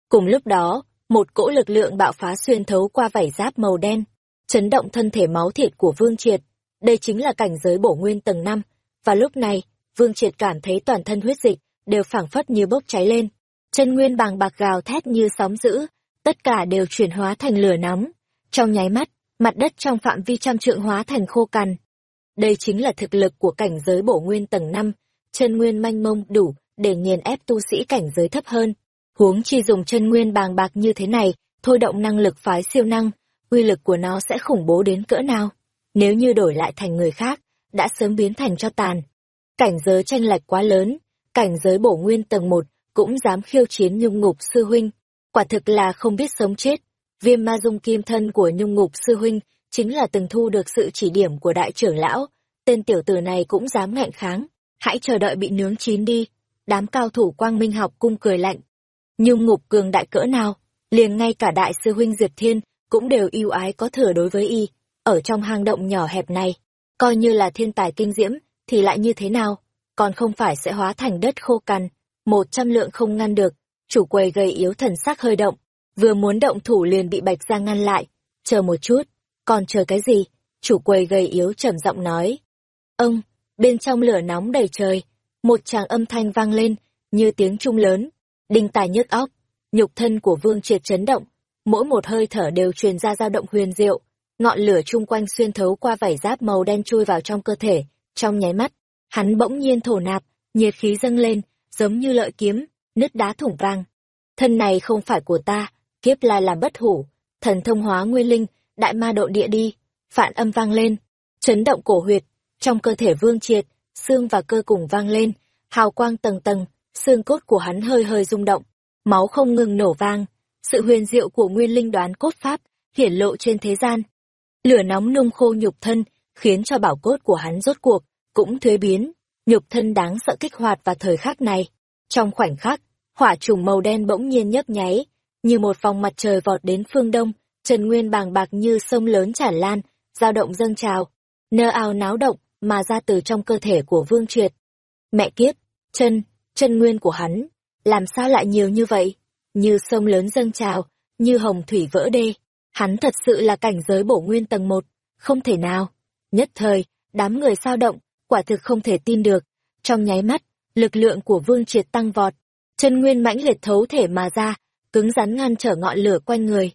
Cùng lúc đó, một cỗ lực lượng bạo phá xuyên thấu qua vảy giáp màu đen, chấn động thân thể máu thịt của Vương Triệt. Đây chính là cảnh giới bổ nguyên tầng năm, và lúc này, Vương Triệt cảm thấy toàn thân huyết dịch đều phảng phất như bốc cháy lên. Chân nguyên bàng bạc gào thét như sóng dữ, tất cả đều chuyển hóa thành lửa nóng. Trong nháy mắt, mặt đất trong phạm vi trăm trượng hóa thành khô cằn. Đây chính là thực lực của cảnh giới bổ nguyên tầng 5, chân nguyên manh mông đủ để nghiền ép tu sĩ cảnh giới thấp hơn. Huống chi dùng chân nguyên bàng bạc như thế này, thôi động năng lực phái siêu năng, uy lực của nó sẽ khủng bố đến cỡ nào. Nếu như đổi lại thành người khác, đã sớm biến thành cho tàn. Cảnh giới tranh lệch quá lớn, cảnh giới bổ nguyên tầng 1 cũng dám khiêu chiến nhung ngục sư huynh. Quả thực là không biết sống chết. Viêm ma dung kim thân của nhung ngục sư huynh chính là từng thu được sự chỉ điểm của đại trưởng lão. Tên tiểu tử này cũng dám ngạnh kháng. Hãy chờ đợi bị nướng chín đi. Đám cao thủ quang minh học cung cười lạnh. Nhung ngục cường đại cỡ nào, liền ngay cả đại sư huynh Diệp Thiên cũng đều yêu ái có thừa đối với y. Ở trong hang động nhỏ hẹp này, coi như là thiên tài kinh diễm, thì lại như thế nào? Còn không phải sẽ hóa thành đất khô cằn, một trăm lượng không ngăn được. Chủ quầy gầy yếu thần sắc hơi động, vừa muốn động thủ liền bị Bạch Gia ngăn lại. Chờ một chút, còn chờ cái gì? Chủ quầy gầy yếu trầm giọng nói. Ông, bên trong lửa nóng đầy trời, một tràng âm thanh vang lên, như tiếng trung lớn, đinh tài nhức óc, nhục thân của vương triệt chấn động, mỗi một hơi thở đều truyền ra dao động huyền diệu, ngọn lửa chung quanh xuyên thấu qua vảy giáp màu đen chui vào trong cơ thể, trong nháy mắt, hắn bỗng nhiên thổ nạp, nhiệt khí dâng lên, giống như lợi kiếm, nứt đá thủng vang. Thân này không phải của ta, kiếp lai làm bất hủ, thần thông hóa nguyên linh, đại ma độ địa đi, phản âm vang lên, chấn động cổ huyệt, trong cơ thể vương triệt, xương và cơ cùng vang lên, hào quang tầng tầng, xương cốt của hắn hơi hơi rung động, máu không ngừng nổ vang, sự huyền diệu của nguyên linh đoán cốt pháp hiển lộ trên thế gian. Lửa nóng nung khô nhục thân, khiến cho bảo cốt của hắn rốt cuộc, cũng thuế biến, nhục thân đáng sợ kích hoạt vào thời khắc này. Trong khoảnh khắc, hỏa trùng màu đen bỗng nhiên nhấp nháy, như một vòng mặt trời vọt đến phương đông, trần nguyên bàng bạc như sông lớn tràn lan, dao động dâng trào, nơ ao náo động mà ra từ trong cơ thể của Vương Triệt. Mẹ kiếp, chân, chân nguyên của hắn, làm sao lại nhiều như vậy? Như sông lớn dâng trào, như hồng thủy vỡ đê. Hắn thật sự là cảnh giới bổ nguyên tầng một, không thể nào. Nhất thời, đám người sao động, quả thực không thể tin được. Trong nháy mắt, lực lượng của Vương Triệt tăng vọt, chân nguyên mãnh liệt thấu thể mà ra, cứng rắn ngăn trở ngọn lửa quanh người.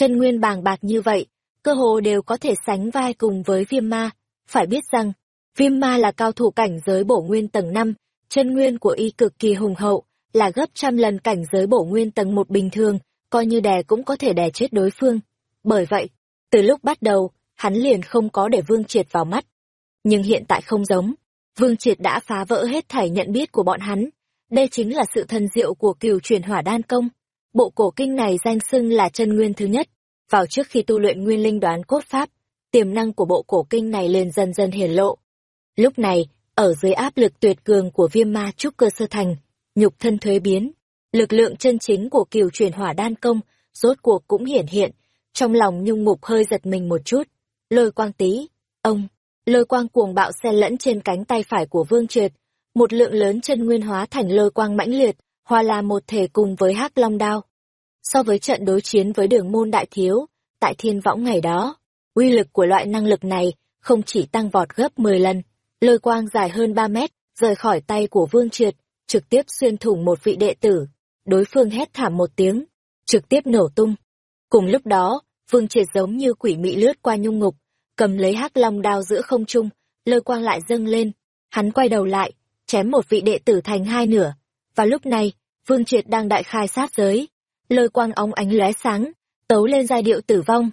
Chân nguyên bàng bạc như vậy, cơ hồ đều có thể sánh vai cùng với viêm ma. Phải biết rằng, viêm ma là cao thủ cảnh giới bổ nguyên tầng 5, chân nguyên của y cực kỳ hùng hậu, là gấp trăm lần cảnh giới bổ nguyên tầng một bình thường, coi như đè cũng có thể đè chết đối phương. Bởi vậy, từ lúc bắt đầu, hắn liền không có để Vương Triệt vào mắt. Nhưng hiện tại không giống, Vương Triệt đã phá vỡ hết thảy nhận biết của bọn hắn. Đây chính là sự thần diệu của cửu truyền hỏa đan công. Bộ cổ kinh này danh xưng là chân nguyên thứ nhất. Vào trước khi tu luyện nguyên linh đoán cốt pháp, tiềm năng của bộ cổ kinh này liền dần dần hiển lộ. Lúc này, ở dưới áp lực tuyệt cường của viêm ma trúc cơ sơ thành, nhục thân thuế biến, lực lượng chân chính của kiều chuyển hỏa đan công, rốt cuộc cũng hiển hiện, trong lòng nhung mục hơi giật mình một chút. Lôi quang tí, ông, lôi quang cuồng bạo xen lẫn trên cánh tay phải của Vương Triệt, một lượng lớn chân nguyên hóa thành lôi quang mãnh liệt, hòa là một thể cùng với hắc long đao. So với trận đối chiến với đường môn đại thiếu, tại thiên võng ngày đó, uy lực của loại năng lực này không chỉ tăng vọt gấp 10 lần, lôi quang dài hơn 3 mét, rời khỏi tay của Vương Triệt, trực tiếp xuyên thủng một vị đệ tử. Đối phương hét thảm một tiếng, trực tiếp nổ tung. Cùng lúc đó, Vương Triệt giống như quỷ mị lướt qua nhung ngục, cầm lấy hắc long đao giữa không trung, lôi quang lại dâng lên. Hắn quay đầu lại, chém một vị đệ tử thành hai nửa. Và lúc này, Vương Triệt đang đại khai sát giới. Lôi quang óng ánh lóe sáng, tấu lên giai điệu tử vong.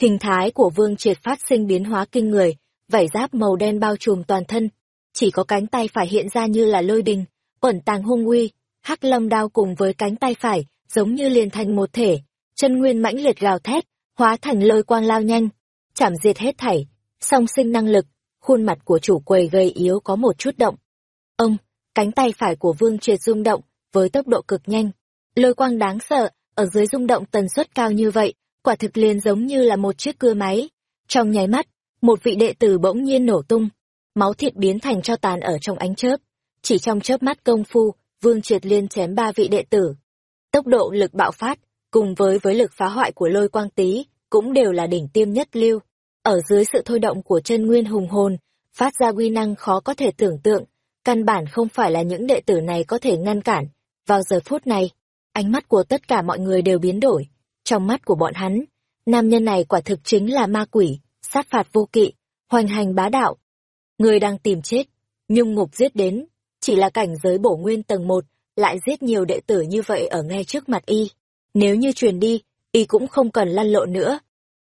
Hình thái của Vương Triệt phát sinh biến hóa kinh người, vảy giáp màu đen bao trùm toàn thân. Chỉ có cánh tay phải hiện ra như là lôi đình, quẩn tàng hung uy, hắc lâm đao cùng với cánh tay phải, giống như liền thành một thể, chân nguyên mãnh liệt gào thét, hóa thành lôi quang lao nhanh, chảm diệt hết thảy, song sinh năng lực, khuôn mặt của chủ quầy gầy yếu có một chút động. Ông, cánh tay phải của Vương Triệt rung động, với tốc độ cực nhanh. Lôi quang đáng sợ, ở dưới rung động tần suất cao như vậy, quả thực liền giống như là một chiếc cưa máy. Trong nháy mắt, một vị đệ tử bỗng nhiên nổ tung, máu thịt biến thành cho tàn ở trong ánh chớp. Chỉ trong chớp mắt công phu, Vương Triệt liên chém ba vị đệ tử. Tốc độ lực bạo phát, cùng với với lực phá hoại của lôi quang tý, cũng đều là đỉnh tiêm nhất lưu. Ở dưới sự thôi động của chân nguyên hùng hồn, phát ra uy năng khó có thể tưởng tượng, căn bản không phải là những đệ tử này có thể ngăn cản. Vào giờ phút này, ánh mắt của tất cả mọi người đều biến đổi. Trong mắt của bọn hắn, nam nhân này quả thực chính là ma quỷ, sát phạt vô kỵ, hoành hành bá đạo. Người đang tìm chết, nhung ngục giết đến, chỉ là cảnh giới bổ nguyên tầng một lại giết nhiều đệ tử như vậy ở ngay trước mặt y. Nếu như truyền đi, y cũng không cần lăn lộn nữa.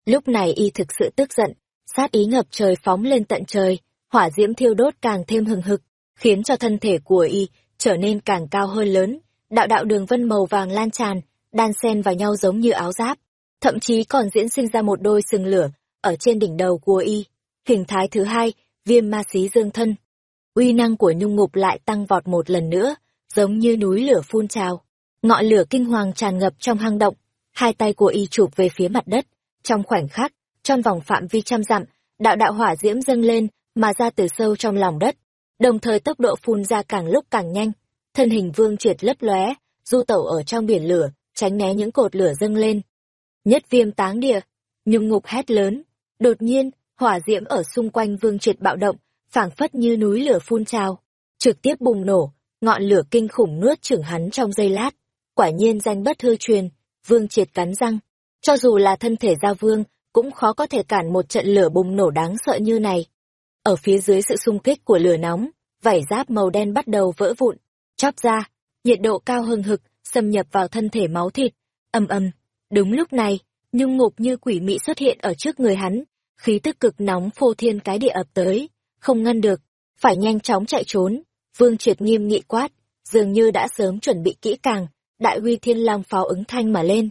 Lúc này y thực sự tức giận, sát ý ngập trời phóng lên tận trời, hỏa diễm thiêu đốt càng thêm hừng hực, khiến cho thân thể của y trở nên càng cao hơn lớn, đạo đạo đường vân màu vàng lan tràn, đan xen vào nhau giống như áo giáp, thậm chí còn diễn sinh ra một đôi sừng lửa ở trên đỉnh đầu của y. Hình thái thứ hai, viêm ma xí dương thân. Uy năng của nhung ngục lại tăng vọt một lần nữa, giống như núi lửa phun trào. Ngọn lửa kinh hoàng tràn ngập trong hang động, hai tay của y chụp về phía mặt đất. Trong khoảnh khắc, trong vòng phạm vi trăm dặm, đạo đạo hỏa diễm dâng lên, mà ra từ sâu trong lòng đất. Đồng thời tốc độ phun ra càng lúc càng nhanh. Thân hình vương triệt lấp lóe, du tẩu ở trong biển lửa, tránh né những cột lửa dâng lên. Nhất viêm táng địa, nhung ngục hét lớn. Đột nhiên, hỏa diễm ở xung quanh vương triệt bạo động, phảng phất như núi lửa phun trào, trực tiếp bùng nổ, ngọn lửa kinh khủng nuốt chửng hắn trong giây lát. Quả nhiên danh bất hư truyền, vương triệt cắn răng. Cho dù là thân thể giao vương, cũng khó có thể cản một trận lửa bùng nổ đáng sợ như này. Ở phía dưới sự xung kích của lửa nóng, vảy giáp màu đen bắt đầu vỡ vụn, chóc ra, nhiệt độ cao hừng hực, xâm nhập vào thân thể máu thịt. Âm âm, đúng lúc này, nhung ngục như quỷ mị xuất hiện ở trước người hắn, khí tức cực nóng phô thiên cái địa ập tới, không ngăn được, phải nhanh chóng chạy trốn. Vương Triệt nghiêm nghị quát, dường như đã sớm chuẩn bị kỹ càng, đại huy thiên long pháo ứng thanh mà lên.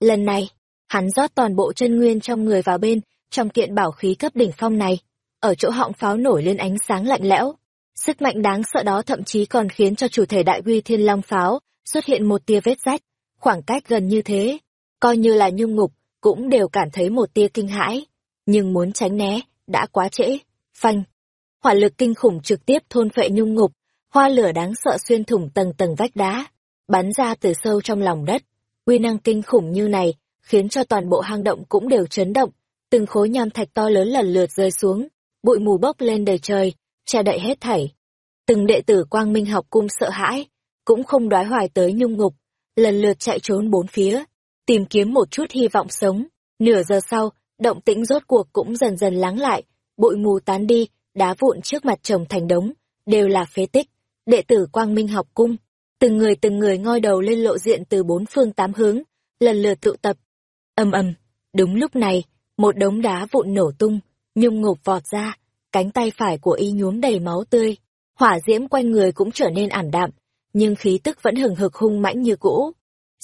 Lần này, Hắn rót toàn bộ chân nguyên trong người vào bên, trong kiện bảo khí cấp đỉnh phong này. Ở chỗ họng pháo nổi lên ánh sáng lạnh lẽo. Sức mạnh đáng sợ đó thậm chí còn khiến cho chủ thể đại uy thiên long pháo xuất hiện một tia vết rách. Khoảng cách gần như thế, coi như là nhung ngục, cũng đều cảm thấy một tia kinh hãi. Nhưng muốn tránh né, đã quá trễ. Phanh. Hỏa lực kinh khủng trực tiếp thôn phệ nhung ngục, hoa lửa đáng sợ xuyên thủng tầng tầng vách đá, bắn ra từ sâu trong lòng đất. Uy năng kinh khủng như này, khiến cho toàn bộ hang động cũng đều chấn động, từng khối nham thạch to lớn lần lượt rơi xuống, bụi mù bốc lên đầy trời, che đậy hết thảy. Từng đệ tử quang minh học cung sợ hãi, cũng không đoái hoài tới nhung ngục, lần lượt chạy trốn bốn phía, tìm kiếm một chút hy vọng sống. Nửa giờ sau, động tĩnh rốt cuộc cũng dần dần lắng lại, bụi mù tán đi, đá vụn trước mặt chồng thành đống, đều là phế tích. Đệ tử quang minh học cung, từng người từng người ngoi đầu lên lộ diện từ bốn phương tám hướng, lần lượt tụ tập. ầm ầm, đúng lúc này, một đống đá vụn nổ tung, nhung ngục vọt ra, cánh tay phải của y nhuốm đầy máu tươi, hỏa diễm quanh người cũng trở nên ảm đạm, nhưng khí tức vẫn hừng hực hung mãnh như cũ.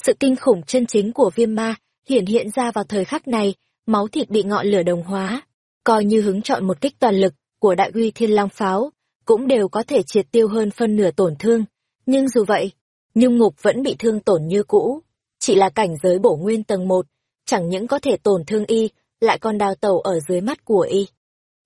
Sự kinh khủng chân chính của viêm ma hiển hiện ra vào thời khắc này, máu thịt bị ngọn lửa đồng hóa, coi như hứng chọn một kích toàn lực của đại uy thiên long pháo, cũng đều có thể triệt tiêu hơn phân nửa tổn thương. Nhưng dù vậy, Nhung Ngục vẫn bị thương tổn như cũ, chỉ là cảnh giới bổ nguyên tầng một chẳng những có thể tổn thương y, lại còn đào tẩu ở dưới mắt của y.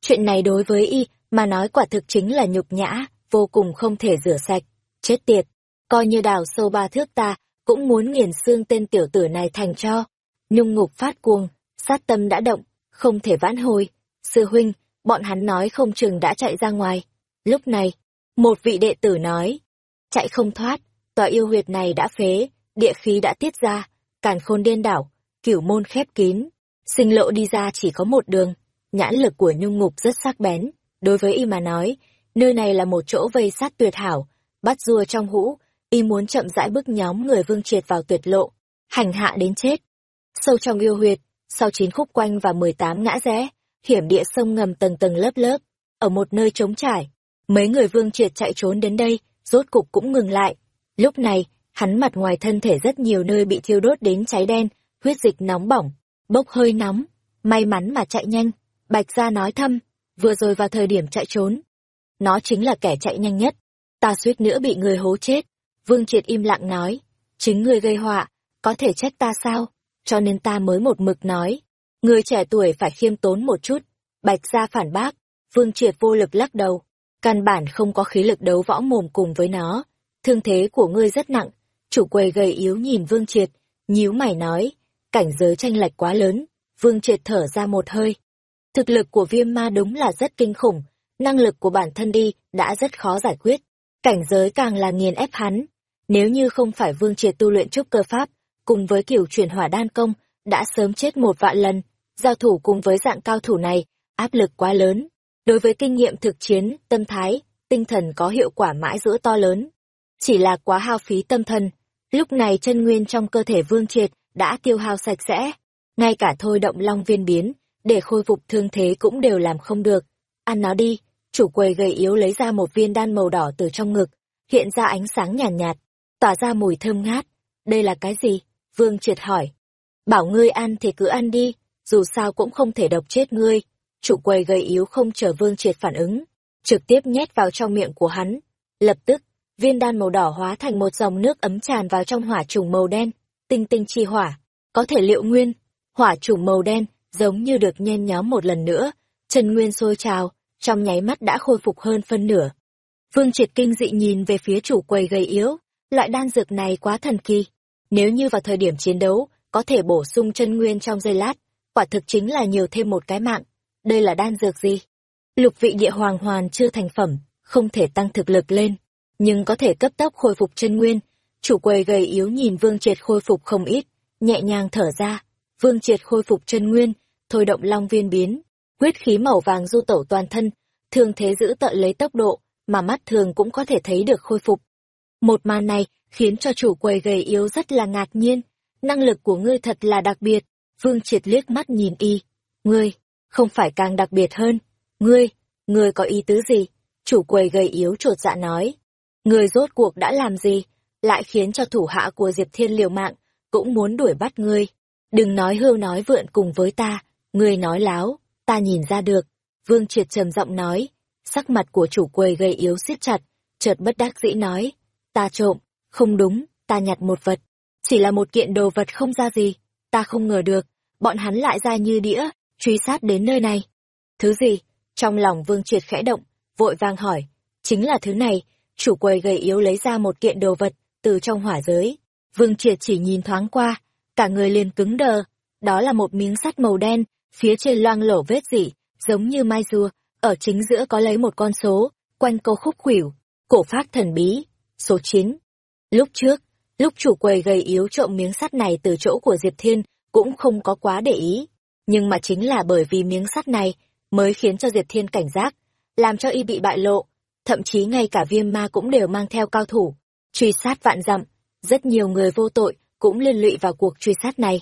Chuyện này đối với y, mà nói quả thực chính là nhục nhã, vô cùng không thể rửa sạch. Chết tiệt, coi như đào sâu ba thước ta, cũng muốn nghiền xương tên tiểu tử này thành cho. Nhung ngục phát cuồng, sát tâm đã động, không thể vãn hồi. Sư huynh, bọn hắn nói không chừng đã chạy ra ngoài. Lúc này, một vị đệ tử nói, chạy không thoát, tòa yêu huyệt này đã phế, địa khí đã tiết ra, càn khôn điên đảo, cửu môn khép kín, sinh lộ đi ra chỉ có một đường. Nhãn lực của nhung ngục rất sắc bén, đối với y mà nói, nơi này là một chỗ vây sát tuyệt hảo, bắt rùa trong hũ, y muốn chậm rãi bức nhóm người vương triệt vào tuyệt lộ, hành hạ đến chết. Sâu trong yêu huyệt, sau chín khúc quanh và mười tám ngã rẽ, hiểm địa sông ngầm tầng tầng lớp lớp, ở một nơi trống trải, mấy người vương triệt chạy trốn đến đây, rốt cục cũng ngừng lại. Lúc này, hắn mặt ngoài thân thể rất nhiều nơi bị thiêu đốt đến cháy đen, huyết dịch nóng bỏng, bốc hơi nóng, may mắn mà chạy nhanh, Bạch Gia nói thâm, vừa rồi vào thời điểm chạy trốn. Nó chính là kẻ chạy nhanh nhất, ta suýt nữa bị người hố chết. Vương Triệt im lặng nói, chính người gây họa, có thể trách ta sao, cho nên ta mới một mực nói. Người trẻ tuổi phải khiêm tốn một chút, Bạch Gia phản bác, Vương Triệt vô lực lắc đầu, căn bản không có khí lực đấu võ mồm cùng với nó. Thương thế của ngươi rất nặng, chủ quầy gầy yếu nhìn Vương Triệt, nhíu mày nói, cảnh giới tranh lệch quá lớn, Vương Triệt thở ra một hơi. Thực lực của viêm ma đúng là rất kinh khủng, năng lực của bản thân đi đã rất khó giải quyết, cảnh giới càng là nghiền ép hắn. Nếu như không phải Vương Triệt tu luyện trúc cơ pháp, cùng với kiểu chuyển hỏa đan công, đã sớm chết một vạn lần, giao thủ cùng với dạng cao thủ này, áp lực quá lớn. Đối với kinh nghiệm thực chiến, tâm thái, tinh thần có hiệu quả mãi giữa to lớn. Chỉ là quá hao phí tâm thần, lúc này chân nguyên trong cơ thể Vương Triệt đã tiêu hao sạch sẽ, ngay cả thôi động long viên biến, để khôi phục thương thế cũng đều làm không được. Ăn nó đi, chủ quầy gầy yếu lấy ra một viên đan màu đỏ từ trong ngực, hiện ra ánh sáng nhàn nhạt, nhạt, tỏa ra mùi thơm ngát. Đây là cái gì? Vương triệt hỏi. Bảo ngươi ăn thì cứ ăn đi, dù sao cũng không thể độc chết ngươi. Chủ quầy gầy yếu không chờ vương triệt phản ứng, trực tiếp nhét vào trong miệng của hắn. Lập tức, viên đan màu đỏ hóa thành một dòng nước ấm tràn vào trong hỏa trùng màu đen, tinh tinh chi hỏa, có thể liệu nguyên, hỏa trùng màu đen, giống như được nhen nhóm một lần nữa, Trần Nguyên sôi trào, trong nháy mắt đã khôi phục hơn phân nửa. Vương Triệt kinh dị nhìn về phía chủ quầy gầy yếu, loại đan dược này quá thần kỳ. Nếu như vào thời điểm chiến đấu, có thể bổ sung chân nguyên trong giây lát, quả thực chính là nhiều thêm một cái mạng. Đây là đan dược gì? Lục vị địa hoàng hoàn chưa thành phẩm, không thể tăng thực lực lên, nhưng có thể cấp tốc khôi phục chân nguyên. Chủ quầy gầy yếu nhìn Vương Triệt khôi phục không ít, nhẹ nhàng thở ra. Vương Triệt khôi phục chân nguyên, thôi động long viên biến, huyết khí màu vàng du tẩu toàn thân, thường thế giữ tận lấy tốc độ, mà mắt thường cũng có thể thấy được khôi phục. Một màn này khiến cho chủ quầy gầy yếu rất là ngạc nhiên, năng lực của ngươi thật là đặc biệt, Vương Triệt liếc mắt nhìn y, ngươi, không phải càng đặc biệt hơn, ngươi, ngươi có ý tứ gì? Chủ quầy gầy yếu chuột dạ nói, ngươi rốt cuộc đã làm gì, lại khiến cho thủ hạ của Diệp Thiên liều mạng, cũng muốn đuổi bắt ngươi. Đừng nói hưu nói vượn cùng với ta, ngươi nói láo, ta nhìn ra được. Vương Triệt trầm giọng nói, sắc mặt của chủ quầy gầy yếu siết chặt, chợt bất đắc dĩ nói, ta trộm, không đúng, ta nhặt một vật, chỉ là một kiện đồ vật không ra gì, ta không ngờ được, bọn hắn lại ra như đĩa, truy sát đến nơi này. Thứ gì? Trong lòng Vương Triệt khẽ động, vội vang hỏi, chính là thứ này, chủ quầy gầy yếu lấy ra một kiện đồ vật từ trong hỏa giới. Vương Triệt chỉ nhìn thoáng qua, cả người liền cứng đờ, đó là một miếng sắt màu đen, phía trên loang lổ vết dỉ, giống như mai rùa, ở chính giữa có lấy một con số, quanh câu khúc khuỷu, cổ phát thần bí, số 9. Lúc trước, lúc chủ quầy gầy yếu trộm miếng sắt này từ chỗ của Diệp Thiên, cũng không có quá để ý. Nhưng mà chính là bởi vì miếng sắt này, mới khiến cho Diệp Thiên cảnh giác, làm cho y bị bại lộ, thậm chí ngay cả viêm ma cũng đều mang theo cao thủ, truy sát vạn dặm, rất nhiều người vô tội cũng liên lụy vào cuộc truy sát này.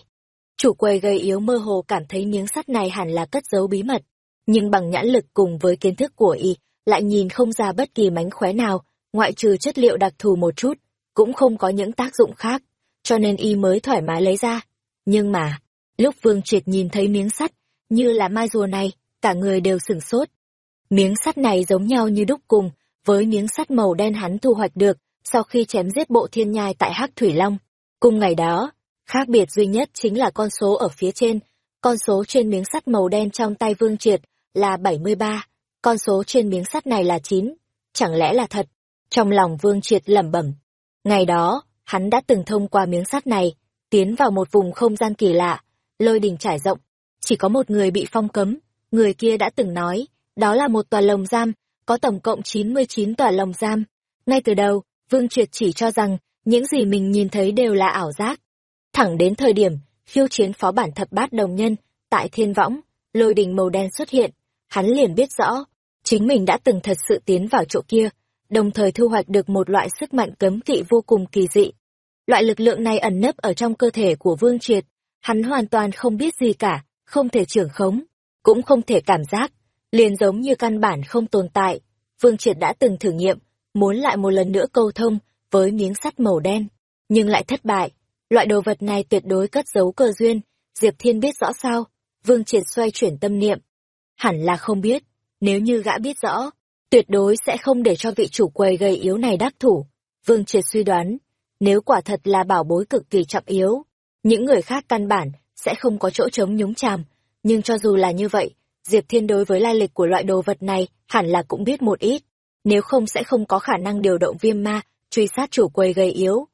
Chủ quầy gây yếu mơ hồ cảm thấy miếng sắt này hẳn là cất giấu bí mật, nhưng bằng nhãn lực cùng với kiến thức của y, lại nhìn không ra bất kỳ mánh khóe nào, ngoại trừ chất liệu đặc thù một chút, cũng không có những tác dụng khác, cho nên y mới thoải mái lấy ra. Nhưng mà, lúc Vương Triệt nhìn thấy miếng sắt, như là mai rùa này, cả người đều sửng sốt. Miếng sắt này giống nhau như đúc cùng, với miếng sắt màu đen hắn thu hoạch được, sau khi chém giết bộ thiên nhai tại Hắc Thủy Long. Cùng ngày đó, khác biệt duy nhất chính là con số ở phía trên, con số trên miếng sắt màu đen trong tay Vương Triệt là 73, con số trên miếng sắt này là 9, chẳng lẽ là thật? Trong lòng Vương Triệt lẩm bẩm. Ngày đó, hắn đã từng thông qua miếng sắt này, tiến vào một vùng không gian kỳ lạ, lôi đình trải rộng, chỉ có một người bị phong cấm, người kia đã từng nói, đó là một tòa lồng giam, có tổng cộng 99 tòa lồng giam. Ngay từ đầu, Vương Triệt chỉ cho rằng, những gì mình nhìn thấy đều là ảo giác. Thẳng đến thời điểm, khiêu chiến phó bản thập bát đồng nhân, tại thiên võng, lôi đình màu đen xuất hiện, hắn liền biết rõ, chính mình đã từng thật sự tiến vào chỗ kia, đồng thời thu hoạch được một loại sức mạnh cấm kỵ vô cùng kỳ dị. Loại lực lượng này ẩn nấp ở trong cơ thể của Vương Triệt, hắn hoàn toàn không biết gì cả, không thể trưởng khống, cũng không thể cảm giác, liền giống như căn bản không tồn tại. Vương Triệt đã từng thử nghiệm, muốn lại một lần nữa câu thông với miếng sắt màu đen, nhưng lại thất bại. Loại đồ vật này tuyệt đối cất giấu cơ duyên, Diệp Thiên biết rõ sao? Vương Triệt xoay chuyển tâm niệm. Hẳn là không biết, nếu như gã biết rõ, tuyệt đối sẽ không để cho vị chủ quầy gầy yếu này đắc thủ. Vương Triệt suy đoán, nếu quả thật là bảo bối cực kỳ trọng yếu, những người khác căn bản sẽ không có chỗ chống nhúng chàm, nhưng cho dù là như vậy, Diệp Thiên đối với lai lịch của loại đồ vật này hẳn là cũng biết một ít, nếu không sẽ không có khả năng điều động viêm ma, truy sát chủ quầy gầy yếu.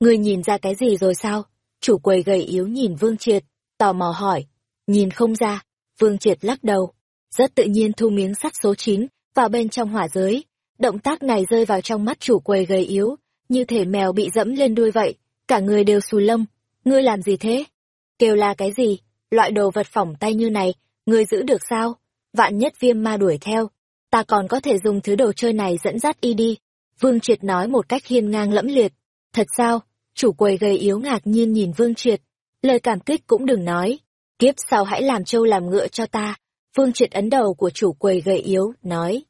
Ngươi nhìn ra cái gì rồi sao? Chủ quầy gầy yếu nhìn Vương Triệt, tò mò hỏi. Nhìn không ra, Vương Triệt lắc đầu. Rất tự nhiên thu miếng sắt số 9 vào bên trong hỏa giới. Động tác này rơi vào trong mắt chủ quầy gầy yếu, như thể mèo bị dẫm lên đuôi vậy, cả người đều xù lông. Ngươi làm gì thế? Kêu là cái gì? Loại đồ vật phỏng tay như này, ngươi giữ được sao? Vạn nhất viêm ma đuổi theo, ta còn có thể dùng thứ đồ chơi này dẫn dắt y đi. Vương Triệt nói một cách hiên ngang lẫm liệt. Thật sao? Chủ quầy gầy yếu ngạc nhiên nhìn Vương Triệt. Lời cảm kích cũng đừng nói. Kiếp sau hãy làm trâu làm ngựa cho ta. Vương Triệt ấn đầu của chủ quầy gầy yếu, nói.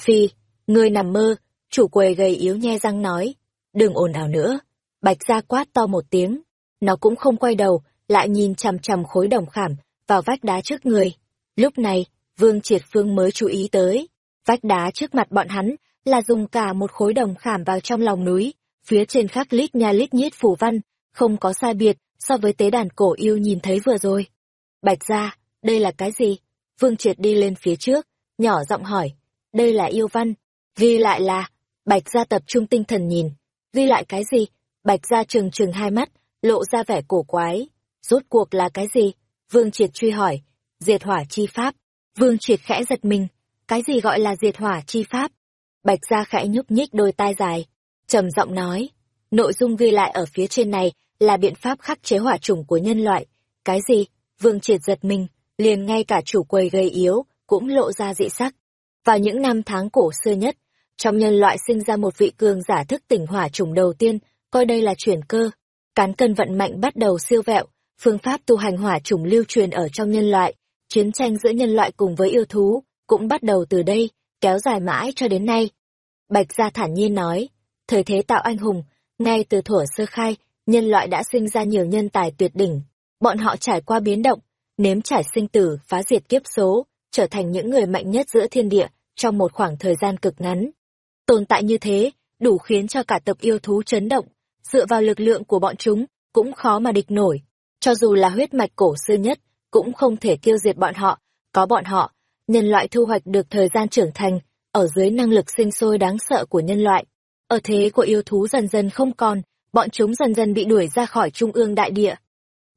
Phi, ngươi nằm mơ, chủ quầy gầy yếu nhe răng nói. Đừng ồn ào nữa. Bạch ra quát to một tiếng. Nó cũng không quay đầu, lại nhìn chằm chằm khối đồng khảm vào vách đá trước người. Lúc này, Vương Triệt Phương mới chú ý tới. Vách đá trước mặt bọn hắn là dùng cả một khối đồng khảm vào trong lòng núi, phía trên khắc lít nha lít nhít phủ văn, không có sai biệt so với tế đàn cổ yêu nhìn thấy vừa rồi. Bạch ra, đây là cái gì? Vương Triệt đi lên phía trước, nhỏ giọng hỏi, đây là yêu văn, ghi lại là, Bạch ra tập trung tinh thần nhìn, ghi lại cái gì? Bạch ra trừng trừng hai mắt, lộ ra vẻ cổ quái. Rốt cuộc là cái gì? Vương Triệt truy hỏi. Diệt hỏa chi pháp. Vương Triệt khẽ giật mình. Cái gì gọi là diệt hỏa chi pháp? Bạch gia khẽ nhúc nhích đôi tai dài. trầm giọng nói. Nội dung ghi lại ở phía trên này là biện pháp khắc chế hỏa chủng của nhân loại. Cái gì? Vương Triệt giật mình, liền ngay cả chủ quầy gây yếu, cũng lộ ra dị sắc. Vào những năm tháng cổ xưa nhất, trong nhân loại sinh ra một vị cường giả thức tỉnh hỏa chủng đầu tiên, coi đây là chuyển cơ. Cán cân vận mạnh bắt đầu siêu vẹo, phương pháp tu hành hỏa chủng lưu truyền ở trong nhân loại, chiến tranh giữa nhân loại cùng với yêu thú, cũng bắt đầu từ đây, kéo dài mãi cho đến nay. Bạch Gia thản nhiên nói, thời thế tạo anh hùng, ngay từ thuở sơ khai, nhân loại đã sinh ra nhiều nhân tài tuyệt đỉnh, bọn họ trải qua biến động, nếm trải sinh tử, phá diệt kiếp số, trở thành những người mạnh nhất giữa thiên địa trong một khoảng thời gian cực ngắn. Tồn tại như thế, đủ khiến cho cả tập yêu thú chấn động, dựa vào lực lượng của bọn chúng, cũng khó mà địch nổi. Cho dù là huyết mạch cổ xưa nhất, cũng không thể tiêu diệt bọn họ, có bọn họ, nhân loại thu hoạch được thời gian trưởng thành, ở dưới năng lực sinh sôi đáng sợ của nhân loại. Ở thế của yêu thú dần dần không còn, bọn chúng dần dần bị đuổi ra khỏi trung ương đại địa.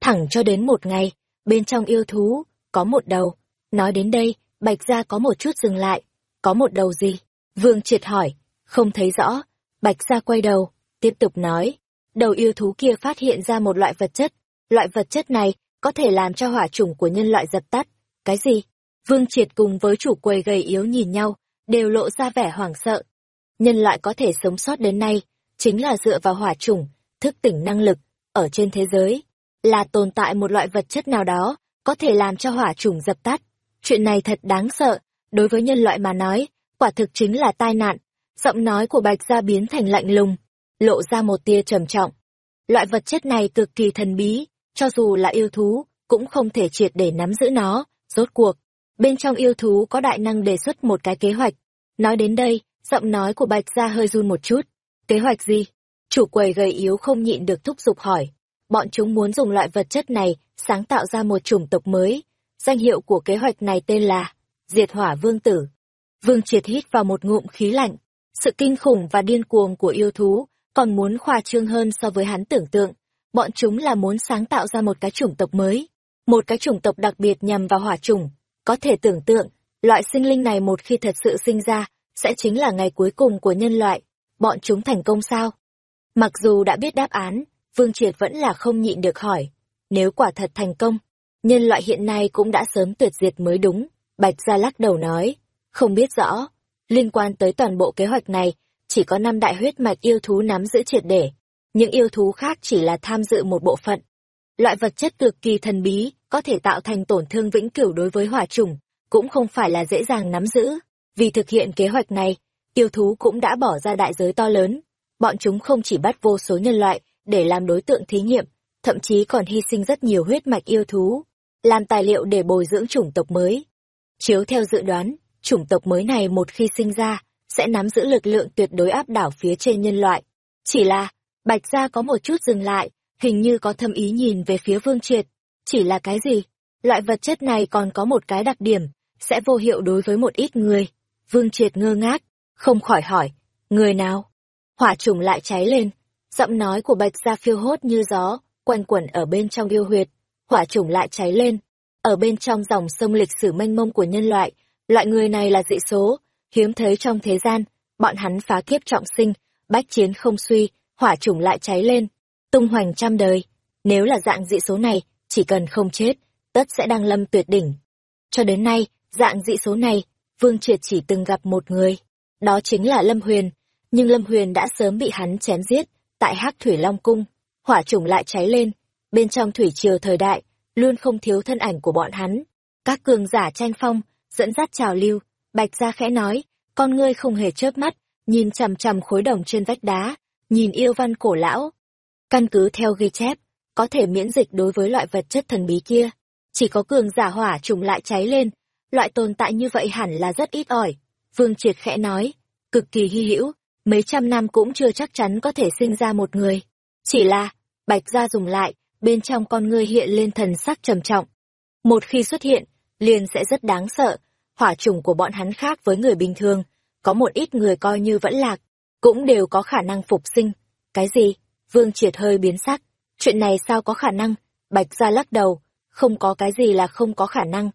Thẳng cho đến một ngày, bên trong yêu thú, có một đầu. Nói đến đây, Bạch Gia có một chút dừng lại. Có một đầu gì? Vương triệt hỏi. Không thấy rõ. Bạch Gia quay đầu, tiếp tục nói. Đầu yêu thú kia phát hiện ra một loại vật chất. Loại vật chất này có thể làm cho hỏa chủng của nhân loại dập tắt. Cái gì? Vương triệt cùng với chủ quầy gầy yếu nhìn nhau, đều lộ ra vẻ hoảng sợ. Nhân loại có thể sống sót đến nay, chính là dựa vào hỏa chủng, thức tỉnh năng lực, ở trên thế giới, là tồn tại một loại vật chất nào đó, có thể làm cho hỏa chủng dập tắt. Chuyện này thật đáng sợ, đối với nhân loại mà nói, quả thực chính là tai nạn. Giọng nói của Bạch Gia biến thành lạnh lùng, lộ ra một tia trầm trọng. Loại vật chất này cực kỳ thần bí, cho dù là yêu thú, cũng không thể triệt để nắm giữ nó, rốt cuộc. Bên trong yêu thú có đại năng đề xuất một cái kế hoạch. Nói đến đây, giọng nói của Bạch Gia hơi run một chút. Kế hoạch gì? Chủ quầy gầy yếu không nhịn được thúc giục hỏi. Bọn chúng muốn dùng loại vật chất này sáng tạo ra một chủng tộc mới. Danh hiệu của kế hoạch này tên là Diệt Hỏa Vương Tử. Vương triệt hít vào một ngụm khí lạnh. Sự kinh khủng và điên cuồng của yêu thú còn muốn khoa trương hơn so với hắn tưởng tượng. Bọn chúng là muốn sáng tạo ra một cái chủng tộc mới. Một cái chủng tộc đặc biệt nhằm vào hỏa chủng. Có thể tưởng tượng, loại sinh linh này một khi thật sự sinh ra, sẽ chính là ngày cuối cùng của nhân loại. Bọn chúng thành công sao? Mặc dù đã biết đáp án, Vương Triệt vẫn là không nhịn được hỏi. Nếu quả thật thành công, nhân loại hiện nay cũng đã sớm tuyệt diệt mới đúng. Bạch Gia lắc đầu nói, không biết rõ. Liên quan tới toàn bộ kế hoạch này, chỉ có năm đại huyết mạch yêu thú nắm giữ triệt để. Những yêu thú khác chỉ là tham dự một bộ phận. Loại vật chất cực kỳ thần bí, có thể tạo thành tổn thương vĩnh cửu đối với hỏa trùng, cũng không phải là dễ dàng nắm giữ. Vì thực hiện kế hoạch này, yêu thú cũng đã bỏ ra đại giới to lớn. Bọn chúng không chỉ bắt vô số nhân loại để làm đối tượng thí nghiệm, thậm chí còn hy sinh rất nhiều huyết mạch yêu thú, làm tài liệu để bồi dưỡng chủng tộc mới. Chiếu theo dự đoán, chủng tộc mới này một khi sinh ra, sẽ nắm giữ lực lượng tuyệt đối áp đảo phía trên nhân loại. Chỉ là, Bạch Gia có một chút dừng lại, hình như có thâm ý nhìn về phía Vương Triệt. Chỉ là cái gì? Loại vật chất này còn có một cái đặc điểm, sẽ vô hiệu đối với một ít người. Vương Triệt ngơ ngác, không khỏi hỏi, người nào? Hỏa trùng lại cháy lên, giọng nói của Bạch Gia phiêu hốt như gió, quanh quẩn ở bên trong yêu huyệt, hỏa trùng lại cháy lên. Ở bên trong dòng sông lịch sử mênh mông của nhân loại, loại người này là dị số, hiếm thấy trong thế gian, bọn hắn phá kiếp trọng sinh, bách chiến không suy, hỏa trùng lại cháy lên, tung hoành trăm đời. Nếu là dạng dị số này, chỉ cần không chết, tất sẽ đăng lâm tuyệt đỉnh. Cho đến nay, dạng dị số này, Vương Triệt chỉ từng gặp một người, đó chính là Lâm Huyền, nhưng Lâm Huyền đã sớm bị hắn chém giết, tại Hắc Thủy Long Cung, hỏa trùng lại cháy lên, bên trong thủy triều thời đại, luôn không thiếu thân ảnh của bọn hắn. Các cường giả tranh phong, dẫn dắt trào lưu, Bạch Gia khẽ nói, con ngươi không hề chớp mắt, nhìn chằm chằm khối đồng trên vách đá, nhìn yêu văn cổ lão. Căn cứ theo ghi chép, có thể miễn dịch đối với loại vật chất thần bí kia. Chỉ có cường giả hỏa trùng lại cháy lên, loại tồn tại như vậy hẳn là rất ít ỏi. Vương Triệt khẽ nói, cực kỳ hy hữu, mấy trăm năm cũng chưa chắc chắn có thể sinh ra một người. Chỉ là, Bạch Gia dùng lại, bên trong con ngươi hiện lên thần sắc trầm trọng. Một khi xuất hiện, liền sẽ rất đáng sợ, hỏa trùng của bọn hắn khác với người bình thường, có một ít người coi như vẫn lạc, cũng đều có khả năng phục sinh. Cái gì? Vương Triệt hơi biến sắc. Chuyện này sao có khả năng? Bạch Gia lắc đầu, không có cái gì là không có khả năng.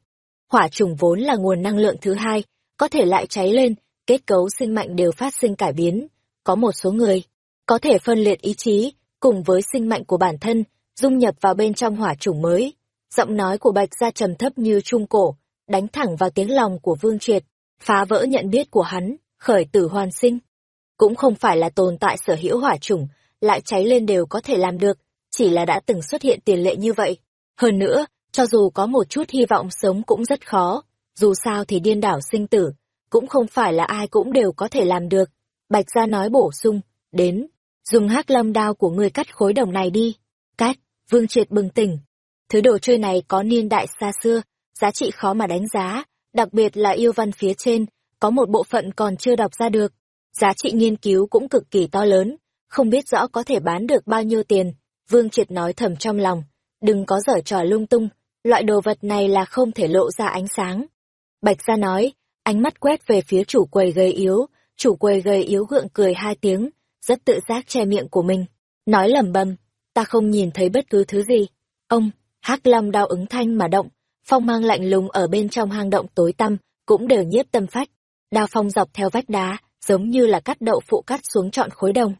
Hỏa trùng vốn là nguồn năng lượng thứ hai, có thể lại cháy lên, kết cấu sinh mạnh đều phát sinh cải biến. Có một số người, có thể phân liệt ý chí, cùng với sinh mạnh của bản thân, dung nhập vào bên trong hỏa trùng mới. Giọng nói của Bạch Gia trầm thấp như trung cổ, đánh thẳng vào tiếng lòng của Vương Triệt, phá vỡ nhận biết của hắn, khởi tử hoàn sinh. Cũng không phải là tồn tại sở hữu hỏa trùng, lại cháy lên đều có thể làm được, chỉ là đã từng xuất hiện tiền lệ như vậy. Hơn nữa, cho dù có một chút hy vọng sống cũng rất khó, dù sao thì điên đảo sinh tử, cũng không phải là ai cũng đều có thể làm được. Bạch Gia nói bổ sung, đến, dùng hắc lâm đao của người cắt khối đồng này đi. Cắt, Vương Triệt bừng tỉnh. Thứ đồ chơi này có niên đại xa xưa, giá trị khó mà đánh giá, đặc biệt là yêu văn phía trên, có một bộ phận còn chưa đọc ra được. Giá trị nghiên cứu cũng cực kỳ to lớn, không biết rõ có thể bán được bao nhiêu tiền. Vương Triệt nói thầm trong lòng, đừng có dở trò lung tung, loại đồ vật này là không thể lộ ra ánh sáng. Bạch gia nói, ánh mắt quét về phía chủ quầy gầy yếu, chủ quầy gầy yếu gượng cười hai tiếng, rất tự giác che miệng của mình, nói lẩm bẩm, ta không nhìn thấy bất cứ thứ gì. Ông, hắc long đao ứng thanh mà động, phong mang lạnh lùng ở bên trong hang động tối tăm, cũng đều nhiếp tâm phách. Đao phong dọc theo vách đá, giống như là cắt đậu phụ cắt xuống trọn khối đồng.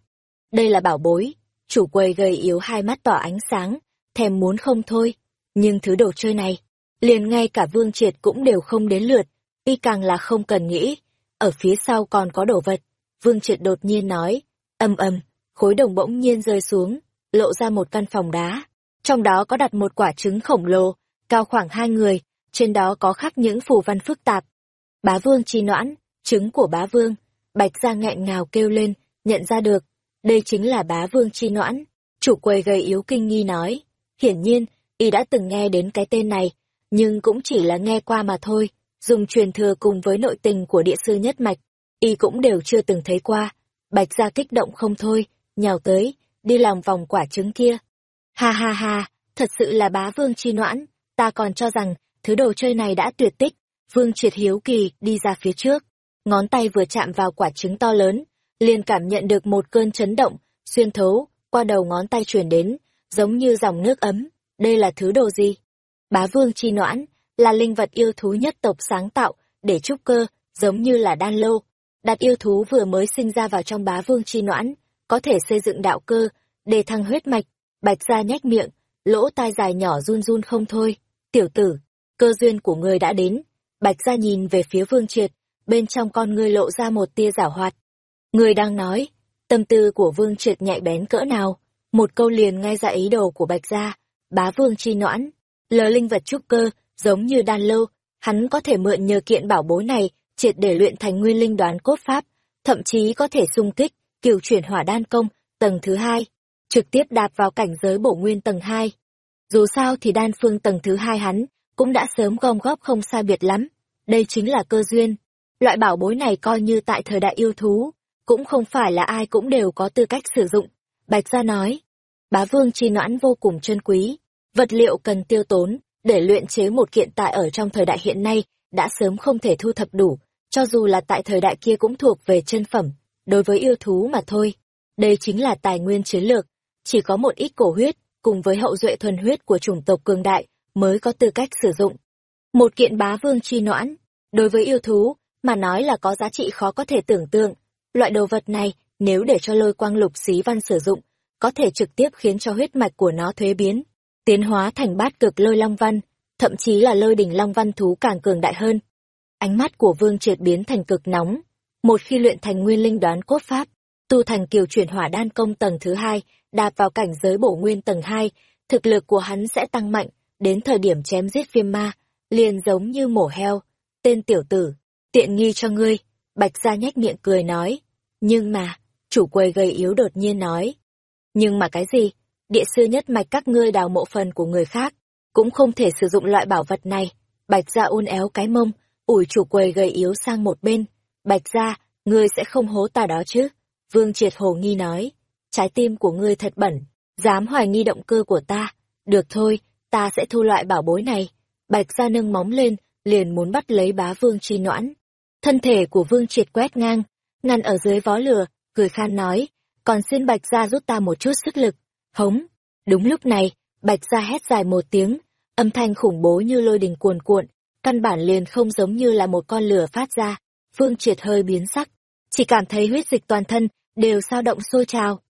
Đây là bảo bối, chủ quầy gầy yếu hai mắt tỏ ánh sáng, thèm muốn không thôi. Nhưng thứ đồ chơi này, liền ngay cả vương triệt cũng đều không đến lượt, y càng là không cần nghĩ. Ở phía sau còn có đồ vật. Vương triệt đột nhiên nói, âm âm, khối đồng bỗng nhiên rơi xuống, lộ ra một căn phòng đá. Trong đó có đặt một quả trứng khổng lồ, cao khoảng hai người, trên đó có khắc những phù văn phức tạp. Bá vương chi noãn, trứng của bá vương, bạch ra nghẹn ngào kêu lên, nhận ra được, đây chính là bá vương chi noãn. Chủ quầy gầy yếu kinh nghi nói, hiển nhiên, y đã từng nghe đến cái tên này, nhưng cũng chỉ là nghe qua mà thôi, dùng truyền thừa cùng với nội tình của địa sư nhất mạch, y cũng đều chưa từng thấy qua. Bạch ra kích động không thôi, nhào tới, đi lòng vòng quả trứng kia. Ha ha ha, thật sự là bá vương chi noãn, ta còn cho rằng thứ đồ chơi này đã tuyệt tích. Vương triệt hiếu kỳ đi ra phía trước, ngón tay vừa chạm vào quả trứng to lớn, liền cảm nhận được một cơn chấn động, xuyên thấu, qua đầu ngón tay truyền đến, giống như dòng nước ấm. Đây là thứ đồ gì? Bá vương chi noãn, là linh vật yêu thú nhất tộc sáng tạo, để trúc cơ, giống như là đan lô. Đặt yêu thú vừa mới sinh ra vào trong bá vương chi noãn, có thể xây dựng đạo cơ, đề thăng huyết mạch. Bạch ra nhách miệng, lỗ tai dài nhỏ run run không thôi. Tiểu tử, cơ duyên của ngươi đã đến. Bạch ra nhìn về phía vương triệt, bên trong con ngươi lộ ra một tia giảo hoạt. Người đang nói, tâm tư của vương triệt nhạy bén cỡ nào, một câu liền ngay ra ý đồ của bạch gia, bá vương chi noãn, lờ linh vật trúc cơ, giống như đan lâu, hắn có thể mượn nhờ kiện bảo bối này, triệt để luyện thành nguyên linh đoán cốt pháp, thậm chí có thể xung kích, kiều chuyển hỏa đan công, tầng thứ hai, trực tiếp đạp vào cảnh giới bổ nguyên tầng hai. Dù sao thì đan phương tầng thứ hai hắn, cũng đã sớm gom góp không sai biệt lắm. Đây chính là cơ duyên. Loại bảo bối này coi như tại thời đại yêu thú, cũng không phải là ai cũng đều có tư cách sử dụng. Bạch Gia nói, bá vương chi noãn vô cùng chân quý, vật liệu cần tiêu tốn, để luyện chế một kiện tại ở trong thời đại hiện nay, đã sớm không thể thu thập đủ, cho dù là tại thời đại kia cũng thuộc về chân phẩm, đối với yêu thú mà thôi. Đây chính là tài nguyên chiến lược, chỉ có một ít cổ huyết, cùng với hậu duệ thuần huyết của chủng tộc cường đại, mới có tư cách sử dụng. Một kiện bá vương chi noãn, đối với yêu thú, mà nói là có giá trị khó có thể tưởng tượng. Loại đồ vật này, nếu để cho lôi quang lục xí văn sử dụng, có thể trực tiếp khiến cho huyết mạch của nó thuế biến, tiến hóa thành bát cực lôi long văn, thậm chí là lôi đỉnh long văn thú càng cường đại hơn. Ánh mắt của vương triệt biến thành cực nóng. Một khi luyện thành nguyên linh đoán cốt pháp, tu thành kiều chuyển hỏa đan công tầng thứ hai, đạp vào cảnh giới bổ nguyên tầng hai, thực lực của hắn sẽ tăng mạnh, đến thời điểm chém giết viêm ma, liền giống như mổ heo. Tên tiểu tử, tiện nghi cho ngươi, bạch gia nhếch miệng cười nói. Nhưng mà, chủ quầy gầy yếu đột nhiên nói. Nhưng mà cái gì? Địa sư nhất mạch các ngươi đào mộ phần của người khác, cũng không thể sử dụng loại bảo vật này. Bạch gia ôn éo cái mông, ủi chủ quầy gầy yếu sang một bên. Bạch gia, ngươi sẽ không hố ta đó chứ? Vương triệt hồ nghi nói. Trái tim của ngươi thật bẩn, dám hoài nghi động cơ của ta. Được thôi, ta sẽ thu loại bảo bối này. Bạch gia nâng móng lên, liền muốn bắt lấy bá vương chi noãn. Thân thể của vương triệt quét ngang, ngăn ở dưới vó lửa, cười khan nói, còn xin bạch gia giúp ta một chút sức lực. Hống! Đúng lúc này, bạch gia hét dài một tiếng, âm thanh khủng bố như lôi đình cuồn cuộn, căn bản liền không giống như là một con lửa phát ra. Vương triệt hơi biến sắc, chỉ cảm thấy huyết dịch toàn thân đều sao động sôi trào.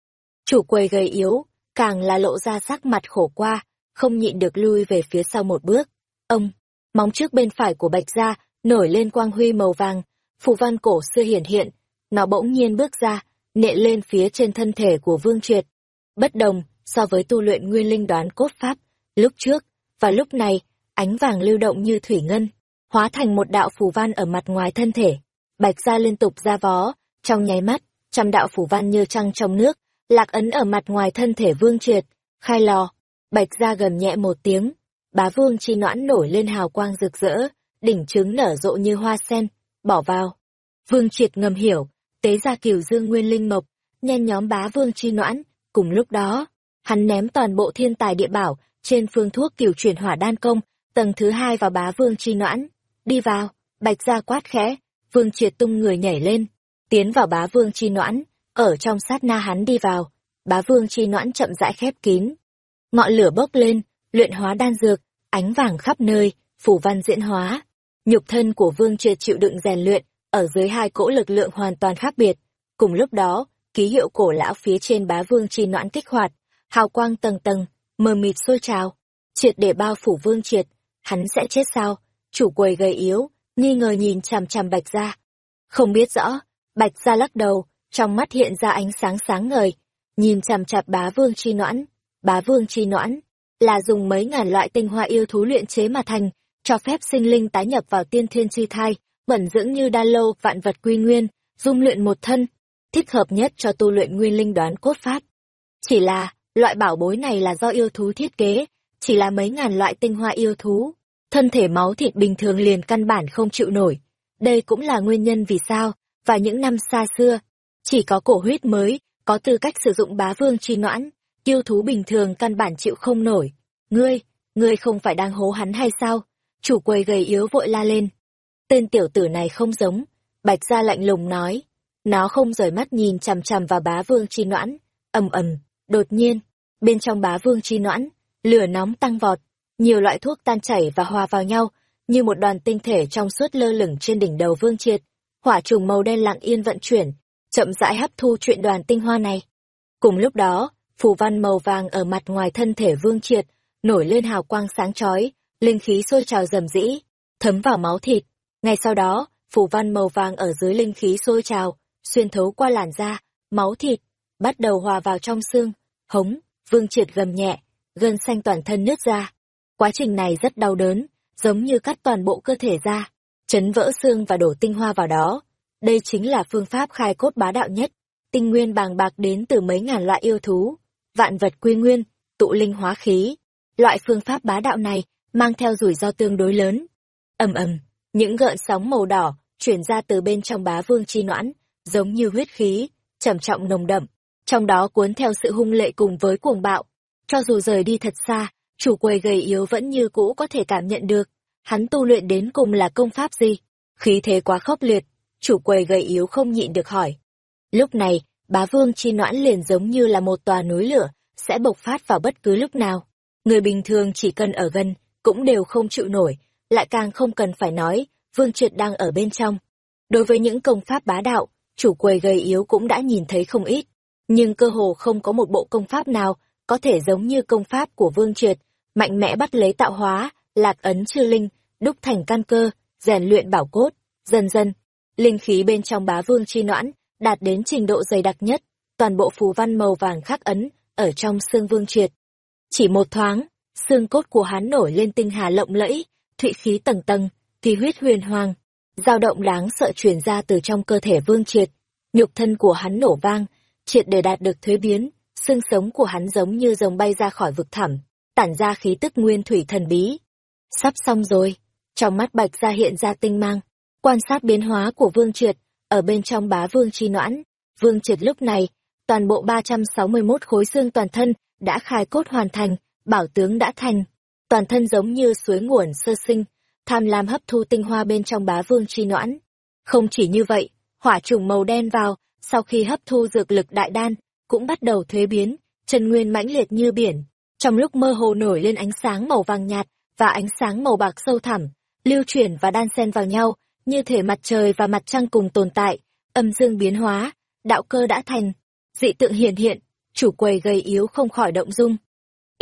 Chủ quầy gầy yếu, càng là lộ ra sắc mặt khổ qua, không nhịn được lui về phía sau một bước. Ông, móng trước bên phải của bạch gia nổi lên quang huy màu vàng, phù văn cổ xưa hiển hiện, nó bỗng nhiên bước ra, nện lên phía trên thân thể của Vương Triệt. Bất đồng so với tu luyện nguyên linh đoán cốt pháp, lúc trước, và lúc này, ánh vàng lưu động như thủy ngân, hóa thành một đạo phù văn ở mặt ngoài thân thể. Bạch gia liên tục ra vó, trong nháy mắt, trăm đạo phù văn như trăng trong nước, lạc ấn ở mặt ngoài thân thể Vương Triệt, khai lò. Bạch gia gầm nhẹ một tiếng, bá vương chi noãn nổi lên hào quang rực rỡ, đỉnh trứng nở rộ như hoa sen, bỏ vào. Vương triệt ngầm hiểu, tế ra kiều dương nguyên linh mộc, nhen nhóm bá vương chi noãn, cùng lúc đó, hắn ném toàn bộ thiên tài địa bảo trên phương thuốc kiều chuyển hỏa đan công, tầng thứ hai vào bá vương chi noãn. Đi vào, bạch gia quát khẽ, vương triệt tung người nhảy lên, tiến vào bá vương chi noãn, ở trong sát na hắn đi vào, bá vương chi noãn chậm rãi khép kín. Ngọn lửa bốc lên, luyện hóa đan dược, ánh vàng khắp nơi, phủ văn diễn hóa. Nhục thân của vương triệt chịu đựng rèn luyện, ở dưới hai cỗ lực lượng hoàn toàn khác biệt. Cùng lúc đó, ký hiệu cổ lão phía trên bá vương chi noãn kích hoạt, hào quang tầng tầng, mờ mịt sôi trào, triệt để bao phủ vương triệt, hắn sẽ chết sao? Chủ quầy gầy yếu, nghi ngờ nhìn chằm chằm bạch ra. Không biết rõ, bạch ra lắc đầu, trong mắt hiện ra ánh sáng sáng ngời, nhìn chằm chặp bá vương chi noãn. Bá vương chi noãn là dùng mấy ngàn loại tinh hoa yêu thú luyện chế mà thành, cho phép sinh linh tái nhập vào tiên thiên chi thai, bẩn dưỡng như đa lâu vạn vật quy nguyên, dung luyện một thân, thích hợp nhất cho tu luyện nguyên linh đoán cốt pháp. Chỉ là, loại bảo bối này là do yêu thú thiết kế, chỉ là mấy ngàn loại tinh hoa yêu thú, thân thể máu thịt bình thường liền căn bản không chịu nổi. Đây cũng là nguyên nhân vì sao, và những năm xa xưa, chỉ có cổ huyết mới, có tư cách sử dụng bá vương chi noãn, yêu thú bình thường căn bản chịu không nổi. Ngươi, ngươi không phải đang hố hắn hay sao? Chủ quầy gầy yếu vội la lên. Tên tiểu tử này không giống, bạch gia lạnh lùng nói. Nó không rời mắt nhìn chằm chằm vào bá vương chi noãn, ầm ầm, đột nhiên, bên trong bá vương chi noãn, lửa nóng tăng vọt, nhiều loại thuốc tan chảy và hòa vào nhau, như một đoàn tinh thể trong suốt lơ lửng trên đỉnh đầu vương triệt. Hỏa trùng màu đen lặng yên vận chuyển, chậm rãi hấp thu chuyện đoàn tinh hoa này. Cùng lúc đó, phù văn màu vàng ở mặt ngoài thân thể vương triệt, nổi lên hào quang sáng chói, linh khí sôi trào rầm rĩ, thấm vào máu thịt. Ngay sau đó, phù văn màu vàng ở dưới linh khí sôi trào, xuyên thấu qua làn da, máu thịt, bắt đầu hòa vào trong xương, hống, vương triệt gầm nhẹ, gân xanh toàn thân nứt ra. Quá trình này rất đau đớn, giống như cắt toàn bộ cơ thể ra, chấn vỡ xương và đổ tinh hoa vào đó. Đây chính là phương pháp khai cốt bá đạo nhất, tinh nguyên bàng bạc đến từ mấy ngàn loại yêu thú, vạn vật quy nguyên, tụ linh hóa khí. Loại phương pháp bá đạo này mang theo rủi ro tương đối lớn. ầm ầm, những gợn sóng màu đỏ chuyển ra từ bên trong bá vương chi noãn, giống như huyết khí, trầm trọng nồng đậm, trong đó cuốn theo sự hung lệ cùng với cuồng bạo. Cho dù rời đi thật xa, chủ quầy gầy yếu vẫn như cũ có thể cảm nhận được, hắn tu luyện đến cùng là công pháp gì. Khí thế quá khốc liệt, chủ quầy gầy yếu không nhịn được hỏi. Lúc này, bá vương chi noãn liền giống như là một tòa núi lửa, sẽ bộc phát vào bất cứ lúc nào. Người bình thường chỉ cần ở gần, cũng đều không chịu nổi, lại càng không cần phải nói, vương triệt đang ở bên trong. Đối với những công pháp bá đạo, chủ quầy gầy yếu cũng đã nhìn thấy không ít, nhưng cơ hồ không có một bộ công pháp nào có thể giống như công pháp của Vương Triệt, mạnh mẽ bắt lấy tạo hóa, lạc ấn chư linh, đúc thành căn cơ, rèn luyện bảo cốt, dần dần, linh khí bên trong bá vương chi noãn đạt đến trình độ dày đặc nhất, toàn bộ phù văn màu vàng khắc ấn ở trong xương Vương Triệt. Chỉ một thoáng, xương cốt của hắn nổi lên tinh hà lộng lẫy, thụy khí tầng tầng, thì huyết huyền hoàng, dao động đáng sợ truyền ra từ trong cơ thể Vương Triệt, nhục thân của hắn nổ vang, triệt để đạt được thuế biến, xương sống của hắn giống như rồng bay ra khỏi vực thẳm, tản ra khí tức nguyên thủy thần bí. Sắp xong rồi, trong mắt bạch ra hiện ra tinh mang, quan sát biến hóa của vương triệt, ở bên trong bá vương chi noãn, vương triệt lúc này, toàn bộ 361 khối xương toàn thân đã khai cốt hoàn thành, bảo tướng đã thành, toàn thân giống như suối nguồn sơ sinh, tham lam hấp thu tinh hoa bên trong bá vương chi noãn. Không chỉ như vậy, hỏa trùng màu đen vào, sau khi hấp thu dược lực đại đan, cũng bắt đầu thuế biến, chân nguyên mãnh liệt như biển. Trong lúc mơ hồ nổi lên ánh sáng màu vàng nhạt và ánh sáng màu bạc sâu thẳm, lưu chuyển và đan xen vào nhau, như thể mặt trời và mặt trăng cùng tồn tại, âm dương biến hóa, đạo cơ đã thành, dị tượng hiện hiện, chủ quầy gầy yếu không khỏi động dung.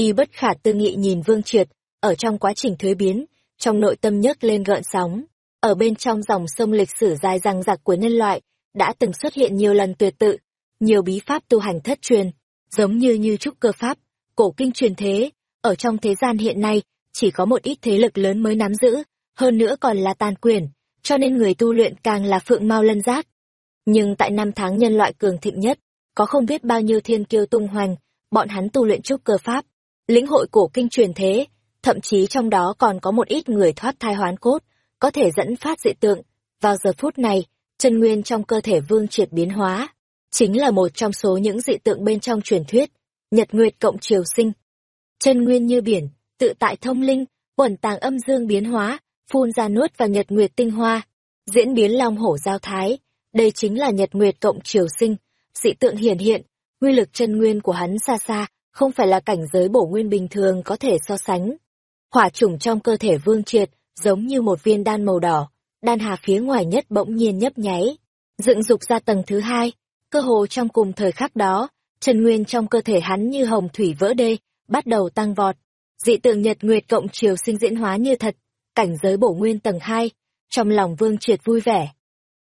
Y bất khả tư nghị nhìn Vương Triệt, ở trong quá trình thuế biến, trong nội tâm nhấc lên gợn sóng, ở bên trong dòng sông lịch sử dài răng rạc của nhân loại, đã từng xuất hiện nhiều lần tuyệt tự, nhiều bí pháp tu hành thất truyền, giống như như trúc cơ pháp, cổ kinh truyền thế, ở trong thế gian hiện nay, chỉ có một ít thế lực lớn mới nắm giữ, hơn nữa còn là tàn quyền, cho nên người tu luyện càng là phượng mau lân giác. Nhưng tại năm tháng nhân loại cường thịnh nhất, có không biết bao nhiêu thiên kiêu tung hoành, bọn hắn tu luyện trúc cơ pháp, lĩnh hội cổ kinh truyền thế, thậm chí trong đó còn có một ít người thoát thai hoán cốt, có thể dẫn phát dị tượng. Vào giờ phút này, chân nguyên trong cơ thể Vương Triệt biến hóa, chính là một trong số những dị tượng bên trong truyền thuyết, Nhật Nguyệt cộng triều sinh. Chân nguyên như biển, tự tại thông linh, quẩn tàng âm dương biến hóa, phun ra nuốt vào Nhật Nguyệt tinh hoa, diễn biến long hổ giao thái, đây chính là Nhật Nguyệt cộng triều sinh, dị tượng hiển hiện, uy lực chân nguyên của hắn xa xa, không phải là cảnh giới bổ nguyên bình thường có thể so sánh. Hỏa chủng trong cơ thể Vương Triệt, giống như một viên đan màu đỏ, đan hà phía ngoài nhất bỗng nhiên nhấp nháy, dựng dục ra tầng thứ hai, cơ hồ trong cùng thời khắc đó, chân nguyên trong cơ thể hắn như hồng thủy vỡ đê, bắt đầu tăng vọt. Dị tượng Nhật Nguyệt cộng chiều sinh diễn hóa như thật, cảnh giới bổ nguyên tầng hai, trong lòng Vương Triệt vui vẻ.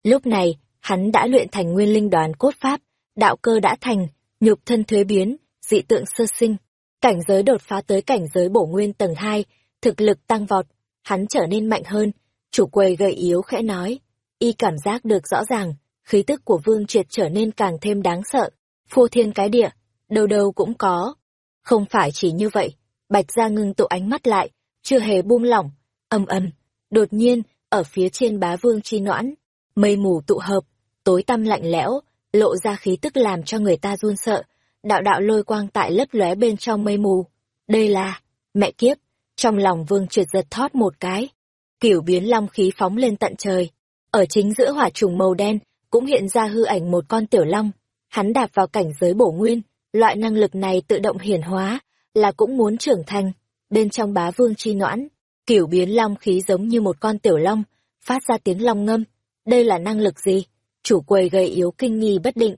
Lúc này, hắn đã luyện thành nguyên linh đoàn cốt pháp, đạo cơ đã thành, nhục thân thuế biến, dị tượng sơ sinh, cảnh giới đột phá tới cảnh giới bổ nguyên tầng hai, thực lực tăng vọt, hắn trở nên mạnh hơn, chủ quầy gầy yếu khẽ nói, y cảm giác được rõ ràng, khí tức của Vương Triệt trở nên càng thêm đáng sợ, phô thiên cái địa, đâu đâu cũng có. Không phải chỉ như vậy, Bạch Gia ngưng tụ ánh mắt lại, chưa hề buông lỏng, âm âm, đột nhiên, ở phía trên bá vương chi noãn, mây mù tụ hợp, tối tăm lạnh lẽo, lộ ra khí tức làm cho người ta run sợ, đạo đạo lôi quang tại lấp lóe bên trong mây mù. Đây là, mẹ kiếp, trong lòng vương triệt giật thót một cái. Kiểu biến long khí phóng lên tận trời. Ở chính giữa hỏa trùng màu đen, cũng hiện ra hư ảnh một con tiểu long. Hắn đạp vào cảnh giới bổ nguyên, loại năng lực này tự động hiển hóa, là cũng muốn trưởng thành. Bên trong bá vương chi noãn, kiểu biến long khí giống như một con tiểu long, phát ra tiếng long ngâm. Đây là năng lực gì? Chủ quầy gầy yếu kinh nghi bất định.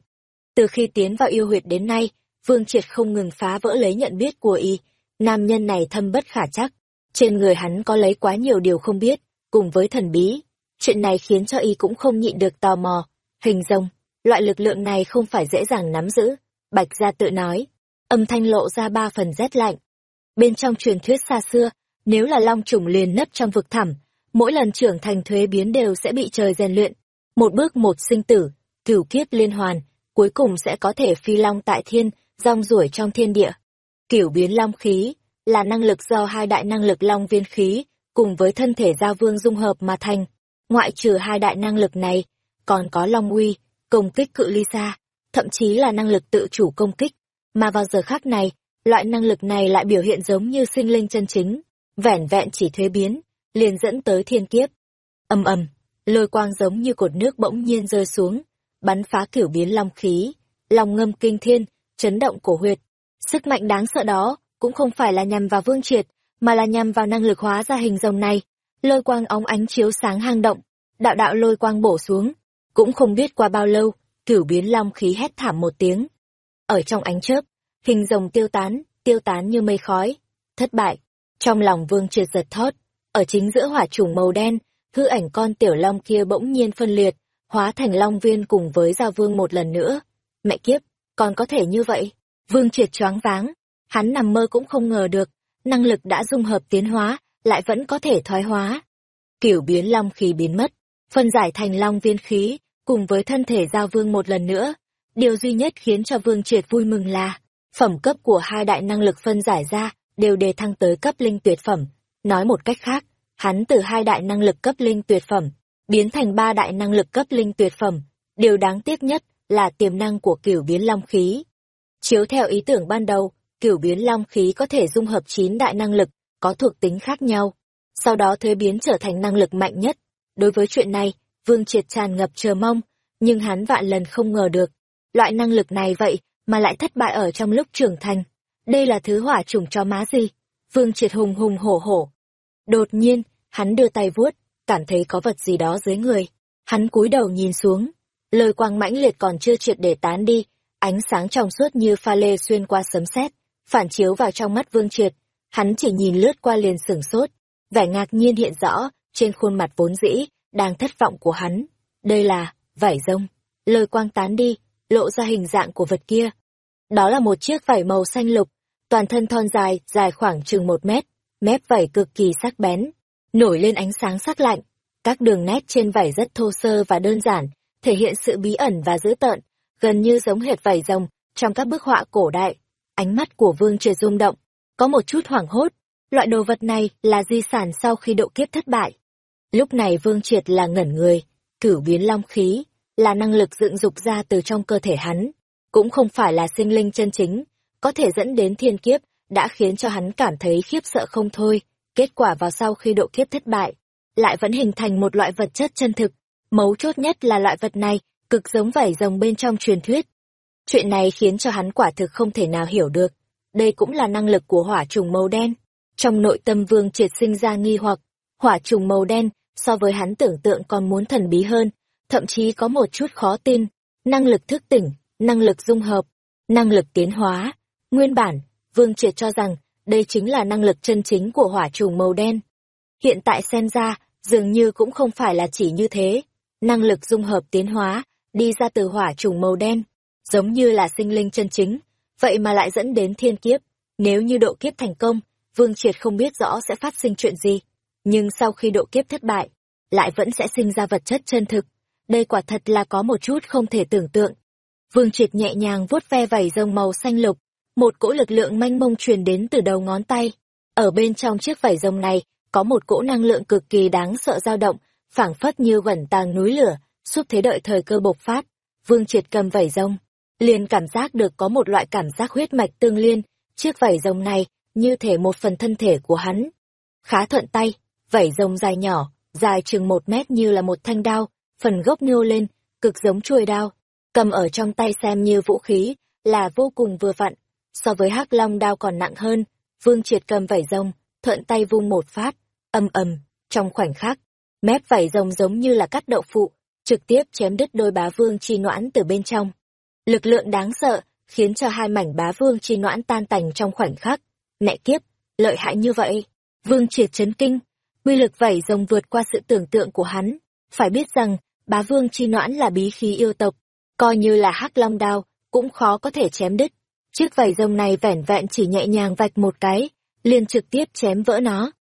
Từ khi tiến vào yêu huyệt đến nay, Vương Triệt không ngừng phá vỡ lấy nhận biết của y. Nam nhân này thâm bất khả chắc. Trên người hắn có lấy quá nhiều điều không biết, cùng với thần bí. Chuyện này khiến cho y cũng không nhịn được tò mò. Hình rồng, loại lực lượng này không phải dễ dàng nắm giữ. Bạch gia tự nói, âm thanh lộ ra ba phần rét lạnh. Bên trong truyền thuyết xa xưa, nếu là long trùng liền nấp trong vực thẳm, mỗi lần trưởng thành thuế biến đều sẽ bị trời rèn luyện. Một bước một sinh tử, cửu kiếp liên hoàn, cuối cùng sẽ có thể phi long tại thiên, rong ruổi trong thiên địa. Kiểu biến long khí là năng lực do hai đại năng lực long viên khí cùng với thân thể giao vương dung hợp mà thành. Ngoại trừ hai đại năng lực này, còn có long uy, công kích cự ly xa, thậm chí là năng lực tự chủ công kích. Mà vào giờ khác này, loại năng lực này lại biểu hiện giống như sinh linh chân chính, vẻn vẹn chỉ thuế biến, liền dẫn tới thiên kiếp. Âm ầm, lôi quang giống như cột nước bỗng nhiên rơi xuống, bắn phá cửu biến long khí, long ngâm kinh thiên, chấn động cổ huyệt. Sức mạnh đáng sợ đó cũng không phải là nhằm vào Vương Triệt, mà là nhằm vào năng lực hóa ra hình rồng này. Lôi quang óng ánh chiếu sáng hang động, đạo đạo lôi quang bổ xuống, cũng không biết qua bao lâu, cửu biến long khí hét thảm một tiếng. Ở trong ánh chớp, hình rồng tiêu tán, tiêu tán như mây khói. Thất bại, trong lòng Vương Triệt giật thót, ở chính giữa hỏa trùng màu đen, hư ảnh con tiểu long kia bỗng nhiên phân liệt, hóa thành long viên cùng với giao vương một lần nữa. Mẹ kiếp, còn có thể như vậy. Vương triệt choáng váng, hắn nằm mơ cũng không ngờ được, năng lực đã dung hợp tiến hóa, lại vẫn có thể thoái hóa. Kiểu biến long khí biến mất, phân giải thành long viên khí, cùng với thân thể giao vương một lần nữa. Điều duy nhất khiến cho vương triệt vui mừng là, phẩm cấp của hai đại năng lực phân giải ra, đều đề thăng tới cấp linh tuyệt phẩm. Nói một cách khác, hắn từ hai đại năng lực cấp linh tuyệt phẩm, biến thành ba đại năng lực cấp linh tuyệt phẩm. Điều đáng tiếc nhất là tiềm năng của cửu biến long khí. Chiếu theo ý tưởng ban đầu, cửu biến long khí có thể dung hợp chín đại năng lực, có thuộc tính khác nhau. Sau đó thuế biến trở thành năng lực mạnh nhất. Đối với chuyện này, Vương Triệt tràn ngập chờ mong, nhưng hắn vạn lần không ngờ được. Loại năng lực này vậy mà lại thất bại ở trong lúc trưởng thành. Đây là thứ hỏa trùng cho má gì? Vương Triệt hùng hùng hổ hổ. Đột nhiên, hắn đưa tay vuốt, cảm thấy có vật gì đó dưới người. Hắn cúi đầu nhìn xuống, lời quang mãnh liệt còn chưa triệt để tán đi, ánh sáng trong suốt như pha lê xuyên qua sấm sét, phản chiếu vào trong mắt Vương Triệt. Hắn chỉ nhìn lướt qua liền sửng sốt, vẻ ngạc nhiên hiện rõ trên khuôn mặt vốn dĩ đang thất vọng của hắn. Đây là vải rông. Lời quang tán đi, lộ ra hình dạng của vật kia. Đó là một chiếc vải màu xanh lục, toàn thân thon dài, dài khoảng chừng một mét, mép vảy cực kỳ sắc bén, nổi lên ánh sáng sắc lạnh. Các đường nét trên vảy rất thô sơ và đơn giản, thể hiện sự bí ẩn và dữ tợn, gần như giống hệt vảy rồng trong các bức họa cổ đại. Ánh mắt của Vương Triệt rung động, có một chút hoảng hốt, Loại đồ vật này là di sản sau khi độ kiếp thất bại. Lúc này Vương Triệt là ngẩn người, cửu biến long khí, là năng lực dựng dục ra từ trong cơ thể hắn, cũng không phải là sinh linh chân chính, có thể dẫn đến thiên kiếp, đã khiến cho hắn cảm thấy khiếp sợ không thôi. Kết quả vào sau khi độ kiếp thất bại, lại vẫn hình thành một loại vật chất chân thực. Mấu chốt nhất là loại vật này, cực giống vảy rồng bên trong truyền thuyết. Chuyện này khiến cho hắn quả thực không thể nào hiểu được. Đây cũng là năng lực của hỏa trùng màu đen. Trong nội tâm vương triệt sinh ra nghi hoặc, hỏa trùng màu đen so với hắn tưởng tượng còn muốn thần bí hơn, thậm chí có một chút khó tin. Năng lực thức tỉnh, năng lực dung hợp, năng lực tiến hóa. Nguyên bản, Vương Triệt cho rằng đây chính là năng lực chân chính của hỏa trùng màu đen. Hiện tại xem ra, dường như cũng không phải là chỉ như thế. Năng lực dung hợp tiến hóa, đi ra từ hỏa trùng màu đen, giống như là sinh linh chân chính, vậy mà lại dẫn đến thiên kiếp. Nếu như độ kiếp thành công, Vương Triệt không biết rõ sẽ phát sinh chuyện gì. Nhưng sau khi độ kiếp thất bại, lại vẫn sẽ sinh ra vật chất chân thực. Đây quả thật là có một chút không thể tưởng tượng. Vương Triệt nhẹ nhàng vuốt ve vảy rồng màu xanh lục, một cỗ lực lượng manh mông truyền đến từ đầu ngón tay. Ở bên trong chiếc vảy rồng này, có một cỗ năng lượng cực kỳ đáng sợ dao động, phảng phất như vẩn tàng núi lửa, xúc thế đợi thời cơ bộc phát. Vương Triệt cầm vảy rồng, liền cảm giác được có một loại cảm giác huyết mạch tương liên, chiếc vảy rồng này như thể một phần thân thể của hắn. Khá thuận tay, vảy rồng dài nhỏ, dài chừng một mét như là một thanh đao, phần gốc nhô lên, cực giống chuôi đao, cầm ở trong tay xem như vũ khí, là vô cùng vừa vặn. So với hắc long đao còn nặng hơn, Vương Triệt cầm vảy rồng, thuận tay vung một phát, âm ầm, trong khoảnh khắc, mép vảy rồng giống như là cắt đậu phụ, trực tiếp chém đứt đôi bá vương chi noãn từ bên trong. Lực lượng đáng sợ, khiến cho hai mảnh bá vương chi noãn tan tành trong khoảnh khắc. Mẹ kiếp, lợi hại như vậy. Vương triệt chấn kinh, uy lực vảy rồng vượt qua sự tưởng tượng của hắn. Phải biết rằng, bá vương chi noãn là bí khí yêu tộc, coi như là hắc long đao, cũng khó có thể chém đứt. Chiếc vảy rồng này vẻn vẹn chỉ nhẹ nhàng vạch một cái, liền trực tiếp chém vỡ nó.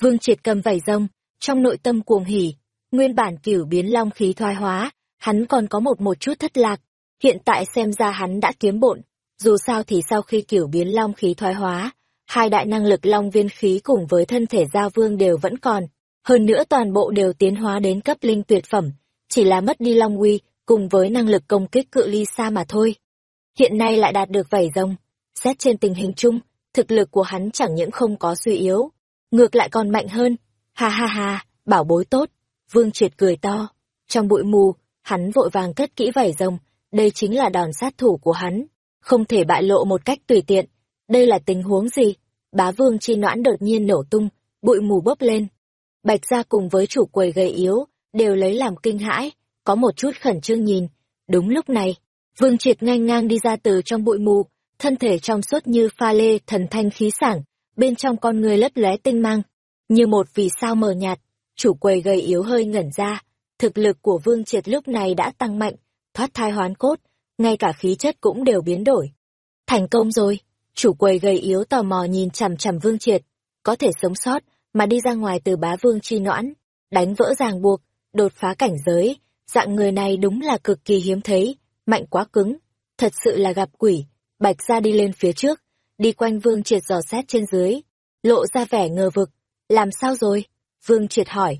Vương triệt cầm vảy rồng, trong nội tâm cuồng hỉ, nguyên bản cửu biến long khí thoái hóa, hắn còn có một một chút thất lạc. Hiện tại xem ra hắn đã kiếm bộn, dù sao thì sau khi cửu biến long khí thoái hóa, hai đại năng lực long viên khí cùng với thân thể giao vương đều vẫn còn. Hơn nữa toàn bộ đều tiến hóa đến cấp linh tuyệt phẩm, chỉ là mất đi long uy cùng với năng lực công kích cự ly xa mà thôi. Hiện nay lại đạt được vảy rồng, xét trên tình hình chung, thực lực của hắn chẳng những không có suy yếu, ngược lại còn mạnh hơn. Ha ha ha, bảo bối tốt. Vương Triệt cười to. Trong bụi mù, hắn vội vàng cất kỹ vảy rồng, đây chính là đòn sát thủ của hắn, không thể bại lộ một cách tùy tiện. Đây là tình huống gì? Bá Vương chi noãn đột nhiên nổ tung, bụi mù bốc lên. Bạch gia cùng với chủ quầy gầy yếu, đều lấy làm kinh hãi, có một chút khẩn trương nhìn. Đúng lúc này, Vương Triệt ngang ngang đi ra từ trong bụi mù, thân thể trong suốt như pha lê thần thanh khí sảng, bên trong con người lấp lóe tinh mang, như một vì sao mờ nhạt, chủ quầy gầy yếu hơi ngẩn ra, thực lực của Vương Triệt lúc này đã tăng mạnh, thoát thai hoán cốt, ngay cả khí chất cũng đều biến đổi. Thành công rồi, chủ quầy gầy yếu tò mò nhìn chằm chằm Vương Triệt, có thể sống sót mà đi ra ngoài từ bá vương chi noãn, đánh vỡ ràng buộc, đột phá cảnh giới, dạng người này đúng là cực kỳ hiếm thấy, mạnh quá cứng, thật sự là gặp quỷ, bạch ra đi lên phía trước, đi quanh Vương Triệt dò xét trên dưới, lộ ra vẻ ngờ vực, làm sao rồi? Vương Triệt hỏi.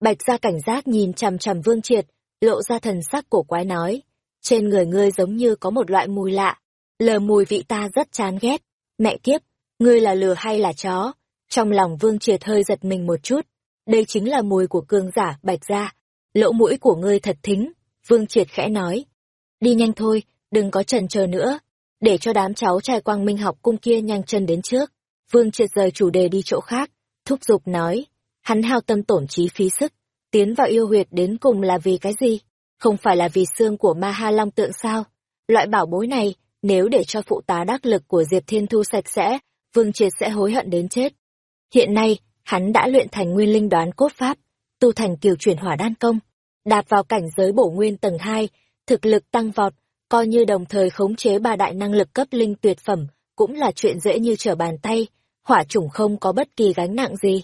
Bạch gia cảnh giác nhìn chằm chằm Vương Triệt, lộ ra thần sắc cổ quái nói. Trên người ngươi giống như có một loại mùi lạ. Lờ mùi vị ta rất chán ghét. Mẹ kiếp, ngươi là lừa hay là chó? Trong lòng Vương Triệt hơi giật mình một chút. Đây chính là mùi của cương giả Bạch gia. Lỗ mũi của ngươi thật thính. Vương Triệt khẽ nói. Đi nhanh thôi, đừng có trần chờ nữa. Để cho đám cháu trai quang minh học cung kia nhanh chân đến trước. Vương Triệt rời chủ đề đi chỗ khác, thúc giục nói. Hắn hao tâm tổn trí phí sức, tiến vào yêu huyệt đến cùng là vì cái gì? Không phải là vì xương của ma ha long tượng sao? Loại bảo bối này, nếu để cho phụ tá đắc lực của Diệp Thiên Thu sạch sẽ, Vương Triệt sẽ hối hận đến chết. Hiện nay, hắn đã luyện thành nguyên linh đoán cốt pháp, tu thành kiều chuyển hỏa đan công, đạt vào cảnh giới bổ nguyên tầng 2, thực lực tăng vọt, coi như đồng thời khống chế ba đại năng lực cấp linh tuyệt phẩm, cũng là chuyện dễ như trở bàn tay, hỏa chủng không có bất kỳ gánh nặng gì.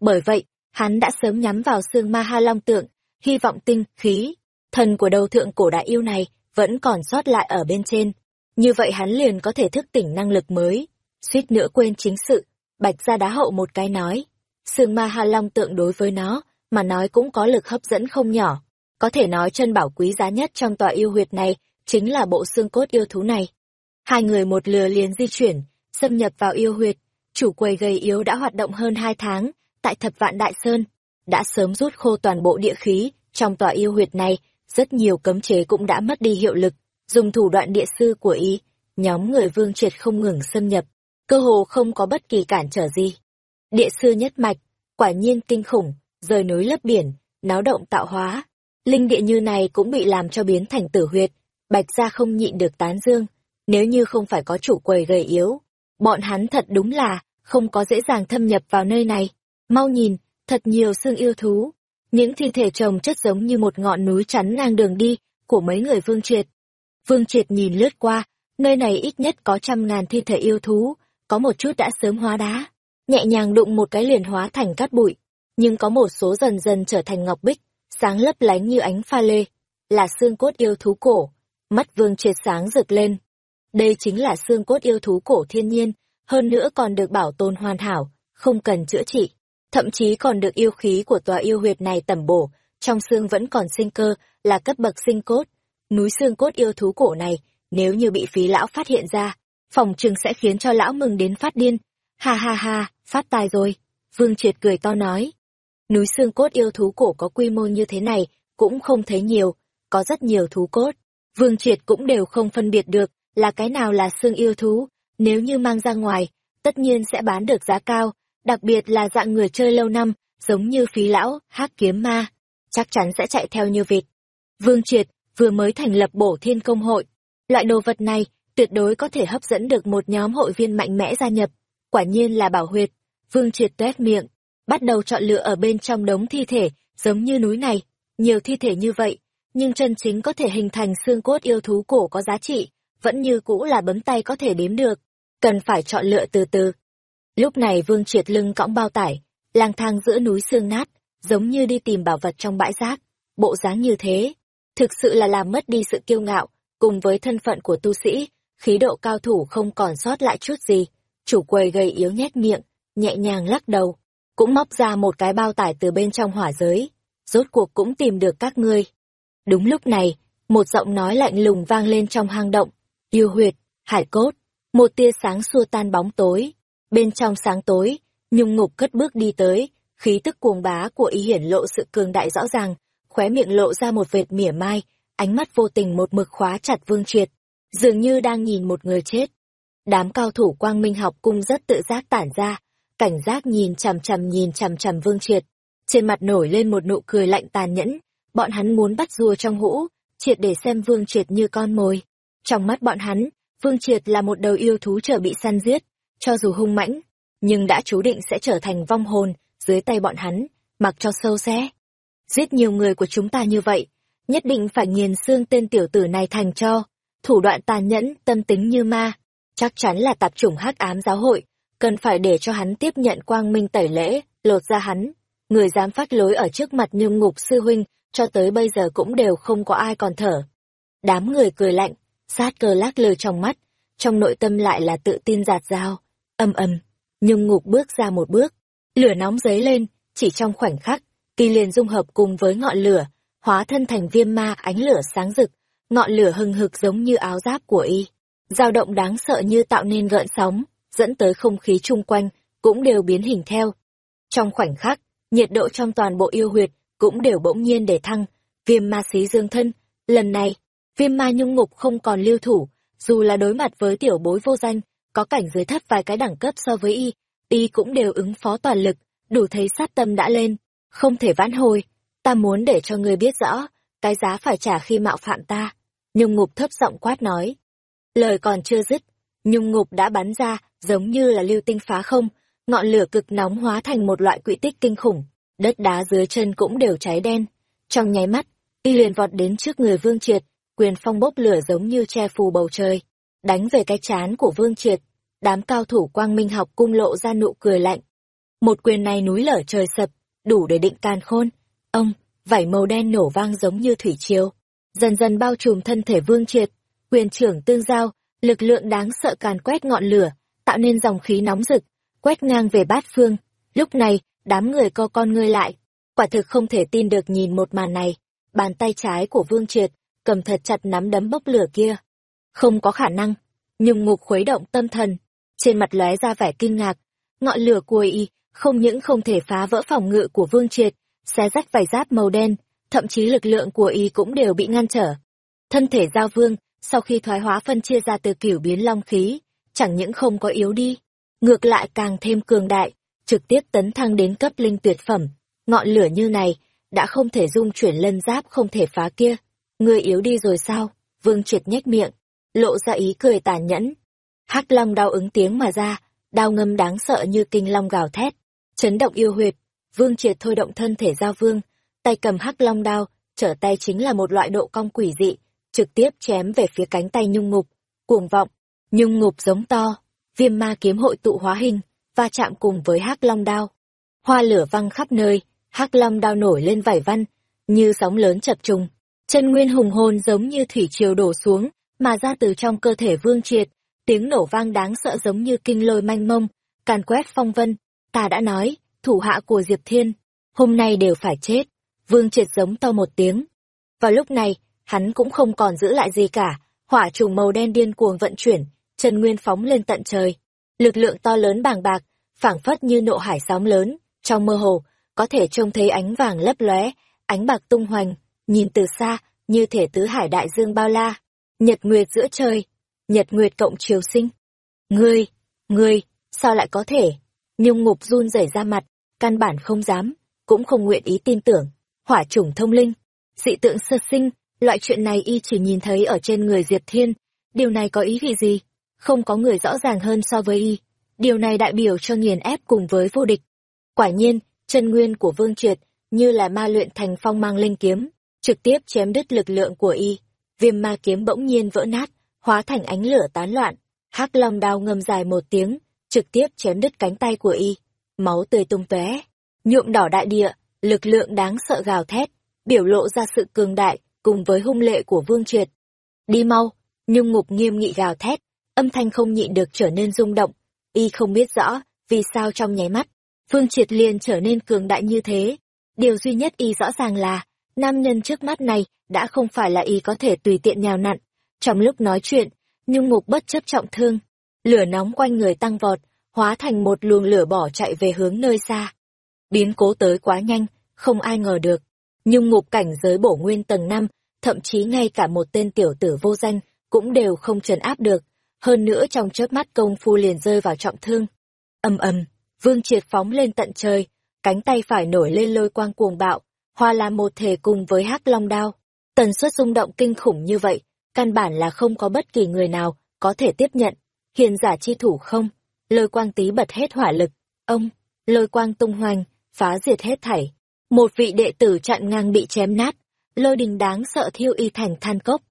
Bởi vậy, hắn đã sớm nhắm vào xương ma ha long tượng, hy vọng tinh, khí, thần của đầu thượng cổ đại yêu này vẫn còn sót lại ở bên trên. Như vậy hắn liền có thể thức tỉnh năng lực mới. Suýt nữa quên chính sự, Bạch gia đá hậu một cái nói. Sương ma ha long tượng đối với nó, mà nói cũng có lực hấp dẫn không nhỏ. Có thể nói chân bảo quý giá nhất trong tòa yêu huyệt này, chính là bộ xương cốt yêu thú này. Hai người một lừa liền di chuyển, xâm nhập vào yêu huyệt. Chủ quầy gầy yếu đã hoạt động hơn hai tháng, tại thập vạn Đại Sơn. Đã sớm rút khô toàn bộ địa khí, trong tòa yêu huyệt này, rất nhiều cấm chế cũng đã mất đi hiệu lực. Dùng thủ đoạn địa sư của y, nhóm người vương triệt không ngừng xâm nhập, cơ hồ không có bất kỳ cản trở gì. Địa sư nhất mạch, quả nhiên kinh khủng, rời núi lấp biển, náo động tạo hóa. Linh địa như này cũng bị làm cho biến thành tử huyệt, bạch gia không nhịn được tán dương, nếu như không phải có chủ quầy gầy yếu. Bọn hắn thật đúng là, không có dễ dàng thâm nhập vào nơi này. Mau nhìn, thật nhiều xương yêu thú. Những thi thể chồng chất giống như một ngọn núi chắn ngang đường đi của mấy người vương triệt. Vương triệt nhìn lướt qua, nơi này ít nhất có trăm ngàn thi thể yêu thú, có một chút đã sớm hóa đá. Nhẹ nhàng đụng một cái liền hóa thành cát bụi, nhưng có một số dần dần trở thành ngọc bích, sáng lấp lánh như ánh pha lê, là xương cốt yêu thú cổ. Mắt vương triệt sáng rực lên. Đây chính là xương cốt yêu thú cổ thiên nhiên, hơn nữa còn được bảo tồn hoàn hảo, không cần chữa trị. Thậm chí còn được yêu khí của tòa yêu huyệt này tẩm bổ, trong xương vẫn còn sinh cơ, là cấp bậc sinh cốt. Núi xương cốt yêu thú cổ này, nếu như bị phí lão phát hiện ra, phòng trừng sẽ khiến cho lão mừng đến phát điên. Ha ha ha, phát tài rồi. Vương Triệt cười to nói. Núi xương cốt yêu thú cổ có quy mô như thế này, cũng không thấy nhiều, có rất nhiều thú cốt. Vương Triệt cũng đều không phân biệt được là cái nào là xương yêu thú, nếu như mang ra ngoài, tất nhiên sẽ bán được giá cao, đặc biệt là dạng người chơi lâu năm, giống như phí lão, hát kiếm ma, chắc chắn sẽ chạy theo như vịt. Vương Triệt vừa mới thành lập bổ thiên công hội. Loại đồ vật này tuyệt đối có thể hấp dẫn được một nhóm hội viên mạnh mẽ gia nhập. Quả nhiên là bảo huyệt. Vương Triệt tuét miệng, bắt đầu chọn lựa ở bên trong đống thi thể, giống như núi này. Nhiều thi thể như vậy, nhưng chân chính có thể hình thành xương cốt yêu thú cổ có giá trị, vẫn như cũ là bấm tay có thể đếm được. Cần phải chọn lựa từ từ. Lúc này Vương Triệt lưng cõng bao tải, lang thang giữa núi xương nát, giống như đi tìm bảo vật trong bãi rác. Bộ dáng như thế, thực sự là làm mất đi sự kiêu ngạo, cùng với thân phận của tu sĩ, khí độ cao thủ không còn sót lại chút gì. Chủ quầy gầy yếu nhét miệng, nhẹ nhàng lắc đầu, cũng móc ra một cái bao tải từ bên trong hỏa giới. Rốt cuộc cũng tìm được các ngươi. Đúng lúc này, một giọng nói lạnh lùng vang lên trong hang động. Yêu huyệt, hải cốt, một tia sáng xua tan bóng tối. Bên trong sáng tối, nhung ngục cất bước đi tới, khí tức cuồng bá của ý hiển lộ sự cường đại rõ ràng, khóe miệng lộ ra một vệt mỉa mai, ánh mắt vô tình một mực khóa chặt vương triệt, dường như đang nhìn một người chết. Đám cao thủ quang minh học cung rất tự giác tản ra, cảnh giác nhìn chằm chằm nhìn chằm chằm vương triệt. Trên mặt nổi lên một nụ cười lạnh tàn nhẫn, bọn hắn muốn bắt rùa trong hũ, triệt để xem vương triệt như con mồi. Trong mắt bọn hắn, vương triệt là một đầu yêu thú trở bị săn giết, cho dù hung mãnh, nhưng đã chú định sẽ trở thành vong hồn dưới tay bọn hắn, mặc cho sâu xé. Giết nhiều người của chúng ta như vậy, nhất định phải nghiền xương tên tiểu tử này thành cho, thủ đoạn tàn nhẫn, tâm tính như ma, chắc chắn là tạp chủng hắc ám giáo hội, cần phải để cho hắn tiếp nhận quang minh tẩy lễ, lột ra hắn. Người dám phát lối ở trước mặt nhung ngục sư huynh, cho tới bây giờ cũng đều không có ai còn thở. Đám người cười lạnh, sát cơ lác lơ trong mắt, trong nội tâm lại là tự tin giạt dao, âm âm, nhung ngục bước ra một bước, lửa nóng dấy lên, chỉ trong khoảnh khắc, kỳ liền dung hợp cùng với ngọn lửa, hóa thân thành viêm ma ánh lửa sáng rực, ngọn lửa hừng hực giống như áo giáp của y, dao động đáng sợ như tạo nên gợn sóng, dẫn tới không khí chung quanh cũng đều biến hình theo. Trong khoảnh khắc, nhiệt độ trong toàn bộ yêu huyệt cũng đều bỗng nhiên để thăng, viêm ma xí dương thân, lần này, viêm ma nhung ngục không còn lưu thủ, dù là đối mặt với tiểu bối vô danh, có cảnh giới thấp vài cái đẳng cấp so với y, y cũng đều ứng phó toàn lực, đủ thấy sát tâm đã lên, không thể vãn hồi, ta muốn để cho ngươi biết rõ, cái giá phải trả khi mạo phạm ta. Nhung ngục thấp giọng quát nói. Lời còn chưa dứt, nhung ngục đã bắn ra, giống như là lưu tinh phá không, ngọn lửa cực nóng hóa thành một loại quỹ tích kinh khủng, đất đá dưới chân cũng đều cháy đen. Trong nháy mắt, y liền vọt đến trước người Vương Triệt, quyền phong bốc lửa giống như che phù bầu trời, đánh về cái chán của Vương Triệt. Đám cao thủ quang minh học cung lộ ra nụ cười lạnh. Một quyền này núi lở trời sập, đủ để định can khôn. Ông, vảy màu đen nổ vang giống như thủy triều, dần dần bao trùm thân thể Vương Triệt, quyền trưởng tương giao, lực lượng đáng sợ càn quét ngọn lửa, tạo nên dòng khí nóng rực, quét ngang về bát phương. Lúc này, đám người co con ngươi lại. Quả thực không thể tin được nhìn một màn này. Bàn tay trái của Vương Triệt, cầm thật chặt nắm đấm bốc lửa kia. Không có khả năng. Nhung ngục khuấy động tâm thần. Trên mặt lóe ra vẻ kinh ngạc. Ngọn lửa của y không những không thể phá vỡ phòng ngự của Vương Triệt, xé rách vải giáp màu đen, thậm chí lực lượng của y cũng đều bị ngăn trở. Thân thể giao vương, sau khi thoái hóa phân chia ra từ kiểu biến long khí, chẳng những không có yếu đi, ngược lại càng thêm cường đại, trực tiếp tấn thăng đến cấp linh tuyệt phẩm. Ngọn lửa như này, đã không thể dung chuyển lân giáp không thể phá kia. Ngươi yếu đi rồi sao? Vương triệt nhếch miệng, lộ ra ý cười tàn nhẫn. hắc long đau ứng tiếng mà ra, đao ngâm đáng sợ như kinh long gào thét, chấn động yêu huyệt. Vương triệt thôi động thân thể giao vương, tay cầm hắc long đao, trở tay chính là một loại độ cong quỷ dị, trực tiếp chém về phía cánh tay nhung ngục, cuồng vọng, nhung ngục giống to, viêm ma kiếm hội tụ hóa hình, va chạm cùng với hắc long đao. Hoa lửa văng khắp nơi, hắc long đao nổi lên vải văn, như sóng lớn chập trùng, chân nguyên hùng hồn giống như thủy triều đổ xuống, mà ra từ trong cơ thể vương triệt, tiếng nổ vang đáng sợ giống như kinh lôi manh mông, càn quét phong vân. Ta đã nói, thủ hạ của Diệp Thiên, hôm nay đều phải chết. Vương triệt giống to một tiếng. Vào lúc này, hắn cũng không còn giữ lại gì cả, hỏa trùng màu đen điên cuồng vận chuyển, chân nguyên phóng lên tận trời. Lực lượng to lớn bàng bạc, phảng phất như nộ hải sóng lớn, trong mơ hồ, có thể trông thấy ánh vàng lấp lóe, ánh bạc tung hoành, nhìn từ xa, như thể tứ hải đại dương bao la. Nhật nguyệt giữa trời, nhật nguyệt cộng chiều sinh. Ngươi, ngươi, sao lại có thể? Nhung ngục run rẩy ra mặt, căn bản không dám, cũng không nguyện ý tin tưởng. Hỏa chủng thông linh, dị tượng sơ sinh, loại chuyện này y chỉ nhìn thấy ở trên người Diệp Thiên. Điều này có ý vị gì? Không có người rõ ràng hơn so với y. Điều này đại biểu cho nghiền ép cùng với vô địch. Quả nhiên, chân nguyên của Vương Triệt, như là ma luyện thành phong mang linh kiếm, trực tiếp chém đứt lực lượng của y. Viêm ma kiếm bỗng nhiên vỡ nát, hóa thành ánh lửa tán loạn. hắc long đao ngâm dài một tiếng, trực tiếp chém đứt cánh tay của y. Máu tươi tung tóe, nhuộm đỏ đại địa, lực lượng đáng sợ gào thét, biểu lộ ra sự cường đại cùng với hung lệ của Vương Triệt. Đi mau, nhung ngục nghiêm nghị gào thét, âm thanh không nhịn được trở nên rung động, y không biết rõ vì sao trong nháy mắt, Vương Triệt liền trở nên cường đại như thế. Điều duy nhất y rõ ràng là, nam nhân trước mắt này đã không phải là y có thể tùy tiện nhào nặn. Trong lúc nói chuyện, nhung ngục bất chấp trọng thương, lửa nóng quanh người tăng vọt, hóa thành một luồng lửa bỏ chạy về hướng nơi xa. Biến cố tới quá nhanh, không ai ngờ được. Nhung ngục cảnh giới bổ nguyên tầng năm thậm chí ngay cả một tên tiểu tử vô danh, cũng đều không trấn áp được. Hơn nữa trong chớp mắt công phu liền rơi vào trọng thương. ầm ầm, vương triệt phóng lên tận trời, cánh tay phải nổi lên lôi quang cuồng bạo, hoa là một thể cùng với hắc long đao. Tần suất rung động kinh khủng như vậy, căn bản là không có bất kỳ người nào có thể tiếp nhận. Hiền giả chi thủ không, lôi quang tí bật hết hỏa lực, ông, lôi quang tung hoành, phá diệt hết thảy. Một vị đệ tử chặn ngang bị chém nát, lôi đình đáng sợ thiêu y thành than cốc.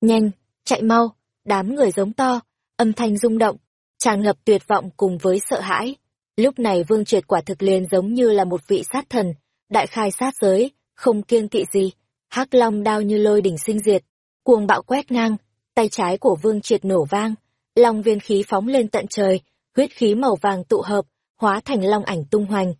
Nhanh, chạy mau, đám người giống to, âm thanh rung động, tràn ngập tuyệt vọng cùng với sợ hãi. Lúc này Vương Triệt quả thực liền giống như là một vị sát thần, đại khai sát giới, không kiêng kỵ gì, hắc long đao như lôi đỉnh sinh diệt, cuồng bạo quét ngang, tay trái của Vương Triệt nổ vang, long viên khí phóng lên tận trời, huyết khí màu vàng tụ hợp, hóa thành long ảnh tung hoành.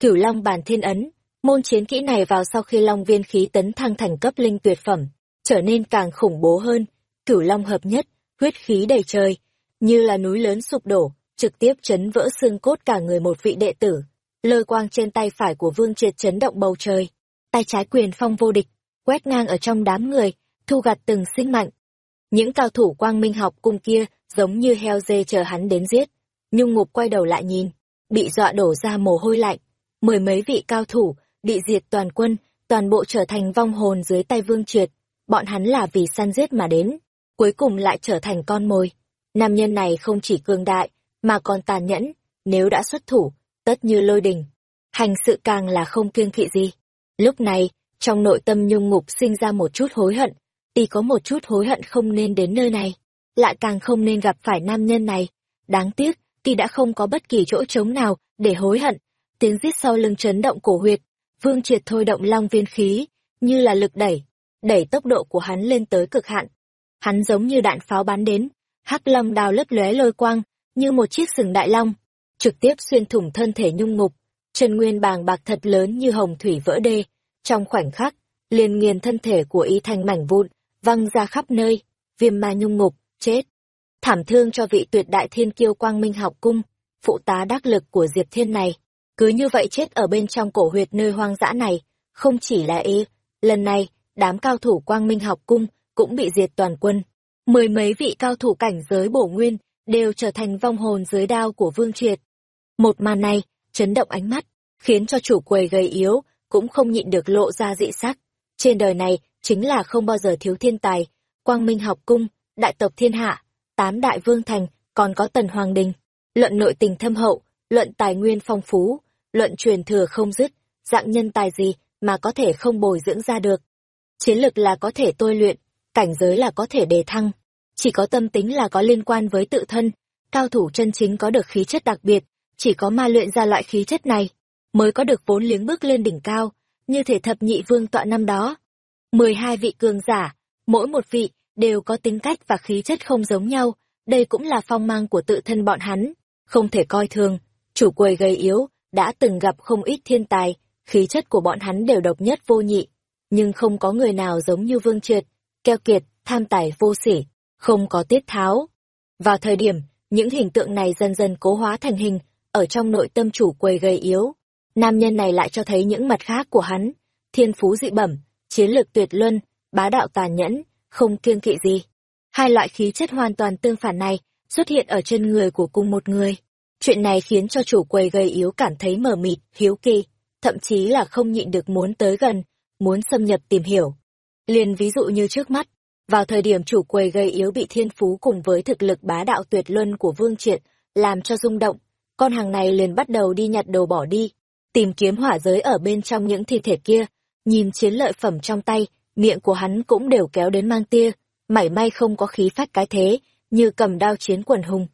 Cửu Long bàn Thiên Ấn, môn chiến kỹ này vào sau khi Long Viên khí tấn thăng thành cấp linh tuyệt phẩm, trở nên càng khủng bố hơn, Cửu Long hợp nhất, huyết khí đầy trời, như là núi lớn sụp đổ, trực tiếp chấn vỡ xương cốt cả người một vị đệ tử. Lôi quang trên tay phải của Vương Triệt chấn động bầu trời, tay trái quyền phong vô địch, quét ngang ở trong đám người, thu gặt từng sinh mạnh. Những cao thủ quang minh học cung kia giống như heo dê chờ hắn đến giết. Nhung ngục quay đầu lại nhìn, bị dọa đổ ra mồ hôi lạnh. Mười mấy vị cao thủ, bị diệt toàn quân, toàn bộ trở thành vong hồn dưới tay vương triệt. Bọn hắn là vì săn giết mà đến, cuối cùng lại trở thành con mồi. Nam nhân này không chỉ cương đại, mà còn tàn nhẫn, nếu đã xuất thủ, tất như lôi đình. Hành sự càng là không kiêng kỵ gì. Lúc này, trong nội tâm nhung ngục sinh ra một chút hối hận, y có một chút hối hận không nên đến nơi này, lại càng không nên gặp phải nam nhân này. Đáng tiếc, y đã không có bất kỳ chỗ trống nào để hối hận. Tiếng giết sau lưng chấn động cổ huyệt, vương triệt thôi động long viên khí, như là lực đẩy, đẩy tốc độ của hắn lên tới cực hạn. Hắn giống như đạn pháo bắn đến, hắc long đào lấp lóe lôi quang, như một chiếc sừng đại long. trực tiếp xuyên thủng thân thể nhung ngục, Trần nguyên bàng bạc thật lớn như hồng thủy vỡ đê, trong khoảnh khắc, liền nghiền thân thể của y thành mảnh vụn, văng ra khắp nơi, viêm ma nhung ngục, chết. Thảm thương cho vị tuyệt đại thiên kiêu quang minh học cung, phụ tá đắc lực của Diệp Thiên này, cứ như vậy chết ở bên trong cổ huyệt nơi hoang dã này, không chỉ là y, lần này, đám cao thủ quang minh học cung cũng bị diệt toàn quân. Mười mấy vị cao thủ cảnh giới bổ nguyên đều trở thành vong hồn dưới đao của Vương Triệt. Một màn này, chấn động ánh mắt, khiến cho chủ quầy gầy yếu, cũng không nhịn được lộ ra dị sắc. Trên đời này, chính là không bao giờ thiếu thiên tài, quang minh học cung, đại tộc thiên hạ, tám đại vương thành, còn có tần hoàng đình. Luận nội tình thâm hậu, luận tài nguyên phong phú, luận truyền thừa không dứt, dạng nhân tài gì mà có thể không bồi dưỡng ra được. Chiến lực là có thể tôi luyện, cảnh giới là có thể đề thăng, chỉ có tâm tính là có liên quan với tự thân, cao thủ chân chính có được khí chất đặc biệt, chỉ có ma luyện ra loại khí chất này, mới có được vốn liếng bước lên đỉnh cao, như thể thập nhị vương tọa năm đó. mười hai vị cường giả, mỗi một vị đều có tính cách và khí chất không giống nhau, đây cũng là phong mang của tự thân bọn hắn, không thể coi thường. Chủ quầy gầy yếu, đã từng gặp không ít thiên tài, khí chất của bọn hắn đều độc nhất vô nhị, nhưng không có người nào giống như Vương Triệt, keo kiệt, tham tài vô sỉ, không có tiết tháo. Vào thời điểm, những hình tượng này dần dần cố hóa thành hình, ở trong nội tâm chủ quầy gầy yếu. Nam nhân này lại cho thấy những mặt khác của hắn, thiên phú dị bẩm, chiến lược tuyệt luân, bá đạo tàn nhẫn, không kiêng kỵ gì. Hai loại khí chất hoàn toàn tương phản này xuất hiện ở trên người của cùng một người. Chuyện này khiến cho chủ quầy gây yếu cảm thấy mờ mịt, hiếu kỳ, thậm chí là không nhịn được muốn tới gần, muốn xâm nhập tìm hiểu. Liền ví dụ như trước mắt, vào thời điểm chủ quầy gây yếu bị thiên phú cùng với thực lực bá đạo tuyệt luân của Vương Triệt, làm cho rung động, con hàng này liền bắt đầu đi nhặt đồ bỏ đi, tìm kiếm hỏa giới ở bên trong những thi thể kia, nhìn chiến lợi phẩm trong tay, miệng của hắn cũng đều kéo đến mang tia, mảy may không có khí phách cái thế, như cầm đao chiến quần hùng.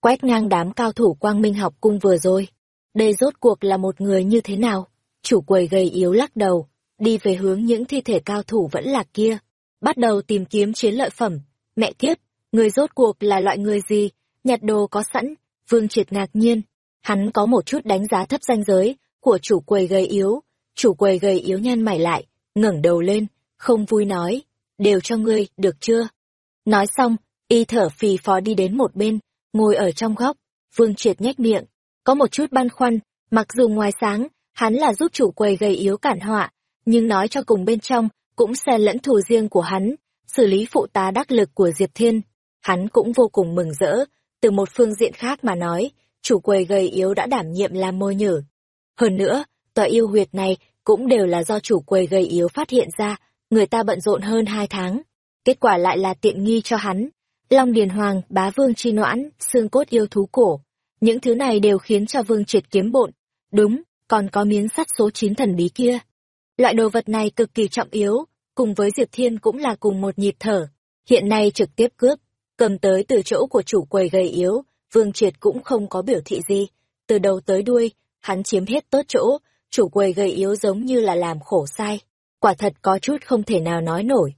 Quét ngang đám cao thủ quang minh học cung vừa rồi. Đây rốt cuộc là một người như thế nào? Chủ quầy gầy yếu lắc đầu, đi về hướng những thi thể cao thủ vẫn là kia. Bắt đầu tìm kiếm chiến lợi phẩm. Mẹ kiếp, người rốt cuộc là loại người gì? Nhặt đồ có sẵn, vương triệt ngạc nhiên. Hắn có một chút đánh giá thấp danh giới của chủ quầy gầy yếu. Chủ quầy gầy yếu nhăn mày lại, ngẩng đầu lên, không vui nói, đều cho ngươi, được chưa? Nói xong, y thở phì phò đi đến một bên, ngồi ở trong góc, vương triệt nhếch miệng, có một chút băn khoăn, mặc dù ngoài sáng, hắn là giúp chủ quầy gầy yếu cản họa, nhưng nói cho cùng bên trong, cũng xen lẫn thù riêng của hắn, xử lý phụ tá đắc lực của Diệp Thiên. Hắn cũng vô cùng mừng rỡ, từ một phương diện khác mà nói, chủ quầy gầy yếu đã đảm nhiệm làm môi nhử. Hơn nữa, tòa yêu huyệt này cũng đều là do chủ quầy gầy yếu phát hiện ra, người ta bận rộn hơn hai tháng. Kết quả lại là tiện nghi cho hắn. Long Điền Hoàng, bá vương chi noãn, xương cốt yêu thú cổ. Những thứ này đều khiến cho vương triệt kiếm bộn. Đúng, còn có miếng sắt số 9 thần bí kia. Loại đồ vật này cực kỳ trọng yếu, cùng với Diệp Thiên cũng là cùng một nhịp thở. Hiện nay trực tiếp cướp, cầm tới từ chỗ của chủ quầy gầy yếu, Vương Triệt cũng không có biểu thị gì. Từ đầu tới đuôi, hắn chiếm hết tốt chỗ, chủ quầy gầy yếu giống như là làm khổ sai. Quả thật có chút không thể nào nói nổi.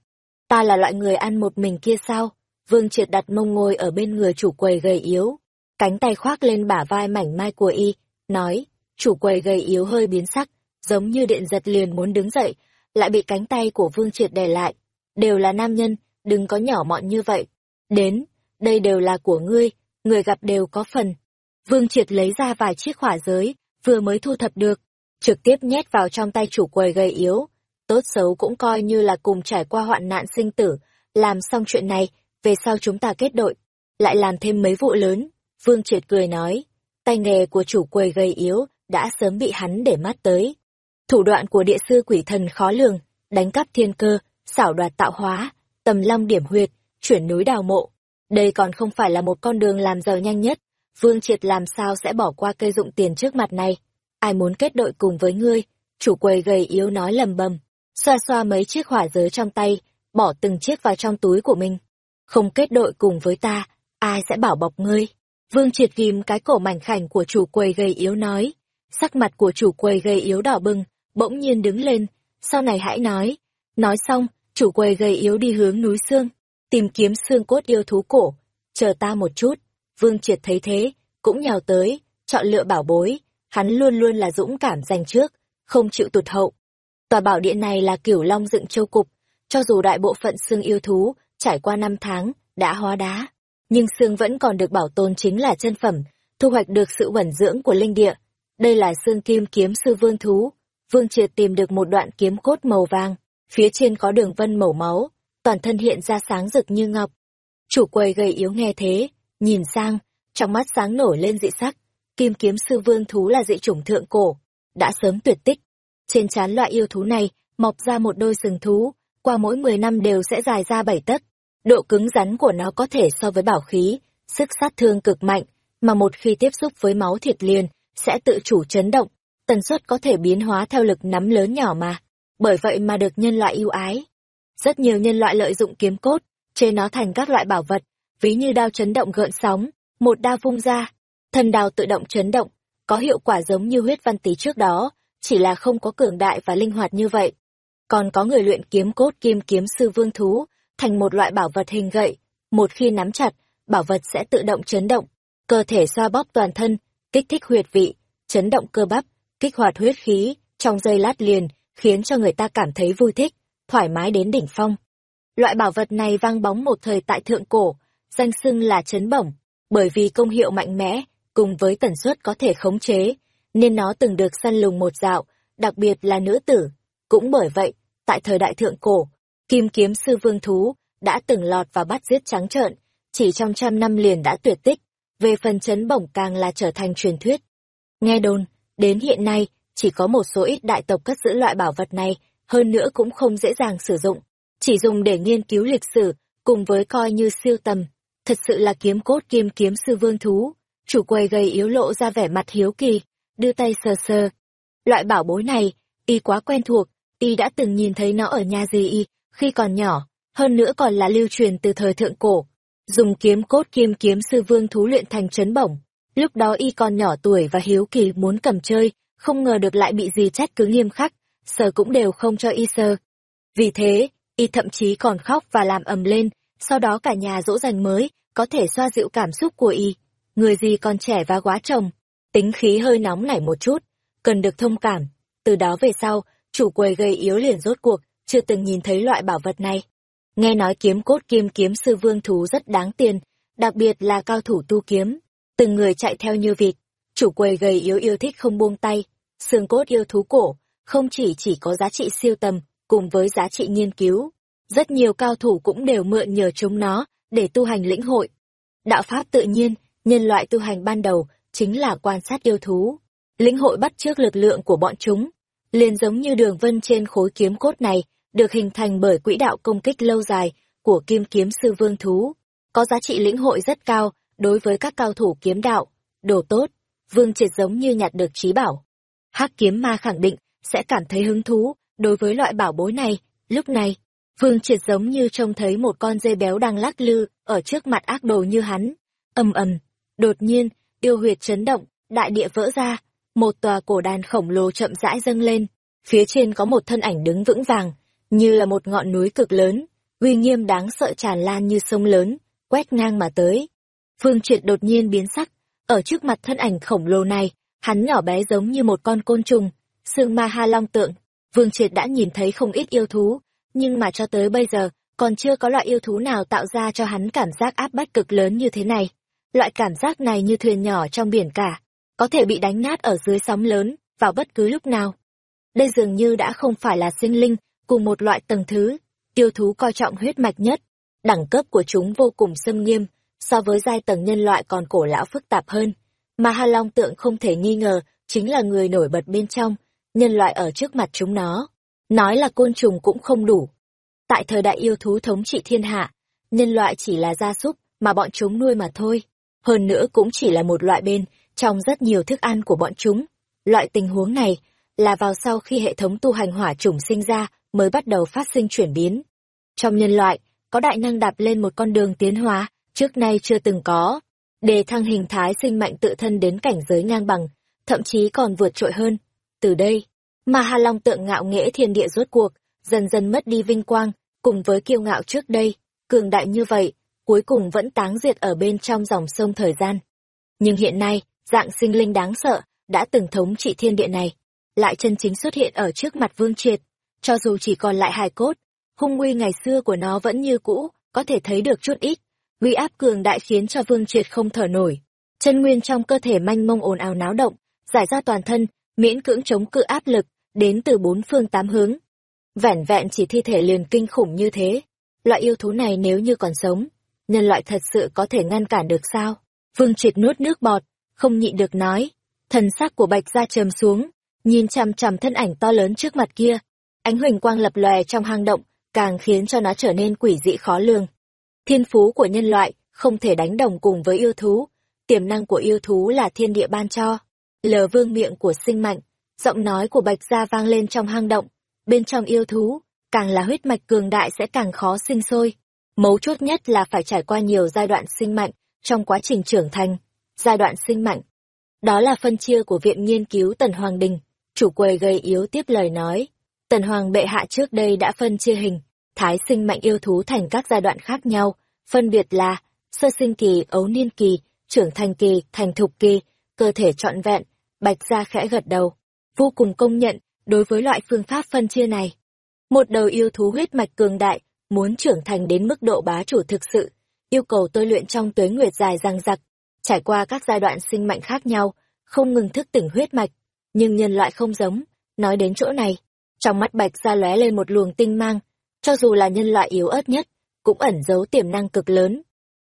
Ta là loại người ăn một mình kia sao? Vương Triệt đặt mông ngồi ở bên người chủ quầy gầy yếu, cánh tay khoác lên bả vai mảnh mai của y, nói, chủ quầy gầy yếu hơi biến sắc, giống như điện giật liền muốn đứng dậy, lại bị cánh tay của Vương Triệt đè lại. Đều là nam nhân, đừng có nhỏ mọn như vậy. Đến, đây đều là của ngươi, người gặp đều có phần. Vương Triệt lấy ra vài chiếc hỏa giới, vừa mới thu thập được, trực tiếp nhét vào trong tay chủ quầy gầy yếu. Tốt xấu cũng coi như là cùng trải qua hoạn nạn sinh tử, làm xong chuyện này, về sau chúng ta kết đội, lại làm thêm mấy vụ lớn. Vương Triệt cười nói, tay nghề của chủ quầy gầy yếu đã sớm bị hắn để mắt tới. Thủ đoạn của địa sư quỷ thần khó lường, đánh cắp thiên cơ, xảo đoạt tạo hóa, tầm long điểm huyệt, chuyển núi đào mộ. Đây còn không phải là một con đường làm giàu nhanh nhất, Vương Triệt làm sao sẽ bỏ qua cây dụng tiền trước mặt này. Ai muốn kết đội cùng với ngươi? Chủ quầy gầy yếu nói lầm bầm, xoa xoa mấy chiếc hỏa giới trong tay, bỏ từng chiếc vào trong túi của mình. Không kết đội cùng với ta, ai sẽ bảo bọc ngươi? Vương Triệt ghim cái cổ mảnh khảnh của chủ quầy gây yếu nói. Sắc mặt của chủ quầy gây yếu đỏ bừng, bỗng nhiên đứng lên, sau này hãy nói. Nói xong, chủ quầy gây yếu đi hướng núi xương, tìm kiếm xương cốt yêu thú cổ. Chờ ta một chút, Vương Triệt thấy thế, cũng nhào tới, chọn lựa bảo bối, hắn luôn luôn là dũng cảm giành trước, không chịu tụt hậu. Tòa bảo điện này là kiểu long dựng châu cục, cho dù đại bộ phận xương yêu thú, trải qua năm tháng, đã hóa đá, nhưng xương vẫn còn được bảo tồn chính là chân phẩm, thu hoạch được sự bẩn dưỡng của linh địa. Đây là xương kim kiếm sư vương thú. Vương Triệt tìm được một đoạn kiếm cốt màu vàng, phía trên có đường vân màu máu, toàn thân hiện ra sáng rực như ngọc. Chủ quầy gầy yếu nghe thế, nhìn sang, trong mắt sáng nổi lên dị sắc, kim kiếm sư vương thú là dị chủng thượng cổ, đã sớm tuyệt tích. Trên trán loại yêu thú này, mọc ra một đôi sừng thú, qua mỗi 10 năm đều sẽ dài ra bảy tấc. Độ cứng rắn của nó có thể so với bảo khí, sức sát thương cực mạnh, mà một khi tiếp xúc với máu thịt liền, sẽ tự chủ chấn động, tần suất có thể biến hóa theo lực nắm lớn nhỏ mà. Bởi vậy mà được nhân loại ưu ái. Rất nhiều nhân loại lợi dụng kiếm cốt, chế nó thành các loại bảo vật, ví như đao chấn động gợn sóng, một đao vung ra, thần đao tự động chấn động, có hiệu quả giống như huyết văn tí trước đó, chỉ là không có cường đại và linh hoạt như vậy. Còn có người luyện kiếm cốt kim kiếm sư vương thú, thành một loại bảo vật hình gậy, một khi nắm chặt, bảo vật sẽ tự động chấn động, cơ thể xoa bóp toàn thân, kích thích huyệt vị, chấn động cơ bắp, kích hoạt huyết khí, trong giây lát liền, khiến cho người ta cảm thấy vui thích, thoải mái đến đỉnh phong. Loại bảo vật này vang bóng một thời tại thượng cổ, danh xưng là chấn bổng, bởi vì công hiệu mạnh mẽ, cùng với tần suất có thể khống chế, nên nó từng được săn lùng một dạo, đặc biệt là nữ tử. Cũng bởi vậy, tại thời đại thượng cổ, kim kiếm sư vương thú đã từng lọt và bắt giết trắng trợn, chỉ trong trăm năm liền đã tuyệt tích, về phần chấn bổng càng là trở thành truyền thuyết. Nghe đồn, đến hiện nay, chỉ có một số ít đại tộc cất giữ loại bảo vật này, hơn nữa cũng không dễ dàng sử dụng, chỉ dùng để nghiên cứu lịch sử, cùng với coi như siêu tầm. Thật sự là kiếm cốt kim kiếm sư vương thú, chủ quầy gầy yếu lộ ra vẻ mặt hiếu kỳ, đưa tay sờ sờ. Loại bảo bối này, y quá quen thuộc, y đã từng nhìn thấy nó ở nhà gì y, khi còn nhỏ, hơn nữa còn là lưu truyền từ thời thượng cổ. Dùng kiếm cốt kim kiếm sư vương thú luyện thành chấn bổng. Lúc đó y còn nhỏ tuổi và hiếu kỳ muốn cầm chơi, không ngờ được lại bị gì trách cứ nghiêm khắc, sờ cũng đều không cho y sơ. Vì thế, y thậm chí còn khóc và làm ầm lên, sau đó cả nhà dỗ dành mới, có thể xoa dịu cảm xúc của y. Người gì còn trẻ và quá chồng, tính khí hơi nóng nảy một chút, cần được thông cảm. Từ đó về sau, chủ quầy gây yếu liền rốt cuộc, chưa từng nhìn thấy loại bảo vật này. Nghe nói kiếm cốt kim kiếm sư vương thú rất đáng tiền, đặc biệt là cao thủ tu kiếm. Từng người chạy theo như vịt, chủ quầy gầy yếu yêu thích không buông tay. Xương cốt yêu thú cổ, không chỉ chỉ có giá trị siêu tầm, cùng với giá trị nghiên cứu. Rất nhiều cao thủ cũng đều mượn nhờ chúng nó, để tu hành lĩnh hội. Đạo pháp tự nhiên, nhân loại tu hành ban đầu, chính là quan sát yêu thú. Lĩnh hội bắt trước lực lượng của bọn chúng, liền giống như đường vân trên khối kiếm cốt này, được hình thành bởi quỹ đạo công kích lâu dài của kim kiếm sư vương thú, có giá trị lĩnh hội rất cao đối với các cao thủ kiếm đạo, đồ tốt, vương triệt giống như nhặt được trí bảo. hắc kiếm ma khẳng định sẽ cảm thấy hứng thú đối với loại bảo bối này, lúc này, vương triệt giống như trông thấy một con dê béo đang lắc lư ở trước mặt ác đồ như hắn. ầm ầm, đột nhiên, yêu huyệt chấn động, đại địa vỡ ra, một tòa cổ đàn khổng lồ chậm rãi dâng lên, phía trên có một thân ảnh đứng vững vàng, như là một ngọn núi cực lớn, uy nghiêm đáng sợ tràn lan như sông lớn, quét ngang mà tới. Phương Triệt đột nhiên biến sắc, ở trước mặt thân ảnh khổng lồ này, hắn nhỏ bé giống như một con côn trùng, xương ma ha long tượng. Vương Triệt đã nhìn thấy không ít yêu thú, nhưng mà cho tới bây giờ, còn chưa có loại yêu thú nào tạo ra cho hắn cảm giác áp bách cực lớn như thế này. Loại cảm giác này như thuyền nhỏ trong biển cả, có thể bị đánh nát ở dưới sóng lớn, vào bất cứ lúc nào. Đây dường như đã không phải là sinh linh, cùng một loại tầng thứ, yêu thú coi trọng huyết mạch nhất. Đẳng cấp của chúng vô cùng xâm nghiêm, so với giai tầng nhân loại còn cổ lão phức tạp hơn. Mà Hà Long tượng không thể nghi ngờ, chính là người nổi bật bên trong, nhân loại ở trước mặt chúng nó. Nói là côn trùng cũng không đủ. Tại thời đại yêu thú thống trị thiên hạ, nhân loại chỉ là gia súc mà bọn chúng nuôi mà thôi. Hơn nữa cũng chỉ là một loại bên trong rất nhiều thức ăn của bọn chúng. Loại tình huống này là vào sau khi hệ thống tu hành hỏa chủng sinh ra mới bắt đầu phát sinh chuyển biến. Trong nhân loại, có đại năng đạp lên một con đường tiến hóa, trước nay chưa từng có, để thăng hình thái sinh mạnh tự thân đến cảnh giới ngang bằng, thậm chí còn vượt trội hơn. Từ đây, mà Hà Long tượng ngạo nghễ thiên địa rốt cuộc, dần dần mất đi vinh quang, cùng với kiêu ngạo trước đây, cường đại như vậy, cuối cùng vẫn táng diệt ở bên trong dòng sông thời gian. Nhưng hiện nay, dạng sinh linh đáng sợ, đã từng thống trị thiên địa này, lại chân chính xuất hiện ở trước mặt Vương Triệt. Cho dù chỉ còn lại hài cốt, hung nguy ngày xưa của nó vẫn như cũ, có thể thấy được chút ít. Uy áp cường đại khiến cho Vương Triệt không thở nổi. Chân nguyên trong cơ thể manh mông ồn ào náo động, giải ra toàn thân, miễn cưỡng chống cự áp lực, đến từ bốn phương tám hướng. Vẻn vẹn chỉ thi thể liền kinh khủng như thế. Loại yêu thú này nếu như còn sống, nhân loại thật sự có thể ngăn cản được sao? Vương Triệt nuốt nước bọt, không nhịn được nói. Thần sắc của Bạch Gia trầm xuống, nhìn chằm chằm thân ảnh to lớn trước mặt kia. Ánh huỳnh quang lập lòe trong hang động, càng khiến cho nó trở nên quỷ dị khó lường. Thiên phú của nhân loại không thể đánh đồng cùng với yêu thú, tiềm năng của yêu thú là thiên địa ban cho. Lờ vương miệng của sinh mạnh, giọng nói của Bạch Gia vang lên trong hang động, bên trong yêu thú, càng là huyết mạch cường đại sẽ càng khó sinh sôi. Mấu chốt nhất là phải trải qua nhiều giai đoạn sinh mạnh trong quá trình trưởng thành. Giai đoạn sinh mạnh. Đó là phân chia của Viện Nghiên cứu Tần Hoàng Đình. Chủ quầy gây yếu tiếp lời nói. Tần Hoàng bệ hạ trước đây đã phân chia hình, thái sinh mạnh yêu thú thành các giai đoạn khác nhau, phân biệt là sơ sinh kỳ, ấu niên kỳ, trưởng thành kỳ, thành thục kỳ, cơ thể trọn vẹn, bạch gia khẽ gật đầu. Vô cùng công nhận, đối với loại phương pháp phân chia này. Một đầu yêu thú huyết mạch cường đại, muốn trưởng thành đến mức độ bá chủ thực sự, yêu cầu tôi luyện trong tuế nguyệt dài răng rặc, trải qua các giai đoạn sinh mạnh khác nhau, không ngừng thức tỉnh huyết mạch, nhưng nhân loại không giống, nói đến chỗ này, trong mắt bạch ra lóe lên một luồng tinh mang, cho dù là nhân loại yếu ớt nhất, cũng ẩn giấu tiềm năng cực lớn.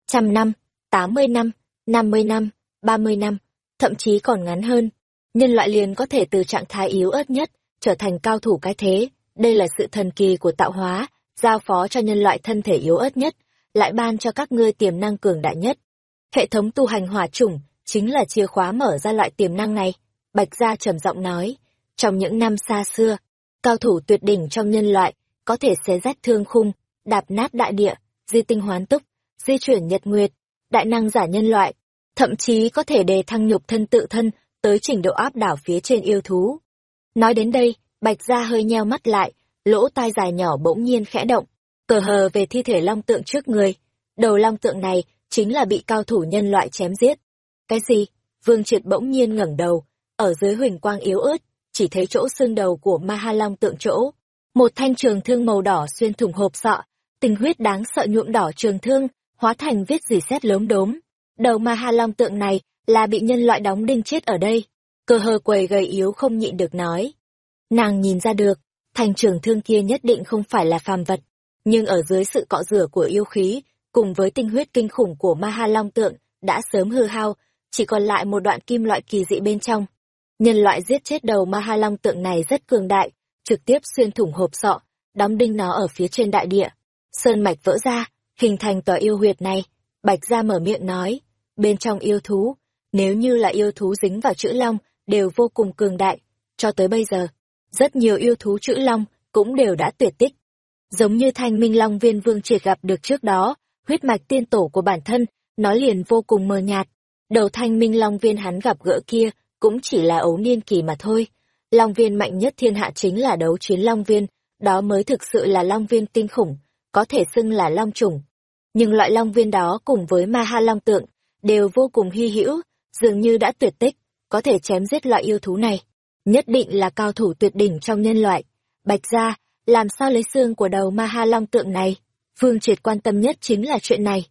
Trăm năm, tám mươi năm, năm mươi năm, ba mươi năm, thậm chí còn ngắn hơn, nhân loại liền có thể từ trạng thái yếu ớt nhất, trở thành cao thủ cái thế, đây là sự thần kỳ của tạo hóa, giao phó cho nhân loại thân thể yếu ớt nhất, lại ban cho các ngươi tiềm năng cường đại nhất. Hệ thống tu hành hỏa chủng chính là chìa khóa mở ra loại tiềm năng này. Bạch Gia trầm giọng nói, trong những năm xa xưa, cao thủ tuyệt đỉnh trong nhân loại có thể xé rách thương khung, đạp nát đại địa, di tinh hoán túc, di chuyển nhật nguyệt, đại năng giả nhân loại, thậm chí có thể đề thăng nhục thân tự thân tới trình độ áp đảo phía trên yêu thú. Nói đến đây, Bạch Gia hơi nheo mắt lại, lỗ tai dài nhỏ bỗng nhiên khẽ động, cờ hờ về thi thể long tượng trước người. Đầu long tượng này chính là bị cao thủ nhân loại chém giết. Cái gì? Vương Triệt bỗng nhiên ngẩng đầu, ở dưới huỳnh quang yếu ớt, chỉ thấy chỗ xương đầu của ma ha long tượng chỗ. Một thanh trường thương màu đỏ xuyên thủng hộp sọ, tình huyết đáng sợ nhuộm đỏ trường thương, hóa thành viết dì xét lốm đốm. Đầu ma ha long tượng này là bị nhân loại đóng đinh chết ở đây. Cơ hờ quầy gầy yếu không nhịn được nói. Nàng nhìn ra được, thanh trường thương kia nhất định không phải là phàm vật, nhưng ở dưới sự cọ rửa của yêu khí, cùng với tinh huyết kinh khủng của ma ha long tượng, đã sớm hư hao, chỉ còn lại một đoạn kim loại kỳ dị bên trong. Nhân loại giết chết đầu ma ha long tượng này rất cường đại, trực tiếp xuyên thủng hộp sọ, đóng đinh nó ở phía trên đại địa. Sơn mạch vỡ ra, hình thành tòa yêu huyệt này. Bạch ra mở miệng nói, bên trong yêu thú, nếu như là yêu thú dính vào chữ long, đều vô cùng cường đại. Cho tới bây giờ, rất nhiều yêu thú chữ long cũng đều đã tuyệt tích. Giống như thanh minh long viên vương triệt gặp được trước đó, huyết mạch tiên tổ của bản thân, nói liền vô cùng mờ nhạt. Đầu thanh minh long viên hắn gặp gỡ kia, cũng chỉ là ấu niên kỳ mà thôi. Long viên mạnh nhất thiên hạ chính là đấu chiến long viên, đó mới thực sự là long viên tinh khủng, có thể xưng là long trùng. Nhưng loại long viên đó cùng với ma ha long tượng, đều vô cùng hy hữu, dường như đã tuyệt tích, có thể chém giết loại yêu thú này. Nhất định là cao thủ tuyệt đỉnh trong nhân loại. Bạch ra, làm sao lấy xương của đầu ma ha long tượng này? Vương Triệt quan tâm nhất chính là chuyện này.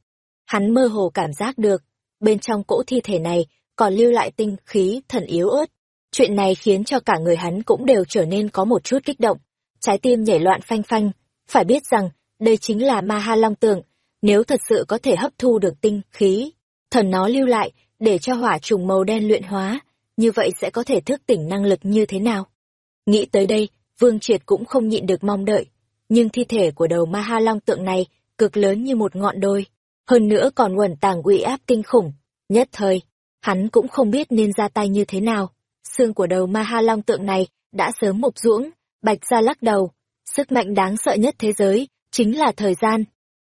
Hắn mơ hồ cảm giác được, bên trong cỗ thi thể này còn lưu lại tinh khí thần yếu ớt. Chuyện này khiến cho cả người hắn cũng đều trở nên có một chút kích động. Trái tim nhảy loạn phanh phanh, phải biết rằng, đây chính là ma ha long tượng, nếu thật sự có thể hấp thu được tinh khí, thần nó lưu lại, để cho hỏa trùng màu đen luyện hóa, như vậy sẽ có thể thức tỉnh năng lực như thế nào? Nghĩ tới đây, Vương Triệt cũng không nhịn được mong đợi, nhưng thi thể của đầu ma ha long tượng này cực lớn như một ngọn đôi, hơn nữa còn quẩn tàng uy áp kinh khủng. Nhất thời, hắn cũng không biết nên ra tay như thế nào. Xương của đầu ma ha long tượng này đã sớm mục ruỗng, bạch ra lắc đầu. Sức mạnh đáng sợ nhất thế giới, chính là thời gian.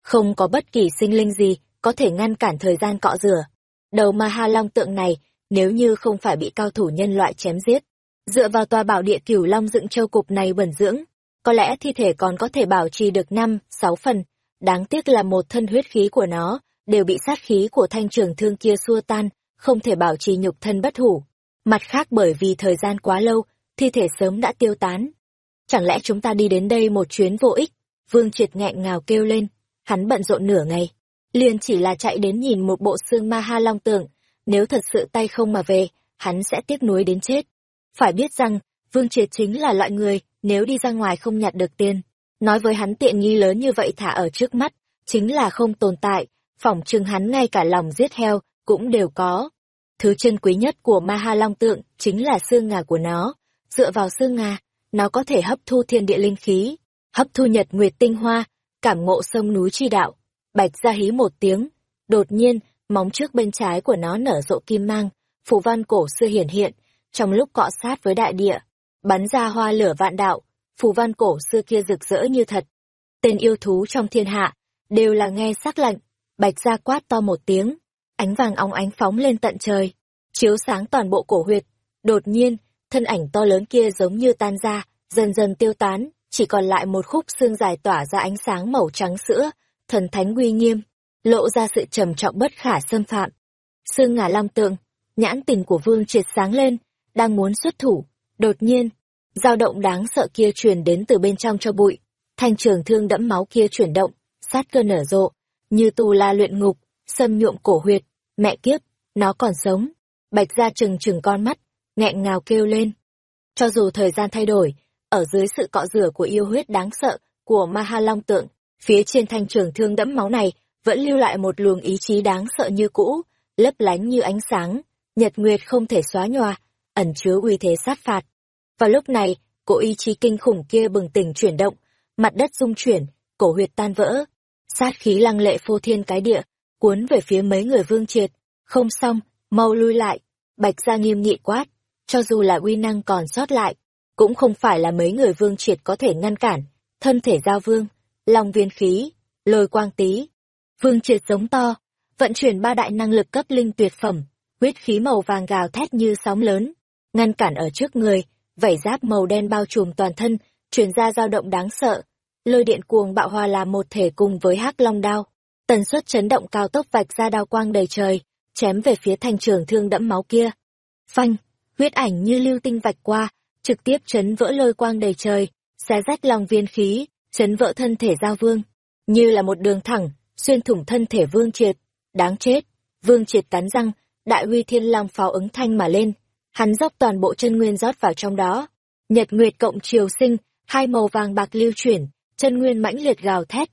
Không có bất kỳ sinh linh gì có thể ngăn cản thời gian cọ rửa. Đầu ma ha long tượng này, nếu như không phải bị cao thủ nhân loại chém giết, dựa vào tòa bảo địa cửu long dựng châu cục này bẩn dưỡng, có lẽ thi thể còn có thể bảo trì được năm, sáu phần. Đáng tiếc là một thân huyết khí của nó, đều bị sát khí của thanh trường thương kia xua tan, không thể bảo trì nhục thân bất hủ. Mặt khác bởi vì thời gian quá lâu, thi thể sớm đã tiêu tán. Chẳng lẽ chúng ta đi đến đây một chuyến vô ích? Vương Triệt nghẹn ngào kêu lên, hắn bận rộn nửa ngày, liền chỉ là chạy đến nhìn một bộ xương ma ha long tượng, nếu thật sự tay không mà về, hắn sẽ tiếc nuối đến chết. Phải biết rằng, Vương Triệt chính là loại người, nếu đi ra ngoài không nhặt được tiền, nói với hắn tiện nghi lớn như vậy thả ở trước mắt, chính là không tồn tại, phỏng chừng hắn ngay cả lòng giết heo, cũng đều có. Thứ chân quý nhất của ma ha long tượng chính là xương ngà của nó. Dựa vào xương ngà, nó có thể hấp thu thiên địa linh khí, hấp thu nhật nguyệt tinh hoa, cảm ngộ sông núi chi đạo. Bạch ra hí một tiếng, đột nhiên, móng trước bên trái của nó nở rộ kim mang, phù văn cổ xưa hiển hiện, trong lúc cọ sát với đại địa, bắn ra hoa lửa vạn đạo, phù văn cổ xưa kia rực rỡ như thật. Tên yêu thú trong thiên hạ, đều là nghe sắc lạnh, bạch ra quát to một tiếng, ánh vàng óng ánh phóng lên tận trời, chiếu sáng toàn bộ cổ huyệt. Đột nhiên, thân ảnh to lớn kia giống như tan ra, dần dần tiêu tán, chỉ còn lại một khúc xương dài tỏa ra ánh sáng màu trắng sữa, thần thánh uy nghiêm, lộ ra sự trầm trọng bất khả xâm phạm. Xương ngả long tượng, nhãn tình của vương triệt sáng lên, đang muốn xuất thủ, đột nhiên, dao động đáng sợ kia truyền đến từ bên trong cho bụi, thanh trường thương đẫm máu kia chuyển động, sát cơ nở rộ, như tù la luyện ngục, xâm nhuộm cổ huyệt, mẹ kiếp, nó còn sống. Bạch ra trừng trừng con mắt, nghẹn ngào kêu lên. Cho dù thời gian thay đổi, ở dưới sự cọ rửa của yêu huyết đáng sợ của ma ha long tượng, phía trên thanh trường thương đẫm máu này vẫn lưu lại một luồng ý chí đáng sợ như cũ, lấp lánh như ánh sáng, nhật nguyệt không thể xóa nhòa, ẩn chứa uy thế sát phạt. Vào lúc này, cỗ ý chí kinh khủng kia bừng tỉnh chuyển động, mặt đất rung chuyển, cổ huyệt tan vỡ, sát khí lăng lệ phô thiên cái địa, cuốn về phía mấy người vương triệt. Không xong, mau lui lại. Bạch gia nghiêm nghị quát, cho dù là uy năng còn sót lại, cũng không phải là mấy người vương triệt có thể ngăn cản. Thân thể giao vương, long viên khí, lôi quang tí. Vương triệt giống to, vận chuyển ba đại năng lực cấp linh tuyệt phẩm, huyết khí màu vàng gào thét như sóng lớn, ngăn cản ở trước người, vảy giáp màu đen bao trùm toàn thân, truyền ra dao động đáng sợ. Lôi điện cuồng bạo hòa là một thể cùng với hắc long đao. Tần suất chấn động cao tốc vạch ra đao quang đầy trời, chém về phía thành trường thương đẫm máu kia. Phanh, huyết ảnh như lưu tinh vạch qua, trực tiếp chấn vỡ lôi quang đầy trời, xé rách lòng viên khí, chấn vỡ thân thể giao vương. Như là một đường thẳng, xuyên thủng thân thể vương triệt. Đáng chết, vương triệt cắn răng, đại huy thiên long pháo ứng thanh mà lên. Hắn dốc toàn bộ chân nguyên rót vào trong đó. Nhật nguyệt cộng triều sinh, hai màu vàng bạc lưu chuyển, chân nguyên mãnh liệt gào thét,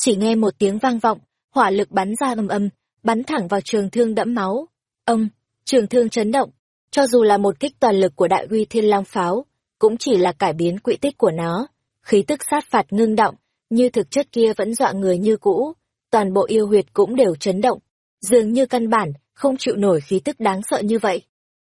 chỉ nghe một tiếng vang vọng, hỏa lực bắn ra ầm ầm, bắn thẳng vào trường thương đẫm máu. Ông, trường thương chấn động, cho dù là một kích toàn lực của đại uy thiên long pháo, cũng chỉ là cải biến quỹ tích của nó. Khí tức sát phạt ngưng động, như thực chất kia vẫn dọa người như cũ, toàn bộ yêu huyệt cũng đều chấn động, dường như căn bản không chịu nổi khí tức đáng sợ như vậy.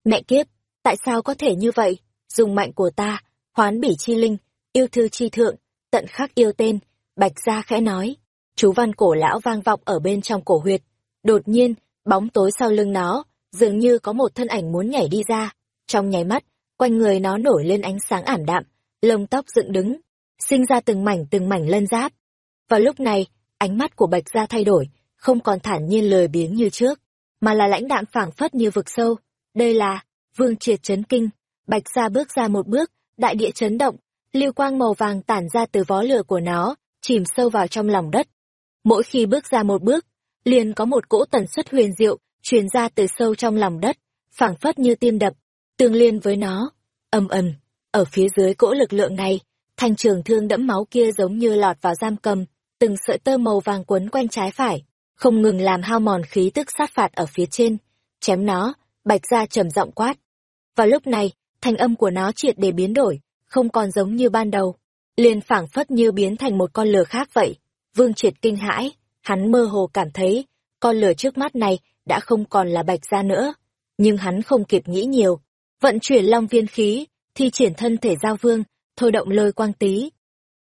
Mẹ kiếp, tại sao có thể như vậy? Dùng mạnh của ta, hoán bỉ chi linh, yêu thư chi thượng, tận khắc yêu tên, Bạch Gia khẽ nói, chú văn cổ lão vang vọng ở bên trong cổ huyệt. Đột nhiên, bóng tối sau lưng nó, dường như có một thân ảnh muốn nhảy đi ra. Trong nháy mắt, quanh người nó nổi lên ánh sáng ảm đạm, lông tóc dựng đứng, sinh ra từng mảnh từng mảnh lân giáp. Vào lúc này, ánh mắt của Bạch Gia thay đổi, không còn thản nhiên lười biếng như trước, mà là lãnh đạm phảng phất như vực sâu. Đây là, vương triệt chấn kinh, Bạch Gia bước ra một bước, đại địa chấn động, lưu quang màu vàng tản ra từ vó lửa của nó, chìm sâu vào trong lòng đất. Mỗi khi bước ra một bước, liền có một cỗ tần suất huyền diệu truyền ra từ sâu trong lòng đất, phảng phất như tim đập, tương liên với nó. Ầm ầm, ở phía dưới cỗ lực lượng này, thanh trường thương đẫm máu kia giống như lọt vào giam cầm, từng sợi tơ màu vàng quấn quanh trái phải, không ngừng làm hao mòn khí tức sát phạt ở phía trên, chém nó, bạch Gia trầm giọng quát. Vào lúc này, thanh âm của nó triệt để biến đổi, không còn giống như ban đầu liền phảng phất như biến thành một con lửa khác vậy. Vương Triệt kinh hãi, hắn mơ hồ cảm thấy, con lửa trước mắt này đã không còn là bạch ra nữa. Nhưng hắn không kịp nghĩ nhiều, vận chuyển long viên khí, thi triển thân thể giao vương, thôi động lôi quang tí.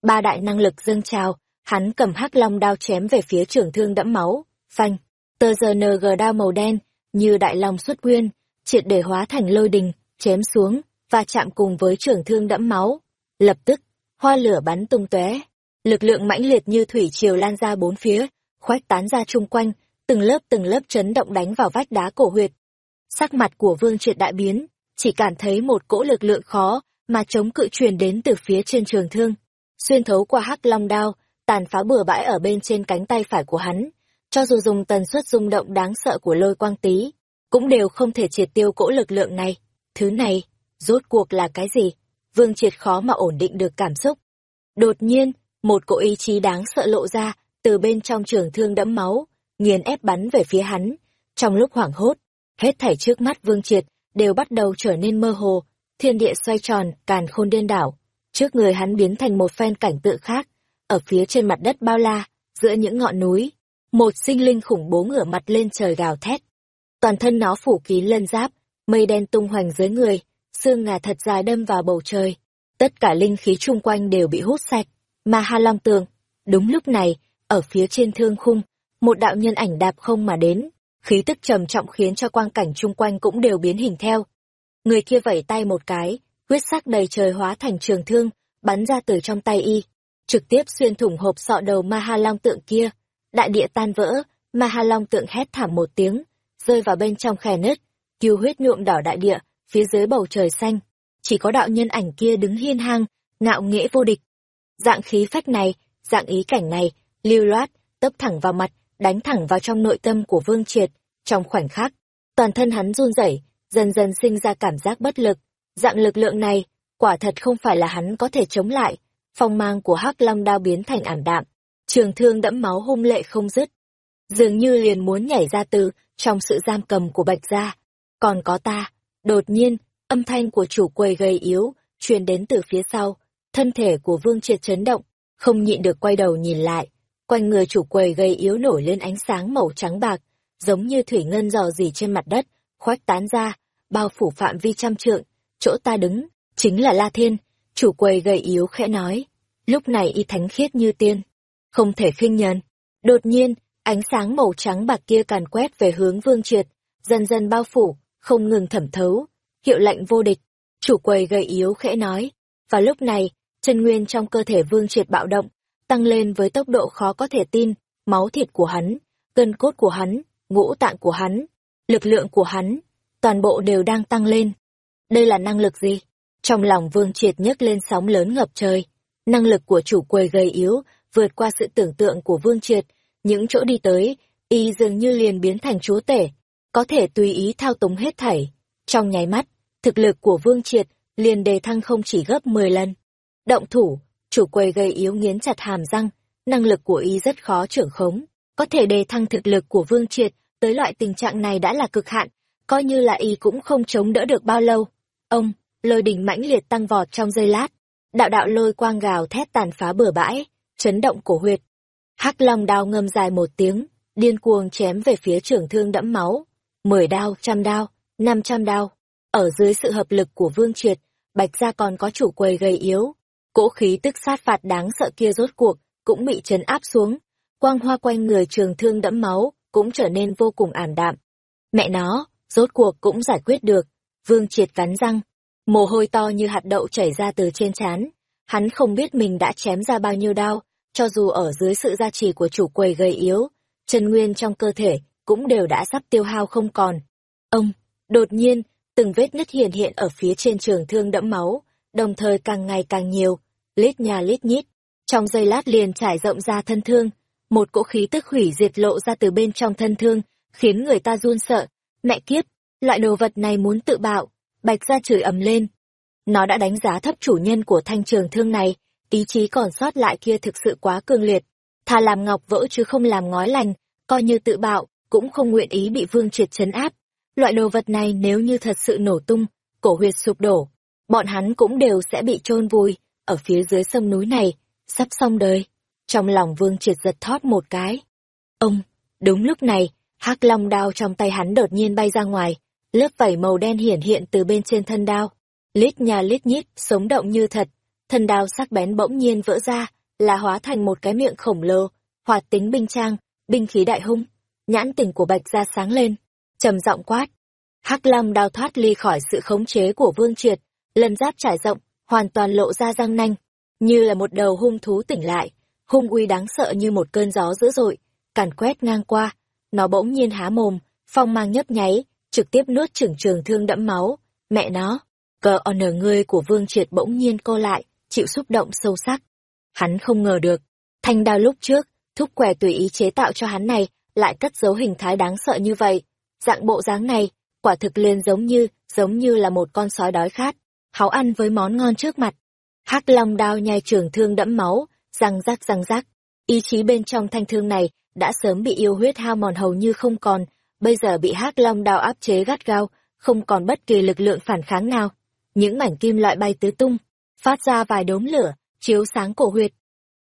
Ba đại năng lực dâng trào, hắn cầm hắc long đao chém về phía trưởng thương đẫm máu, phanh, tờ giờ ng đao màu đen, như đại long xuất nguyên, triệt để hóa thành lôi đình, chém xuống, và chạm cùng với trưởng thương đẫm máu. Lập tức, hoa lửa bắn tung tóe lực lượng mãnh liệt như thủy triều lan ra bốn phía khoách tán ra chung quanh từng lớp từng lớp chấn động đánh vào vách đá cổ huyệt Sắc mặt của Vương Triệt đại biến, chỉ cảm thấy một cỗ lực lượng khó mà chống cự truyền đến từ phía trên trường thương, xuyên thấu qua hắc long đao, tàn phá bừa bãi ở bên trên cánh tay phải của hắn. Cho dù dùng tần suất rung động đáng sợ của lôi quang Tý cũng đều không thể triệt tiêu cỗ lực lượng này. Thứ này, rốt cuộc là cái gì? Vương Triệt khó mà ổn định được cảm xúc. Đột nhiên, một cỗ ý chí đáng sợ lộ ra, từ bên trong trường thương đẫm máu, nghiền ép bắn về phía hắn. Trong lúc hoảng hốt, hết thảy trước mắt Vương Triệt đều bắt đầu trở nên mơ hồ, thiên địa xoay tròn, càn khôn điên đảo. Trước người hắn biến thành một phen cảnh tượng khác, ở phía trên mặt đất bao la, giữa những ngọn núi, một sinh linh khủng bố ngửa mặt lên trời gào thét. Toàn thân nó phủ kín lân giáp, mây đen tung hoành dưới người, xương ngà thật dài đâm vào bầu trời. Tất cả linh khí chung quanh đều bị hút sạch, mà Hà Long Tường. Đúng lúc này, ở phía trên thương khung, một đạo nhân ảnh đạp không mà đến, khí tức trầm trọng khiến cho quang cảnh chung quanh cũng đều biến hình theo. Người kia vẩy tay một cái, huyết sắc đầy trời hóa thành trường thương, bắn ra từ trong tay y, trực tiếp xuyên thủng hộp sọ đầu Ma Ha Long tượng kia. Đại địa tan vỡ, Ma Ha Long tượng hét thảm một tiếng, rơi vào bên trong khe nứt, cứu huyết nhuộm đỏ đại địa, phía dưới bầu trời xanh. Chỉ có đạo nhân ảnh kia đứng hiên hang, ngạo nghễ vô địch. Dạng khí phách này, dạng ý cảnh này, lưu loát, tấp thẳng vào mặt, đánh thẳng vào trong nội tâm của Vương Triệt. Trong khoảnh khắc, toàn thân hắn run rẩy, dần dần sinh ra cảm giác bất lực. Dạng lực lượng này, quả thật không phải là hắn có thể chống lại. Phong mang của hắc long đao biến thành ảm đạm, trường thương đẫm máu hung lệ không dứt. Dường như liền muốn nhảy ra từ trong sự giam cầm của Bạch Gia. Còn có ta, đột nhiên, âm thanh của chủ quầy gầy yếu, truyền đến từ phía sau. Thân thể của Vương Triệt chấn động, không nhịn được quay đầu nhìn lại. Quanh người chủ quầy gầy yếu nổi lên ánh sáng màu trắng bạc, giống như thủy ngân dò dỉ trên mặt đất, khoách tán ra, bao phủ phạm vi trăm trượng. Chỗ ta đứng, chính là La Thiên, chủ quầy gầy yếu khẽ nói. Lúc này y thánh khiết như tiên, không thể khinh nhân Đột nhiên, ánh sáng màu trắng bạc kia càn quét về hướng Vương Triệt, dần dần bao phủ, không ngừng thẩm thấu, hiệu lệnh vô địch. Chủ quầy gầy yếu khẽ nói. Và lúc này, chân nguyên trong cơ thể Vương Triệt bạo động, tăng lên với tốc độ khó có thể tin, máu thịt của hắn, cân cốt của hắn, ngũ tạng của hắn, lực lượng của hắn, toàn bộ đều đang tăng lên. Đây là năng lực gì? Trong lòng Vương Triệt nhấc lên sóng lớn ngập trời. Năng lực của chủ quầy gầy yếu, vượt qua sự tưởng tượng của Vương Triệt, những chỗ đi tới, y dường như liền biến thành chúa tể, có thể tùy ý thao túng hết thảy. Trong nháy mắt, thực lực của Vương Triệt liền đề thăng không chỉ gấp 10 lần. Động thủ, chủ quầy gây yếu nghiến chặt hàm răng, năng lực của y rất khó trưởng khống, có thể đề thăng thực lực của Vương Triệt tới loại tình trạng này đã là cực hạn, coi như là y cũng không chống đỡ được bao lâu. Ông, lôi đỉnh mãnh liệt tăng vọt trong giây lát, đạo đạo lôi quang gào thét tàn phá bừa bãi, chấn động cổ huyệt. Hắc Long đao ngâm dài một tiếng, điên cuồng chém về phía trưởng thương đẫm máu. Mười đao, trăm đao, năm trăm đao. Ở dưới sự hợp lực của Vương Triệt, Bạch Gia còn có chủ quầy gầy yếu. Cỗ khí tức sát phạt đáng sợ kia rốt cuộc, cũng bị chấn áp xuống. Quang hoa quanh người trường thương đẫm máu, cũng trở nên vô cùng ảm đạm. Mẹ nó, rốt cuộc cũng giải quyết được. Vương Triệt cắn răng, mồ hôi to như hạt đậu chảy ra từ trên trán. Hắn không biết mình đã chém ra bao nhiêu đao, cho dù ở dưới sự gia trì của chủ quầy gầy yếu, chân nguyên trong cơ thể cũng đều đã sắp tiêu hao không còn. Ông, đột nhiên, từng vết nứt hiện hiện ở phía trên trường thương đẫm máu, đồng thời càng ngày càng nhiều, lít nhà lít nhít. Trong giây lát liền trải rộng ra thân thương, một cỗ khí tức hủy diệt lộ ra từ bên trong thân thương, khiến người ta run sợ. Mẹ kiếp, loại đồ vật này muốn tự bạo, bạch ra chửi ầm lên. Nó đã đánh giá thấp chủ nhân của thanh trường thương này, ý chí còn sót lại kia thực sự quá cường liệt. Thà làm ngọc vỡ chứ không làm ngói lành, coi như tự bạo, cũng không nguyện ý bị vương triệt chấn áp. Loại đồ vật này nếu như thật sự nổ tung, cổ huyệt sụp đổ, bọn hắn cũng đều sẽ bị chôn vùi, ở phía dưới sông núi này, sắp xong đời. Trong lòng vương triệt giật thót một cái. Ông, đúng lúc này, hắc long đao trong tay hắn đột nhiên bay ra ngoài, lớp vảy màu đen hiển hiện từ bên trên thân đao. Lít nhà lít nhít, sống động như thật, thân đao sắc bén bỗng nhiên vỡ ra, là hóa thành một cái miệng khổng lồ, hoạt tính binh trang, binh khí đại hung. Nhãn tình của Bạch ra sáng lên, trầm giọng quát. Hắc Long đao thoát ly khỏi sự khống chế của Vương Triệt, lần giáp trải rộng, hoàn toàn lộ ra răng nanh, như là một đầu hung thú tỉnh lại, hung uy đáng sợ như một cơn gió dữ dội, càn quét ngang qua, nó bỗng nhiên há mồm, phong mang nhấp nháy, trực tiếp nuốt chửng trường thương đẫm máu. Mẹ nó, cờ on ngươi của Vương Triệt bỗng nhiên co lại, chịu xúc động sâu sắc. Hắn không ngờ được, thanh đao lúc trước, thúc què tùy ý chế tạo cho hắn này, lại cất giấu hình thái đáng sợ như vậy. Dạng bộ dáng này, quả thực liền giống như, giống như là một con sói đói khát, háu ăn với món ngon trước mặt. hắc long đao nhai trường thương đẫm máu, răng rắc răng rắc. Ý chí bên trong thanh thương này đã sớm bị yêu huyết hao mòn hầu như không còn, bây giờ bị hắc long đao áp chế gắt gao, không còn bất kỳ lực lượng phản kháng nào. Những mảnh kim loại bay tứ tung, phát ra vài đốm lửa, chiếu sáng cổ huyệt.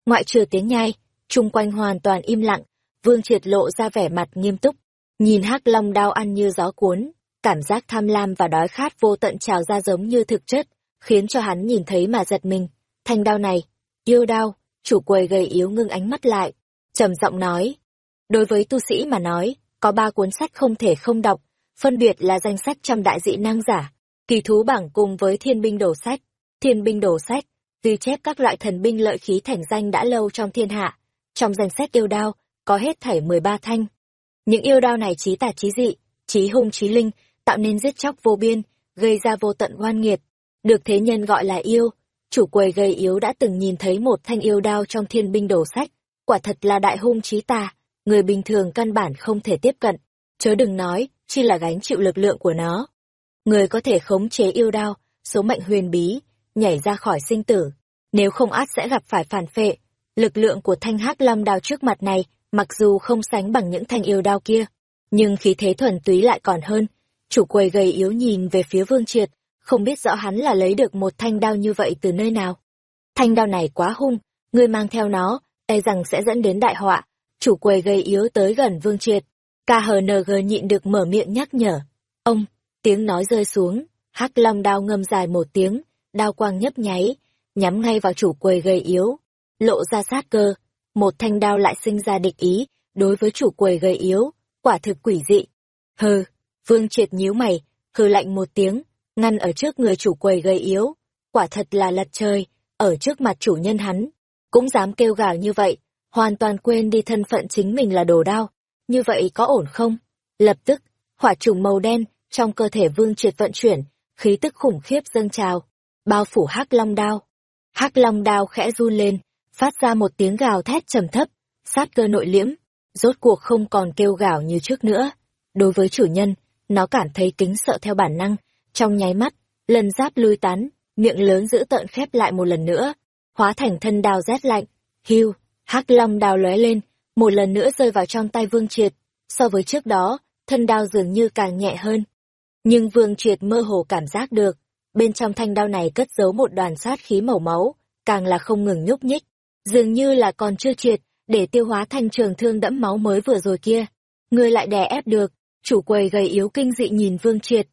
Ngoại trừ tiếng nhai, chung quanh hoàn toàn im lặng, Vương Triệt lộ ra vẻ mặt nghiêm túc, nhìn hắc long đao ăn như gió cuốn, cảm giác tham lam và đói khát vô tận trào ra giống như thực chất, khiến cho hắn nhìn thấy mà giật mình. Thanh đao này, yêu đao, chủ quầy gầy yếu ngưng ánh mắt lại, trầm giọng nói. Đối với tu sĩ mà nói, có ba cuốn sách không thể không đọc, phân biệt là danh sách trăm đại dị năng giả, kỳ thú bảng cùng với thiên binh đổ sách, thiên binh đổ sách, ghi chép các loại thần binh lợi khí thành danh đã lâu trong thiên hạ. Trong danh sách yêu đao, có hết thảy 13 thanh. Những yêu đao này trí tà trí dị, trí hung trí linh, tạo nên giết chóc vô biên, gây ra vô tận oan nghiệt. Được thế nhân gọi là yêu, chủ quầy gây yếu đã từng nhìn thấy một thanh yêu đao trong thiên binh đồ sách, quả thật là đại hung trí tà, người bình thường căn bản không thể tiếp cận, chớ đừng nói, chi là gánh chịu lực lượng của nó. Người có thể khống chế yêu đao, số mệnh huyền bí, nhảy ra khỏi sinh tử, nếu không át sẽ gặp phải phản phệ. Lực lượng của thanh hắc long đao trước mặt này, mặc dù không sánh bằng những thanh yêu đao kia, nhưng khí thế thuần túy lại còn hơn. Chủ quầy gầy yếu nhìn về phía Vương Triệt, không biết rõ hắn là lấy được một thanh đao như vậy từ nơi nào. Thanh đao này quá hung, người mang theo nó, e rằng sẽ dẫn đến đại họa. Chủ quầy gầy yếu tới gần Vương Triệt. KHNG nhịn được mở miệng nhắc nhở. Ông, tiếng nói rơi xuống, hắc long đao ngâm dài một tiếng, đao quang nhấp nháy, nhắm ngay vào chủ quầy gầy yếu. Lộ ra sát cơ, một thanh đao lại sinh ra địch ý, đối với chủ quầy gầy yếu, quả thực quỷ dị. Hừ, Vương Triệt nhíu mày, hừ lạnh một tiếng, ngăn ở trước người chủ quầy gầy yếu, quả thật là lật trời, ở trước mặt chủ nhân hắn, cũng dám kêu gào như vậy, hoàn toàn quên đi thân phận chính mình là đồ đao, như vậy có ổn không? Lập tức, hỏa trùng màu đen trong cơ thể Vương Triệt vận chuyển, khí tức khủng khiếp dâng trào, bao phủ hắc long đao. Hắc long đao khẽ run lên, phát ra một tiếng gào thét trầm thấp, sát cơ nội liễm, rốt cuộc không còn kêu gào như trước nữa. Đối với chủ nhân, nó cảm thấy kính sợ theo bản năng, trong nháy mắt, lần giáp lui tán, miệng lớn giữ tợn khép lại một lần nữa, hóa thành thân đao rét lạnh. Hưu, hắc long đao lóe lên, một lần nữa rơi vào trong tay Vương Triệt. So với trước đó, thân đao dường như càng nhẹ hơn. Nhưng Vương Triệt mơ hồ cảm giác được, bên trong thanh đao này cất giấu một đoàn sát khí màu máu, càng là không ngừng nhúc nhích, dường như là còn chưa triệt, để tiêu hóa thanh trường thương đẫm máu mới vừa rồi kia. Người lại đè ép được, chủ quầy gầy yếu kinh dị nhìn Vương Triệt,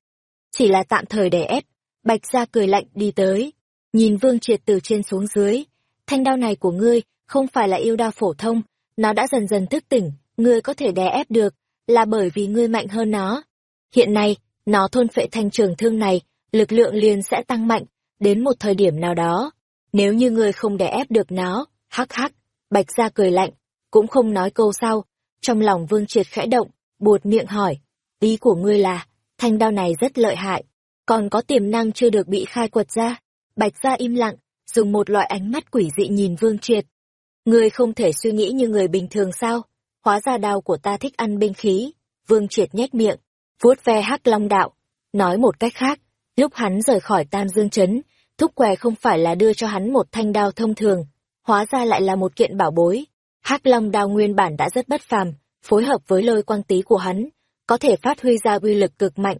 chỉ là tạm thời đè ép. Bạch gia cười lạnh đi tới, nhìn Vương Triệt từ trên xuống dưới. Thanh đao này của ngươi không phải là yêu đao phổ thông, nó đã dần dần thức tỉnh, ngươi có thể đè ép được, là bởi vì ngươi mạnh hơn nó. Hiện nay, nó thôn phệ thanh trường thương này, lực lượng liền sẽ tăng mạnh, đến một thời điểm nào đó. Nếu như ngươi không đè ép được nó, hắc hắc, Bạch gia cười lạnh, cũng không nói câu sau. Trong lòng Vương Triệt khẽ động, buột miệng hỏi, ý của ngươi là, thanh đao này rất lợi hại, còn có tiềm năng chưa được bị khai quật ra. Bạch gia im lặng, dùng một loại ánh mắt quỷ dị nhìn Vương Triệt. Ngươi không thể suy nghĩ như người bình thường sao? Hóa ra đao của ta thích ăn binh khí. Vương Triệt nhếch miệng, vuốt ve hắc long đạo. Nói một cách khác, lúc hắn rời khỏi Tam Dương Trấn, thúc què không phải là đưa cho hắn một thanh đao thông thường, hóa ra lại là một kiện bảo bối. hắc long đao nguyên bản đã rất bất phàm, phối hợp với lôi quang tí của hắn, có thể phát huy ra uy lực cực mạnh.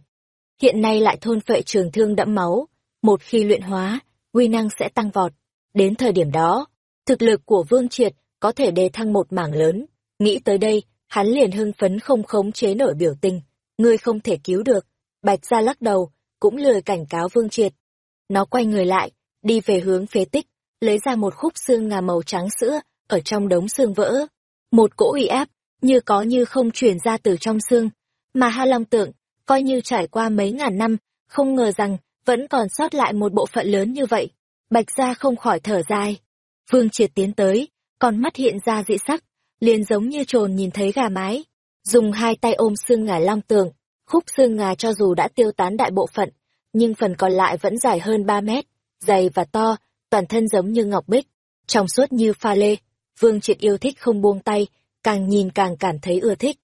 Hiện nay lại thôn phệ trường thương đẫm máu, một khi luyện hóa, uy năng sẽ tăng vọt. Đến thời điểm đó, thực lực của Vương Triệt có thể đề thăng một mảng lớn. Nghĩ tới đây, hắn liền hưng phấn không khống chế nổi biểu tình. Ngươi không thể cứu được. Bạch ra lắc đầu, cũng lười cảnh cáo Vương Triệt. Nó quay người lại, đi về hướng phế tích, lấy ra một khúc xương ngà màu trắng sữa, ở trong đống xương vỡ. Một cỗ uy áp, như có như không truyền ra từ trong xương, mà Ha Long tượng, coi như trải qua mấy ngàn năm, không ngờ rằng vẫn còn sót lại một bộ phận lớn như vậy. Bạch gia không khỏi thở dài. Vương Triệt tiến tới, con mắt hiện ra dị sắc, liền giống như trồn nhìn thấy gà mái. Dùng hai tay ôm xương ngà long tường, Khúc xương ngà cho dù đã tiêu tán đại bộ phận, nhưng phần còn lại vẫn dài hơn ba mét, dày và to, toàn thân giống như ngọc bích, trong suốt như pha lê. Vương Triệt yêu thích không buông tay, càng nhìn càng cảm thấy ưa thích.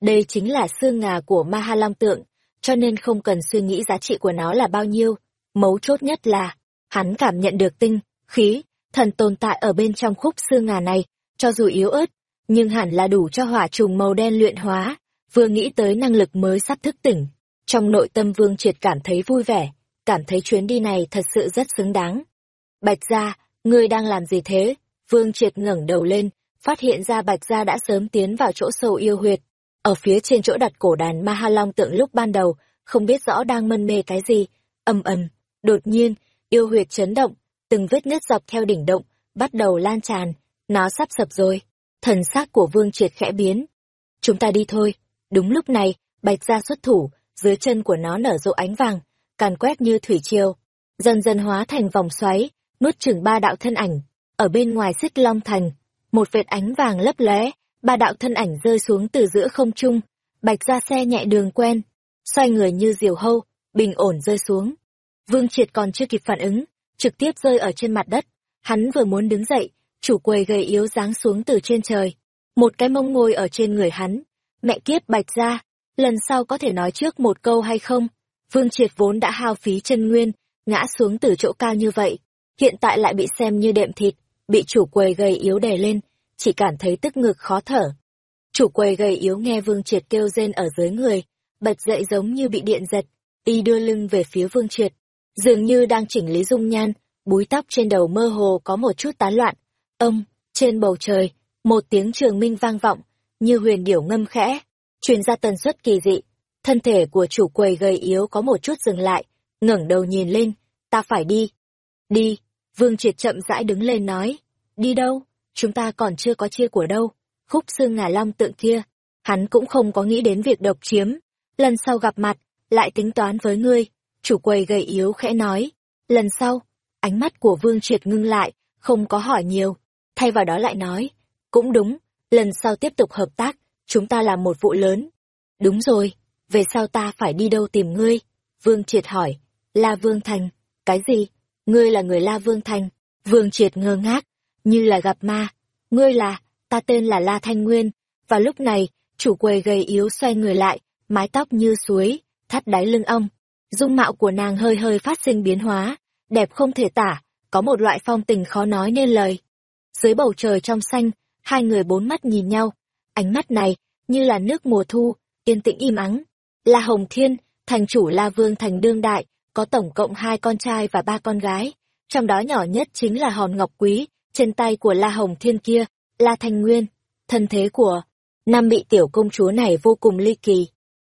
Đây chính là xương ngà của Ma Ha Long tượng, cho nên không cần suy nghĩ giá trị của nó là bao nhiêu. Mấu chốt nhất là, hắn cảm nhận được tinh, khí, thần tồn tại ở bên trong khúc xương ngà này, cho dù yếu ớt, nhưng hẳn là đủ cho hỏa trùng màu đen luyện hóa. Vừa nghĩ tới năng lực mới sắp thức tỉnh, trong nội tâm Vương Triệt cảm thấy vui vẻ, cảm thấy chuyến đi này thật sự rất xứng đáng. Bạch Gia, ngươi đang làm gì thế? Vương Triệt ngẩng đầu lên, phát hiện ra Bạch Gia đã sớm tiến vào chỗ sâu yêu huyệt. Ở phía trên chỗ đặt cổ đàn Ma Ha Long tượng lúc ban đầu, không biết rõ đang mân mê cái gì. ầm ầm, đột nhiên, yêu huyệt chấn động, từng vết nứt dọc theo đỉnh động, bắt đầu lan tràn, nó sắp sập rồi. Thần sắc của Vương Triệt khẽ biến. Chúng ta đi thôi. Đúng lúc này, Bạch Gia xuất thủ, dưới chân của nó nở rộ ánh vàng, càn quét như thủy triều, dần dần hóa thành vòng xoáy, nuốt chửng ba đạo thân ảnh. Ở bên ngoài xích long thành, một vệt ánh vàng lấp lóe, ba đạo thân ảnh rơi xuống từ giữa không trung, bạch ra xe nhẹ đường quen, xoay người như diều hâu, bình ổn rơi xuống. Vương Triệt còn chưa kịp phản ứng, trực tiếp rơi ở trên mặt đất. Hắn vừa muốn đứng dậy, chủ quầy gầy yếu giáng xuống từ trên trời. Một cái mông ngồi ở trên người hắn. Mẹ kiếp bạch ra, lần sau có thể nói trước một câu hay không? Vương Triệt vốn đã hao phí chân nguyên, ngã xuống từ chỗ cao như vậy, hiện tại lại bị xem như đệm thịt, bị chủ quầy gầy yếu đè lên, chỉ cảm thấy tức ngực khó thở. Chủ quầy gầy yếu nghe Vương Triệt kêu rên ở dưới người, bật dậy giống như bị điện giật, y đưa lưng về phía Vương Triệt, dường như đang chỉnh lý dung nhan, búi tóc trên đầu mơ hồ có một chút tán loạn. Ông, trên bầu trời, một tiếng trường minh vang vọng, như huyền điểu ngâm khẽ, truyền ra tần suất kỳ dị. Thân thể của chủ quầy gầy yếu có một chút dừng lại, ngẩng đầu nhìn lên, ta phải đi. Đi, Vương Triệt chậm rãi đứng lên nói, đi đâu, chúng ta còn chưa có chia của đâu, khúc xương ngà long tượng kia, hắn cũng không có nghĩ đến việc độc chiếm, lần sau gặp mặt, lại tính toán với ngươi, chủ quầy gầy yếu khẽ nói, lần sau, ánh mắt của Vương Triệt ngưng lại, không có hỏi nhiều, thay vào đó lại nói, cũng đúng, lần sau tiếp tục hợp tác, chúng ta làm một vụ lớn. Đúng rồi, về sau ta phải đi đâu tìm ngươi? Vương Triệt hỏi, Là Vương Thành, cái gì? Ngươi là người La Vương Thành? Vương Triệt ngơ ngác, như là gặp ma. Ngươi là, ta tên là La Thanh Nguyên, và lúc này, chủ quầy gầy yếu xoay người lại, mái tóc như suối, thắt đáy lưng ông. Dung mạo của nàng hơi hơi phát sinh biến hóa, đẹp không thể tả, có một loại phong tình khó nói nên lời. Dưới bầu trời trong xanh, hai người bốn mắt nhìn nhau, ánh mắt này, như là nước mùa thu, yên tĩnh im ắng. La Hồng Thiên, thành chủ La Vương thành đương đại, có tổng cộng hai con trai và ba con gái, trong đó nhỏ nhất chính là hòn ngọc quý, trên tay của La Hồng Thiên kia, La Thanh Nguyên, thân thế của năm bị tiểu công chúa này vô cùng ly kỳ.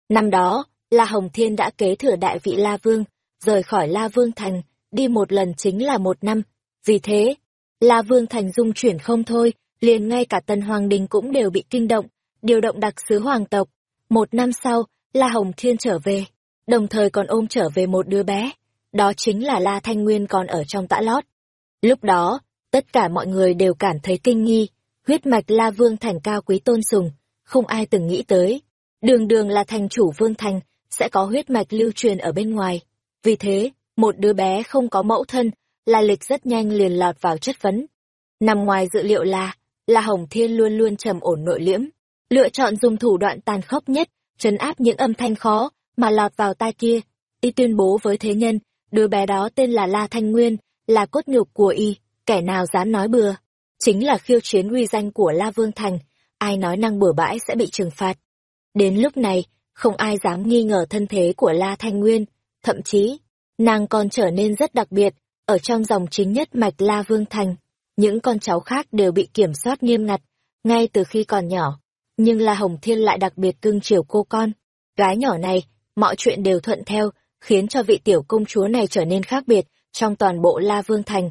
Năm đó, La Hồng Thiên đã kế thừa đại vị La Vương, rời khỏi La Vương Thành, đi một lần chính là một năm. Vì thế, La Vương Thành dung chuyển không thôi, liền ngay cả Tân Hoàng Đình cũng đều bị kinh động, điều động đặc sứ hoàng tộc. Một năm sau, La Hồng Thiên trở về, đồng thời còn ôm trở về một đứa bé, đó chính là La Thanh Nguyên còn ở trong tã lót. Lúc đó, tất cả mọi người đều cảm thấy kinh nghi, huyết mạch La Vương Thành cao quý tôn sùng, không ai từng nghĩ tới. Đường đường là thành chủ Vương Thành, sẽ có huyết mạch lưu truyền ở bên ngoài. Vì thế, một đứa bé không có mẫu thân, là lịch rất nhanh liền lọt vào chất vấn. Nằm ngoài dự liệu là, La Hồng Thiên luôn luôn trầm ổn nội liễm, lựa chọn dùng thủ đoạn tàn khốc nhất, trấn áp những âm thanh khó mà lọt vào tai kia. Y tuyên bố với thế nhân, đứa bé đó tên là La Thanh Nguyên, là cốt nhục của Y, kẻ nào dám nói bừa. Chính là khiêu chiến uy danh của La Vương Thành, ai nói năng bừa bãi sẽ bị trừng phạt. Đến lúc này, không ai dám nghi ngờ thân thế của La Thanh Nguyên, thậm chí, nàng còn trở nên rất đặc biệt, ở trong dòng chính nhất mạch La Vương Thành. Những con cháu khác đều bị kiểm soát nghiêm ngặt, ngay từ khi còn nhỏ. Nhưng La Hồng Thiên lại đặc biệt cưng chiều cô con. Gái nhỏ này, mọi chuyện đều thuận theo, khiến cho vị tiểu công chúa này trở nên khác biệt trong toàn bộ La Vương Thành.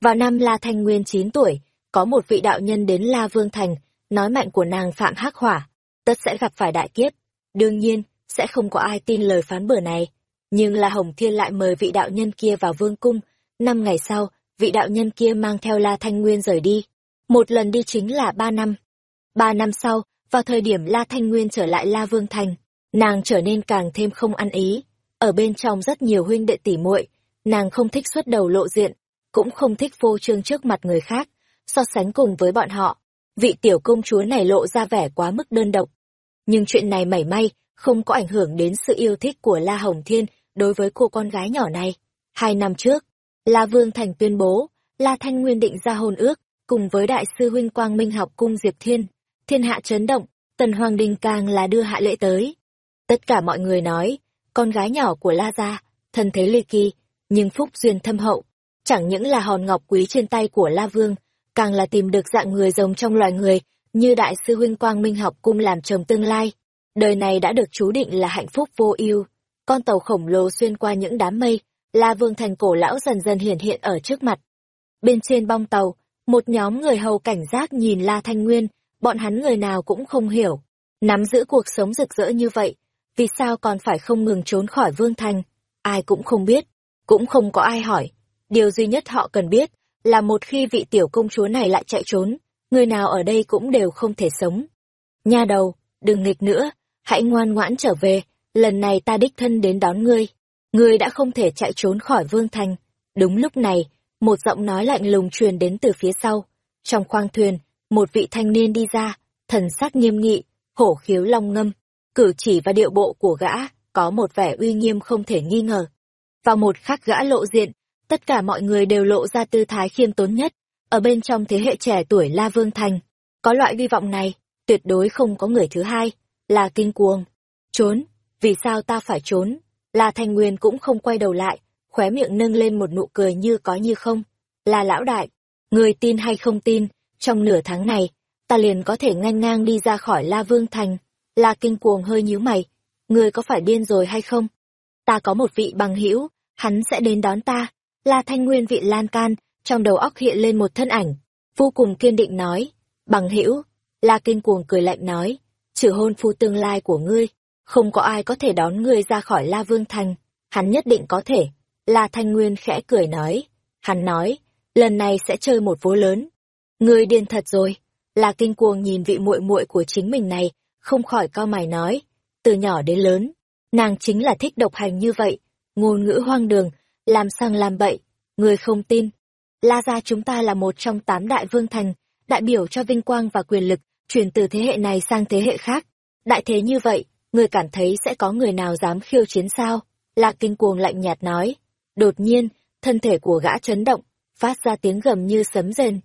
Vào năm La Thanh Nguyên 9 tuổi, có một vị đạo nhân đến La Vương Thành, nói mạnh của nàng Phạm Hắc Hỏa, tất sẽ gặp phải đại kiếp. Đương nhiên, sẽ không có ai tin lời phán bừa này. Nhưng La Hồng Thiên lại mời vị đạo nhân kia vào vương cung. Năm ngày sau, vị đạo nhân kia mang theo La Thanh Nguyên rời đi. Một lần đi chính là ba năm. Ba năm sau, vào thời điểm La Thanh Nguyên trở lại La Vương Thành, nàng trở nên càng thêm không ăn ý. Ở bên trong rất nhiều huynh đệ tỉ muội, nàng không thích xuất đầu lộ diện, cũng không thích phô trương trước mặt người khác, so sánh cùng với bọn họ. Vị tiểu công chúa này lộ ra vẻ quá mức đơn độc. Nhưng chuyện này mảy may, không có ảnh hưởng đến sự yêu thích của La Hồng Thiên đối với cô con gái nhỏ này. Hai năm trước, La Vương Thành tuyên bố, La Thanh Nguyên định ra hôn ước, cùng với đại sư huynh Quang Minh học cung Diệp Thiên. Thiên hạ chấn động, Tần Hoàng Đình càng là đưa hạ lễ tới. Tất cả mọi người nói, con gái nhỏ của La Gia, thân thế ly kỳ, nhưng phúc duyên thâm hậu, chẳng những là hòn ngọc quý trên tay của La Vương, càng là tìm được dạng người rồng trong loài người, như đại sư huynh Quang Minh học cung làm chồng tương lai. Đời này đã được chú định là hạnh phúc vô ưu. Con tàu khổng lồ xuyên qua những đám mây, La Vương thành cổ lão dần dần hiển hiện ở trước mặt. Bên trên bong tàu, một nhóm người hầu cảnh giác nhìn La Thanh Nguyên, bọn hắn người nào cũng không hiểu. Nắm giữ cuộc sống rực rỡ như vậy, vì sao còn phải không ngừng trốn khỏi Vương Thành? Ai cũng không biết, cũng không có ai hỏi. Điều duy nhất họ cần biết là một khi vị tiểu công chúa này lại chạy trốn, người nào ở đây cũng đều không thể sống. Nha đầu, đừng nghịch nữa, hãy ngoan ngoãn trở về, lần này ta đích thân đến đón ngươi. Ngươi đã không thể chạy trốn khỏi Vương Thành. Đúng lúc này, một giọng nói lạnh lùng truyền đến từ phía sau. Trong khoang thuyền, một vị thanh niên đi ra, thần sắc nghiêm nghị, hổ khiếu long ngâm, cử chỉ và điệu bộ của gã có một vẻ uy nghiêm không thể nghi ngờ. Vào một khắc gã lộ diện, tất cả mọi người đều lộ ra tư thái khiêm tốn nhất, ở bên trong thế hệ trẻ tuổi La Vương Thành. Có loại vi vọng này, tuyệt đối không có người thứ hai, là kinh cuồng. Trốn, vì sao ta phải trốn? La Thanh Nguyên cũng không quay đầu lại, khóe miệng nâng lên một nụ cười như có như không. Là lão đại, người tin hay không tin, trong nửa tháng này, ta liền có thể ngang ngang đi ra khỏi La Vương Thành. La Kinh Cuồng hơi nhíu mày, người có phải điên rồi hay không? Ta có một vị bằng hữu, hắn sẽ đến đón ta. La Thanh Nguyên vị lan can, trong đầu óc hiện lên một thân ảnh, vô cùng kiên định nói, bằng hữu. La Kinh Cuồng cười lạnh nói, trừ hôn phu tương lai của ngươi, không có ai có thể đón ngươi ra khỏi La Vương Thành, hắn nhất định có thể. La Thanh Nguyên khẽ cười nói, hắn nói, lần này sẽ chơi một vố lớn. Ngươi điên thật rồi. La Kinh Cuồng nhìn vị muội muội của chính mình này, không khỏi cao mày nói, từ nhỏ đến lớn, nàng chính là thích độc hành như vậy, ngôn ngữ hoang đường, làm sang làm bậy, người không tin. La gia chúng ta là một trong tám đại vương thành, đại biểu cho vinh quang và quyền lực, truyền từ thế hệ này sang thế hệ khác. Đại thế như vậy, người cảm thấy sẽ có người nào dám khiêu chiến sao? La Kinh Cuồng lạnh nhạt nói. Đột nhiên, thân thể của gã chấn động, phát ra tiếng gầm như sấm rền.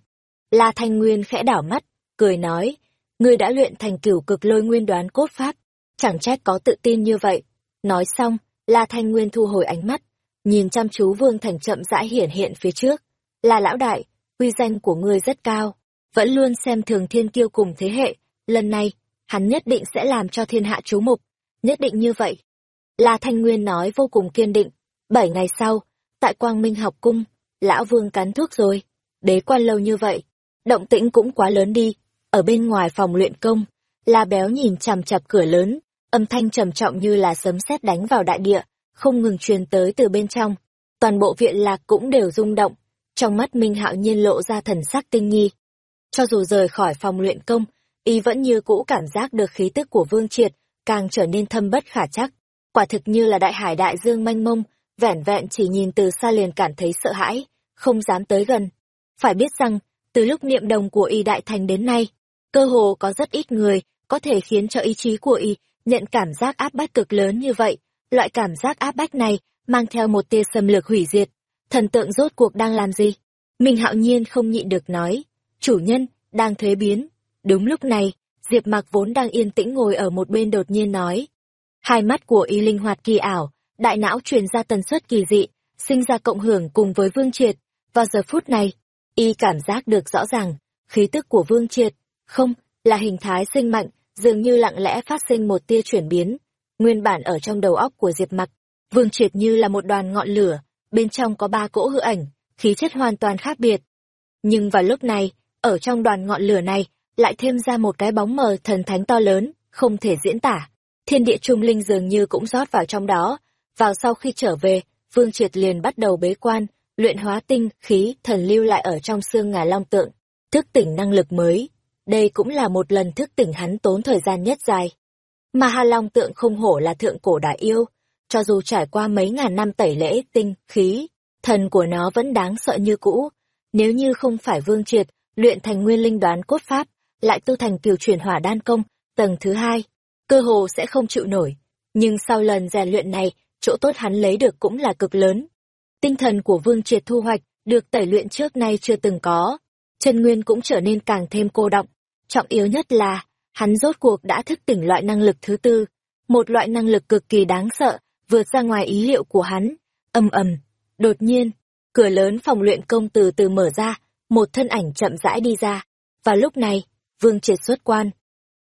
La Thanh Nguyên khẽ đảo mắt, cười nói, ngươi đã luyện thành cửu cực lôi nguyên đoán cốt pháp, chẳng trách có tự tin như vậy. Nói xong, La Thanh Nguyên thu hồi ánh mắt, nhìn chăm chú Vương Thành chậm rãi hiển hiện phía trước. Là lão đại, uy danh của ngươi rất cao, vẫn luôn xem thường thiên kiêu cùng thế hệ, lần này, hắn nhất định sẽ làm cho thiên hạ chú mục, nhất định như vậy. La Thanh Nguyên nói vô cùng kiên định, bảy ngày sau, tại Quang Minh học cung, lão Vương cắn thuốc rồi, Đế quan lâu như vậy, động tĩnh cũng quá lớn đi, ở bên ngoài phòng luyện công, La Béo nhìn chằm chằm cửa lớn, âm thanh trầm trọng như là sấm sét đánh vào đại địa, không ngừng truyền tới từ bên trong. Toàn bộ viện lạc cũng đều rung động, trong mắt Minh Hạo Nhiên lộ ra thần sắc tinh nghi. Cho dù rời khỏi phòng luyện công, y vẫn như cũ cảm giác được khí tức của Vương Triệt, càng trở nên thâm bất khả chắc. Quả thực như là đại hải đại dương mênh mông, vẻn vẹn chỉ nhìn từ xa liền cảm thấy sợ hãi, không dám tới gần. Phải biết rằng, từ lúc niệm đồng của y đại thành đến nay, cơ hồ có rất ít người có thể khiến cho ý chí của y nhận cảm giác áp bách cực lớn như vậy. Loại cảm giác áp bách này mang theo một tia xâm lược hủy diệt. Thần tượng rốt cuộc đang làm gì? mình hạo nhiên không nhịn được nói. Chủ nhân, đang thuế biến. Đúng lúc này, Diệp Mạc vốn đang yên tĩnh ngồi ở một bên đột nhiên nói. Hai mắt của y linh hoạt kỳ ảo, đại não truyền ra tần suất kỳ dị, sinh ra cộng hưởng cùng với Vương Triệt. Vào giờ phút này, y cảm giác được rõ ràng, khí tức của Vương Triệt, không, là hình thái sinh mạnh, dường như lặng lẽ phát sinh một tia chuyển biến. Nguyên bản ở trong đầu óc của Diệp Mặc, Vương Triệt như là một đoàn ngọn lửa, bên trong có ba cỗ hư ảnh, khí chất hoàn toàn khác biệt. Nhưng vào lúc này, ở trong đoàn ngọn lửa này, lại thêm ra một cái bóng mờ thần thánh to lớn, không thể diễn tả. Thiên địa trung linh dường như cũng rót vào trong đó. Vào sau khi trở về, Vương Triệt liền bắt đầu bế quan, luyện hóa tinh, khí, thần lưu lại ở trong xương ngà long tượng, thức tỉnh năng lực mới. Đây cũng là một lần thức tỉnh hắn tốn thời gian nhất dài. Mà Hà Long tượng không hổ là thượng cổ đại yêu, cho dù trải qua mấy ngàn năm tẩy lễ tinh, khí, thần của nó vẫn đáng sợ như cũ. Nếu như không phải vương triệt, luyện thành nguyên linh đoán cốt pháp, lại tu thành kiều chuyển hỏa đan công, tầng thứ hai, cơ hồ sẽ không chịu nổi. Nhưng sau lần rèn luyện này, chỗ tốt hắn lấy được cũng là cực lớn. Tinh thần của vương triệt thu hoạch, được tẩy luyện trước nay chưa từng có. Chân nguyên cũng trở nên càng thêm cô động. Trọng yếu nhất là, hắn rốt cuộc đã thức tỉnh loại năng lực thứ tư, một loại năng lực cực kỳ đáng sợ, vượt ra ngoài ý liệu của hắn. Âm ầm, đột nhiên, cửa lớn phòng luyện công từ từ mở ra, một thân ảnh chậm rãi đi ra. Và lúc này, Vương Triệt xuất quan.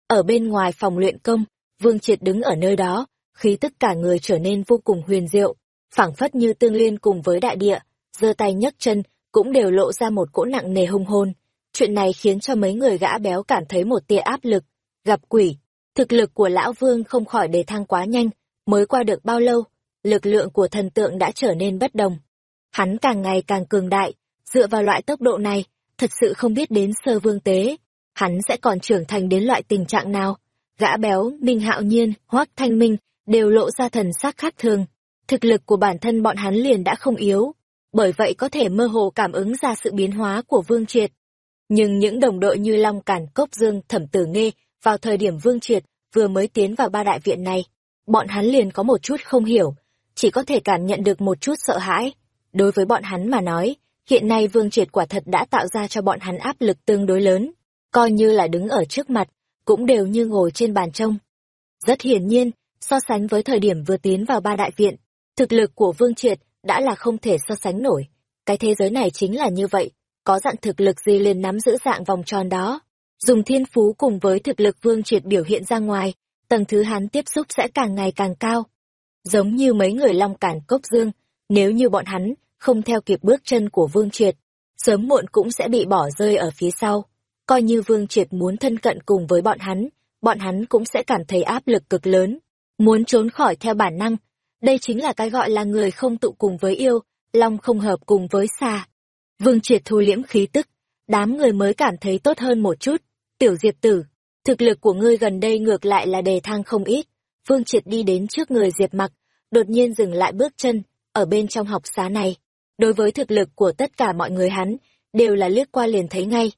Ở bên ngoài phòng luyện công, Vương Triệt đứng ở nơi đó, khí tức cả người trở nên vô cùng huyền diệu, phảng phất như tương liên cùng với đại địa, giơ tay nhấc chân, cũng đều lộ ra một cỗ nặng nề hung hồn. Chuyện này khiến cho mấy người gã béo cảm thấy một tia áp lực, gặp quỷ. Thực lực của lão vương không khỏi đề thăng quá nhanh, mới qua được bao lâu, lực lượng của thần tượng đã trở nên bất đồng. Hắn càng ngày càng cường đại, dựa vào loại tốc độ này, thật sự không biết đến sơ vương tế, hắn sẽ còn trưởng thành đến loại tình trạng nào. Gã béo, Minh Hạo Nhiên, Hoác Thanh Minh đều lộ ra thần sắc khác thường. Thực lực của bản thân bọn hắn liền đã không yếu, bởi vậy có thể mơ hồ cảm ứng ra sự biến hóa của Vương Triệt. Nhưng những đồng đội như Long Cản Cốc Dương Thẩm Tử Nghê vào thời điểm Vương Triệt vừa mới tiến vào ba đại viện này, bọn hắn liền có một chút không hiểu, chỉ có thể cảm nhận được một chút sợ hãi. Đối với bọn hắn mà nói, hiện nay Vương Triệt quả thật đã tạo ra cho bọn hắn áp lực tương đối lớn, coi như là đứng ở trước mặt, cũng đều như ngồi trên bàn trông. Rất hiển nhiên, so sánh với thời điểm vừa tiến vào ba đại viện, thực lực của Vương Triệt đã là không thể so sánh nổi. Cái thế giới này chính là như vậy, có dạng thực lực gì liền nắm giữ dạng vòng tròn đó. Dùng thiên phú cùng với thực lực Vương Triệt biểu hiện ra ngoài, tầng thứ hắn tiếp xúc sẽ càng ngày càng cao. Giống như mấy người long cản cốc dương, nếu như bọn hắn không theo kịp bước chân của Vương Triệt, sớm muộn cũng sẽ bị bỏ rơi ở phía sau. Coi như Vương Triệt muốn thân cận cùng với bọn hắn, bọn hắn cũng sẽ cảm thấy áp lực cực lớn, muốn trốn khỏi theo bản năng. Đây chính là cái gọi là người không tụ cùng với yêu, long không hợp cùng với xa. Vương Triệt thu liễm khí tức, đám người mới cảm thấy tốt hơn một chút. Tiểu Diệp Tử, thực lực của ngươi gần đây ngược lại là đề thang không ít. Vương Triệt đi đến trước người Diệp Mặc, đột nhiên dừng lại bước chân, ở bên trong học xá này. Đối với thực lực của tất cả mọi người hắn, đều là liếc qua liền thấy ngay.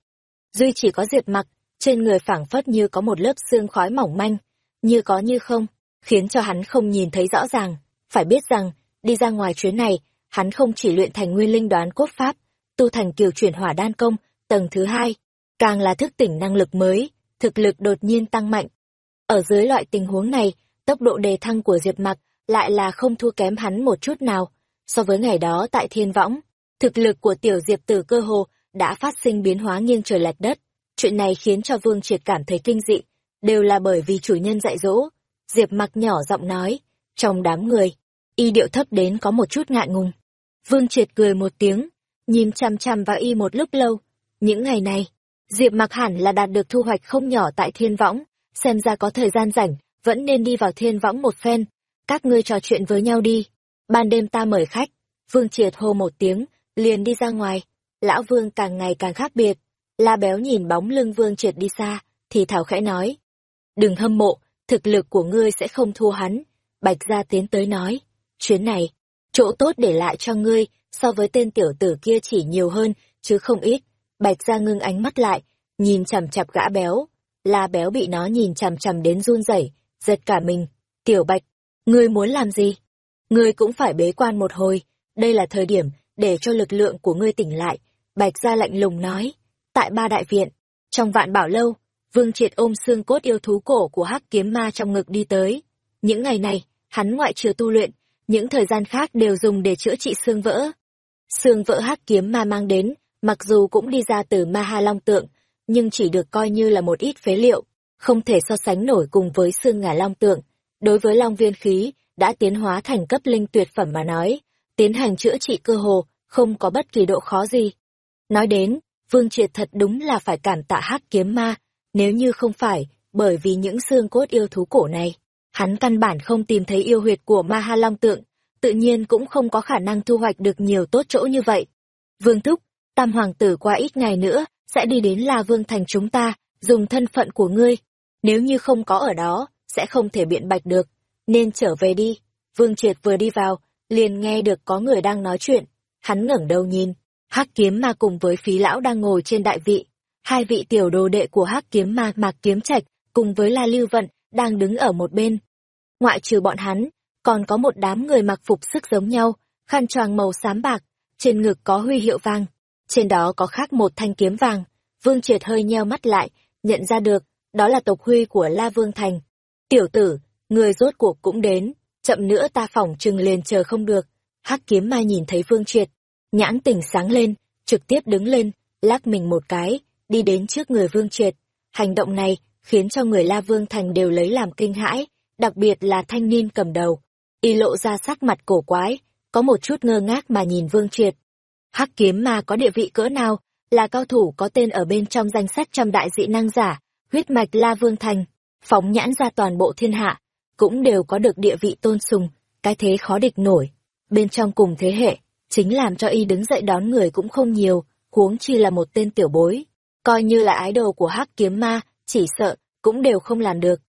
Duy chỉ có Diệp Mặc, trên người phảng phất như có một lớp xương khói mỏng manh, như có như không, khiến cho hắn không nhìn thấy rõ ràng. Phải biết rằng, đi ra ngoài chuyến này, hắn không chỉ luyện thành nguyên linh đoán cốt pháp, tu thành kiều chuyển hỏa đan công, tầng thứ hai, càng là thức tỉnh năng lực mới, thực lực đột nhiên tăng mạnh. Ở dưới loại tình huống này, tốc độ đề thăng của Diệp Mặc lại là không thua kém hắn một chút nào. So với ngày đó tại Thiên Võng, thực lực của tiểu Diệp Tử cơ hồ đã phát sinh biến hóa nghiêng trời lệch đất. Chuyện này khiến cho Vương Triệt cảm thấy kinh dị, đều là bởi vì chủ nhân dạy dỗ. Diệp Mặc nhỏ giọng nói, trong đám người, y điệu thấp đến có một chút ngại ngùng. Vương Triệt cười một tiếng, nhìn chằm chằm vào y một lúc lâu. Những ngày này, Diệp Mặc hẳn là đạt được thu hoạch không nhỏ tại Thiên Võng, xem ra có thời gian rảnh, vẫn nên đi vào Thiên Võng một phen. Các ngươi trò chuyện với nhau đi. Ban đêm ta mời khách. Vương Triệt hô một tiếng, liền đi ra ngoài. Lão Vương càng ngày càng khác biệt. La Béo nhìn bóng lưng Vương Triệt đi xa, thì thảo khẽ nói. Đừng hâm mộ, thực lực của ngươi sẽ không thua hắn. Bạch Gia tiến tới nói. Chuyến này, chỗ tốt để lại cho ngươi, so với tên tiểu tử kia chỉ nhiều hơn, chứ không ít. Bạch Gia ngưng ánh mắt lại, nhìn chằm chặp gã béo. La béo bị nó nhìn chằm chằm đến run rẩy, giật cả mình. Tiểu Bạch, ngươi muốn làm gì? Ngươi cũng phải bế quan một hồi, đây là thời điểm để cho lực lượng của ngươi tỉnh lại. Bạch Gia lạnh lùng nói, tại ba đại viện, trong vạn bảo lâu, Vương Triệt ôm xương cốt yêu thú cổ của hắc kiếm ma trong ngực đi tới. Những ngày này, hắn ngoại trừ tu luyện, những thời gian khác đều dùng để chữa trị xương vỡ. Xương vỡ hắc kiếm ma mang đến, mặc dù cũng đi ra từ ma ha long tượng, nhưng chỉ được coi như là một ít phế liệu, không thể so sánh nổi cùng với xương ngà long tượng. Đối với long viên khí, đã tiến hóa thành cấp linh tuyệt phẩm mà nói, tiến hành chữa trị cơ hồ, không có bất kỳ độ khó gì. Nói đến, Vương Triệt thật đúng là phải cảm tạ hắc kiếm ma, nếu như không phải, bởi vì những xương cốt yêu thú cổ này, hắn căn bản không tìm thấy yêu huyệt của ma ha long tượng, tự nhiên cũng không có khả năng thu hoạch được nhiều tốt chỗ như vậy. Vương Thúc, Tam Hoàng tử qua ít ngày nữa, sẽ đi đến La Vương Thành chúng ta, dùng thân phận của ngươi. Nếu như không có ở đó, sẽ không thể biện bạch được, nên trở về đi. Vương Triệt vừa đi vào, liền nghe được có người đang nói chuyện, hắn ngẩng đầu nhìn, Hắc Kiếm Ma cùng với Phí lão đang ngồi trên đại vị, hai vị tiểu đồ đệ của Hắc Kiếm Ma Mạc Kiếm Trạch cùng với La Lưu Vận đang đứng ở một bên. Ngoại trừ bọn hắn, còn có một đám người mặc phục sức giống nhau, khăn choàng màu xám bạc, trên ngực có huy hiệu vàng, trên đó có khắc một thanh kiếm vàng. Vương Triệt hơi nheo mắt lại, nhận ra được, đó là tộc huy của La Vương Thành. Tiểu tử, người rốt cuộc cũng đến, chậm nữa ta phỏng chừng liền chờ không được. Hắc kiếm Mai nhìn thấy Vương Triệt, nhãn tỉnh sáng lên, trực tiếp đứng lên, lắc mình một cái, đi đến trước người Vương Triệt. Hành động này khiến cho người La Vương Thành đều lấy làm kinh hãi, đặc biệt là thanh niên cầm đầu. Y lộ ra sắc mặt cổ quái, có một chút ngơ ngác mà nhìn Vương Triệt. Hắc kiếm ma có địa vị cỡ nào, là cao thủ có tên ở bên trong danh sách trăm đại dị năng giả, huyết mạch La Vương Thành, phóng nhãn ra toàn bộ thiên hạ, cũng đều có được địa vị tôn sùng, cái thế khó địch nổi. Bên trong cùng thế hệ, chính làm cho y đứng dậy đón người cũng không nhiều, huống chi là một tên tiểu bối. Coi như là ái đồ của hắc kiếm ma, chỉ sợ, cũng đều không làm được.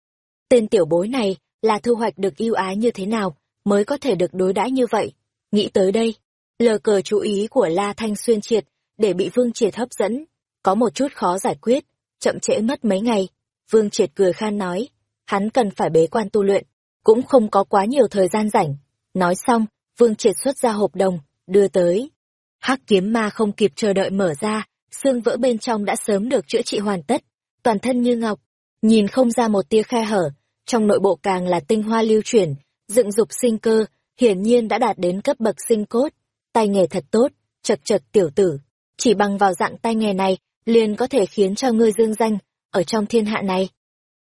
Tên tiểu bối này, là thu hoạch được yêu ái như thế nào, mới có thể được đối đãi như vậy. Nghĩ tới đây, lờ cờ chú ý của La Thanh Xuyên triệt, để bị Vương Triệt hấp dẫn, có một chút khó giải quyết, chậm trễ mất mấy ngày. Vương Triệt cười khan nói, hắn cần phải bế quan tu luyện, cũng không có quá nhiều thời gian rảnh. Nói xong, Vương Triệt xuất ra hộp đồng, đưa tới. Hắc kiếm ma không kịp chờ đợi mở ra, xương vỡ bên trong đã sớm được chữa trị hoàn tất, toàn thân như ngọc, nhìn không ra một tia khe hở, trong nội bộ càng là tinh hoa lưu chuyển, dựng dục sinh cơ, hiển nhiên đã đạt đến cấp bậc sinh cốt, tay nghề thật tốt, chật chật tiểu tử, chỉ bằng vào dạng tay nghề này, liền có thể khiến cho ngươi dương danh, ở trong thiên hạ này.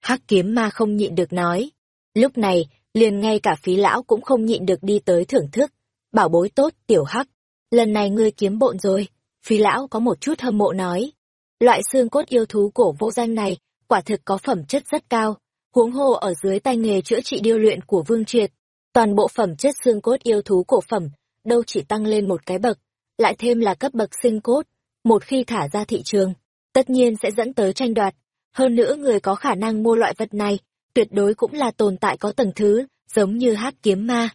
Hắc kiếm ma không nhịn được nói. Lúc này, liền ngay cả phí lão cũng không nhịn được đi tới thưởng thức. Bảo bối tốt, tiểu hắc. Lần này ngươi kiếm bộn rồi. Phí lão có một chút hâm mộ nói. Loại xương cốt yêu thú cổ vô danh này, quả thực có phẩm chất rất cao. Huống hồ ở dưới tay nghề chữa trị điêu luyện của Vương Triệt. Toàn bộ phẩm chất xương cốt yêu thú cổ phẩm, đâu chỉ tăng lên một cái bậc, lại thêm là cấp bậc sinh cốt. Một khi thả ra thị trường, tất nhiên sẽ dẫn tới tranh đoạt. Hơn nữa người có khả năng mua loại vật này, tuyệt đối cũng là tồn tại có tầng thứ, giống như hát kiếm ma.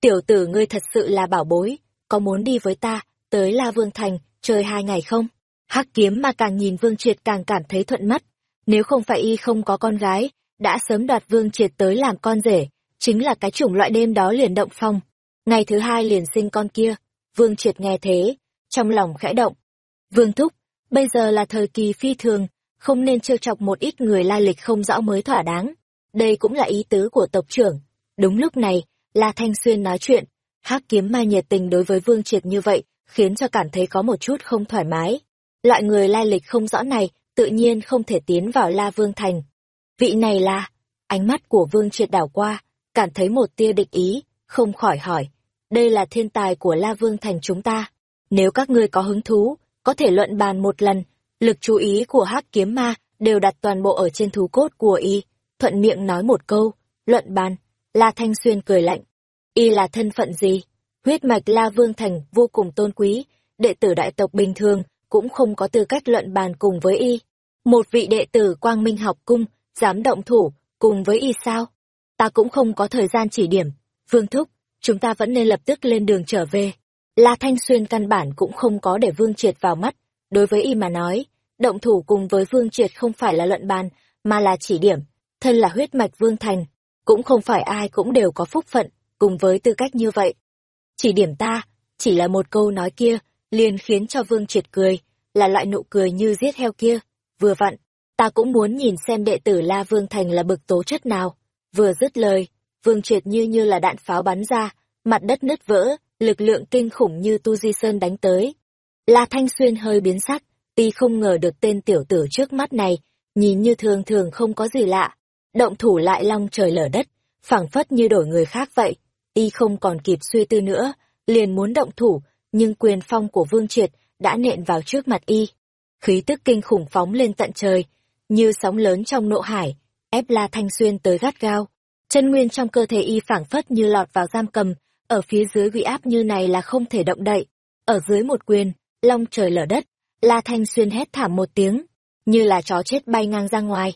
Tiểu tử ngươi thật sự là bảo bối, có muốn đi với ta, tới La Vương Thành, chơi hai ngày không? Hắc kiếm mà càng nhìn Vương Triệt càng cảm thấy thuận mắt. Nếu không phải y không có con gái, đã sớm đoạt Vương Triệt tới làm con rể, chính là cái chủng loại đêm đó liền động phong. Ngày thứ hai liền sinh con kia, Vương Triệt nghe thế, trong lòng khẽ động. Vương Thúc, bây giờ là thời kỳ phi thường, không nên trêu chọc một ít người lai lịch không rõ mới thỏa đáng. Đây cũng là ý tứ của tộc trưởng. Đúng lúc này, La Thanh Xuyên nói chuyện, hắc kiếm ma nhiệt tình đối với Vương Triệt như vậy, khiến cho cảm thấy có một chút không thoải mái. Loại người lai lịch không rõ này, tự nhiên không thể tiến vào La Vương Thành. Vị này là, ánh mắt của Vương Triệt đảo qua, cảm thấy một tia địch ý, không khỏi hỏi, đây là thiên tài của La Vương Thành chúng ta. Nếu các ngươi có hứng thú, có thể luận bàn một lần, lực chú ý của hắc kiếm ma đều đặt toàn bộ ở trên thú cốt của y. Thuận miệng nói một câu, luận bàn, La Thanh Xuyên cười lạnh. Y là thân phận gì? Huyết mạch La Vương Thành vô cùng tôn quý, đệ tử đại tộc bình thường cũng không có tư cách luận bàn cùng với y. Một vị đệ tử Quang Minh học cung, dám động thủ, cùng với y sao? Ta cũng không có thời gian chỉ điểm. Vương Thúc, chúng ta vẫn nên lập tức lên đường trở về. La Thanh Xuyên căn bản cũng không có để Vương Triệt vào mắt. Đối với y mà nói, động thủ cùng với Vương Triệt không phải là luận bàn, mà là chỉ điểm. Thân là huyết mạch Vương Thành, cũng không phải ai cũng đều có phúc phận, cùng với tư cách như vậy. Chỉ điểm ta, chỉ là một câu nói kia, liền khiến cho Vương Triệt cười, là loại nụ cười như giết heo kia. Vừa vặn, ta cũng muốn nhìn xem đệ tử La Vương Thành là bực tố chất nào. Vừa dứt lời, Vương Triệt như như là đạn pháo bắn ra, mặt đất nứt vỡ, lực lượng kinh khủng như Tu Di Sơn đánh tới. La Thanh Xuyên hơi biến sắc, ti không ngờ được tên tiểu tử trước mắt này, nhìn như thường thường không có gì lạ. Động thủ lại long trời lở đất, phảng phất như đổi người khác vậy. Y không còn kịp suy tư nữa, liền muốn động thủ, nhưng quyền phong của Vương Triệt đã nện vào trước mặt Y. Khí tức kinh khủng phóng lên tận trời, như sóng lớn trong nộ hải, ép La Thanh Xuyên tới gắt gao. Chân nguyên trong cơ thể Y phảng phất như lọt vào giam cầm, ở phía dưới uy áp như này là không thể động đậy. Ở dưới một quyền, long trời lở đất, La Thanh Xuyên hét thảm một tiếng, như là chó chết bay ngang ra ngoài.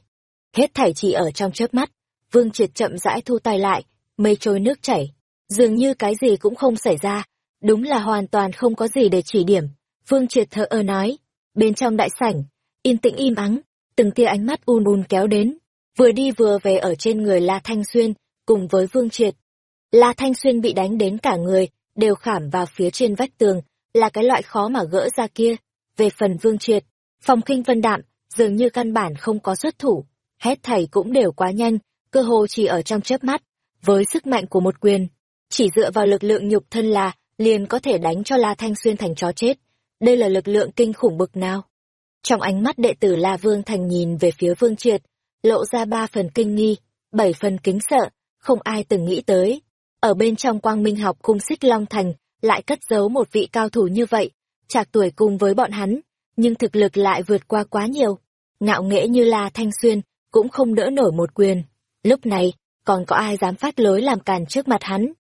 Hết thảy chỉ ở trong chớp mắt, Vương Triệt chậm rãi thu tay lại, mây trôi nước chảy. Dường như cái gì cũng không xảy ra, đúng là hoàn toàn không có gì để chỉ điểm. Vương Triệt thở ơ nói, bên trong đại sảnh, yên tĩnh im ắng, từng tia ánh mắt un un kéo đến, vừa đi vừa về ở trên người La Thanh Xuyên, cùng với Vương Triệt. La Thanh Xuyên bị đánh đến cả người, đều khảm vào phía trên vách tường, là cái loại khó mà gỡ ra kia. Về phần Vương Triệt, phòng kinh vân đạm, dường như căn bản không có xuất thủ, hết thảy cũng đều quá nhanh, cơ hồ chỉ ở trong chớp mắt, với sức mạnh của một quyền, chỉ dựa vào lực lượng nhục thân là liền có thể đánh cho La Thanh Xuyên thành chó chết. Đây là lực lượng kinh khủng bực nào? Trong ánh mắt đệ tử La Vương Thành nhìn về phía Vương Triệt, lộ ra ba phần kinh nghi, bảy phần kính sợ, không ai từng nghĩ tới. Ở bên trong quang minh học cung xích Long Thành, lại cất giấu một vị cao thủ như vậy, trạc tuổi cùng với bọn hắn, nhưng thực lực lại vượt qua quá nhiều. Ngạo nghễ như La Thanh Xuyên, cũng không đỡ nổi một quyền. Lúc này, còn có ai dám phát lối làm càn trước mặt hắn.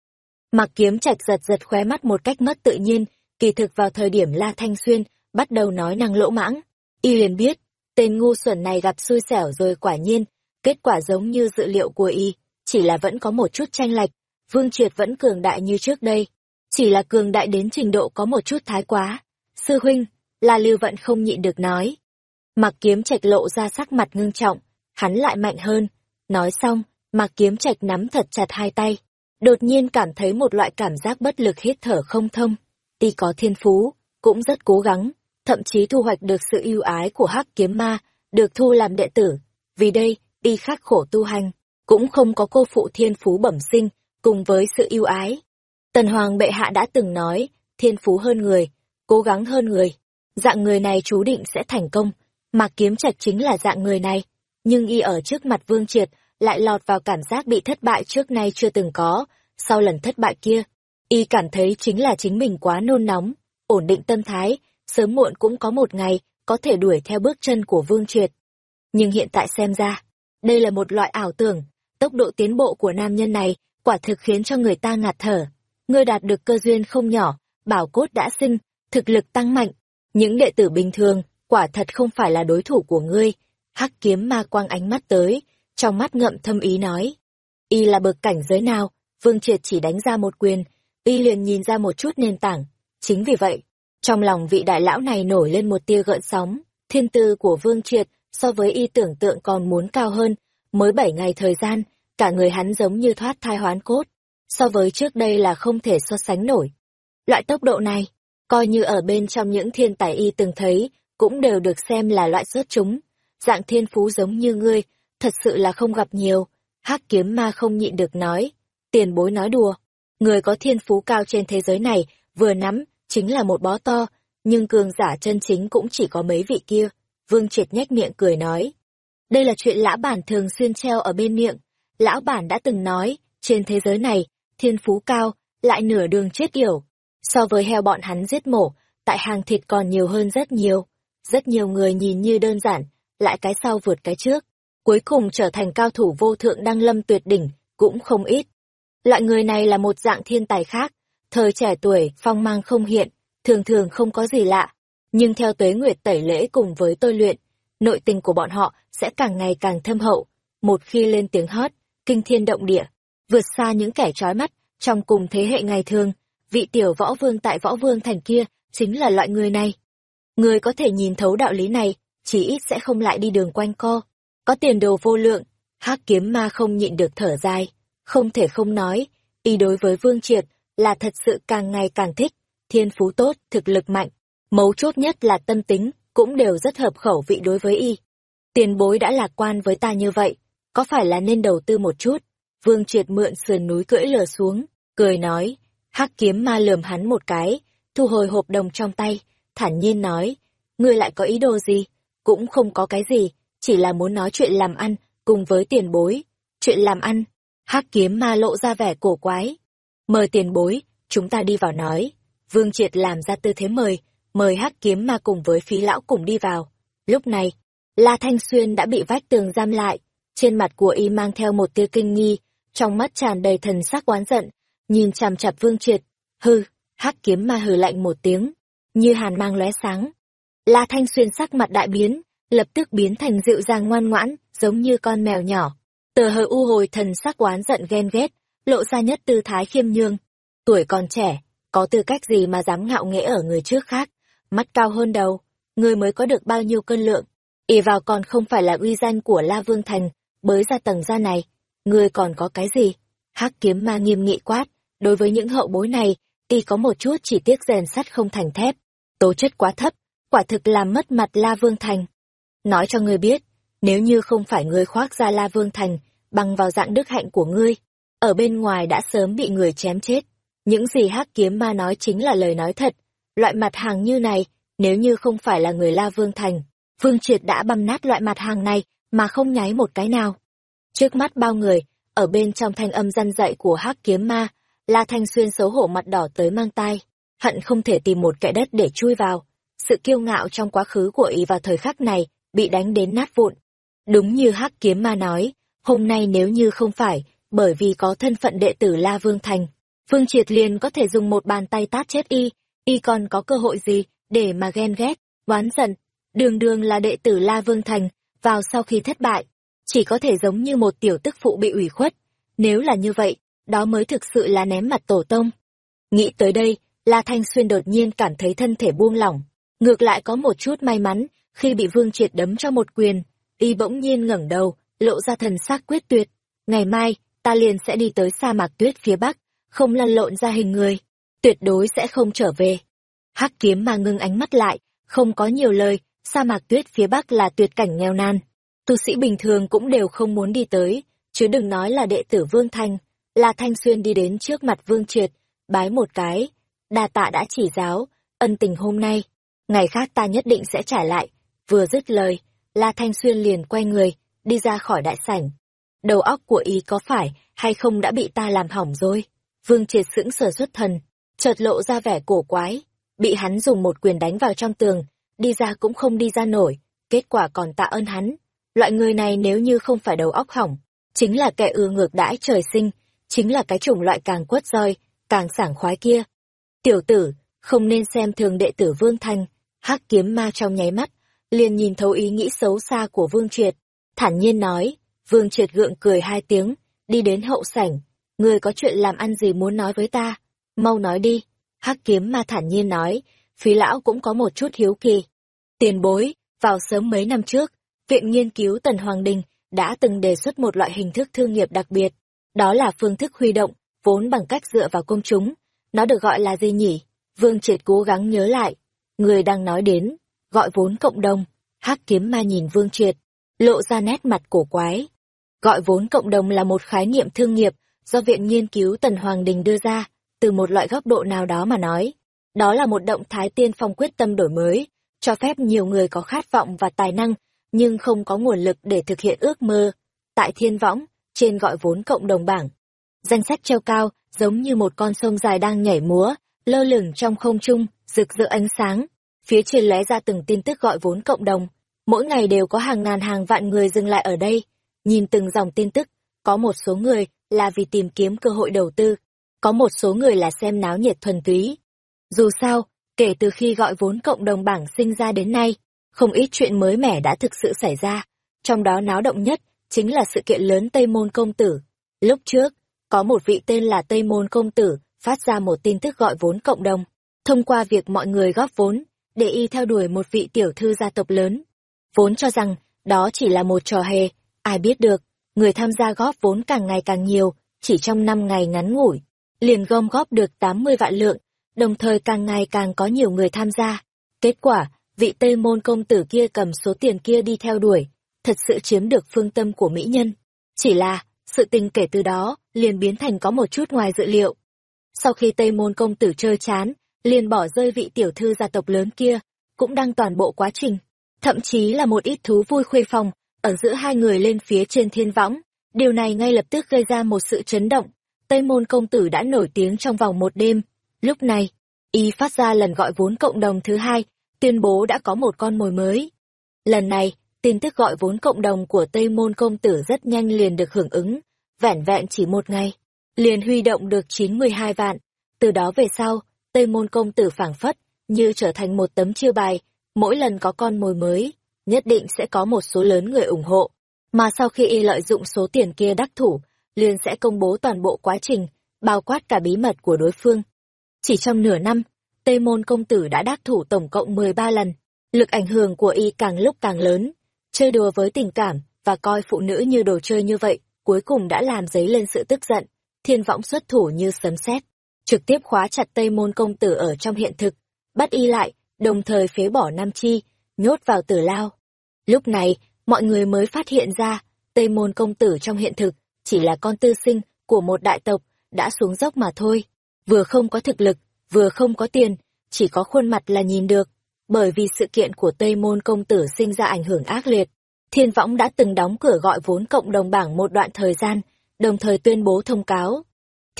Mặc kiếm chạch giật giật khóe mắt một cách mất tự nhiên, kỳ thực vào thời điểm La Thanh Xuyên bắt đầu nói năng lỗ mãng. Y liền biết, tên ngu xuẩn này gặp xui xẻo rồi quả nhiên, kết quả giống như dự liệu của Y, chỉ là vẫn có một chút tranh lệch, Vương Triệt vẫn cường đại như trước đây, chỉ là cường đại đến trình độ có một chút thái quá. Sư huynh, La Lưu Vận không nhịn được nói. Mặc kiếm trạch lộ ra sắc mặt ngưng trọng, hắn lại mạnh hơn. Nói xong, mặc kiếm trạch nắm thật chặt hai tay. Đột nhiên cảm thấy một loại cảm giác bất lực hít thở không thông ty có thiên phú, cũng rất cố gắng, thậm chí thu hoạch được sự yêu ái của hắc kiếm ma, được thu làm đệ tử. Vì đây, y khắc khổ tu hành, cũng không có cô phụ thiên phú bẩm sinh, cùng với sự yêu ái. Tần Hoàng bệ hạ đã từng nói, thiên phú hơn người, cố gắng hơn người. Dạng người này chú định sẽ thành công, mà kiếm trạch chính là dạng người này. Nhưng y ở trước mặt Vương Triệt, lại lọt vào cảm giác bị thất bại trước nay chưa từng có. Sau lần thất bại kia, y cảm thấy chính là chính mình quá nôn nóng, ổn định tâm thái, sớm muộn cũng có một ngày có thể đuổi theo bước chân của Vương Triệt. Nhưng hiện tại xem ra, đây là một loại ảo tưởng, tốc độ tiến bộ của nam nhân này quả thực khiến cho người ta ngạt thở. Ngươi đạt được cơ duyên không nhỏ, bảo cốt đã sinh, thực lực tăng mạnh. Những đệ tử bình thường, quả thật không phải là đối thủ của ngươi. Hắc kiếm ma quang ánh mắt tới, trong mắt ngậm thâm ý nói. Y là bậc cảnh giới nào, Vương Triệt chỉ đánh ra một quyền, Y liền nhìn ra một chút nền tảng. Chính vì vậy, trong lòng vị đại lão này nổi lên một tia gợn sóng, thiên tư của Vương Triệt so với Y tưởng tượng còn muốn cao hơn, mới bảy ngày thời gian, cả người hắn giống như thoát thai hoán cốt, so với trước đây là không thể so sánh nổi. Loại tốc độ này, coi như ở bên trong những thiên tài y từng thấy, cũng đều được xem là loại xuất chúng. Dạng thiên phú giống như ngươi, thật sự là không gặp nhiều. hắc kiếm ma không nhịn được nói. Tiền bối nói đùa. Người có thiên phú cao trên thế giới này, vừa nắm, chính là một bó to, nhưng cường giả chân chính cũng chỉ có mấy vị kia. Vương triệt nhếch miệng cười nói. Đây là chuyện lã bản thường xuyên treo ở bên miệng. Lão bản đã từng nói, trên thế giới này, thiên phú cao, lại nửa đường chết yểu. So với heo bọn hắn giết mổ, tại hàng thịt còn nhiều hơn rất nhiều. Rất nhiều người nhìn như đơn giản, lại cái sau vượt cái trước. Cuối cùng trở thành cao thủ vô thượng đăng lâm tuyệt đỉnh, cũng không ít. Loại người này là một dạng thiên tài khác, thời trẻ tuổi, phong mang không hiện, thường thường không có gì lạ. Nhưng theo tuế nguyệt tẩy lễ cùng với tôi luyện, nội tình của bọn họ sẽ càng ngày càng thâm hậu. Một khi lên tiếng hót, kinh thiên động địa, vượt xa những kẻ trói mắt trong cùng thế hệ ngày thường, vị tiểu võ vương tại võ vương thành kia chính là loại người này. Người có thể nhìn thấu đạo lý này, chỉ ít sẽ không lại đi đường quanh co. Có tiền đồ vô lượng, hắc kiếm ma không nhịn được thở dài, không thể không nói, y đối với vương triệt là thật sự càng ngày càng thích, thiên phú tốt, thực lực mạnh, mấu chốt nhất là tâm tính, cũng đều rất hợp khẩu vị đối với y. Tiền bối đã lạc quan với ta như vậy, có phải là nên đầu tư một chút? Vương Triệt mượn sườn núi cưỡi lờ xuống, cười nói, hắc kiếm ma lườm hắn một cái, thu hồi hộp đồng trong tay, thản nhiên nói, ngươi lại có ý đồ gì? Cũng không có cái gì, chỉ là muốn nói chuyện làm ăn, cùng với tiền bối. Chuyện làm ăn, hắc kiếm ma lộ ra vẻ cổ quái. Mời tiền bối, chúng ta đi vào nói. Vương Triệt làm ra tư thế mời, mời hắc kiếm ma cùng với phí lão cùng đi vào. Lúc này, La Thanh Xuyên đã bị vách tường giam lại, trên mặt của y mang theo một tia kinh nghi, trong mắt tràn đầy thần sắc oán giận, nhìn chằm chặp Vương Triệt, hư, hắc kiếm ma hừ lạnh một tiếng, như hàn mang lóe sáng. La Thanh Xuyên sắc mặt đại biến, lập tức biến thành dịu dàng ngoan ngoãn, giống như con mèo nhỏ. Tờ hờ u hồi thần sắc oán giận ghen ghét, lộ ra nhất tư thái khiêm nhương. Tuổi còn trẻ, có tư cách gì mà dám ngạo nghễ ở người trước khác, mắt cao hơn đầu, người mới có được bao nhiêu cân lượng. ỉ vào còn không phải là uy danh của La Vương Thành, bới ra tầng ra này, người còn có cái gì? hắc kiếm ma nghiêm nghị quát, đối với những hậu bối này, tuy có một chút chỉ tiếc rèn sắt không thành thép, tố chất quá thấp, quả thực làm mất mặt La Vương Thành. Nói cho người biết, nếu như không phải ngươi khoác ra La Vương Thành, bằng vào dạng đức hạnh của ngươi, ở bên ngoài đã sớm bị người chém chết. Những gì hắc kiếm ma nói chính là lời nói thật. Loại mặt hàng như này, nếu như không phải là người La Vương Thành, Vương Triệt đã băm nát loại mặt hàng này mà không nháy một cái nào. Trước mắt bao người, ở bên trong thanh âm răn dạy của hắc kiếm ma, La Thanh Xuyên xấu hổ mặt đỏ tới mang tai, hận không thể tìm một kẻ đất để chui vào. Sự kiêu ngạo trong quá khứ của ý vào thời khắc này bị đánh đến nát vụn. Đúng như hắc kiếm ma nói, hôm nay nếu như không phải, bởi vì có thân phận đệ tử La Vương Thành, Vương Triệt liền có thể dùng một bàn tay tát chết y, y còn có cơ hội gì để mà ghen ghét, oán giận. Đường đường là đệ tử La Vương Thành, vào sau khi thất bại, chỉ có thể giống như một tiểu tức phụ bị ủy khuất. Nếu là như vậy, đó mới thực sự là ném mặt tổ tông. Nghĩ tới đây, La Thanh Xuyên đột nhiên cảm thấy thân thể buông lỏng. Ngược lại có một chút may mắn, khi bị Vương Triệt đấm cho một quyền, y bỗng nhiên ngẩng đầu, lộ ra thần sắc quyết tuyệt. Ngày mai, ta liền sẽ đi tới sa mạc tuyết phía bắc, không lăn lộn ra hình người, tuyệt đối sẽ không trở về. Hắc kiếm mà ngưng ánh mắt lại, không có nhiều lời, sa mạc tuyết phía bắc là tuyệt cảnh nghèo nan. Tu sĩ bình thường cũng đều không muốn đi tới, chứ đừng nói là đệ tử Vương Thanh. La Thanh Xuyên đi đến trước mặt Vương Triệt, bái một cái, đa tạ đã chỉ giáo, ân tình hôm nay, ngày khác ta nhất định sẽ trả lại. Vừa dứt lời, La Thanh Xuyên liền quay người, đi ra khỏi đại sảnh. Đầu óc của ý có phải hay không đã bị ta làm hỏng rồi? Vương Triệt sững sờ xuất thần, chợt lộ ra vẻ cổ quái, bị hắn dùng một quyền đánh vào trong tường, đi ra cũng không đi ra nổi, kết quả còn tạ ơn hắn. Loại người này nếu như không phải đầu óc hỏng, chính là kẻ ưa ngược đãi trời sinh, chính là cái chủng loại càng quất roi, càng sảng khoái kia. Tiểu tử, không nên xem thường đệ tử Vương Thanh, hắc kiếm ma trong nháy mắt, liền nhìn thấu ý nghĩ xấu xa của Vương Triệt, thản nhiên nói, Vương Triệt gượng cười hai tiếng, đi đến hậu sảnh, người có chuyện làm ăn gì muốn nói với ta, mau nói đi, hắc kiếm ma thản nhiên nói, phí lão cũng có một chút hiếu kỳ. Tiền bối, vào sớm mấy năm trước, Viện Nghiên cứu Tần Hoàng Đình đã từng đề xuất một loại hình thức thương nghiệp đặc biệt, đó là phương thức huy động, vốn bằng cách dựa vào công chúng. Nó được gọi là gì nhỉ? Vương Triệt cố gắng nhớ lại. Người đang nói đến, gọi vốn cộng đồng. hắc kiếm ma nhìn Vương Triệt, lộ ra nét mặt cổ quái. Gọi vốn cộng đồng là một khái niệm thương nghiệp do Viện Nghiên cứu Tần Hoàng Đình đưa ra, từ một loại góc độ nào đó mà nói. Đó là một động thái tiên phong quyết tâm đổi mới, cho phép nhiều người có khát vọng và tài năng, nhưng không có nguồn lực để thực hiện ước mơ. Tại thiên võng, trên gọi vốn cộng đồng bảng. Danh sách treo cao, giống như một con sông dài đang nhảy múa, lơ lửng trong không trung, rực rỡ ánh sáng. Phía trên lóe ra từng tin tức gọi vốn cộng đồng. Mỗi ngày đều có hàng ngàn hàng vạn người dừng lại ở đây. Nhìn từng dòng tin tức, có một số người là vì tìm kiếm cơ hội đầu tư, có một số người là xem náo nhiệt thuần túy. Dù sao, kể từ khi gọi vốn cộng đồng bảng sinh ra đến nay, không ít chuyện mới mẻ đã thực sự xảy ra. Trong đó náo động nhất chính là sự kiện lớn Tây Môn Công Tử. Lúc trước, có một vị tên là Tây Môn Công Tử phát ra một tin tức gọi vốn cộng đồng, thông qua việc mọi người góp vốn, để y theo đuổi một vị tiểu thư gia tộc lớn. Vốn cho rằng, đó chỉ là một trò hề, ai biết được, người tham gia góp vốn càng ngày càng nhiều, chỉ trong năm ngày ngắn ngủi, liền gom góp được 80 vạn lượng, đồng thời càng ngày càng có nhiều người tham gia. Kết quả, vị Tây Môn công tử kia cầm số tiền kia đi theo đuổi, thật sự chiếm được phương tâm của mỹ nhân. Chỉ là, sự tình kể từ đó, liền biến thành có một chút ngoài dự liệu. Sau khi Tây Môn công tử chơi chán, liền bỏ rơi vị tiểu thư gia tộc lớn kia, cũng đang toàn bộ quá trình. Thậm chí là một ít thú vui khuê phòng, ở giữa hai người lên phía trên thiên võng. Điều này ngay lập tức gây ra một sự chấn động. Tây Môn công tử đã nổi tiếng trong vòng một đêm. Lúc này, y phát ra lần gọi vốn cộng đồng thứ hai, tuyên bố đã có một con mồi mới. Lần này, tin tức gọi vốn cộng đồng của Tây Môn Công Tử rất nhanh liền được hưởng ứng, vẻn vẹn chỉ một ngày, liền huy động được 92 vạn. Từ đó về sau, Tây Môn Công Tử phảng phất, như trở thành một tấm chiêu bài, mỗi lần có con mồi mới, nhất định sẽ có một số lớn người ủng hộ. Mà sau khi y lợi dụng số tiền kia đắc thủ, liền sẽ công bố toàn bộ quá trình, bao quát cả bí mật của đối phương. Chỉ trong nửa năm, Tây Môn Công Tử đã đắc thủ tổng cộng 13 lần, lực ảnh hưởng của y càng lúc càng lớn. Chơi đùa với tình cảm và coi phụ nữ như đồ chơi như vậy, cuối cùng đã làm dấy lên sự tức giận. Thiên võng xuất thủ như sấm sét, trực tiếp khóa chặt Tây Môn Công Tử ở trong hiện thực, bắt y lại, đồng thời phế bỏ Nam Chi, nhốt vào tử lao. Lúc này, mọi người mới phát hiện ra, Tây Môn Công Tử trong hiện thực, chỉ là con tư sinh của một đại tộc, đã xuống dốc mà thôi. Vừa không có thực lực, vừa không có tiền, chỉ có khuôn mặt là nhìn được. Bởi vì sự kiện của Tây Môn Công Tử sinh ra ảnh hưởng ác liệt, Thiên Võng đã từng đóng cửa gọi vốn cộng đồng bảng một đoạn thời gian, đồng thời tuyên bố thông cáo.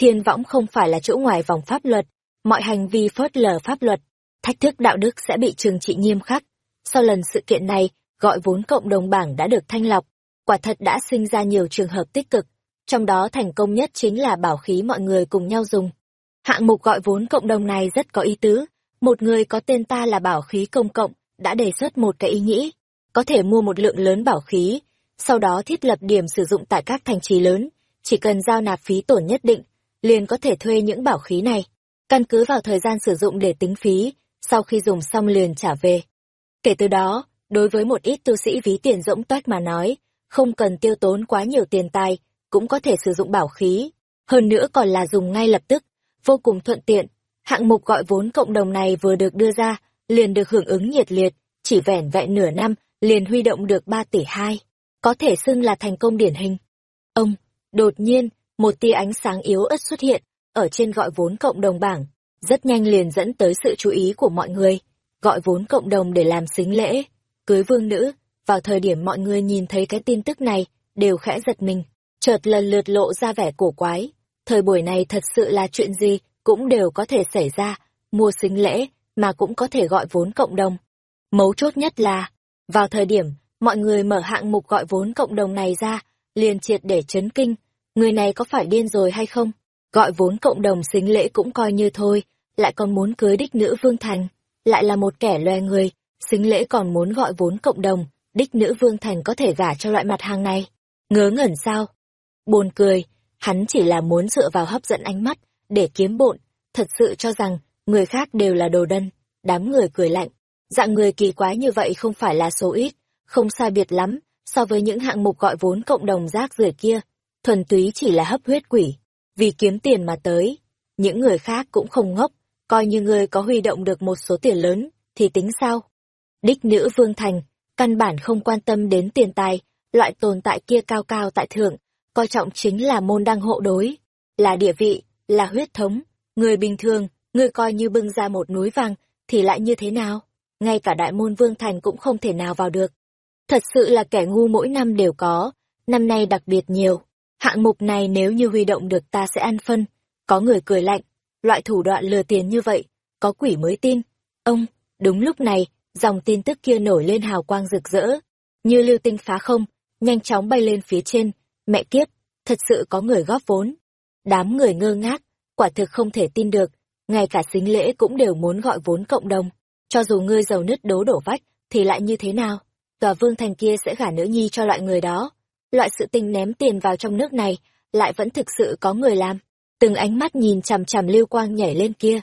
Thiên Võng không phải là chỗ ngoài vòng pháp luật, mọi hành vi phớt lờ pháp luật, thách thức đạo đức sẽ bị trừng trị nghiêm khắc. Sau lần sự kiện này, gọi vốn cộng đồng bảng đã được thanh lọc, quả thật đã sinh ra nhiều trường hợp tích cực, trong đó thành công nhất chính là bảo khí mọi người cùng nhau dùng. Hạng mục gọi vốn cộng đồng này rất có ý tứ, một người có tên ta là bảo khí công cộng, đã đề xuất một cái ý nghĩ, có thể mua một lượng lớn bảo khí, sau đó thiết lập điểm sử dụng tại các thành trì lớn, chỉ cần giao nạp phí tổn nhất định, liền có thể thuê những bảo khí này, căn cứ vào thời gian sử dụng để tính phí, sau khi dùng xong liền trả về. Kể từ đó, đối với một ít tu sĩ ví tiền rỗng toát mà nói, không cần tiêu tốn quá nhiều tiền tài, cũng có thể sử dụng bảo khí, hơn nữa còn là dùng ngay lập tức, vô cùng thuận tiện. Hạng mục gọi vốn cộng đồng này vừa được đưa ra, liền được hưởng ứng nhiệt liệt, chỉ vẻn vẹn nửa năm, liền huy động được 3 tỷ 2, có thể xưng là thành công điển hình. Ông, đột nhiên, một tia ánh sáng yếu ớt xuất hiện, ở trên gọi vốn cộng đồng bảng, rất nhanh liền dẫn tới sự chú ý của mọi người, gọi vốn cộng đồng để làm xính lễ, cưới vương nữ, vào thời điểm mọi người nhìn thấy cái tin tức này, đều khẽ giật mình, chợt lần lượt lộ ra vẻ cổ quái. Thời buổi này thật sự là chuyện gì, cũng đều có thể xảy ra, mua xính lễ, mà cũng có thể gọi vốn cộng đồng. Mấu chốt nhất là, vào thời điểm, mọi người mở hạng mục gọi vốn cộng đồng này ra, liền triệt để chấn kinh, người này có phải điên rồi hay không? Gọi vốn cộng đồng xính lễ cũng coi như thôi, lại còn muốn cưới đích nữ Vương Thành, lại là một kẻ loe người, xính lễ còn muốn gọi vốn cộng đồng, đích nữ Vương Thành có thể gả cho loại mặt hàng này. Ngớ ngẩn sao? Buồn cười, hắn chỉ là muốn dựa vào hấp dẫn ánh mắt, để kiếm bộn, thật sự cho rằng, người khác đều là đồ đân, đám người cười lạnh. Dạng người kỳ quái như vậy không phải là số ít, không sai biệt lắm, so với những hạng mục gọi vốn cộng đồng rác rưởi kia, thuần túy chỉ là hấp huyết quỷ, vì kiếm tiền mà tới. Những người khác cũng không ngốc, coi như ngươi có huy động được một số tiền lớn, thì tính sao? Đích nữ Vương Thành, căn bản không quan tâm đến tiền tài, loại tồn tại kia cao cao tại thượng, coi trọng chính là môn đăng hộ đối, là địa vị, là huyết thống. Người bình thường, người coi như bưng ra một núi vàng, thì lại như thế nào? Ngay cả đại môn Vương Thành cũng không thể nào vào được. Thật sự là kẻ ngu mỗi năm đều có, năm nay đặc biệt nhiều. Hạng mục này nếu như huy động được ta sẽ ăn phân. Có người cười lạnh, loại thủ đoạn lừa tiền như vậy, có quỷ mới tin. Ông, đúng lúc này, dòng tin tức kia nổi lên hào quang rực rỡ, như lưu tinh phá không, nhanh chóng bay lên phía trên, mẹ kiếp, thật sự có người góp vốn. Đám người ngơ ngác, quả thực không thể tin được, ngay cả xính lễ cũng đều muốn gọi vốn cộng đồng. Cho dù ngươi giàu nứt đố đổ vách, thì lại như thế nào? Tòa vương thành kia sẽ gả nữ nhi cho loại người đó. Loại sự tình ném tiền vào trong nước này, lại vẫn thực sự có người làm. Từng ánh mắt nhìn chằm chằm lưu quang nhảy lên kia.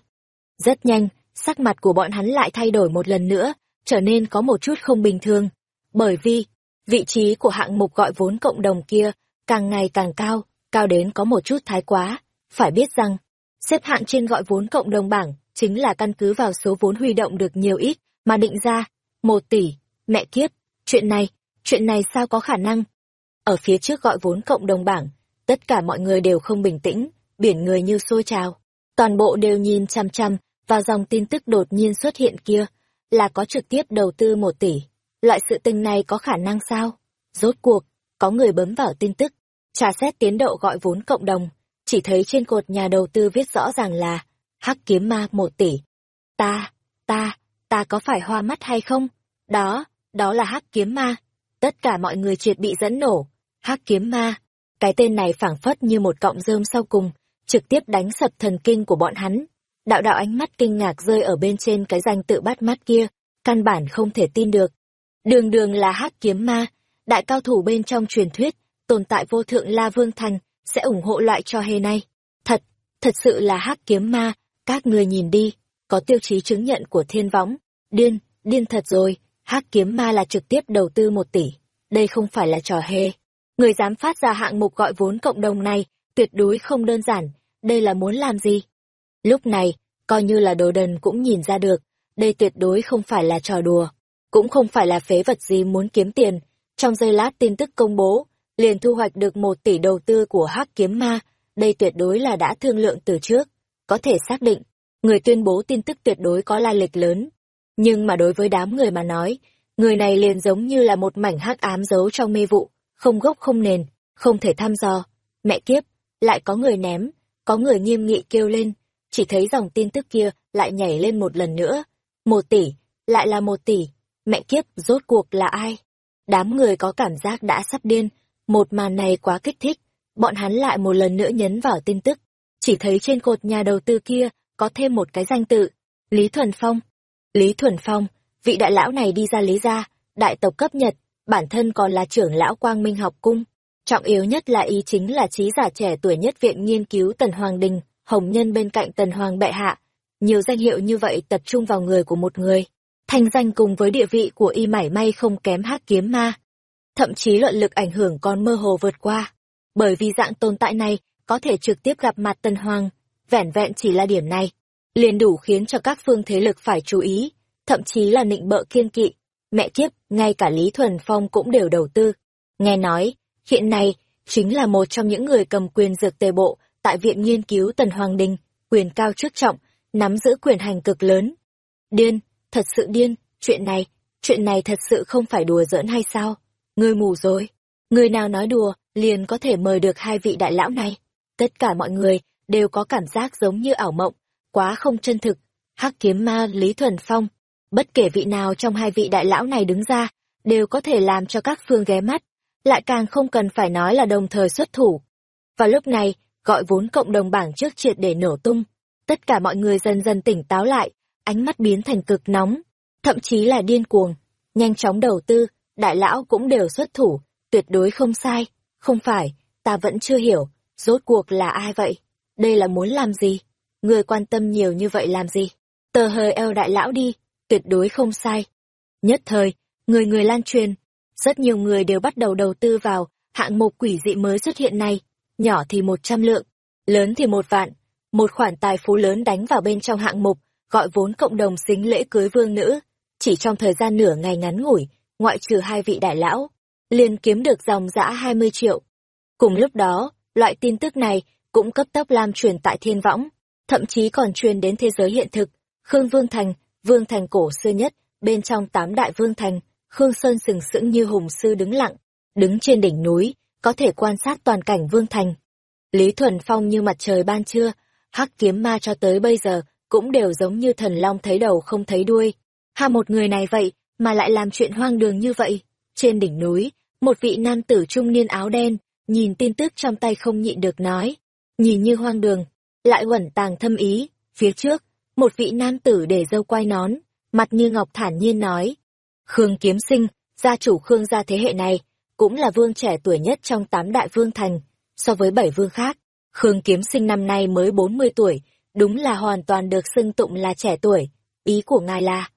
Rất nhanh, sắc mặt của bọn hắn lại thay đổi một lần nữa, trở nên có một chút không bình thường. Bởi vì, vị trí của hạng mục gọi vốn cộng đồng kia càng ngày càng cao, cao đến có một chút thái quá. Phải biết rằng, xếp hạng trên gọi vốn cộng đồng bảng chính là căn cứ vào số vốn huy động được nhiều ít mà định ra. Một tỷ, mẹ kiếp, chuyện này, chuyện này sao có khả năng? Ở phía trước gọi vốn cộng đồng bảng, tất cả mọi người đều không bình tĩnh, biển người như sôi trào. Toàn bộ đều nhìn chăm chăm vào dòng tin tức đột nhiên xuất hiện kia, là có trực tiếp đầu tư một tỷ. Loại sự tình này có khả năng sao? Rốt cuộc, có người bấm vào tin tức, tra xét tiến độ gọi vốn cộng đồng, chỉ thấy trên cột nhà đầu tư viết rõ ràng là hắc kiếm ma một tỷ. Ta, ta, ta có phải hoa mắt hay không? Đó, đó là hắc kiếm ma. Tất cả mọi người triệt bị dẫn nổ hắc kiếm ma. Cái tên này phảng phất như một cọng rơm sau cùng, trực tiếp đánh sập thần kinh của bọn hắn. Đạo đạo ánh mắt kinh ngạc rơi ở bên trên cái danh tự bắt mắt kia, căn bản không thể tin được. Đường đường là hắc kiếm ma, đại cao thủ bên trong truyền thuyết, tồn tại vô thượng La Vương Thành, sẽ ủng hộ loại trò hề này. Thật, thật sự là hắc kiếm ma, các người nhìn đi, có tiêu chí chứng nhận của thiên võng. Điên, điên thật rồi, hắc kiếm ma là trực tiếp đầu tư một tỷ. Đây không phải là trò hề. Người dám phát ra hạng mục gọi vốn cộng đồng này, tuyệt đối không đơn giản, đây là muốn làm gì? Lúc này, coi như là đồ đần cũng nhìn ra được, đây tuyệt đối không phải là trò đùa, cũng không phải là phế vật gì muốn kiếm tiền. Trong giây lát tin tức công bố, liền thu hoạch được một tỷ đầu tư của hắc kiếm ma, đây tuyệt đối là đã thương lượng từ trước, có thể xác định, người tuyên bố tin tức tuyệt đối có lai lịch lớn. Nhưng mà đối với đám người mà nói, người này liền giống như là một mảnh hắc ám giấu trong mê vụ, không gốc không nền, không thể thăm dò. Mẹ kiếp, lại có người ném, có người nghiêm nghị kêu lên, chỉ thấy dòng tin tức kia lại nhảy lên một lần nữa. Một tỷ, lại là một tỷ, mẹ kiếp, rốt cuộc là ai? Đám người có cảm giác đã sắp điên, một màn này quá kích thích, bọn hắn lại một lần nữa nhấn vào tin tức, chỉ thấy trên cột nhà đầu tư kia có thêm một cái danh tự, Lý Thuần Phong. Lý Thuần Phong, vị đại lão này đi ra lý gia, đại tộc cấp Nhật, bản thân còn là trưởng lão Quang Minh học cung. Trọng yếu nhất là ý chính là trí giả trẻ tuổi nhất viện nghiên cứu Tần Hoàng Đình, hồng nhân bên cạnh Tần Hoàng Bệ Hạ. Nhiều danh hiệu như vậy tập trung vào người của một người. Thanh danh cùng với địa vị của y mảy may không kém hắc kiếm ma. Thậm chí luận lực ảnh hưởng còn mơ hồ vượt qua. Bởi vì dạng tồn tại này có thể trực tiếp gặp mặt Tần Hoàng, vẻn vẹn chỉ là điểm này. Liền đủ khiến cho các phương thế lực phải chú ý, thậm chí là nịnh bợ kiên kỵ. Mẹ kiếp, ngay cả Lý Thuần Phong cũng đều đầu tư. Nghe nói, hiện nay, chính là một trong những người cầm quyền dược tề bộ tại Viện Nghiên cứu Tần Hoàng Đình, quyền cao chức trọng, nắm giữ quyền hành cực lớn. Điên, thật sự điên, chuyện này, chuyện này thật sự không phải đùa giỡn hay sao? Ngươi mù rồi. Người nào nói đùa, liền có thể mời được hai vị đại lão này. Tất cả mọi người đều có cảm giác giống như ảo mộng, quá không chân thực. Hắc kiếm ma Lý Thuần Phong, bất kể vị nào trong hai vị đại lão này đứng ra, đều có thể làm cho các phương ghé mắt, lại càng không cần phải nói là đồng thời xuất thủ. Và lúc này, gọi vốn cộng đồng bảng trước triệt để nổ tung. Tất cả mọi người dần dần tỉnh táo lại, ánh mắt biến thành cực nóng, thậm chí là điên cuồng. Nhanh chóng đầu tư, đại lão cũng đều xuất thủ, tuyệt đối không sai. Không phải, ta vẫn chưa hiểu, rốt cuộc là ai vậy? Đây là muốn làm gì? Người quan tâm nhiều như vậy làm gì? Tờ hơi eo đại lão đi, tuyệt đối không sai. Nhất thời, người người lan truyền, rất nhiều người đều bắt đầu đầu tư vào hạng mục quỷ dị mới xuất hiện này, nhỏ thì một trăm lượng, lớn thì một vạn, một khoản tài phú lớn đánh vào bên trong hạng mục, gọi vốn cộng đồng xính lễ cưới vương nữ. Chỉ trong thời gian nửa ngày ngắn ngủi, ngoại trừ hai vị đại lão, liền kiếm được dòng dã 20 triệu. Cùng lúc đó, loại tin tức này cũng cấp tốc lan truyền tại thiên võng, thậm chí còn truyền đến thế giới hiện thực. Khương Vương Thành, Vương Thành cổ xưa nhất, bên trong tám đại Vương Thành, Khương Sơn sừng sững như hùng sư đứng lặng, đứng trên đỉnh núi, có thể quan sát toàn cảnh Vương Thành. Lý Thuần Phong như mặt trời ban trưa, hắc kiếm ma cho tới bây giờ cũng đều giống như thần long thấy đầu không thấy đuôi. Ha một người này vậy, mà lại làm chuyện hoang đường như vậy. Trên đỉnh núi, một vị nam tử trung niên áo đen, nhìn tin tức trong tay không nhịn được nói. Nhìn như hoang đường, lại quẩn tàng thâm ý. Phía trước, một vị nam tử để dâu quai nón, mặt như ngọc thản nhiên nói. Khương Kiếm Sinh, gia chủ Khương gia thế hệ này, cũng là vương trẻ tuổi nhất trong tám đại vương thành, so với bảy vương khác. Khương Kiếm Sinh năm nay mới 40 tuổi, đúng là hoàn toàn được xưng tụng là trẻ tuổi. Ý của ngài là,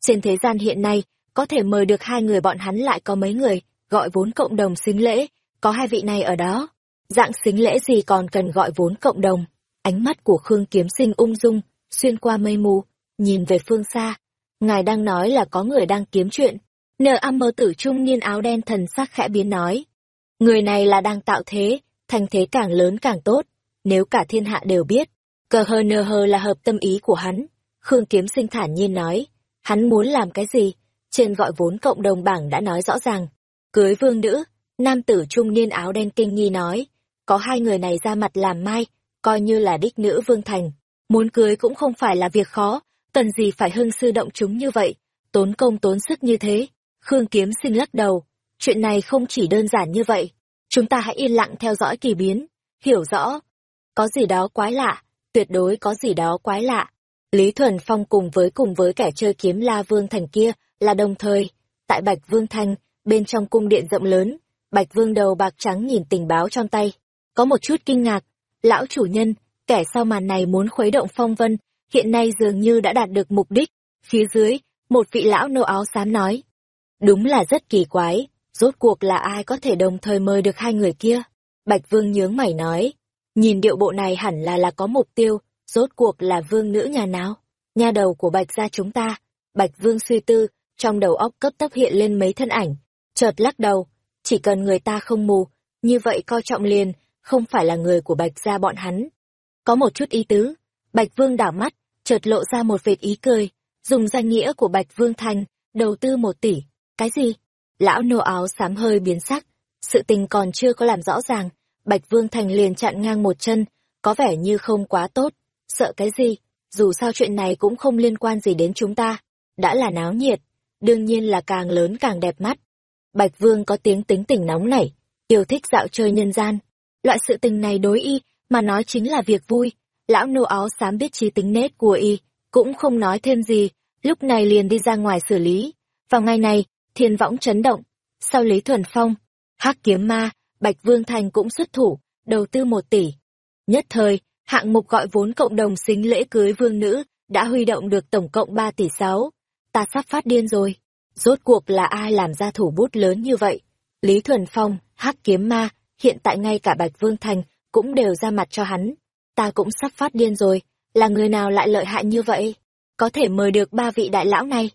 trên thế gian hiện nay, có thể mời được hai người bọn hắn lại có mấy người, gọi vốn cộng đồng xính lễ, có hai vị này ở đó. Dạng xính lễ gì còn cần gọi vốn cộng đồng. Ánh mắt của Khương Kiếm Sinh ung dung, xuyên qua mây mù, nhìn về phương xa. Ngài đang nói là có người đang kiếm chuyện. Nờ âm mơ tử trung niên áo đen thần sắc khẽ biến nói. Người này là đang tạo thế, thành thế càng lớn càng tốt. Nếu cả thiên hạ đều biết, cờ hờ nờ hờ là hợp tâm ý của hắn. Khương Kiếm Sinh thản nhiên nói. Hắn muốn làm cái gì? Trên gọi vốn cộng đồng bảng đã nói rõ ràng. Cưới vương nữ, nam tử trung niên áo đen kinh nghi nói. Có hai người này ra mặt làm mai, coi như là đích nữ vương thành. Muốn cưới cũng không phải là việc khó, cần gì phải hưng sư động chúng như vậy, tốn công tốn sức như thế. Khương Kiếm sinh lắc đầu, chuyện này không chỉ đơn giản như vậy. Chúng ta hãy yên lặng theo dõi kỳ biến, hiểu rõ. Có gì đó quái lạ, tuyệt đối có gì đó quái lạ. Lý Thuần Phong cùng với cùng với kẻ chơi kiếm La Vương Thành kia là đồng thời. Tại Bạch Vương Thành, bên trong cung điện rộng lớn, Bạch Vương đầu bạc trắng nhìn tình báo trong tay, có một chút kinh ngạc, lão chủ nhân, kẻ sau màn này muốn khuấy động phong vân, hiện nay dường như đã đạt được mục đích. Phía dưới, một vị lão nô áo xám nói. Đúng là rất kỳ quái, rốt cuộc là ai có thể đồng thời mời được hai người kia? Bạch Vương nhướng mày nói, nhìn điệu bộ này hẳn là là có mục tiêu, rốt cuộc là vương nữ nhà nào? Nhà đầu của Bạch gia chúng ta. Bạch Vương suy tư, trong đầu óc cấp tốc hiện lên mấy thân ảnh, chợt lắc đầu, chỉ cần người ta không mù, như vậy coi trọng liền, không phải là người của Bạch gia bọn hắn. Có một chút ý tứ, Bạch Vương đảo mắt, chợt lộ ra một vệt ý cười, dùng danh nghĩa của Bạch Vương Thành, đầu tư một tỷ. Cái gì? Lão nô áo xám hơi biến sắc, sự tình còn chưa có làm rõ ràng, Bạch Vương Thành liền chặn ngang một chân, có vẻ như không quá tốt, sợ cái gì, dù sao chuyện này cũng không liên quan gì đến chúng ta, đã là náo nhiệt, đương nhiên là càng lớn càng đẹp mắt. Bạch Vương có tiếng tính tình nóng nảy, yêu thích dạo chơi nhân gian, loại sự tình này đối y, mà nói chính là việc vui, lão nô áo xám biết trí tính nết của y, cũng không nói thêm gì, lúc này liền đi ra ngoài xử lý. Vào ngày này, thiên võng chấn động, sau Lý Thuần Phong, hắc kiếm ma, Bạch Vương Thành cũng xuất thủ, đầu tư một tỷ. Nhất thời, hạng mục gọi vốn cộng đồng xính lễ cưới vương nữ, đã huy động được tổng cộng 3 tỷ 6. Ta sắp phát điên rồi. Rốt cuộc là ai làm ra thủ bút lớn như vậy? Lý Thuần Phong, hắc kiếm ma, hiện tại ngay cả Bạch Vương Thành cũng đều ra mặt cho hắn. Ta cũng sắp phát điên rồi, là người nào lại lợi hại như vậy? Có thể mời được ba vị đại lão này.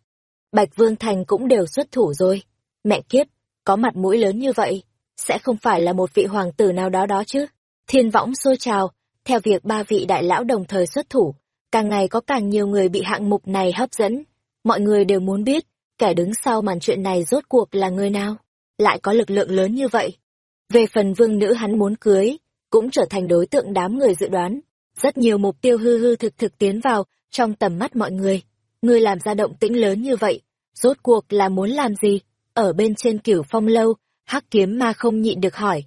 Bạch Vương Thành cũng đều xuất thủ rồi. Mẹ kiếp, có mặt mũi lớn như vậy, sẽ không phải là một vị hoàng tử nào đó đó chứ. Thiên võng xôi trào, theo việc ba vị đại lão đồng thời xuất thủ, càng ngày có càng nhiều người bị hạng mục này hấp dẫn. Mọi người đều muốn biết, kẻ đứng sau màn chuyện này rốt cuộc là người nào, lại có lực lượng lớn như vậy. Về phần vương nữ hắn muốn cưới, cũng trở thành đối tượng đám người dự đoán. Rất nhiều mục tiêu hư hư thực thực tiến vào trong tầm mắt mọi người. Người làm ra động tĩnh lớn như vậy, rốt cuộc là muốn làm gì? Ở bên trên cửu phong lâu, hắc kiếm ma không nhịn được hỏi.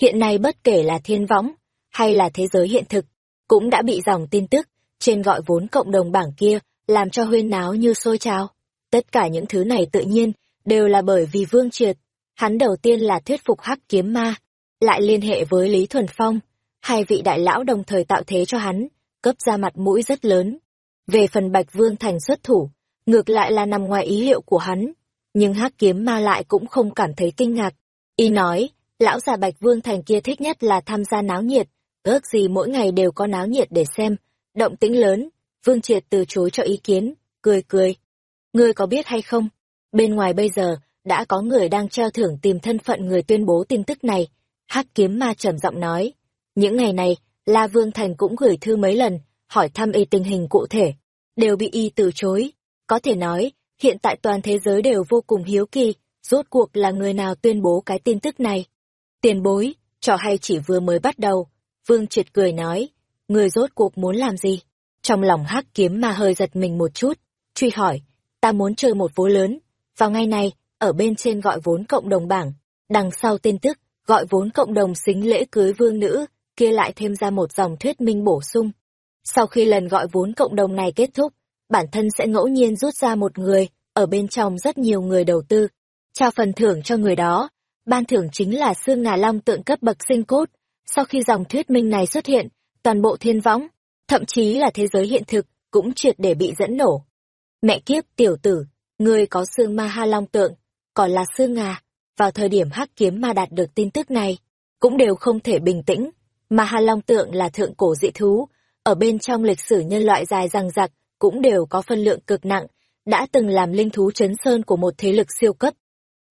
Hiện nay bất kể là thiên võng, hay là thế giới hiện thực, cũng đã bị dòng tin tức, trên gọi vốn cộng đồng bảng kia, làm cho huyên náo như sôi trào. Tất cả những thứ này tự nhiên, đều là bởi vì Vương Triệt. Hắn đầu tiên là thuyết phục hắc kiếm ma, lại liên hệ với Lý Thuần Phong, hai vị đại lão đồng thời tạo thế cho hắn, cấp ra mặt mũi rất lớn. Về phần Bạch Vương Thành xuất thủ, ngược lại là nằm ngoài ý liệu của hắn, nhưng hắc kiếm ma lại cũng không cảm thấy kinh ngạc. Y nói, lão già Bạch Vương Thành kia thích nhất là tham gia náo nhiệt, ước gì mỗi ngày đều có náo nhiệt để xem, động tĩnh lớn, Vương Triệt từ chối cho ý kiến, cười cười. Ngươi có biết hay không, bên ngoài bây giờ, đã có người đang treo thưởng tìm thân phận người tuyên bố tin tức này, hắc kiếm ma trầm giọng nói. Những ngày này, La Vương Thành cũng gửi thư mấy lần, hỏi thăm y tình hình cụ thể, đều bị y từ chối. Có thể nói, hiện tại toàn thế giới đều vô cùng hiếu kỳ, rốt cuộc là người nào tuyên bố cái tin tức này. Tiền bối, trò hay chỉ vừa mới bắt đầu, Vương Triệt cười nói, người rốt cuộc muốn làm gì? Trong lòng hắc kiếm ma hơi giật mình một chút, truy hỏi, ta muốn chơi một vố lớn. Vào ngày này, ở bên trên gọi vốn cộng đồng bảng, đằng sau tin tức, gọi vốn cộng đồng xính lễ cưới vương nữ, kia lại thêm ra một dòng thuyết minh bổ sung. Sau khi lần gọi vốn cộng đồng này kết thúc, bản thân sẽ ngẫu nhiên rút ra một người, ở bên trong rất nhiều người đầu tư, trao phần thưởng cho người đó. Ban thưởng chính là xương ngà long tượng cấp bậc sinh cốt. Sau khi dòng thuyết minh này xuất hiện, toàn bộ thiên võng, thậm chí là thế giới hiện thực, cũng triệt để bị dẫn nổ. Mẹ kiếp tiểu tử, người có xương ma ha long tượng, còn là xương ngà. Vào thời điểm hắc kiếm ma đạt được tin tức này, cũng đều không thể bình tĩnh. mà ha long tượng là thượng cổ dị thú, ở bên trong lịch sử nhân loại dài dằng rặc, cũng đều có phân lượng cực nặng, đã từng làm linh thú chấn sơn của một thế lực siêu cấp.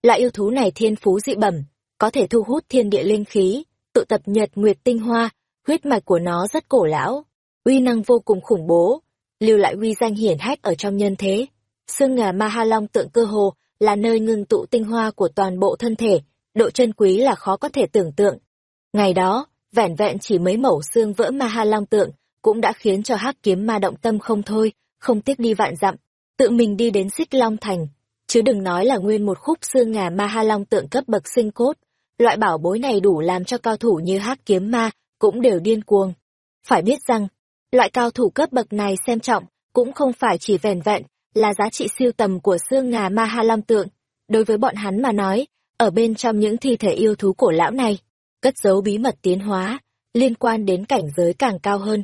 Loại yêu thú này thiên phú dị bẩm, có thể thu hút thiên địa linh khí, tụ tập nhật nguyệt tinh hoa, huyết mạch của nó rất cổ lão, uy năng vô cùng khủng bố, lưu lại uy danh hiển hách ở trong nhân thế. Xương ngà ma ha long tượng cơ hồ là nơi ngưng tụ tinh hoa của toàn bộ thân thể, độ chân quý là khó có thể tưởng tượng. Ngày đó, vẻn vẹn chỉ mấy mẩu xương vỡ ma ha long tượng, cũng đã khiến cho hắc kiếm ma động tâm không thôi, không tiếc đi vạn dặm, tự mình đi đến xích long thành. Chứ đừng nói là nguyên một khúc xương ngà ma ha long tượng cấp bậc sinh cốt, loại bảo bối này đủ làm cho cao thủ như hắc kiếm ma, cũng đều điên cuồng. Phải biết rằng, loại cao thủ cấp bậc này xem trọng, cũng không phải chỉ vẻn vẹn, là giá trị siêu tầm của xương ngà ma ha lam tượng. đối với bọn hắn mà nói, ở bên trong những thi thể yêu thú cổ lão này, cất giấu bí mật tiến hóa, liên quan đến cảnh giới càng cao hơn.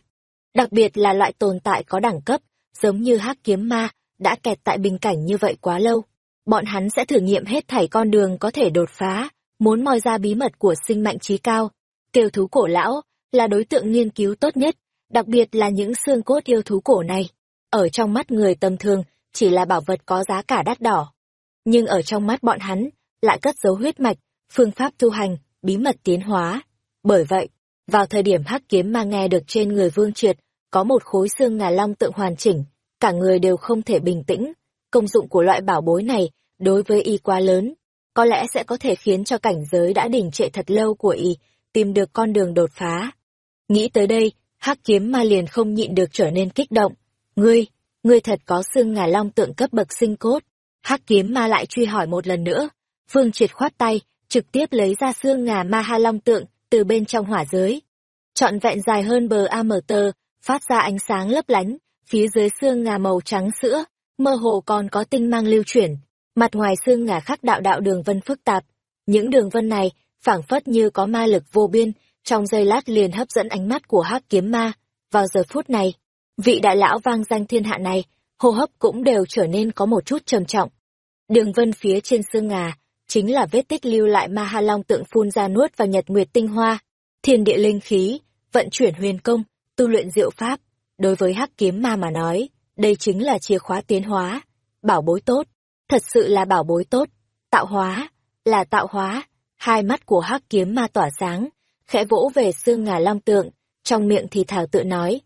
Đặc biệt là loại tồn tại có đẳng cấp, giống như hắc kiếm ma, đã kẹt tại bình cảnh như vậy quá lâu. Bọn hắn sẽ thử nghiệm hết thảy con đường có thể đột phá, muốn moi ra bí mật của sinh mạnh trí cao. Kiều thú cổ lão là đối tượng nghiên cứu tốt nhất, đặc biệt là những xương cốt yêu thú cổ này. Ở trong mắt người tầm thường, chỉ là bảo vật có giá cả đắt đỏ. Nhưng ở trong mắt bọn hắn, lại cất dấu huyết mạch, phương pháp tu hành, bí mật tiến hóa. Bởi vậy, vào thời điểm hắc kiếm ma nghe được trên người vương triệt, có một khối xương ngà long tượng hoàn chỉnh, cả người đều không thể bình tĩnh. Công dụng của loại bảo bối này, đối với y quá lớn, có lẽ sẽ có thể khiến cho cảnh giới đã đỉnh trệ thật lâu của y, tìm được con đường đột phá. Nghĩ tới đây, hắc kiếm ma liền không nhịn được trở nên kích động. Ngươi, ngươi thật có xương ngà long tượng cấp bậc sinh cốt. Hắc kiếm ma lại truy hỏi một lần nữa. Phương triệt khoát tay, trực tiếp lấy ra xương ngà ma ha long tượng, từ bên trong hỏa giới. Trọn vẹn dài hơn bờ AMT, phát ra ánh sáng lấp lánh, phía dưới xương ngà màu trắng sữa, mơ hồ còn có tinh mang lưu chuyển. Mặt ngoài xương ngà khắc đạo đạo đường vân phức tạp. Những đường vân này, phảng phất như có ma lực vô biên, trong giây lát liền hấp dẫn ánh mắt của hắc kiếm ma. Vào giờ phút này, vị đại lão vang danh thiên hạ này, hô hấp cũng đều trở nên có một chút trầm trọng. Đường vân phía trên xương ngà, chính là vết tích lưu lại ma ha long tượng phun ra nuốt vào nhật nguyệt tinh hoa, thiên địa linh khí, vận chuyển huyền công, tu luyện diệu pháp. Đối với hắc kiếm ma mà nói, đây chính là chìa khóa tiến hóa, bảo bối tốt, thật sự là bảo bối tốt, tạo hóa, là tạo hóa. Hai mắt của hắc kiếm ma tỏa sáng, khẽ vỗ về xương ngà long tượng, trong miệng thì thảo tự nói.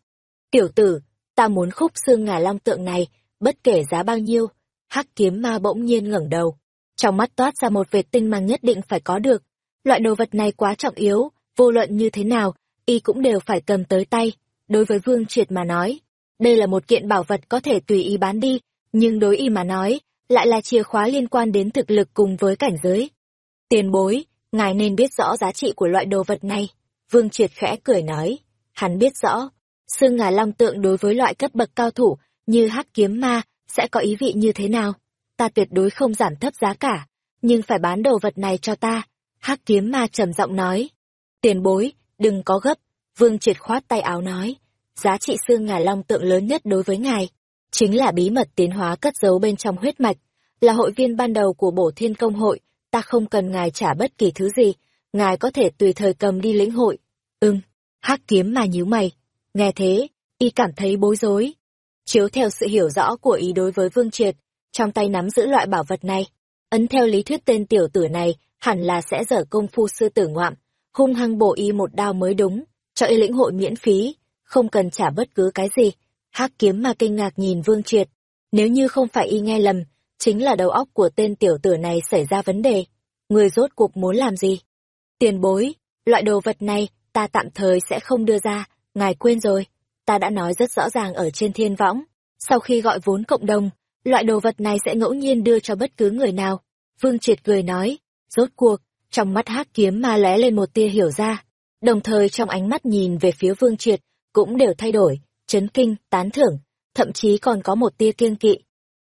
Tiểu tử, ta muốn khúc xương ngà long tượng này, bất kể giá bao nhiêu. Hắc kiếm ma bỗng nhiên ngẩng đầu. Trong mắt toát ra một vệt tinh mang nhất định phải có được. Loại đồ vật này quá trọng yếu, vô luận như thế nào, y cũng đều phải cầm tới tay. Đối với Vương Triệt mà nói, đây là một kiện bảo vật có thể tùy ý bán đi, nhưng đối y mà nói, lại là chìa khóa liên quan đến thực lực cùng với cảnh giới. Tiền bối, ngài nên biết rõ giá trị của loại đồ vật này. Vương Triệt khẽ cười nói, hắn biết rõ, xương ngà long tượng đối với loại cấp bậc cao thủ như hắc kiếm ma sẽ có ý vị như thế nào. Ta tuyệt đối không giảm thấp giá cả, nhưng phải bán đồ vật này cho ta. hắc kiếm ma trầm giọng nói, tiền bối, đừng có gấp. Vương Triệt khoát tay áo nói, giá trị xương ngà long tượng lớn nhất đối với ngài, chính là bí mật tiến hóa cất giấu bên trong huyết mạch, là hội viên ban đầu của bổ thiên công hội, ta không cần ngài trả bất kỳ thứ gì, ngài có thể tùy thời cầm đi lĩnh hội. Ưng, hắc kiếm mà nhíu mày. Nghe thế, y cảm thấy bối rối. Chiếu theo sự hiểu rõ của ý đối với Vương Triệt, trong tay nắm giữ loại bảo vật này, ấn theo lý thuyết tên tiểu tử này hẳn là sẽ dở công phu sư tử ngoạm, hung hăng bổ y một đao mới đúng, cho y lĩnh hội miễn phí, không cần trả bất cứ cái gì. hắc kiếm mà kinh ngạc nhìn Vương Triệt, nếu như không phải y nghe lầm, chính là đầu óc của tên tiểu tử này xảy ra vấn đề. Người rốt cuộc muốn làm gì? Tiền bối, loại đồ vật này, ta tạm thời sẽ không đưa ra, ngài quên rồi. Ta đã nói rất rõ ràng ở trên thiên võng. Sau khi gọi vốn cộng đồng, loại đồ vật này sẽ ngẫu nhiên đưa cho bất cứ người nào. Vương Triệt cười nói, rốt cuộc, trong mắt hát kiếm ma lóe lên một tia hiểu ra. Đồng thời trong ánh mắt nhìn về phía Vương Triệt, cũng đều thay đổi, chấn kinh, tán thưởng, thậm chí còn có một tia kiêng kỵ.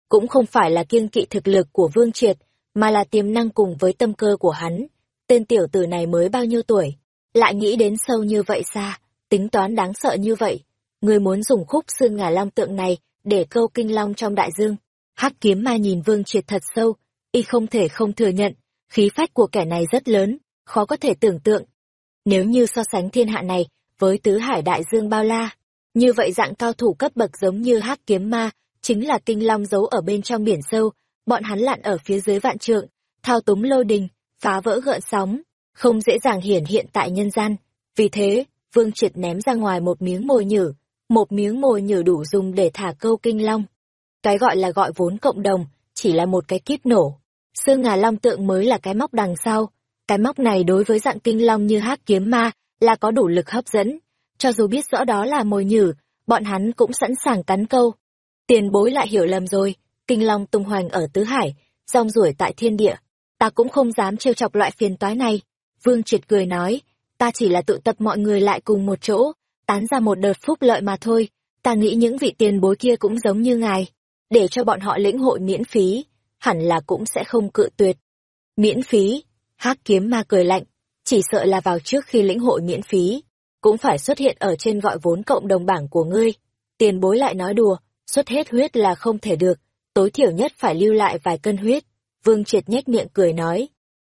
Cũng không phải là kiêng kỵ thực lực của Vương Triệt, mà là tiềm năng cùng với tâm cơ của hắn. Tên tiểu tử này mới bao nhiêu tuổi, lại nghĩ đến sâu như vậy xa, tính toán đáng sợ như vậy. Người muốn dùng khúc xương ngà long tượng này để câu kinh long trong đại dương. Hắc kiếm ma nhìn Vương Triệt thật sâu, y không thể không thừa nhận, khí phách của kẻ này rất lớn, khó có thể tưởng tượng. Nếu như so sánh thiên hạ này với tứ hải đại dương bao la, như vậy dạng cao thủ cấp bậc giống như Hắc kiếm ma chính là kinh long giấu ở bên trong biển sâu, bọn hắn lặn ở phía dưới vạn trượng, thao túng lôi đình, phá vỡ gợn sóng, không dễ dàng hiển hiện tại nhân gian. Vì thế, Vương Triệt ném ra ngoài một miếng mồi nhử, một miếng mồi nhử đủ dùng để thả câu kinh long. Cái gọi là gọi vốn cộng đồng, chỉ là một cái kíp nổ. Xương ngà long tượng mới là cái móc đằng sau. Cái móc này đối với dạng kinh long như hát kiếm ma là có đủ lực hấp dẫn. Cho dù biết rõ đó là mồi nhử, bọn hắn cũng sẵn sàng cắn câu. Tiền bối lại hiểu lầm rồi, kinh long tung hoành ở tứ hải, rong ruổi tại thiên địa. Ta cũng không dám trêu chọc loại phiền toái này. Vương Triệt cười nói, ta chỉ là tụ tập mọi người lại cùng một chỗ, tán ra một đợt phúc lợi mà thôi. Ta nghĩ những vị tiền bối kia cũng giống như ngài, để cho bọn họ lĩnh hội miễn phí. hẳn là cũng sẽ không cự tuyệt. Miễn phí, hắc kiếm ma cười lạnh, chỉ sợ là vào trước khi lĩnh hội miễn phí, cũng phải xuất hiện ở trên gọi vốn cộng đồng bảng của ngươi. Tiền bối lại nói đùa, xuất hết huyết là không thể được, tối thiểu nhất phải lưu lại vài cân huyết. Vương Triệt nhếch miệng cười nói.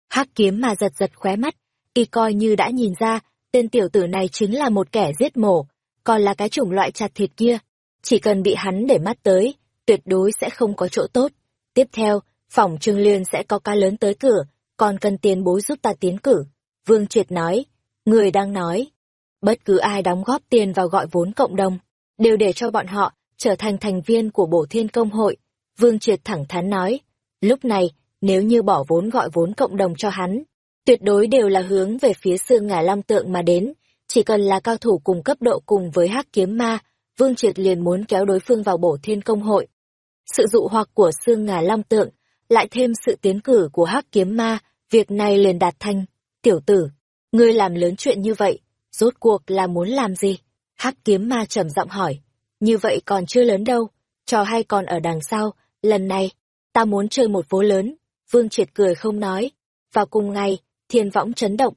hắc kiếm mà giật giật khóe mắt, y coi như đã nhìn ra, tên tiểu tử này chính là một kẻ giết mổ, còn là cái chủng loại chặt thịt kia. Chỉ cần bị hắn để mắt tới, tuyệt đối sẽ không có chỗ tốt. Tiếp theo, phòng trương liên sẽ có ca lớn tới cửa, còn cần tiền bối giúp ta tiến cử. Vương Triệt nói, người đang nói, bất cứ ai đóng góp tiền vào gọi vốn cộng đồng, đều để cho bọn họ trở thành thành viên của bổ thiên công hội. Vương Triệt thẳng thắn nói, lúc này, nếu như bỏ vốn gọi vốn cộng đồng cho hắn, tuyệt đối đều là hướng về phía xương ngả long tượng mà đến, chỉ cần là cao thủ cùng cấp độ cùng với hắc kiếm ma, Vương Triệt liền muốn kéo đối phương vào bổ thiên công hội. Sự dụ hoặc của xương ngà long tượng, lại thêm sự tiến cử của hắc kiếm ma, việc này liền đạt thành. Tiểu tử, ngươi làm lớn chuyện như vậy, rốt cuộc là muốn làm gì? Hắc kiếm ma trầm giọng hỏi. Như vậy còn chưa lớn đâu, trò hay còn ở đằng sau, lần này, ta muốn chơi một vố lớn. Vương Triệt cười không nói. Vào cùng ngày, thiên võng chấn động.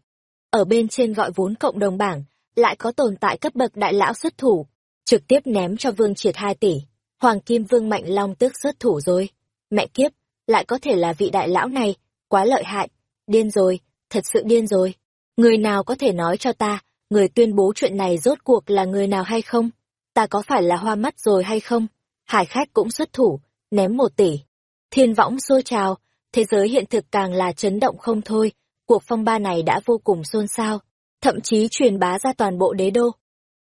Ở bên trên gọi vốn cộng đồng bảng, lại có tồn tại cấp bậc đại lão xuất thủ, trực tiếp ném cho Vương Triệt 2 tỷ. Hoàng Kim Vương Mạnh Long tước xuất thủ rồi. Mẹ kiếp, lại có thể là vị đại lão này, quá lợi hại. Điên rồi, thật sự điên rồi. Người nào có thể nói cho ta, người tuyên bố chuyện này rốt cuộc là người nào hay không? Ta có phải là hoa mắt rồi hay không? Hải khách cũng xuất thủ, ném một tỷ. Thiên võng xôi trào, thế giới hiện thực càng là chấn động không thôi, cuộc phong ba này đã vô cùng xôn xao, thậm chí truyền bá ra toàn bộ đế đô.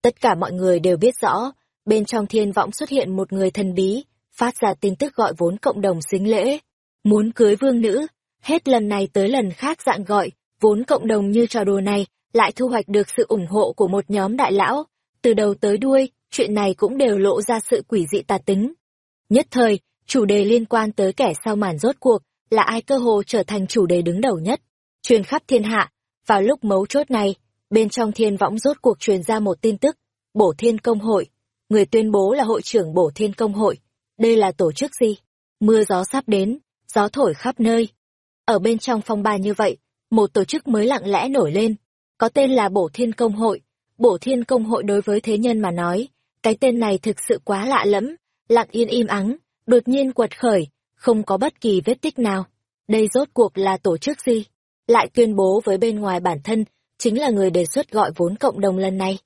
Tất cả mọi người đều biết rõ, bên trong thiên võng xuất hiện một người thần bí, phát ra tin tức gọi vốn cộng đồng xính lễ. Muốn cưới vương nữ, hết lần này tới lần khác dạng gọi, vốn cộng đồng như trò đùa này, lại thu hoạch được sự ủng hộ của một nhóm đại lão. Từ đầu tới đuôi, chuyện này cũng đều lộ ra sự quỷ dị tà tính. Nhất thời, chủ đề liên quan tới kẻ sau màn rốt cuộc, là ai cơ hồ trở thành chủ đề đứng đầu nhất. Truyền khắp thiên hạ, vào lúc mấu chốt này, bên trong thiên võng rốt cuộc truyền ra một tin tức, bổ thiên công hội. Người tuyên bố là hội trưởng bổ thiên công hội. Đây là tổ chức gì? Mưa gió sắp đến, gió thổi khắp nơi. Ở bên trong phong ba như vậy, một tổ chức mới lặng lẽ nổi lên, có tên là bổ thiên công hội. Bổ thiên công hội đối với thế nhân mà nói, cái tên này thực sự quá lạ lẫm, lặng yên im ắng, đột nhiên quật khởi, không có bất kỳ vết tích nào. Đây rốt cuộc là tổ chức gì? Lại tuyên bố với bên ngoài bản thân chính là người đề xuất gọi vốn cộng đồng lần này.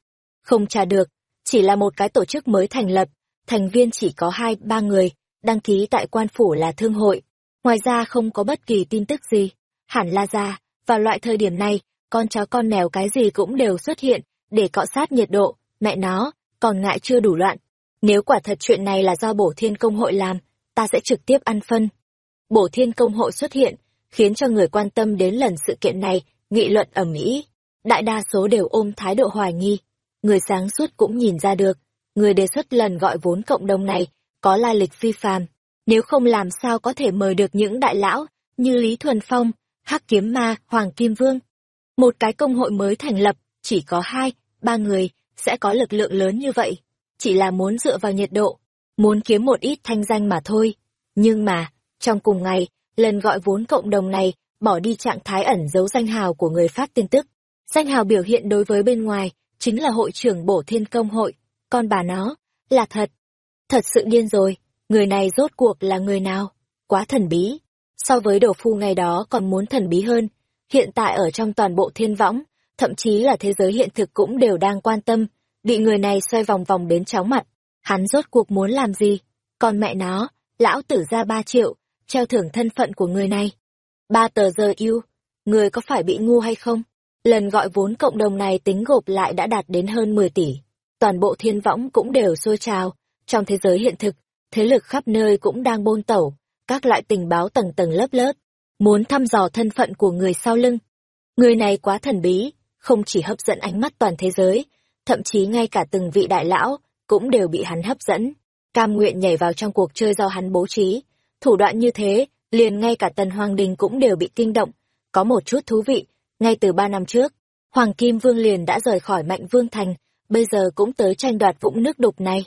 Không trả được, chỉ là một cái tổ chức mới thành lập, thành viên chỉ có hai ba người, đăng ký tại quan phủ là thương hội. Ngoài ra không có bất kỳ tin tức gì. Hẳn là ra, vào loại thời điểm này, con chó con mèo cái gì cũng đều xuất hiện, để cọ sát nhiệt độ, mẹ nó, còn ngại chưa đủ loạn. Nếu quả thật chuyện này là do bổ thiên công hội làm, ta sẽ trực tiếp ăn phân. Bổ thiên công hội xuất hiện, khiến cho người quan tâm đến lần sự kiện này, nghị luận ở Mỹ đại đa số đều ôm thái độ hoài nghi. Người sáng suốt cũng nhìn ra được, người đề xuất lần gọi vốn cộng đồng này có lai lịch phi phàm, nếu không làm sao có thể mời được những đại lão như Lý Thuần Phong, Hắc Kiếm Ma, Hoàng Kim Vương. Một cái công hội mới thành lập, chỉ có hai, ba người, sẽ có lực lượng lớn như vậy. Chỉ là muốn dựa vào nhiệt độ, muốn kiếm một ít thanh danh mà thôi. Nhưng mà, trong cùng ngày, lần gọi vốn cộng đồng này bỏ đi trạng thái ẩn giấu danh hào của người phát tin tức. Danh hào biểu hiện đối với bên ngoài, chính là hội trưởng bổ thiên công hội, con bà nó, là thật. Thật sự điên rồi, người này rốt cuộc là người nào? Quá thần bí. So với đồ phu ngày đó còn muốn thần bí hơn, hiện tại ở trong toàn bộ thiên võng, thậm chí là thế giới hiện thực cũng đều đang quan tâm, bị người này xoay vòng vòng đến chóng mặt. Hắn rốt cuộc muốn làm gì? Còn mẹ nó, lão tử ra ba triệu, treo thưởng thân phận của người này. Ba tờ giờ yêu, người có phải bị ngu hay không? Lần gọi vốn cộng đồng này tính gộp lại đã đạt đến hơn 10 tỷ. Toàn bộ thiên võng cũng đều sôi trào. Trong thế giới hiện thực, thế lực khắp nơi cũng đang bôn tẩu, các loại tình báo tầng tầng lớp lớp, muốn thăm dò thân phận của người sau lưng. Người này quá thần bí, không chỉ hấp dẫn ánh mắt toàn thế giới, thậm chí ngay cả từng vị đại lão cũng đều bị hắn hấp dẫn, cam nguyện nhảy vào trong cuộc chơi do hắn bố trí. Thủ đoạn như thế, liền ngay cả tần hoàng đình cũng đều bị kinh động, có một chút thú vị ngay từ ba năm trước, Hoàng Kim Vương liền đã rời khỏi Mạnh Vương Thành, bây giờ cũng tới tranh đoạt vũng nước đục này.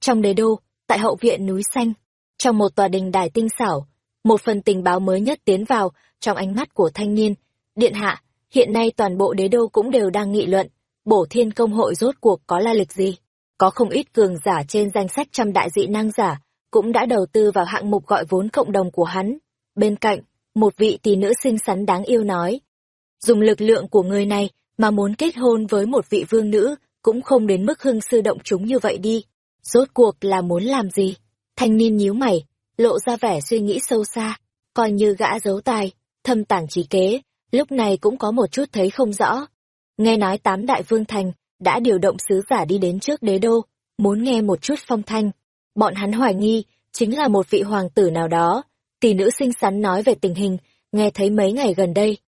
Trong đế đô, tại hậu viện núi xanh, trong một tòa đình đài tinh xảo, Một phần tình báo mới nhất tiến vào trong ánh mắt của thanh niên. Điện hạ, hiện nay toàn bộ đế đô cũng đều đang nghị luận, bổ thiên công hội rốt cuộc có la lịch gì. Có không ít cường giả trên danh sách trăm đại dị năng giả, cũng đã đầu tư vào hạng mục gọi vốn cộng đồng của hắn. Bên cạnh, một vị tỷ nữ xinh xắn đáng yêu nói. Dùng lực lượng của người này mà muốn kết hôn với một vị vương nữ, cũng không đến mức hưng sư động chúng như vậy đi. Rốt cuộc là muốn làm gì? Thanh niên nhíu mày, lộ ra vẻ suy nghĩ sâu xa, coi như gã giấu tài, thâm tàng trí kế, lúc này cũng có một chút thấy không rõ. Nghe nói tám đại vương thành đã điều động sứ giả đi đến trước đế đô, muốn nghe một chút phong thanh. Bọn hắn hoài nghi, chính là một vị hoàng tử nào đó. Tỷ nữ xinh xắn nói về tình hình, nghe thấy mấy ngày gần đây.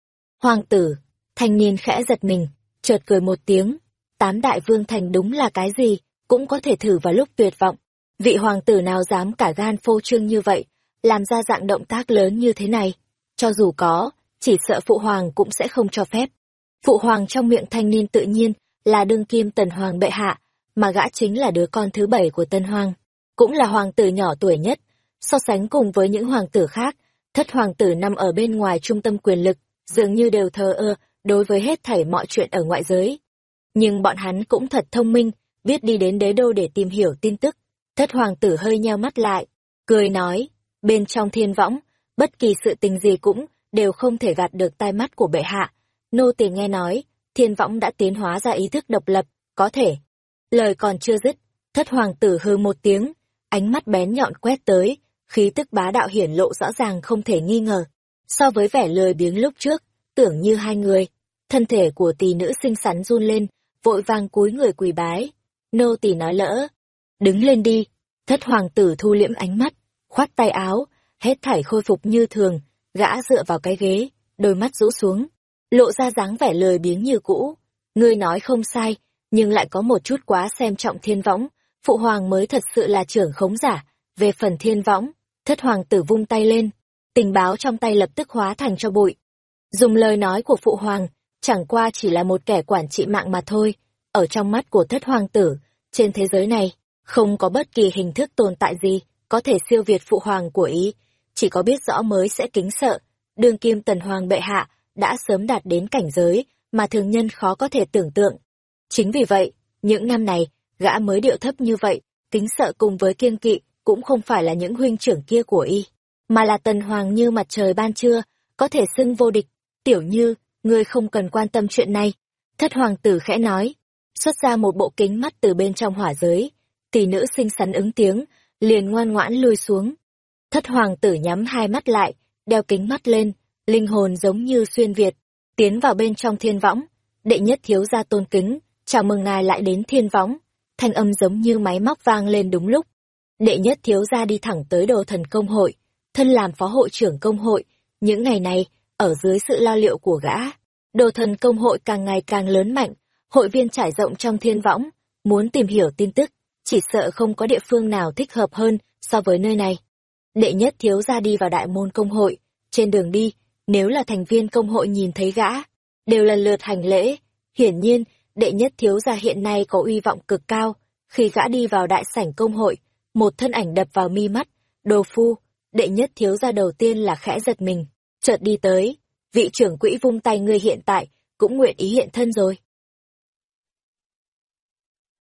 Hoàng tử, thanh niên khẽ giật mình, chợt cười một tiếng. Tám đại vương thành đúng là cái gì, cũng có thể thử vào lúc tuyệt vọng. Vị hoàng tử nào dám cả gan phô trương như vậy, làm ra dạng động tác lớn như thế này. Cho dù có, chỉ sợ phụ hoàng cũng sẽ không cho phép. Phụ hoàng trong miệng thanh niên tự nhiên là đương kim tần hoàng bệ hạ, mà gã chính là đứa con thứ bảy của tân hoàng, cũng là hoàng tử nhỏ tuổi nhất. So sánh cùng với những hoàng tử khác, thất hoàng tử nằm ở bên ngoài trung tâm quyền lực, dường như đều thờ ơ đối với hết thảy mọi chuyện ở ngoại giới. Nhưng bọn hắn cũng thật thông minh, biết đi đến đế đô để tìm hiểu tin tức. Thất hoàng tử hơi nheo mắt lại, cười nói, bên trong thiên võng, bất kỳ sự tình gì cũng đều không thể gạt được tai mắt của bệ hạ. Nô tỳ nghe nói, thiên võng đã tiến hóa ra ý thức độc lập, có thể. Lời còn chưa dứt, thất hoàng tử hư một tiếng, ánh mắt bén nhọn quét tới, khí tức bá đạo hiển lộ rõ ràng không thể nghi ngờ. So với vẻ lười biếng lúc trước, tưởng như hai người, thân thể của tỷ nữ xinh xắn run lên, vội vàng cúi người quỳ bái. Nô tỷ nói lỡ, đứng lên đi, thất hoàng tử thu liễm ánh mắt, khoát tay áo, hết thảy khôi phục như thường, gã dựa vào cái ghế, đôi mắt rũ xuống, lộ ra dáng vẻ lười biếng như cũ. Ngươi nói không sai, nhưng lại có một chút quá xem trọng thiên võng, phụ hoàng mới thật sự là trưởng khống giả. Về phần thiên võng, thất hoàng tử vung tay lên, tình báo trong tay lập tức hóa thành cho bụi. Dùng lời nói của phụ hoàng, chẳng qua chỉ là một kẻ quản trị mạng mà thôi. Ở trong mắt của thất hoàng tử, trên thế giới này, không có bất kỳ hình thức tồn tại gì có thể siêu việt phụ hoàng của ý, chỉ có biết rõ mới sẽ kính sợ. Đương kim tần hoàng bệ hạ đã sớm đạt đến cảnh giới mà thường nhân khó có thể tưởng tượng. Chính vì vậy, những năm này, gã mới điệu thấp như vậy, kính sợ cùng với kiên kỵ cũng không phải là những huynh trưởng kia của y, mà là tần hoàng như mặt trời ban trưa, có thể xưng vô địch. Tiểu như, ngươi không cần quan tâm chuyện này. Thất hoàng tử khẽ nói, xuất ra một bộ kính mắt từ bên trong hỏa giới. Tỷ nữ xinh xắn ứng tiếng, liền ngoan ngoãn lui xuống. Thất hoàng tử nhắm hai mắt lại, đeo kính mắt lên, linh hồn giống như xuyên Việt, tiến vào bên trong thiên võng. Đệ nhất thiếu gia tôn kính, chào mừng ngài lại đến thiên võng. Thanh âm giống như máy móc vang lên đúng lúc. Đệ nhất thiếu gia đi thẳng tới đồ thần công hội, thân làm phó hội trưởng công hội. Những ngày này, ở dưới sự lo liệu của gã, đồ thần công hội càng ngày càng lớn mạnh, hội viên trải rộng trong thiên võng, muốn tìm hiểu tin tức, chỉ sợ không có địa phương nào thích hợp hơn so với nơi này. Đệ nhất thiếu gia đi vào đại môn công hội, trên đường đi, nếu là thành viên công hội nhìn thấy gã, đều lần lượt hành lễ. Hiển nhiên, đệ nhất thiếu gia hiện nay có uy vọng cực cao. Khi gã đi vào đại sảnh công hội, một thân ảnh đập vào mi mắt, đồ phu, đệ nhất thiếu gia đầu tiên là khẽ giật mình, chợt đi tới. Vị trưởng quỹ vung tay ngươi hiện tại, cũng nguyện ý hiện thân rồi.